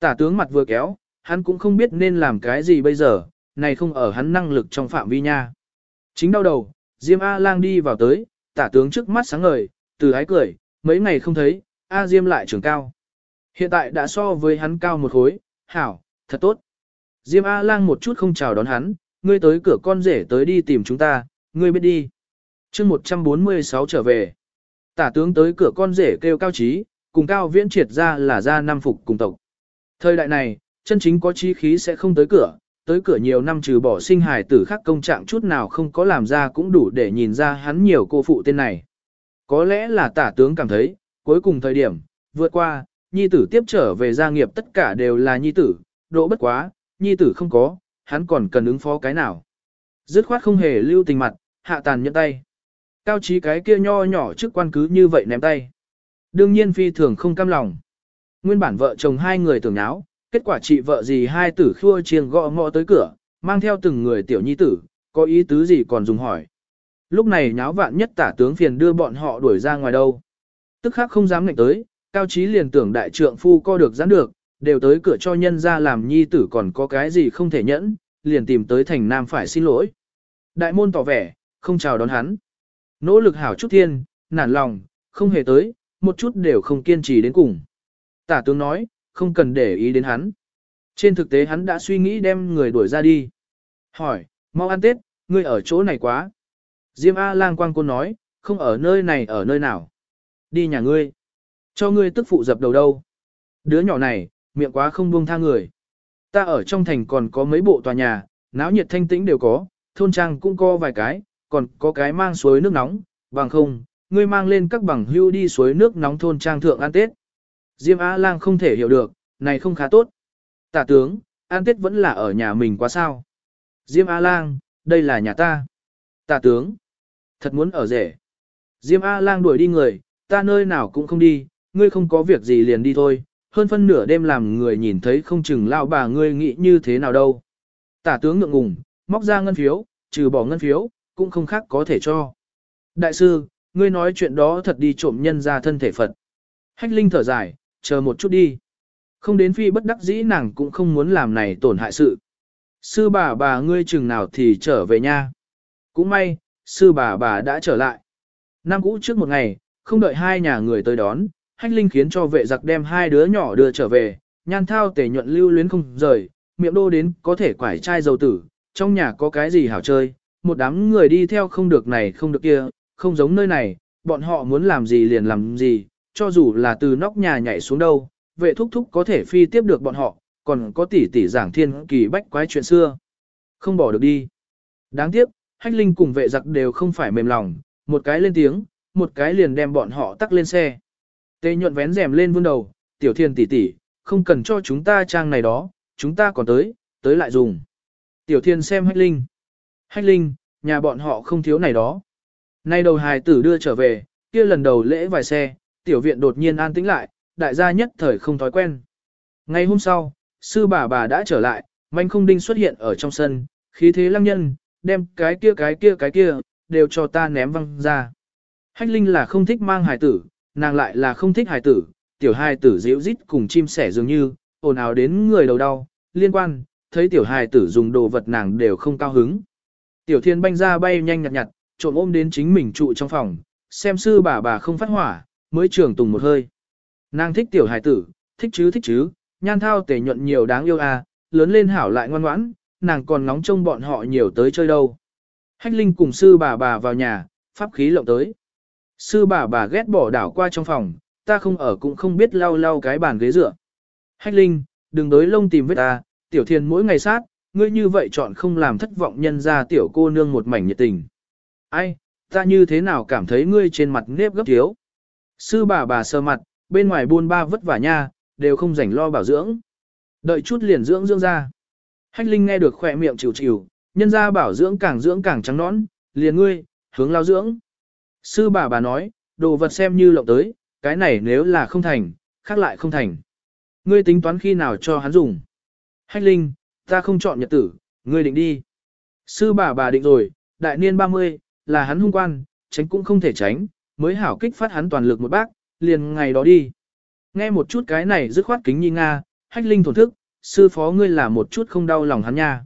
Tả tướng mặt vừa kéo, hắn cũng không biết nên làm cái gì bây giờ, này không ở hắn năng lực trong phạm vi nha. Chính đau đầu, Diêm A-lang đi vào tới, tả tướng trước mắt sáng ngời, từ ái cười, mấy ngày không thấy, A Diêm lại trưởng cao. Hiện tại đã so với hắn cao một khối, hảo, thật tốt. Diêm A-lang một chút không chào đón hắn, ngươi tới cửa con rể tới đi tìm chúng ta, ngươi biết đi. chương 146 trở về. Tả tướng tới cửa con rể kêu cao trí, cùng cao viễn triệt ra là ra năm phục cùng tộc. Thời đại này, chân chính có chí khí sẽ không tới cửa, tới cửa nhiều năm trừ bỏ sinh hài tử khác công trạng chút nào không có làm ra cũng đủ để nhìn ra hắn nhiều cô phụ tên này. Có lẽ là tả tướng cảm thấy, cuối cùng thời điểm, vượt qua, nhi tử tiếp trở về gia nghiệp tất cả đều là nhi tử, độ bất quá, nhi tử không có, hắn còn cần ứng phó cái nào. Dứt khoát không hề lưu tình mặt, hạ tàn nhẫn tay. Cao trí cái kia nho nhỏ trước quan cứ như vậy ném tay. Đương nhiên phi thường không cam lòng. Nguyên bản vợ chồng hai người tưởng nháo, kết quả chị vợ gì hai tử khua chiêng gõ ngõ tới cửa, mang theo từng người tiểu nhi tử, có ý tứ gì còn dùng hỏi. Lúc này nháo vạn nhất tả tướng phiền đưa bọn họ đuổi ra ngoài đâu. Tức khắc không dám ngạnh tới, cao trí liền tưởng đại trượng phu co được giãn được, đều tới cửa cho nhân ra làm nhi tử còn có cái gì không thể nhẫn, liền tìm tới thành nam phải xin lỗi. Đại môn tỏ vẻ, không chào đón hắn. Nỗ lực hảo chút thiên, nản lòng, không hề tới, một chút đều không kiên trì đến cùng. Tả tướng nói, không cần để ý đến hắn. Trên thực tế hắn đã suy nghĩ đem người đuổi ra đi. Hỏi, mau ăn Tết, ngươi ở chỗ này quá. Diêm A lang quang côn nói, không ở nơi này ở nơi nào. Đi nhà ngươi. Cho ngươi tức phụ dập đầu đâu. Đứa nhỏ này, miệng quá không buông tha người. Ta ở trong thành còn có mấy bộ tòa nhà, náo nhiệt thanh tĩnh đều có, thôn trang cũng có vài cái, còn có cái mang suối nước nóng, bằng không, ngươi mang lên các bằng hưu đi suối nước nóng thôn trang thượng ăn Tết. Diêm A Lang không thể hiểu được, này không khá tốt. Tả tướng, an Tết vẫn là ở nhà mình quá sao. Diêm A Lang, đây là nhà ta. Tả tướng, thật muốn ở rể. Diêm A Lang đuổi đi người, ta nơi nào cũng không đi, ngươi không có việc gì liền đi thôi, hơn phân nửa đêm làm người nhìn thấy không chừng lao bà ngươi nghĩ như thế nào đâu. Tả tướng ngượng ngùng, móc ra ngân phiếu, trừ bỏ ngân phiếu, cũng không khác có thể cho. Đại sư, ngươi nói chuyện đó thật đi trộm nhân ra thân thể Phật. Hách Linh thở dài, chờ một chút đi. Không đến phi bất đắc dĩ nàng cũng không muốn làm này tổn hại sự. Sư bà bà ngươi chừng nào thì trở về nha. Cũng may, sư bà bà đã trở lại. Năm cũ trước một ngày, không đợi hai nhà người tới đón, hách linh khiến cho vệ giặc đem hai đứa nhỏ đưa trở về, nhan thao tể nhuận lưu luyến không rời, miệng đô đến có thể quải chai dầu tử, trong nhà có cái gì hảo chơi, một đám người đi theo không được này không được kia, không giống nơi này, bọn họ muốn làm gì liền làm gì, cho dù là từ nóc nhà nhảy xuống đâu, vệ thúc thúc có thể phi tiếp được bọn họ, còn có tỷ tỷ giảng thiên kỳ bách quái chuyện xưa. Không bỏ được đi. Đáng tiếc, hách linh cùng vệ giặc đều không phải mềm lòng, một cái lên tiếng, một cái liền đem bọn họ tắc lên xe. Tê nhuận vén rèm lên vươn đầu, tiểu thiên tỷ tỷ, không cần cho chúng ta trang này đó, chúng ta còn tới, tới lại dùng. Tiểu thiên xem hách linh. Hách linh, nhà bọn họ không thiếu này đó. Nay đầu hài tử đưa trở về, kia lần đầu lễ vài xe, tiểu viện đột nhiên an tĩnh lại, đại gia nhất thời không thói quen. Ngày hôm sau, sư bà bà đã trở lại, manh không đinh xuất hiện ở trong sân, khí thế lăng nhân, đem cái kia cái kia cái kia, đều cho ta ném văng ra. Hách Linh là không thích mang hài tử, nàng lại là không thích hài tử, tiểu hài tử dịu rít cùng chim sẻ dường như, ồn ào đến người đầu đau, liên quan, thấy tiểu hài tử dùng đồ vật nàng đều không cao hứng. Tiểu thiên banh ra bay nhanh nhặt nhặt, trộm ôm đến chính mình trụ trong phòng, xem sư bà bà không phát hỏa, mới trường tùng một hơi. Nàng thích tiểu hài tử, thích chứ thích chứ, nhan thao tể nhuận nhiều đáng yêu à, lớn lên hảo lại ngoan ngoãn, nàng còn nóng trông bọn họ nhiều tới chơi đâu. Hách Linh cùng sư bà bà vào nhà, pháp khí lộng tới. Sư bà bà ghét bỏ đảo qua trong phòng, ta không ở cũng không biết lau lau cái bàn ghế dựa. Hách Linh, đừng đối lông tìm vết ta, tiểu thiền mỗi ngày sát, ngươi như vậy chọn không làm thất vọng nhân ra tiểu cô nương một mảnh nhiệt tình. Ai, ta như thế nào cảm thấy ngươi trên mặt nếp gấp thiếu. Sư bà bà sơ mặt, bên ngoài buôn ba vất vả nha, đều không rảnh lo bảo dưỡng. Đợi chút liền dưỡng dưỡng ra. Hách Linh nghe được khỏe miệng chịu chịu, nhân ra bảo dưỡng càng dưỡng càng trắng nõn, liền ngươi, hướng lao dưỡng. Sư bà bà nói, đồ vật xem như lộng tới, cái này nếu là không thành, khác lại không thành. Ngươi tính toán khi nào cho hắn dùng. Hách Linh, ta không chọn nhật tử, ngươi định đi. Sư bà bà định rồi, đại niên 30, là hắn hung quan, tránh cũng không thể tránh, mới hảo kích phát hắn toàn lực một bác, liền ngày đó đi. Nghe một chút cái này dứt khoát kính nhi Nga, hách linh thổn thức, sư phó ngươi là một chút không đau lòng hắn nha.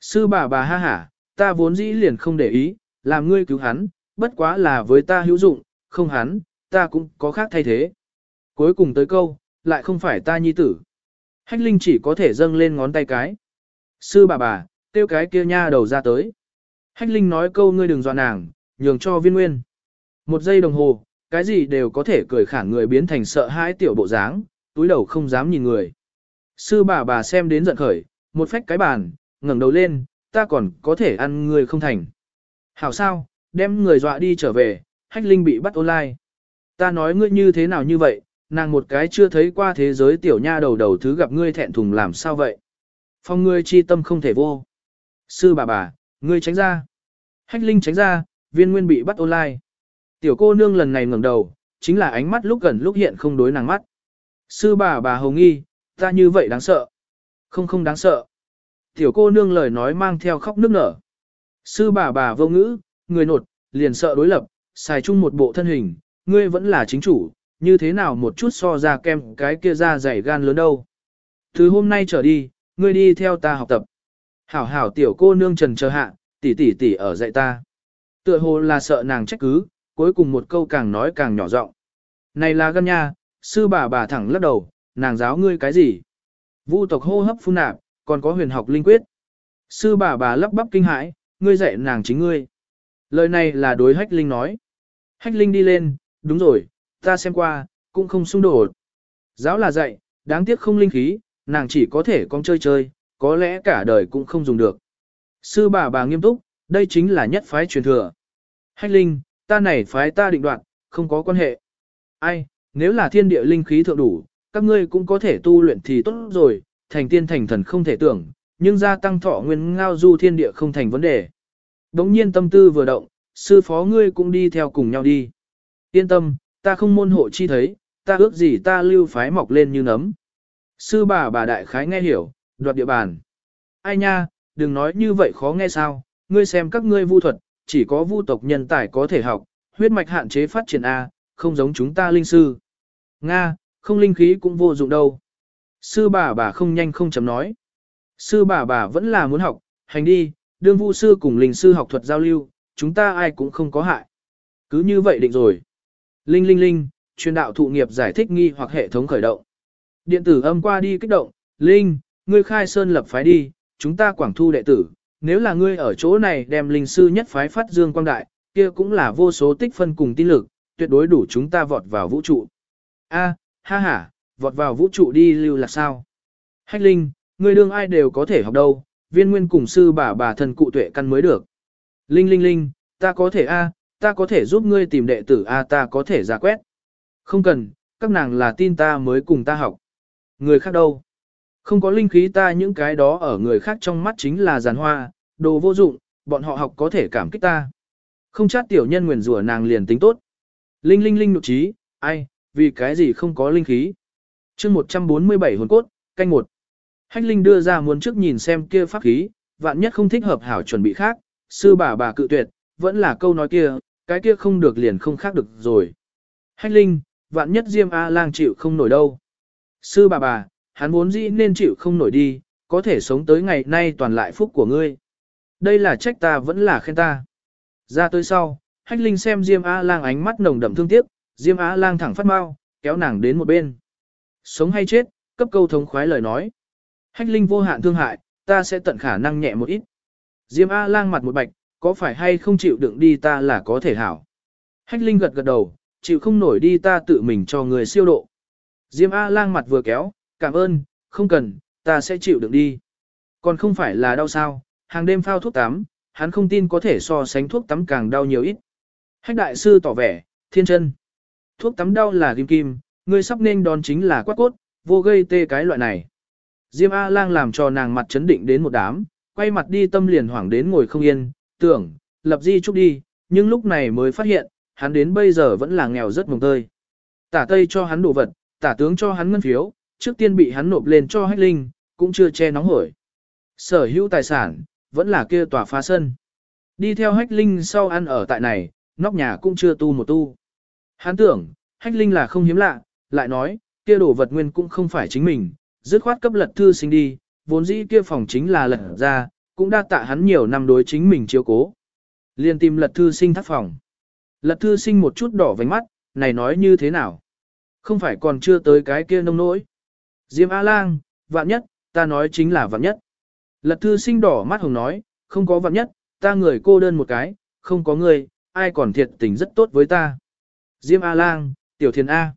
Sư bà bà ha hả, ta vốn dĩ liền không để ý, làm ngươi cứu hắn, bất quá là với ta hữu dụng, không hắn, ta cũng có khác thay thế. Cuối cùng tới câu, lại không phải ta nhi tử. Hách linh chỉ có thể dâng lên ngón tay cái. Sư bà bà, tiêu cái kia nha đầu ra tới. Hách linh nói câu ngươi đừng dọa nàng, nhường cho viên nguyên. Một giây đồng hồ, cái gì đều có thể cười khản người biến thành sợ hãi tiểu bộ dáng, túi đầu không dám nhìn người. Sư bà bà xem đến giận khởi, một phách cái bàn, ngẩng đầu lên, ta còn có thể ăn người không thành. Hảo sao, đem người dọa đi trở về, hách linh bị bắt online. Ta nói ngươi như thế nào như vậy, nàng một cái chưa thấy qua thế giới tiểu nha đầu đầu thứ gặp ngươi thẹn thùng làm sao vậy. Phong ngươi chi tâm không thể vô. Sư bà bà, ngươi tránh ra. Hách linh tránh ra, viên nguyên bị bắt online. Tiểu cô nương lần này ngẩng đầu, chính là ánh mắt lúc gần lúc hiện không đối nàng mắt. Sư bà bà hồng nghi, ta như vậy đáng sợ. Không không đáng sợ. Tiểu cô nương lời nói mang theo khóc nức nở. Sư bà bà vô ngữ, người nột, liền sợ đối lập, xài chung một bộ thân hình, ngươi vẫn là chính chủ, như thế nào một chút so ra kem cái kia ra dày gan lớn đâu. Từ hôm nay trở đi, ngươi đi theo ta học tập. Hảo hảo tiểu cô nương trần chờ hạ, tỷ tỷ tỷ ở dạy ta. Tựa hồ là sợ nàng trách cứ, cuối cùng một câu càng nói càng nhỏ giọng. Này là gan nha, sư bà bà thẳng lắc đầu, nàng giáo ngươi cái gì? Vu tộc hô hấp phun nạp, còn có huyền học linh quyết. Sư bà bà lắp bắp kinh hãi, ngươi dạy nàng chính ngươi. Lời này là đối hách linh nói. Hách linh đi lên, đúng rồi, ta xem qua, cũng không xung đột. Giáo là dạy, đáng tiếc không linh khí, nàng chỉ có thể con chơi chơi, có lẽ cả đời cũng không dùng được. Sư bà bà nghiêm túc, đây chính là nhất phái truyền thừa. Hách linh, ta này phái ta định đoạt, không có quan hệ. Ai, nếu là thiên địa linh khí thượng đủ, các ngươi cũng có thể tu luyện thì tốt rồi, thành tiên thành thần không thể tưởng, nhưng gia tăng thọ nguyên ngao du thiên địa không thành vấn đề. Đống nhiên tâm tư vừa động, sư phó ngươi cũng đi theo cùng nhau đi. Yên tâm, ta không môn hộ chi thấy, ta ước gì ta lưu phái mọc lên như nấm. Sư bà bà đại khái nghe hiểu, đoạt địa bàn. Ai nha, đừng nói như vậy khó nghe sao, ngươi xem các ngươi vu thuật, chỉ có vu tộc nhân tài có thể học, huyết mạch hạn chế phát triển A, không giống chúng ta linh sư. Nga, không linh khí cũng vô dụng đâu. Sư bà bà không nhanh không chấm nói. Sư bà bà vẫn là muốn học, hành đi, đương vu sư cùng linh sư học thuật giao lưu, chúng ta ai cũng không có hại. Cứ như vậy định rồi. Linh linh linh, truyền đạo thụ nghiệp giải thích nghi hoặc hệ thống khởi động. Điện tử âm qua đi kích động, Linh, ngươi khai sơn lập phái đi, chúng ta quảng thu đệ tử, nếu là ngươi ở chỗ này đem linh sư nhất phái phát dương quang đại, kia cũng là vô số tích phân cùng tin lực, tuyệt đối đủ chúng ta vọt vào vũ trụ. A, ha ha, vọt vào vũ trụ đi lưu là sao? Hách linh, ngươi đương ai đều có thể học đâu, viên nguyên cùng sư bà bà thần cụ tuệ căn mới được. Linh linh linh, ta có thể A, ta có thể giúp ngươi tìm đệ tử A ta có thể giả quét. Không cần, các nàng là tin ta mới cùng ta học. Người khác đâu? Không có linh khí ta những cái đó ở người khác trong mắt chính là giàn hoa, đồ vô dụng, bọn họ học có thể cảm kích ta. Không chát tiểu nhân nguyền rủa nàng liền tính tốt. Linh linh linh nụ trí, ai, vì cái gì không có linh khí. chương 147 hồn cốt, canh một. Hách linh đưa ra muốn trước nhìn xem kia pháp khí, vạn nhất không thích hợp hảo chuẩn bị khác, sư bà bà cự tuyệt, vẫn là câu nói kia, cái kia không được liền không khác được rồi. Hách linh, vạn nhất Diêm A-lang chịu không nổi đâu. Sư bà bà, hắn vốn dĩ nên chịu không nổi đi, có thể sống tới ngày nay toàn lại phúc của ngươi. Đây là trách ta vẫn là khen ta. Ra tới sau, Hách Linh xem Diêm A-lang ánh mắt nồng đậm thương tiếc, Diêm A-lang thẳng phát mau, kéo nàng đến một bên. Sống hay chết, cấp câu thống khoái lời nói. Hách Linh vô hạn thương hại, ta sẽ tận khả năng nhẹ một ít. Diêm A-lang mặt một bạch, có phải hay không chịu đựng đi ta là có thể hảo. Hách Linh gật gật đầu, chịu không nổi đi ta tự mình cho người siêu độ. Diêm A-lang mặt vừa kéo, cảm ơn, không cần, ta sẽ chịu đựng đi. Còn không phải là đau sao, hàng đêm phao thuốc tắm, hắn không tin có thể so sánh thuốc tắm càng đau nhiều ít. Hách đại sư tỏ vẻ, thiên chân. Thuốc tắm đau là kim kim, người sắp nên đón chính là quát cốt, vô gây tê cái loại này. Diêm A-lang làm cho nàng mặt chấn định đến một đám, quay mặt đi tâm liền hoảng đến ngồi không yên, tưởng, lập di trúc đi, nhưng lúc này mới phát hiện, hắn đến bây giờ vẫn là nghèo rất mồng tơi. Tả Tây cho hắn đồ vật, tả tướng cho hắn ngân phiếu, trước tiên bị hắn nộp lên cho Hách Linh, cũng chưa che nóng hổi. Sở hữu tài sản, vẫn là kia tòa phá sân. Đi theo hách linh sau ăn ở tại này, nóc nhà cũng chưa tu một tu. Hắn tưởng, hách linh là không hiếm lạ, lại nói, kia đồ vật nguyên cũng không phải chính mình, dứt khoát cấp lật thư sinh đi, vốn dĩ kia phòng chính là lật ra, cũng đa tạ hắn nhiều năm đối chính mình chiếu cố. Liên tìm lật thư sinh thắt phòng. Lật thư sinh một chút đỏ vánh mắt, này nói như thế nào? Không phải còn chưa tới cái kia nông nỗi. Diêm A-lang, vạn nhất, ta nói chính là vạn nhất. Lật thư sinh đỏ mắt hồng nói, không có vạn nhất, ta người cô đơn một cái, không có người, ai còn thiệt tình rất tốt với ta. Diêm A-lang, tiểu thiền A.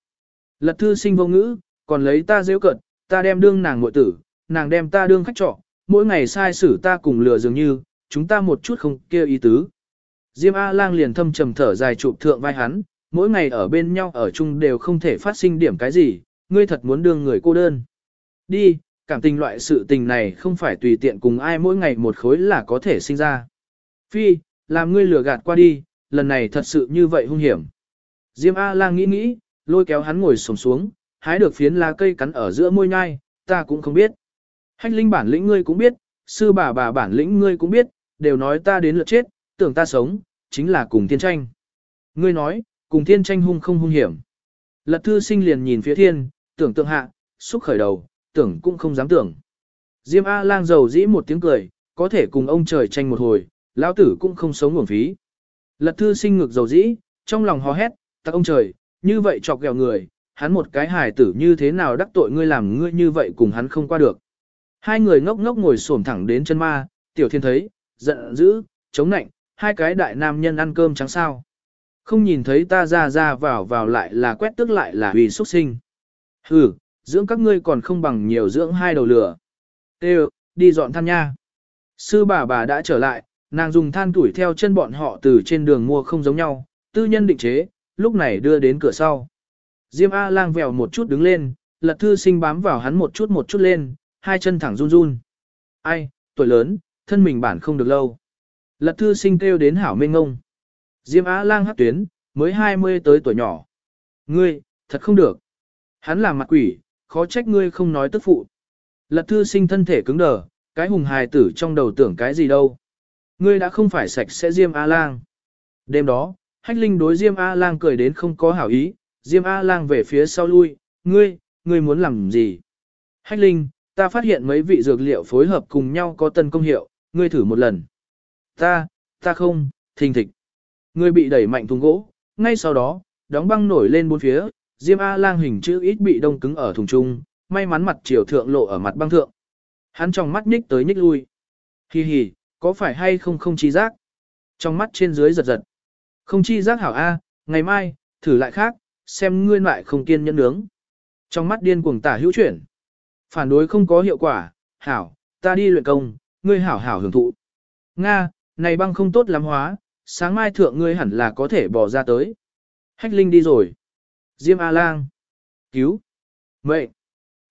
Lật thư sinh vô ngữ, còn lấy ta dễ cận, ta đem đương nàng muội tử, nàng đem ta đương khách trọ, mỗi ngày sai xử ta cùng lừa dường như, chúng ta một chút không kêu ý tứ. Diêm A-lang liền thâm trầm thở dài chụp thượng vai hắn, mỗi ngày ở bên nhau ở chung đều không thể phát sinh điểm cái gì, ngươi thật muốn đương người cô đơn. Đi, cảm tình loại sự tình này không phải tùy tiện cùng ai mỗi ngày một khối là có thể sinh ra. Phi, làm ngươi lừa gạt qua đi, lần này thật sự như vậy hung hiểm. Diêm A-lang nghĩ nghĩ, lôi kéo hắn ngồi sổng xuống, hái được phiến lá cây cắn ở giữa môi nhai, ta cũng không biết. Hách linh bản lĩnh ngươi cũng biết, sư bà bà bản lĩnh ngươi cũng biết, đều nói ta đến lượt chết, tưởng ta sống, chính là cùng thiên tranh. Ngươi nói, cùng thiên tranh hung không hung hiểm. Lật thư sinh liền nhìn phía thiên, tưởng tượng hạ, xúc khởi đầu, tưởng cũng không dám tưởng. Diêm A lang giàu dĩ một tiếng cười, có thể cùng ông trời tranh một hồi, lão tử cũng không sống nguồn phí. Lật thư sinh ngực dầu dĩ, trong lòng hò hét, tặc ông trời, như vậy chọc ghẹo người, hắn một cái hài tử như thế nào đắc tội ngươi làm ngươi như vậy cùng hắn không qua được. Hai người ngốc ngốc ngồi xổm thẳng đến chân ma, tiểu thiên thấy, giận dữ, chống nạnh, hai cái đại nam nhân ăn cơm trắng sao. Không nhìn thấy ta ra ra vào vào lại là quét tức lại là vì xuất sinh. Hừ, dưỡng các ngươi còn không bằng nhiều dưỡng hai đầu lửa. Tê đi dọn than nha. Sư bà bà đã trở lại, nàng dùng than tuổi theo chân bọn họ từ trên đường mua không giống nhau, tư nhân định chế, lúc này đưa đến cửa sau. Diêm A lang vèo một chút đứng lên, lật thư sinh bám vào hắn một chút một chút lên, hai chân thẳng run run. Ai, tuổi lớn, thân mình bản không được lâu. Lật thư sinh kêu đến hảo mênh ngông. Diêm Á lang hắc tuyến, mới 20 tới tuổi nhỏ. Ngươi, thật không được. Hắn là mặt quỷ, khó trách ngươi không nói tức phụ. Lật thư sinh thân thể cứng đờ, cái hùng hài tử trong đầu tưởng cái gì đâu. Ngươi đã không phải sạch sẽ Diêm A lang. Đêm đó, hách linh đối Diêm A lang cười đến không có hảo ý, Diêm A lang về phía sau lui, ngươi, ngươi muốn làm gì? Hách linh, ta phát hiện mấy vị dược liệu phối hợp cùng nhau có tân công hiệu, ngươi thử một lần. Ta, ta không, thình thịch. Ngươi bị đẩy mạnh thùng gỗ, ngay sau đó, đóng băng nổi lên bốn phía, Diêm A lang hình chữ ít bị đông cứng ở thùng trung, may mắn mặt chiều thượng lộ ở mặt băng thượng. Hắn trong mắt nhích tới nhích lui. Hi hi, có phải hay không không chi giác? Trong mắt trên dưới giật giật. Không chi giác hảo A, ngày mai, thử lại khác, xem ngươi lại không kiên nhẫn nướng. Trong mắt điên cuồng tả hữu chuyển. Phản đối không có hiệu quả, hảo, ta đi luyện công, ngươi hảo hảo hưởng thụ. Nga, này băng không tốt lắm hóa, sáng mai thượng ngươi hẳn là có thể bỏ ra tới. Hách Linh đi rồi. Diêm A-lang. Cứu. Mệnh.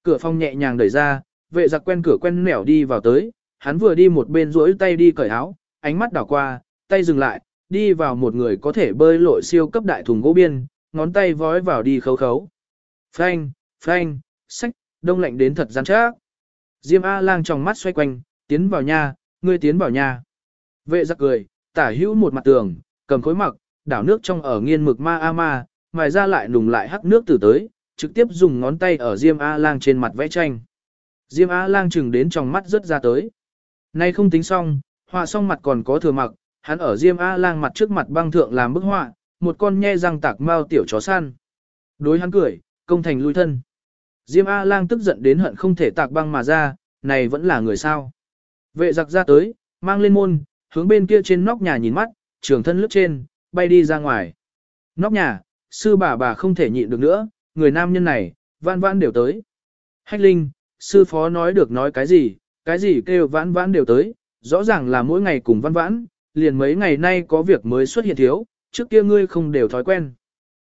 Cửa phòng nhẹ nhàng đẩy ra, vệ giặc quen cửa quen nẻo đi vào tới, hắn vừa đi một bên duỗi tay đi cởi áo, ánh mắt đảo qua, tay dừng lại, đi vào một người có thể bơi lội siêu cấp đại thùng gỗ biên, ngón tay vói vào đi khấu khấu. Phanh, phanh, sách, đông lạnh đến thật gian chắc Diêm A-lang trong mắt xoay quanh, tiến vào nhà, ngươi tiến vào nhà. Vệ giặc cười, tả hữu một mặt tường, cầm khối mặc, đảo nước trong ở nghiên mực ma a ma, mài ra lại nùng lại hắc nước từ tới, trực tiếp dùng ngón tay ở Diêm A-lang trên mặt vẽ tranh. Diêm A-lang chừng đến trong mắt rất ra tới. Nay không tính xong, họa xong mặt còn có thừa mặc, hắn ở Diêm A-lang mặt trước mặt băng thượng làm bức họa, một con nhe răng tạc mau tiểu chó săn. Đối hắn cười, công thành lui thân. Diêm A-lang tức giận đến hận không thể tạc băng mà ra, này vẫn là người sao. Vệ giặc ra tới, mang lên môn, hướng bên kia trên nóc nhà nhìn mắt, trường thân lướt trên, bay đi ra ngoài. Nóc nhà, sư bà bà không thể nhịn được nữa, người nam nhân này, vãn vãn đều tới. Hách linh, sư phó nói được nói cái gì, cái gì kêu vãn vãn đều tới, rõ ràng là mỗi ngày cùng vãn vãn, liền mấy ngày nay có việc mới xuất hiện thiếu, trước kia ngươi không đều thói quen.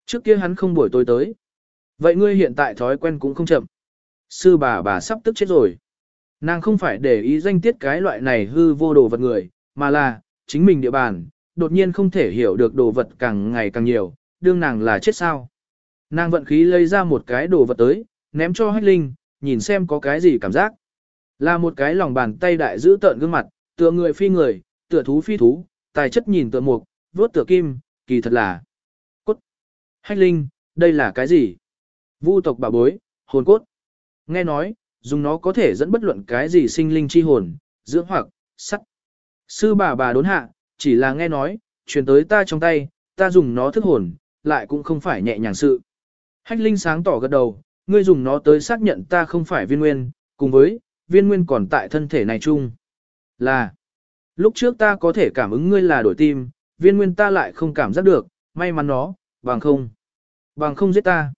Trước kia hắn không buổi tối tới. Vậy ngươi hiện tại thói quen cũng không chậm. Sư bà bà sắp tức chết rồi. Nàng không phải để ý danh tiết cái loại này hư vô đồ vật người, mà là, chính mình địa bàn, đột nhiên không thể hiểu được đồ vật càng ngày càng nhiều, đương nàng là chết sao. Nàng vận khí lấy ra một cái đồ vật tới, ném cho hách linh, nhìn xem có cái gì cảm giác. Là một cái lòng bàn tay đại giữ tợn gương mặt, tựa người phi người, tựa thú phi thú, tài chất nhìn tựa mục, vốt tựa kim, kỳ thật là cốt. Hách linh, đây là cái gì? Vu tộc bà bối, hồn cốt. Nghe nói, dùng nó có thể dẫn bất luận cái gì sinh linh chi hồn, dưỡng hoặc, sắt. Sư bà bà đốn hạ, chỉ là nghe nói, truyền tới ta trong tay, ta dùng nó thức hồn, lại cũng không phải nhẹ nhàng sự. Hách linh sáng tỏ gật đầu, ngươi dùng nó tới xác nhận ta không phải viên nguyên, cùng với, viên nguyên còn tại thân thể này chung. Là, lúc trước ta có thể cảm ứng ngươi là đổi tim, viên nguyên ta lại không cảm giác được, may mắn nó, bằng không. Bằng không giết ta.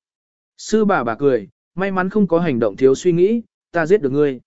Sư bà bà cười, may mắn không có hành động thiếu suy nghĩ, ta giết được ngươi.